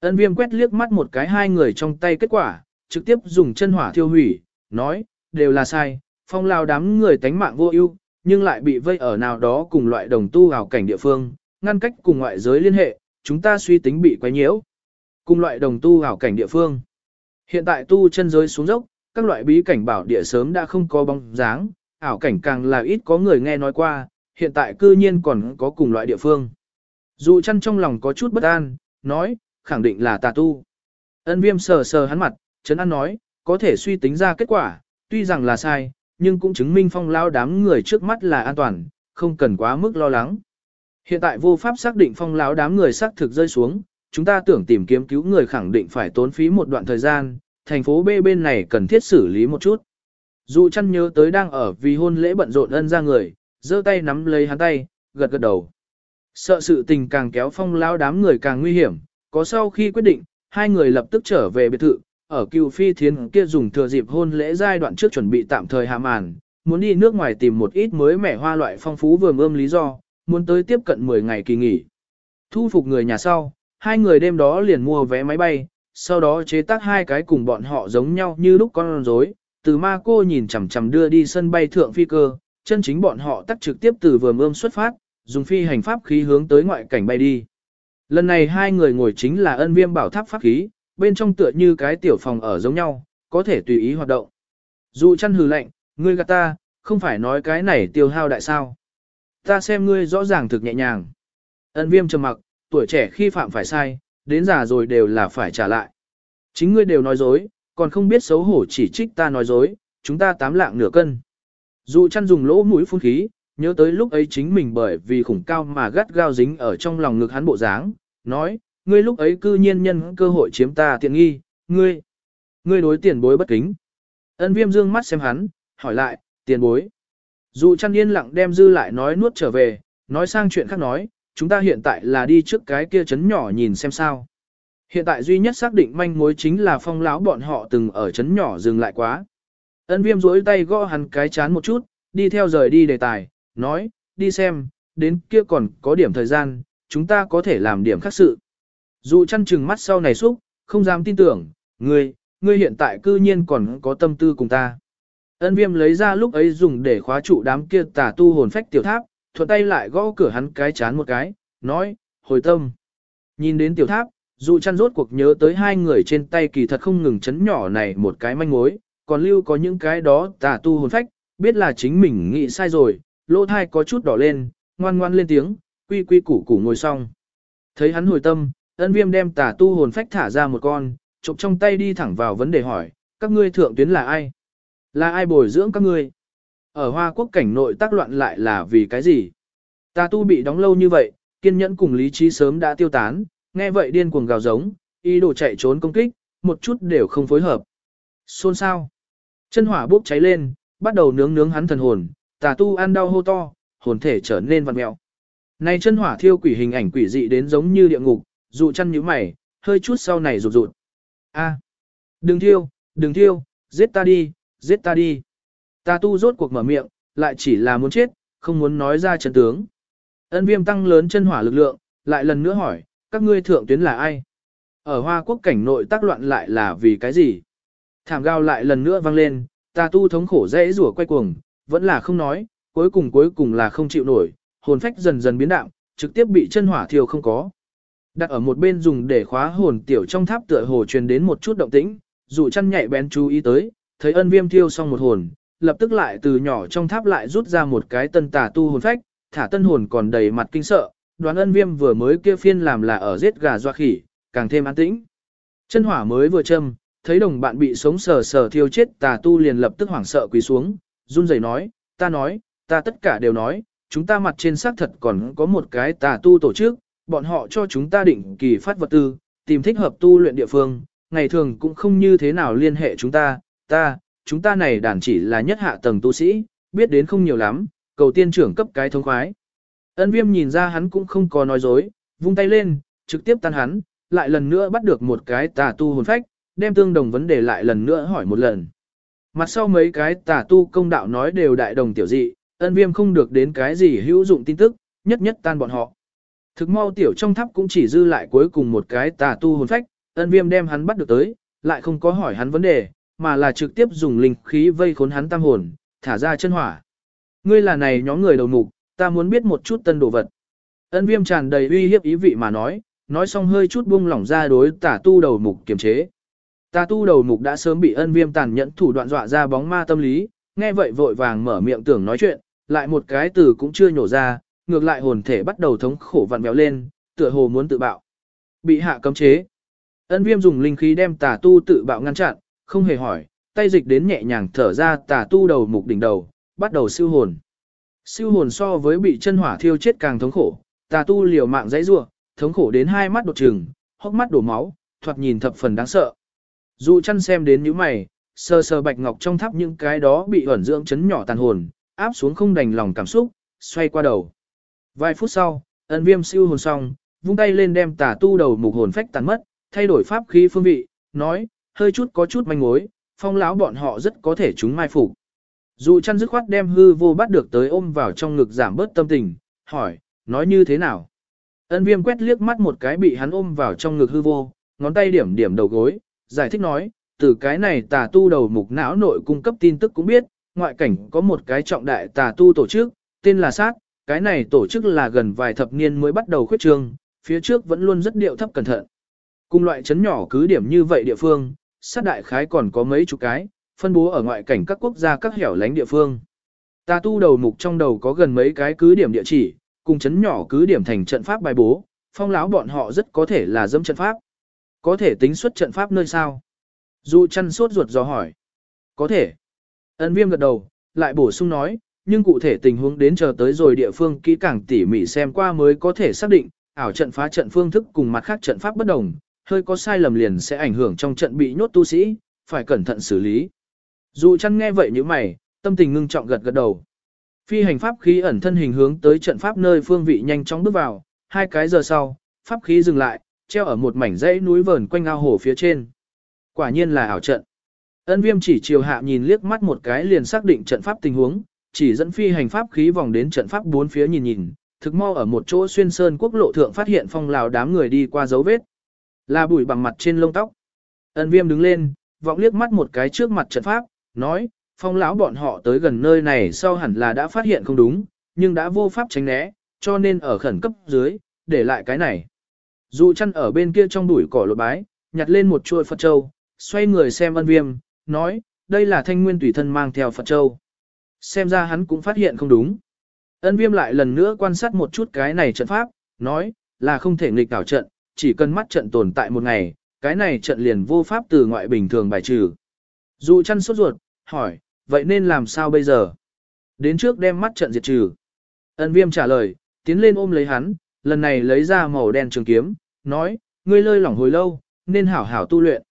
Ân viêm quét liếc mắt một cái hai người trong tay kết quả, trực tiếp dùng chân hỏa thiêu hủy, nói, đều là sai, phong lao đám người tánh mạng vô ưu nhưng lại bị vây ở nào đó cùng loại đồng tu gào cảnh địa phương, ngăn cách cùng ngoại giới liên hệ, chúng ta suy tính bị quấy nhiễu. Cùng loại đồng tu ảo cảnh địa phương. Hiện tại tu chân giới xuống dốc, các loại bí cảnh bảo địa sớm đã không có bóng dáng, ảo cảnh càng là ít có người nghe nói qua, hiện tại cư nhiên còn có cùng loại địa phương. Dụ chăn trong lòng có chút bất an, nói, khẳng định là tà tu. Ân viêm sờ sờ hắn mặt, Trấn an nói, có thể suy tính ra kết quả, tuy rằng là sai, nhưng cũng chứng minh phong lao đám người trước mắt là an toàn, không cần quá mức lo lắng. Hiện tại vô pháp xác định phong lão đám người xác thực rơi xuống, chúng ta tưởng tìm kiếm cứu người khẳng định phải tốn phí một đoạn thời gian, thành phố B bên này cần thiết xử lý một chút. Dụ chăn nhớ tới đang ở vì hôn lễ bận rộn ân ra người, giơ tay nắm lấy hắn tay, gật gật đầu. Sợ sự tình càng kéo phong lão đám người càng nguy hiểm, có sau khi quyết định, hai người lập tức trở về biệt thự, ở cựu phi thiến kia dùng thừa dịp hôn lễ giai đoạn trước chuẩn bị tạm thời hạ màn, muốn đi nước ngoài tìm một ít mới mẻ hoa loại phong phú vừa ươm lý do, muốn tới tiếp cận 10 ngày kỳ nghỉ. Thu phục người nhà sau, hai người đêm đó liền mua vé máy bay, sau đó chế tác hai cái cùng bọn họ giống nhau như lúc con rối. Từ ma cô nhìn chằm chằm đưa đi sân bay thượng phi cơ, chân chính bọn họ tắt trực tiếp từ vườn ươm xuất phát, dùng phi hành pháp khí hướng tới ngoại cảnh bay đi. Lần này hai người ngồi chính là ân viêm bảo tháp pháp khí, bên trong tựa như cái tiểu phòng ở giống nhau, có thể tùy ý hoạt động. Dù chăn hừ lạnh, ngươi gạt ta, không phải nói cái này tiêu hao đại sao. Ta xem ngươi rõ ràng thực nhẹ nhàng. Ân viêm trầm mặc, tuổi trẻ khi phạm phải sai, đến già rồi đều là phải trả lại. Chính ngươi đều nói dối, còn không biết xấu hổ chỉ trích ta nói dối, chúng ta tám lạng nửa cân. Dù chăn dùng lỗ mũi phun khí, nhớ tới lúc ấy chính mình bởi vì khủng cao mà gắt gao dính ở trong lòng ngực hắn bộ dáng, nói, ngươi lúc ấy cư nhiên nhân cơ hội chiếm ta tiện nghi, ngươi, ngươi đối tiền bối bất kính. Ân viêm dương mắt xem hắn, hỏi lại, tiền bối. Dù chăn yên lặng đem dư lại nói nuốt trở về, nói sang chuyện khác nói, chúng ta hiện tại là đi trước cái kia chấn nhỏ nhìn xem sao. Hiện tại duy nhất xác định manh mối chính là phong lão bọn họ từng ở chấn nhỏ dừng lại quá. Ân viêm rối tay gõ hắn cái chán một chút, đi theo rời đi đề tài, nói, đi xem, đến kia còn có điểm thời gian, chúng ta có thể làm điểm khác sự. Dù chăn chừng mắt sau này xúc, không dám tin tưởng, ngươi, ngươi hiện tại cư nhiên còn có tâm tư cùng ta. Ân viêm lấy ra lúc ấy dùng để khóa trụ đám kia tà tu hồn phách tiểu tháp, thuận tay lại gõ cửa hắn cái chán một cái, nói, hồi tâm. Nhìn đến tiểu tháp, dụ chăn rốt cuộc nhớ tới hai người trên tay kỳ thật không ngừng chấn nhỏ này một cái manh mối, còn lưu có những cái đó tà tu hồn phách, biết là chính mình nghĩ sai rồi, lỗ thai có chút đỏ lên, ngoan ngoan lên tiếng, quy quy củ củ ngồi xong. Thấy hắn hồi tâm, ân viêm đem tà tu hồn phách thả ra một con, chụp trong tay đi thẳng vào vấn đề hỏi, các ngươi thượng tuyến là ai? Là ai bồi dưỡng các ngươi? Ở Hoa Quốc cảnh nội tác loạn lại là vì cái gì? Ta tu bị đóng lâu như vậy, kiên nhẫn cùng lý trí sớm đã tiêu tán, nghe vậy điên cuồng gào giống, ý đồ chạy trốn công kích, một chút đều không phối hợp. Xôn sao? Chân hỏa bốc cháy lên, bắt đầu nướng nướng hắn thần hồn, tà tu ăn đau hô to, hồn thể trở nên vặn mẹo. Này chân hỏa thiêu quỷ hình ảnh quỷ dị đến giống như địa ngục, dụ chăn nhíu mày, hơi chút sau này rụt rụt. A, đừng thiêu, đừng thiêu, giết ta đi, giết ta đi. Ta tu rốt cuộc mở miệng, lại chỉ là muốn chết, không muốn nói ra chân tướng. Ân viêm tăng lớn chân hỏa lực lượng, lại lần nữa hỏi, các ngươi thượng tuyến là ai? Ở Hoa Quốc cảnh nội tác loạn lại là vì cái gì? Thảm gao lại lần nữa vang lên, ta tu thống khổ dễ rủa quay cuồng, vẫn là không nói, cuối cùng cuối cùng là không chịu nổi, hồn phách dần dần biến đạo, trực tiếp bị chân hỏa thiêu không có. Đặt ở một bên dùng để khóa hồn tiểu trong tháp tựa hồ truyền đến một chút động tĩnh, dụ chăn nhạy bén chú ý tới, thấy ân viêm thiêu xong một hồn, lập tức lại từ nhỏ trong tháp lại rút ra một cái tân tà tu hồn phách, thả tân hồn còn đầy mặt kinh sợ, đoán ân viêm vừa mới kia phiên làm là ở giết gà doa khỉ, càng thêm an tĩnh. Chân hỏa mới vừa châm, thấy đồng bạn bị sống sờ sờ thiêu chết tà tu liền lập tức hoảng sợ quỳ xuống, run rẩy nói, ta nói, ta tất cả đều nói, chúng ta mặt trên xác thật còn có một cái tà tu tổ chức, bọn họ cho chúng ta định kỳ phát vật tư, tìm thích hợp tu luyện địa phương, ngày thường cũng không như thế nào liên hệ chúng ta, ta, chúng ta này đàn chỉ là nhất hạ tầng tu sĩ, biết đến không nhiều lắm, cầu tiên trưởng cấp cái thông khoái. Ân viêm nhìn ra hắn cũng không có nói dối, vung tay lên, trực tiếp tan hắn, lại lần nữa bắt được một cái tà tu hồn phách, đem tương đồng vấn đề lại lần nữa hỏi một lần. Mặt sau mấy cái tà tu công đạo nói đều đại đồng tiểu dị, ân viêm không được đến cái gì hữu dụng tin tức, nhất nhất tan bọn họ. Thực mau tiểu trong tháp cũng chỉ dư lại cuối cùng một cái tà tu hồn phách, ân viêm đem hắn bắt được tới, lại không có hỏi hắn vấn đề, mà là trực tiếp dùng linh khí vây khốn hắn tam hồn, thả ra chân hỏa. Ngươi là này nhóm người đầu mục, ta muốn biết một chút tân đồ vật. Ân viêm tràn đầy uy hiếp ý vị mà nói, nói xong hơi chút buông lỏng ra đối tả tu đầu mục kiềm chế. Tà tu đầu mục đã sớm bị ân viêm tàn nhẫn thủ đoạn dọa ra bóng ma tâm lý, nghe vậy vội vàng mở miệng tưởng nói chuyện, lại một cái từ cũng chưa nhổ ra, ngược lại hồn thể bắt đầu thống khổ vặn béo lên, tựa hồ muốn tự bạo. Bị hạ cấm chế. Ân viêm dùng linh khí đem tà tu tự bạo ngăn chặn, không hề hỏi, tay dịch đến nhẹ nhàng thở ra tà tu đầu mục đỉnh đầu, bắt đầu siêu hồn. Siêu hồn so với bị chân hỏa thiêu chết càng thống khổ, tà tu liều mạng dãy rua, thống khổ đến hai mắt đột trừng, hốc mắt đổ máu, thoạt nhìn thập phần đáng sợ. Dụ chăn xem đến những mày, sờ sờ bạch ngọc trong tháp những cái đó bị ẩn dưỡng chấn nhỏ tàn hồn, áp xuống không đành lòng cảm xúc, xoay qua đầu. Vài phút sau, ân viêm siêu hồn xong, vung tay lên đem tà tu đầu mục hồn phách tàn mất, thay đổi pháp khí phương vị, nói, hơi chút có chút manh mối, phong lão bọn họ rất có thể chúng mai phục. Dụ chăn dứt khoát đem hư vô bắt được tới ôm vào trong ngực giảm bớt tâm tình, hỏi, nói như thế nào? Ân viêm quét liếc mắt một cái bị hắn ôm vào trong ngực hư vô, ngón tay điểm điểm đầu gối, giải thích nói, từ cái này tà tu đầu mục não nội cung cấp tin tức cũng biết, ngoại cảnh có một cái trọng đại tà tu tổ chức, tên là sát, cái này tổ chức là gần vài thập niên mới bắt đầu khuyết trương, phía trước vẫn luôn rất điệu thấp cẩn thận. Cùng loại chấn nhỏ cứ điểm như vậy địa phương, sát đại khái còn có mấy chục cái, phân bố ở ngoại cảnh các quốc gia các hẻo lánh địa phương. Ta tu đầu mục trong đầu có gần mấy cái cứ điểm địa chỉ, cùng chấn nhỏ cứ điểm thành trận pháp bài bố, phong láo bọn họ rất có thể là dâm trận pháp. Có thể tính xuất trận pháp nơi sao? Du chăn sốt ruột do hỏi. Có thể. Ấn viêm gật đầu, lại bổ sung nói, nhưng cụ thể tình huống đến chờ tới rồi địa phương kỹ càng tỉ mỉ xem qua mới có thể xác định, ảo trận phá trận phương thức cùng mặt khác trận pháp bất đồng, hơi có sai lầm liền sẽ ảnh hưởng trong trận bị nhốt tu sĩ, phải cẩn thận xử lý. Dù chăn nghe vậy như mày, tâm tình ngưng trọng gật gật đầu. Phi hành pháp khí ẩn thân hình hướng tới trận pháp nơi phương vị nhanh chóng bước vào, hai cái giờ sau, pháp khí dừng lại, treo ở một mảnh dãy núi vờn quanh ao hồ phía trên. Quả nhiên là ảo trận. Ân viêm chỉ chiều hạ nhìn liếc mắt một cái liền xác định trận pháp tình huống, chỉ dẫn phi hành pháp khí vòng đến trận pháp bốn phía nhìn nhìn, thực mau ở một chỗ xuyên sơn quốc lộ thượng phát hiện phong lào đám người đi qua dấu vết. Là bụi bằng mặt trên lông tóc. Ân viêm đứng lên, vọng liếc mắt một cái trước mặt trận pháp, nói, phong lão bọn họ tới gần nơi này sau hẳn là đã phát hiện không đúng, nhưng đã vô pháp tránh né, cho nên ở khẩn cấp dưới, để lại cái này. Dù chăn ở bên kia trong bụi cỏ lột bái, nhặt lên một chuôi Phật Châu, xoay người xem ân viêm, nói, đây là thanh nguyên tùy thân mang theo Phật Châu. Xem ra hắn cũng phát hiện không đúng. Ân viêm lại lần nữa quan sát một chút cái này trận pháp, nói, là không thể nghịch đảo trận, chỉ cần mắt trận tồn tại một ngày, cái này trận liền vô pháp từ ngoại bình thường bài trừ. Dù chăn sốt ruột, hỏi, vậy nên làm sao bây giờ? Đến trước đem mắt trận diệt trừ. Ân viêm trả lời, tiến lên ôm lấy hắn, lần này lấy ra màu đen trường kiếm, nói, ngươi lơi lỏng hồi lâu, nên hảo hảo tu luyện.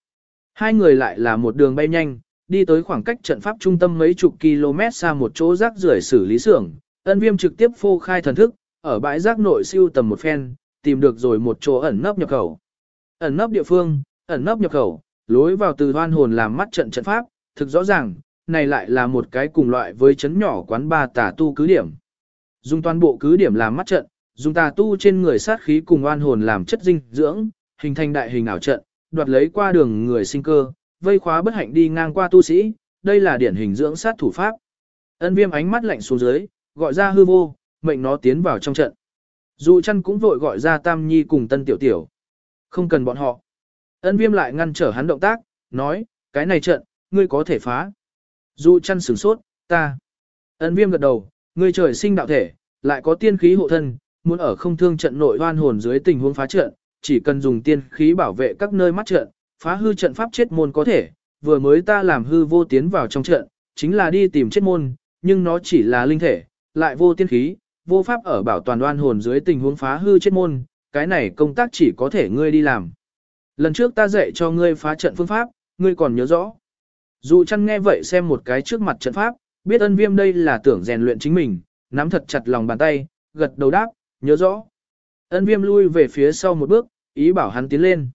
Hai người lại là một đường bay nhanh, đi tới khoảng cách trận pháp trung tâm mấy chục km xa một chỗ rác rưởi xử lý xưởng, ân viêm trực tiếp phô khai thần thức, ở bãi rác nội siêu tầm một phen, tìm được rồi một chỗ ẩn nấp nhập khẩu. Ẩn nấp địa phương, ẩn nấp nhập khẩu, lối vào từ hoan hồn làm mắt trận trận pháp, thực rõ ràng, này lại là một cái cùng loại với chấn nhỏ quán ba tà tu cứ điểm. Dùng toàn bộ cứ điểm làm mắt trận, dùng tà tu trên người sát khí cùng oan hồn làm chất dinh dưỡng, hình thành đại hình ảo trận, đoạt lấy qua đường người sinh cơ, vây khóa bất hạnh đi ngang qua tu sĩ, đây là điển hình dưỡng sát thủ pháp. Ân viêm ánh mắt lạnh xuống dưới, gọi ra hư vô, mệnh nó tiến vào trong trận. Dù chăn cũng vội gọi ra Tam Nhi cùng Tân Tiểu Tiểu. Không cần bọn họ. Ân viêm lại ngăn trở hắn động tác, nói, cái này trận, ngươi có thể phá. Dù chăn sửng sốt, ta. Ân viêm gật đầu, ngươi trời sinh đạo thể, lại có tiên khí hộ thân, muốn ở không thương trận nội hoan hồn dưới tình huống phá trận, chỉ cần dùng tiên khí bảo vệ các nơi mắt trận, phá hư trận pháp chết môn có thể, vừa mới ta làm hư vô tiến vào trong trận, chính là đi tìm chết môn, nhưng nó chỉ là linh thể, lại vô tiên khí, vô pháp ở bảo toàn đoan hồn dưới tình huống phá hư chết môn, cái này công tác chỉ có thể ngươi đi làm. Lần trước ta dạy cho ngươi phá trận phương pháp, ngươi còn nhớ rõ. Dù chăn nghe vậy xem một cái trước mặt trận pháp, biết ân viêm đây là tưởng rèn luyện chính mình, nắm thật chặt lòng bàn tay, gật đầu đáp, nhớ rõ. Ân viêm lui về phía sau một bước, ý bảo hắn tiến lên.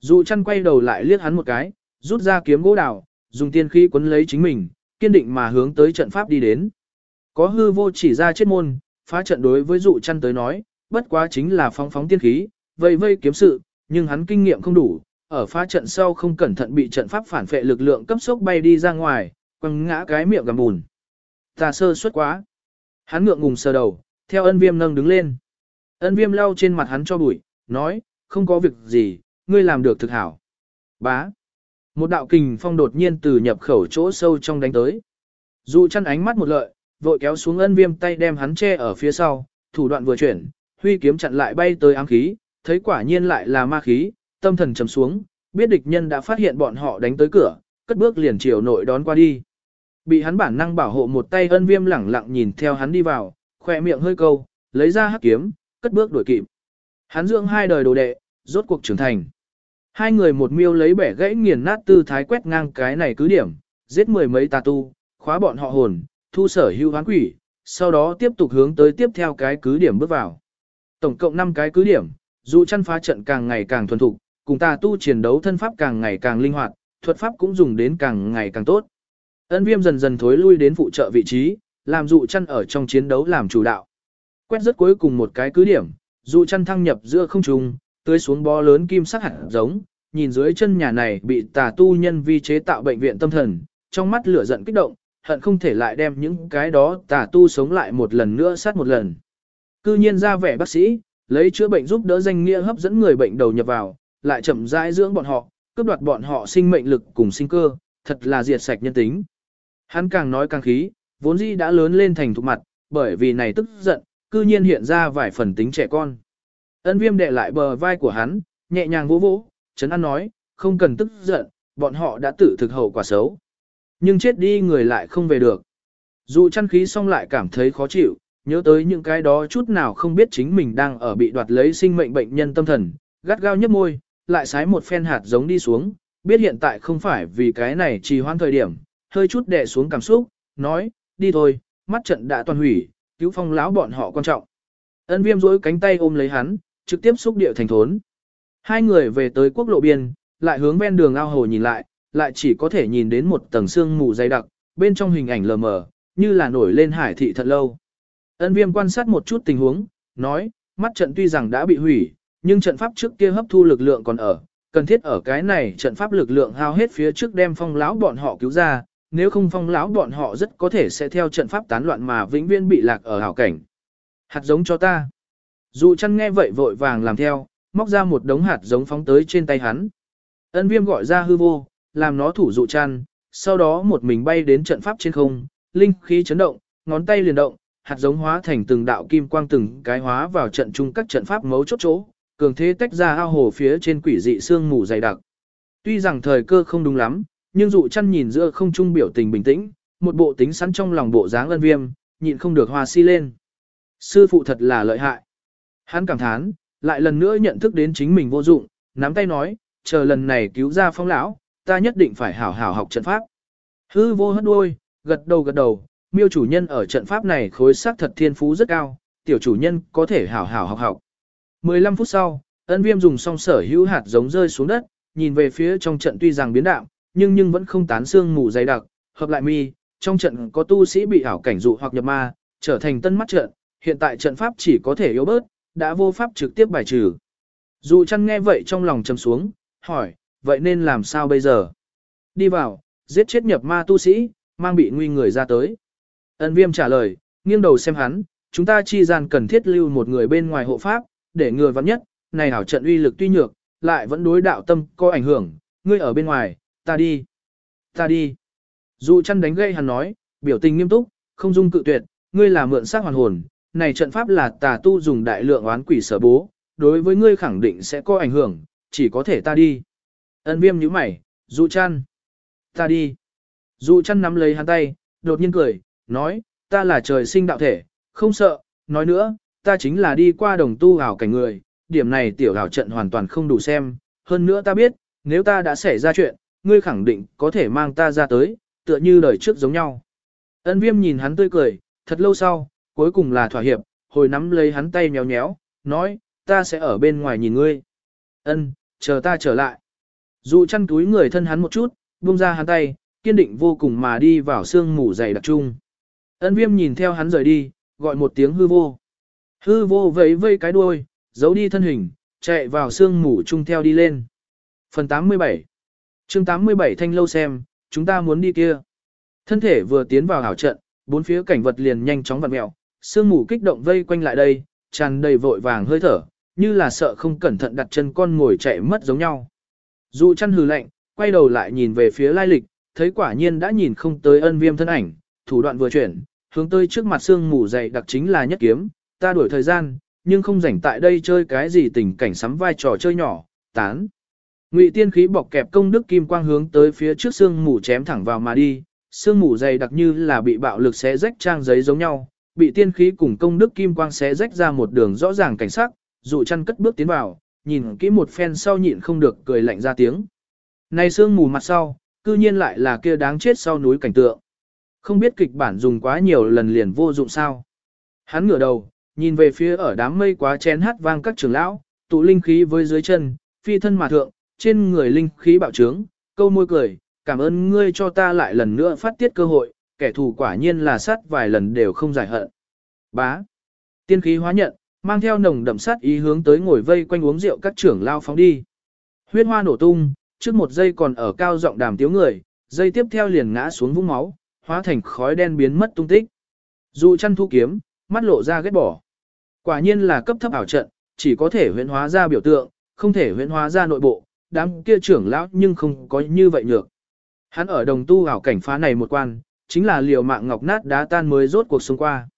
Dù chăn quay đầu lại liếc hắn một cái, rút ra kiếm gỗ đào, dùng tiên khí quấn lấy chính mình, kiên định mà hướng tới trận pháp đi đến. Có hư vô chỉ ra chết môn, phá trận đối với dụ chăn tới nói, bất quá chính là phóng phóng tiên khí, vây vây kiếm sự, nhưng hắn kinh nghiệm không đủ, ở phá trận sau không cẩn thận bị trận pháp phản phệ lực lượng cấp sốc bay đi ra ngoài, quăng ngã cái miệng gầm bùn. Ta sơ suất quá. Hắn ngượng ngùng sờ đầu, theo ân viêm nâng đứng lên. Ân viêm lau trên mặt hắn cho bụi, nói, không có việc gì, ngươi làm được thực hảo. Bá. Một đạo kình phong đột nhiên từ nhập khẩu chỗ sâu trong đánh tới. Dụ chăn ánh mắt một lợi, vội kéo xuống ân viêm tay đem hắn che ở phía sau, thủ đoạn vừa chuyển, huy kiếm chặn lại bay tới ám khí, thấy quả nhiên lại là ma khí, tâm thần trầm xuống, biết địch nhân đã phát hiện bọn họ đánh tới cửa, cất bước liền chiều nội đón qua đi. Bị hắn bản năng bảo hộ một tay ân viêm lẳng lặng nhìn theo hắn đi vào, khỏe miệng hơi câu, lấy ra hắc kiếm, cất bước đuổi kịp. Hắn dưỡng hai đời đồ đệ, rốt cuộc trưởng thành. Hai người một miêu lấy bẻ gãy nghiền nát tư thái quét ngang cái này cứ điểm, giết mười mấy tà tu, khóa bọn họ hồn, thu sở hưu hoán quỷ, sau đó tiếp tục hướng tới tiếp theo cái cứ điểm bước vào. Tổng cộng 5 cái cứ điểm, dù chăn phá trận càng ngày càng thuần thục, cùng tà tu chiến đấu thân pháp càng ngày càng linh hoạt, thuật pháp cũng dùng đến càng ngày càng tốt. Ân viêm dần dần thối lui đến phụ trợ vị trí, làm dụ chăn ở trong chiến đấu làm chủ đạo. Quét rất cuối cùng một cái cứ điểm, dụ chăn thăng nhập giữa không trung, tưới xuống bó lớn kim sắc hạt giống, nhìn dưới chân nhà này bị tà tu nhân vi chế tạo bệnh viện tâm thần, trong mắt lửa giận kích động, hận không thể lại đem những cái đó tà tu sống lại một lần nữa sát một lần. Cư nhiên ra vẻ bác sĩ, lấy chữa bệnh giúp đỡ danh nghĩa hấp dẫn người bệnh đầu nhập vào, lại chậm rãi dưỡng bọn họ, cướp đoạt bọn họ sinh mệnh lực cùng sinh cơ, thật là diệt sạch nhân tính. Hắn càng nói càng khí, vốn dĩ đã lớn lên thành thục mặt, bởi vì này tức giận, cư nhiên hiện ra vài phần tính trẻ con. Ân viêm đệ lại bờ vai của hắn, nhẹ nhàng vỗ vỗ, Trấn An nói, không cần tức giận, bọn họ đã tự thực hậu quả xấu. Nhưng chết đi người lại không về được. Dù chăn khí xong lại cảm thấy khó chịu, nhớ tới những cái đó chút nào không biết chính mình đang ở bị đoạt lấy sinh mệnh bệnh nhân tâm thần, gắt gao nhấp môi, lại sái một phen hạt giống đi xuống, biết hiện tại không phải vì cái này trì hoãn thời điểm, hơi chút đè xuống cảm xúc, nói, đi thôi, mắt trận đã toàn hủy, cứu phong lão bọn họ quan trọng. Ân viêm dối cánh tay ôm lấy hắn, trực tiếp xúc địa thành thốn. Hai người về tới quốc lộ biên, lại hướng ven đường ao hồ nhìn lại, lại chỉ có thể nhìn đến một tầng xương mù dày đặc, bên trong hình ảnh lờ mờ, như là nổi lên hải thị thật lâu. Ân viêm quan sát một chút tình huống, nói, mắt trận tuy rằng đã bị hủy, nhưng trận pháp trước kia hấp thu lực lượng còn ở, cần thiết ở cái này trận pháp lực lượng hao hết phía trước đem phong lão bọn họ cứu ra, nếu không phong lão bọn họ rất có thể sẽ theo trận pháp tán loạn mà vĩnh viễn bị lạc ở hảo cảnh. Hạt giống cho ta. Dù chăn nghe vậy vội vàng làm theo, móc ra một đống hạt giống phóng tới trên tay hắn. Ân viêm gọi ra hư vô, làm nó thủ dụ chăn, sau đó một mình bay đến trận pháp trên không, linh khí chấn động, ngón tay liền động, hạt giống hóa thành từng đạo kim quang từng cái hóa vào trận chung các trận pháp mấu chốt chỗ, cường thế tách ra ao hồ phía trên quỷ dị xương mù dày đặc. Tuy rằng thời cơ không đúng lắm, nhưng dụ chăn nhìn giữa không trung biểu tình bình tĩnh, một bộ tính sẵn trong lòng bộ dáng ân viêm, nhịn không được hoa si lên. Sư phụ thật là lợi hại. Hắn cảm thán, lại lần nữa nhận thức đến chính mình vô dụng, nắm tay nói, chờ lần này cứu ra phong lão, ta nhất định phải hảo hảo học trận pháp. Hư vô hất đuôi, gật đầu gật đầu, miêu chủ nhân ở trận pháp này khối sắc thật thiên phú rất cao, tiểu chủ nhân có thể hảo hảo học học. 15 phút sau, ân viêm dùng song sở hữu hạt giống rơi xuống đất, nhìn về phía trong trận tuy rằng biến đạo, nhưng nhưng vẫn không tán xương mù dày đặc, hợp lại mi, trong trận có tu sĩ bị ảo cảnh dụ hoặc nhập ma, trở thành tân mắt trận, hiện tại trận pháp chỉ có thể yếu bớt, đã vô pháp trực tiếp bài trừ. Dụ chăn nghe vậy trong lòng trầm xuống, hỏi, vậy nên làm sao bây giờ? Đi vào, giết chết nhập ma tu sĩ, mang bị nguy người ra tới. Ân viêm trả lời, nghiêng đầu xem hắn, chúng ta chi gian cần thiết lưu một người bên ngoài hộ pháp, để người vắng nhất, này hảo trận uy lực tuy nhược, lại vẫn đối đạo tâm có ảnh hưởng, ngươi ở bên ngoài, ta đi, ta đi. Dụ chăn đánh gây hắn nói, biểu tình nghiêm túc, không dung cự tuyệt, ngươi là mượn xác hoàn hồn, này trận pháp là tà tu dùng đại lượng oán quỷ sở bố, đối với ngươi khẳng định sẽ có ảnh hưởng, chỉ có thể ta đi. Ân viêm nhíu mày, dụ chăn. Ta đi. Dụ chăn nắm lấy hắn tay, đột nhiên cười, nói, ta là trời sinh đạo thể, không sợ, nói nữa, ta chính là đi qua đồng tu ảo cảnh người, điểm này tiểu ảo trận hoàn toàn không đủ xem, hơn nữa ta biết, nếu ta đã xảy ra chuyện, ngươi khẳng định có thể mang ta ra tới, tựa như đời trước giống nhau. Ân viêm nhìn hắn tươi cười, thật lâu sau, cuối cùng là thỏa hiệp, hồi nắm lấy hắn tay nhéo nhéo, nói, ta sẽ ở bên ngoài nhìn ngươi. Ân, chờ ta trở lại. Dụ chăn túi người thân hắn một chút, buông ra hắn tay, kiên định vô cùng mà đi vào sương mù dày đặc trung. Ân viêm nhìn theo hắn rời đi, gọi một tiếng hư vô. Hư vô vẫy vây cái đuôi, giấu đi thân hình, chạy vào sương mù chung theo đi lên. Phần 87 chương 87 thanh lâu xem, chúng ta muốn đi kia. Thân thể vừa tiến vào hảo trận, bốn phía cảnh vật liền nhanh chóng vặn mẹo, sương mù kích động vây quanh lại đây, tràn đầy vội vàng hơi thở, như là sợ không cẩn thận đặt chân con ngồi chạy mất giống nhau. Dụ chăn hừ lạnh, quay đầu lại nhìn về phía lai lịch, thấy quả nhiên đã nhìn không tới ân viêm thân ảnh, thủ đoạn vừa chuyển, hướng tới trước mặt xương mù dày đặc chính là nhất kiếm, ta đuổi thời gian, nhưng không rảnh tại đây chơi cái gì tình cảnh sắm vai trò chơi nhỏ, tán. Ngụy tiên khí bọc kẹp công đức kim quang hướng tới phía trước xương mù chém thẳng vào mà đi, xương mù dày đặc như là bị bạo lực xé rách trang giấy giống nhau, bị tiên khí cùng công đức kim quang xé rách ra một đường rõ ràng cảnh sắc, dụ chăn cất bước tiến vào, nhìn kỹ một phen sau nhịn không được cười lạnh ra tiếng. Này xương mù mặt sau, cư nhiên lại là kia đáng chết sau núi cảnh tượng. Không biết kịch bản dùng quá nhiều lần liền vô dụng sao. Hắn ngửa đầu, nhìn về phía ở đám mây quá chén hát vang các trưởng lão, tụ linh khí với dưới chân, phi thân mà thượng, trên người linh khí bạo trướng, câu môi cười, cảm ơn ngươi cho ta lại lần nữa phát tiết cơ hội, kẻ thù quả nhiên là sát vài lần đều không giải hận. Bá. Tiên khí hóa nhận, mang theo nồng đậm sát ý hướng tới ngồi vây quanh uống rượu các trưởng lao phóng đi. Huyết hoa nổ tung, trước một giây còn ở cao giọng đàm tiếu người, giây tiếp theo liền ngã xuống vũng máu, hóa thành khói đen biến mất tung tích. Dụ chăn thu kiếm, mắt lộ ra ghét bỏ. Quả nhiên là cấp thấp ảo trận, chỉ có thể huyễn hóa ra biểu tượng, không thể huyễn hóa ra nội bộ, đám kia trưởng lão nhưng không có như vậy nhược. Hắn ở đồng tu ảo cảnh phá này một quan, chính là liều mạng ngọc nát đá tan mới rốt cuộc sống qua.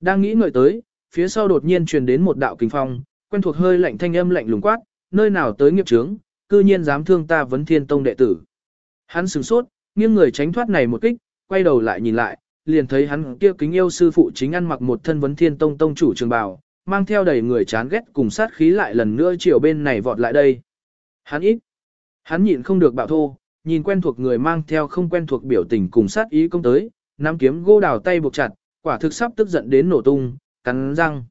Đang nghĩ ngợi tới, phía sau đột nhiên truyền đến một đạo kinh phong, quen thuộc hơi lạnh thanh âm lạnh lùng quát, nơi nào tới nghiệp trướng, cư nhiên dám thương ta vấn thiên tông đệ tử. Hắn sửng sốt, nghiêng người tránh thoát này một kích, quay đầu lại nhìn lại, liền thấy hắn kia kính yêu sư phụ chính ăn mặc một thân vấn thiên tông tông chủ trường bào, mang theo đầy người chán ghét cùng sát khí lại lần nữa chiều bên này vọt lại đây. Hắn ít, hắn nhịn không được bạo thô, nhìn quen thuộc người mang theo không quen thuộc biểu tình cùng sát ý công tới, nắm kiếm gô đào tay buộc chặt, quả thực sắp tức giận đến nổ tung, cắn răng.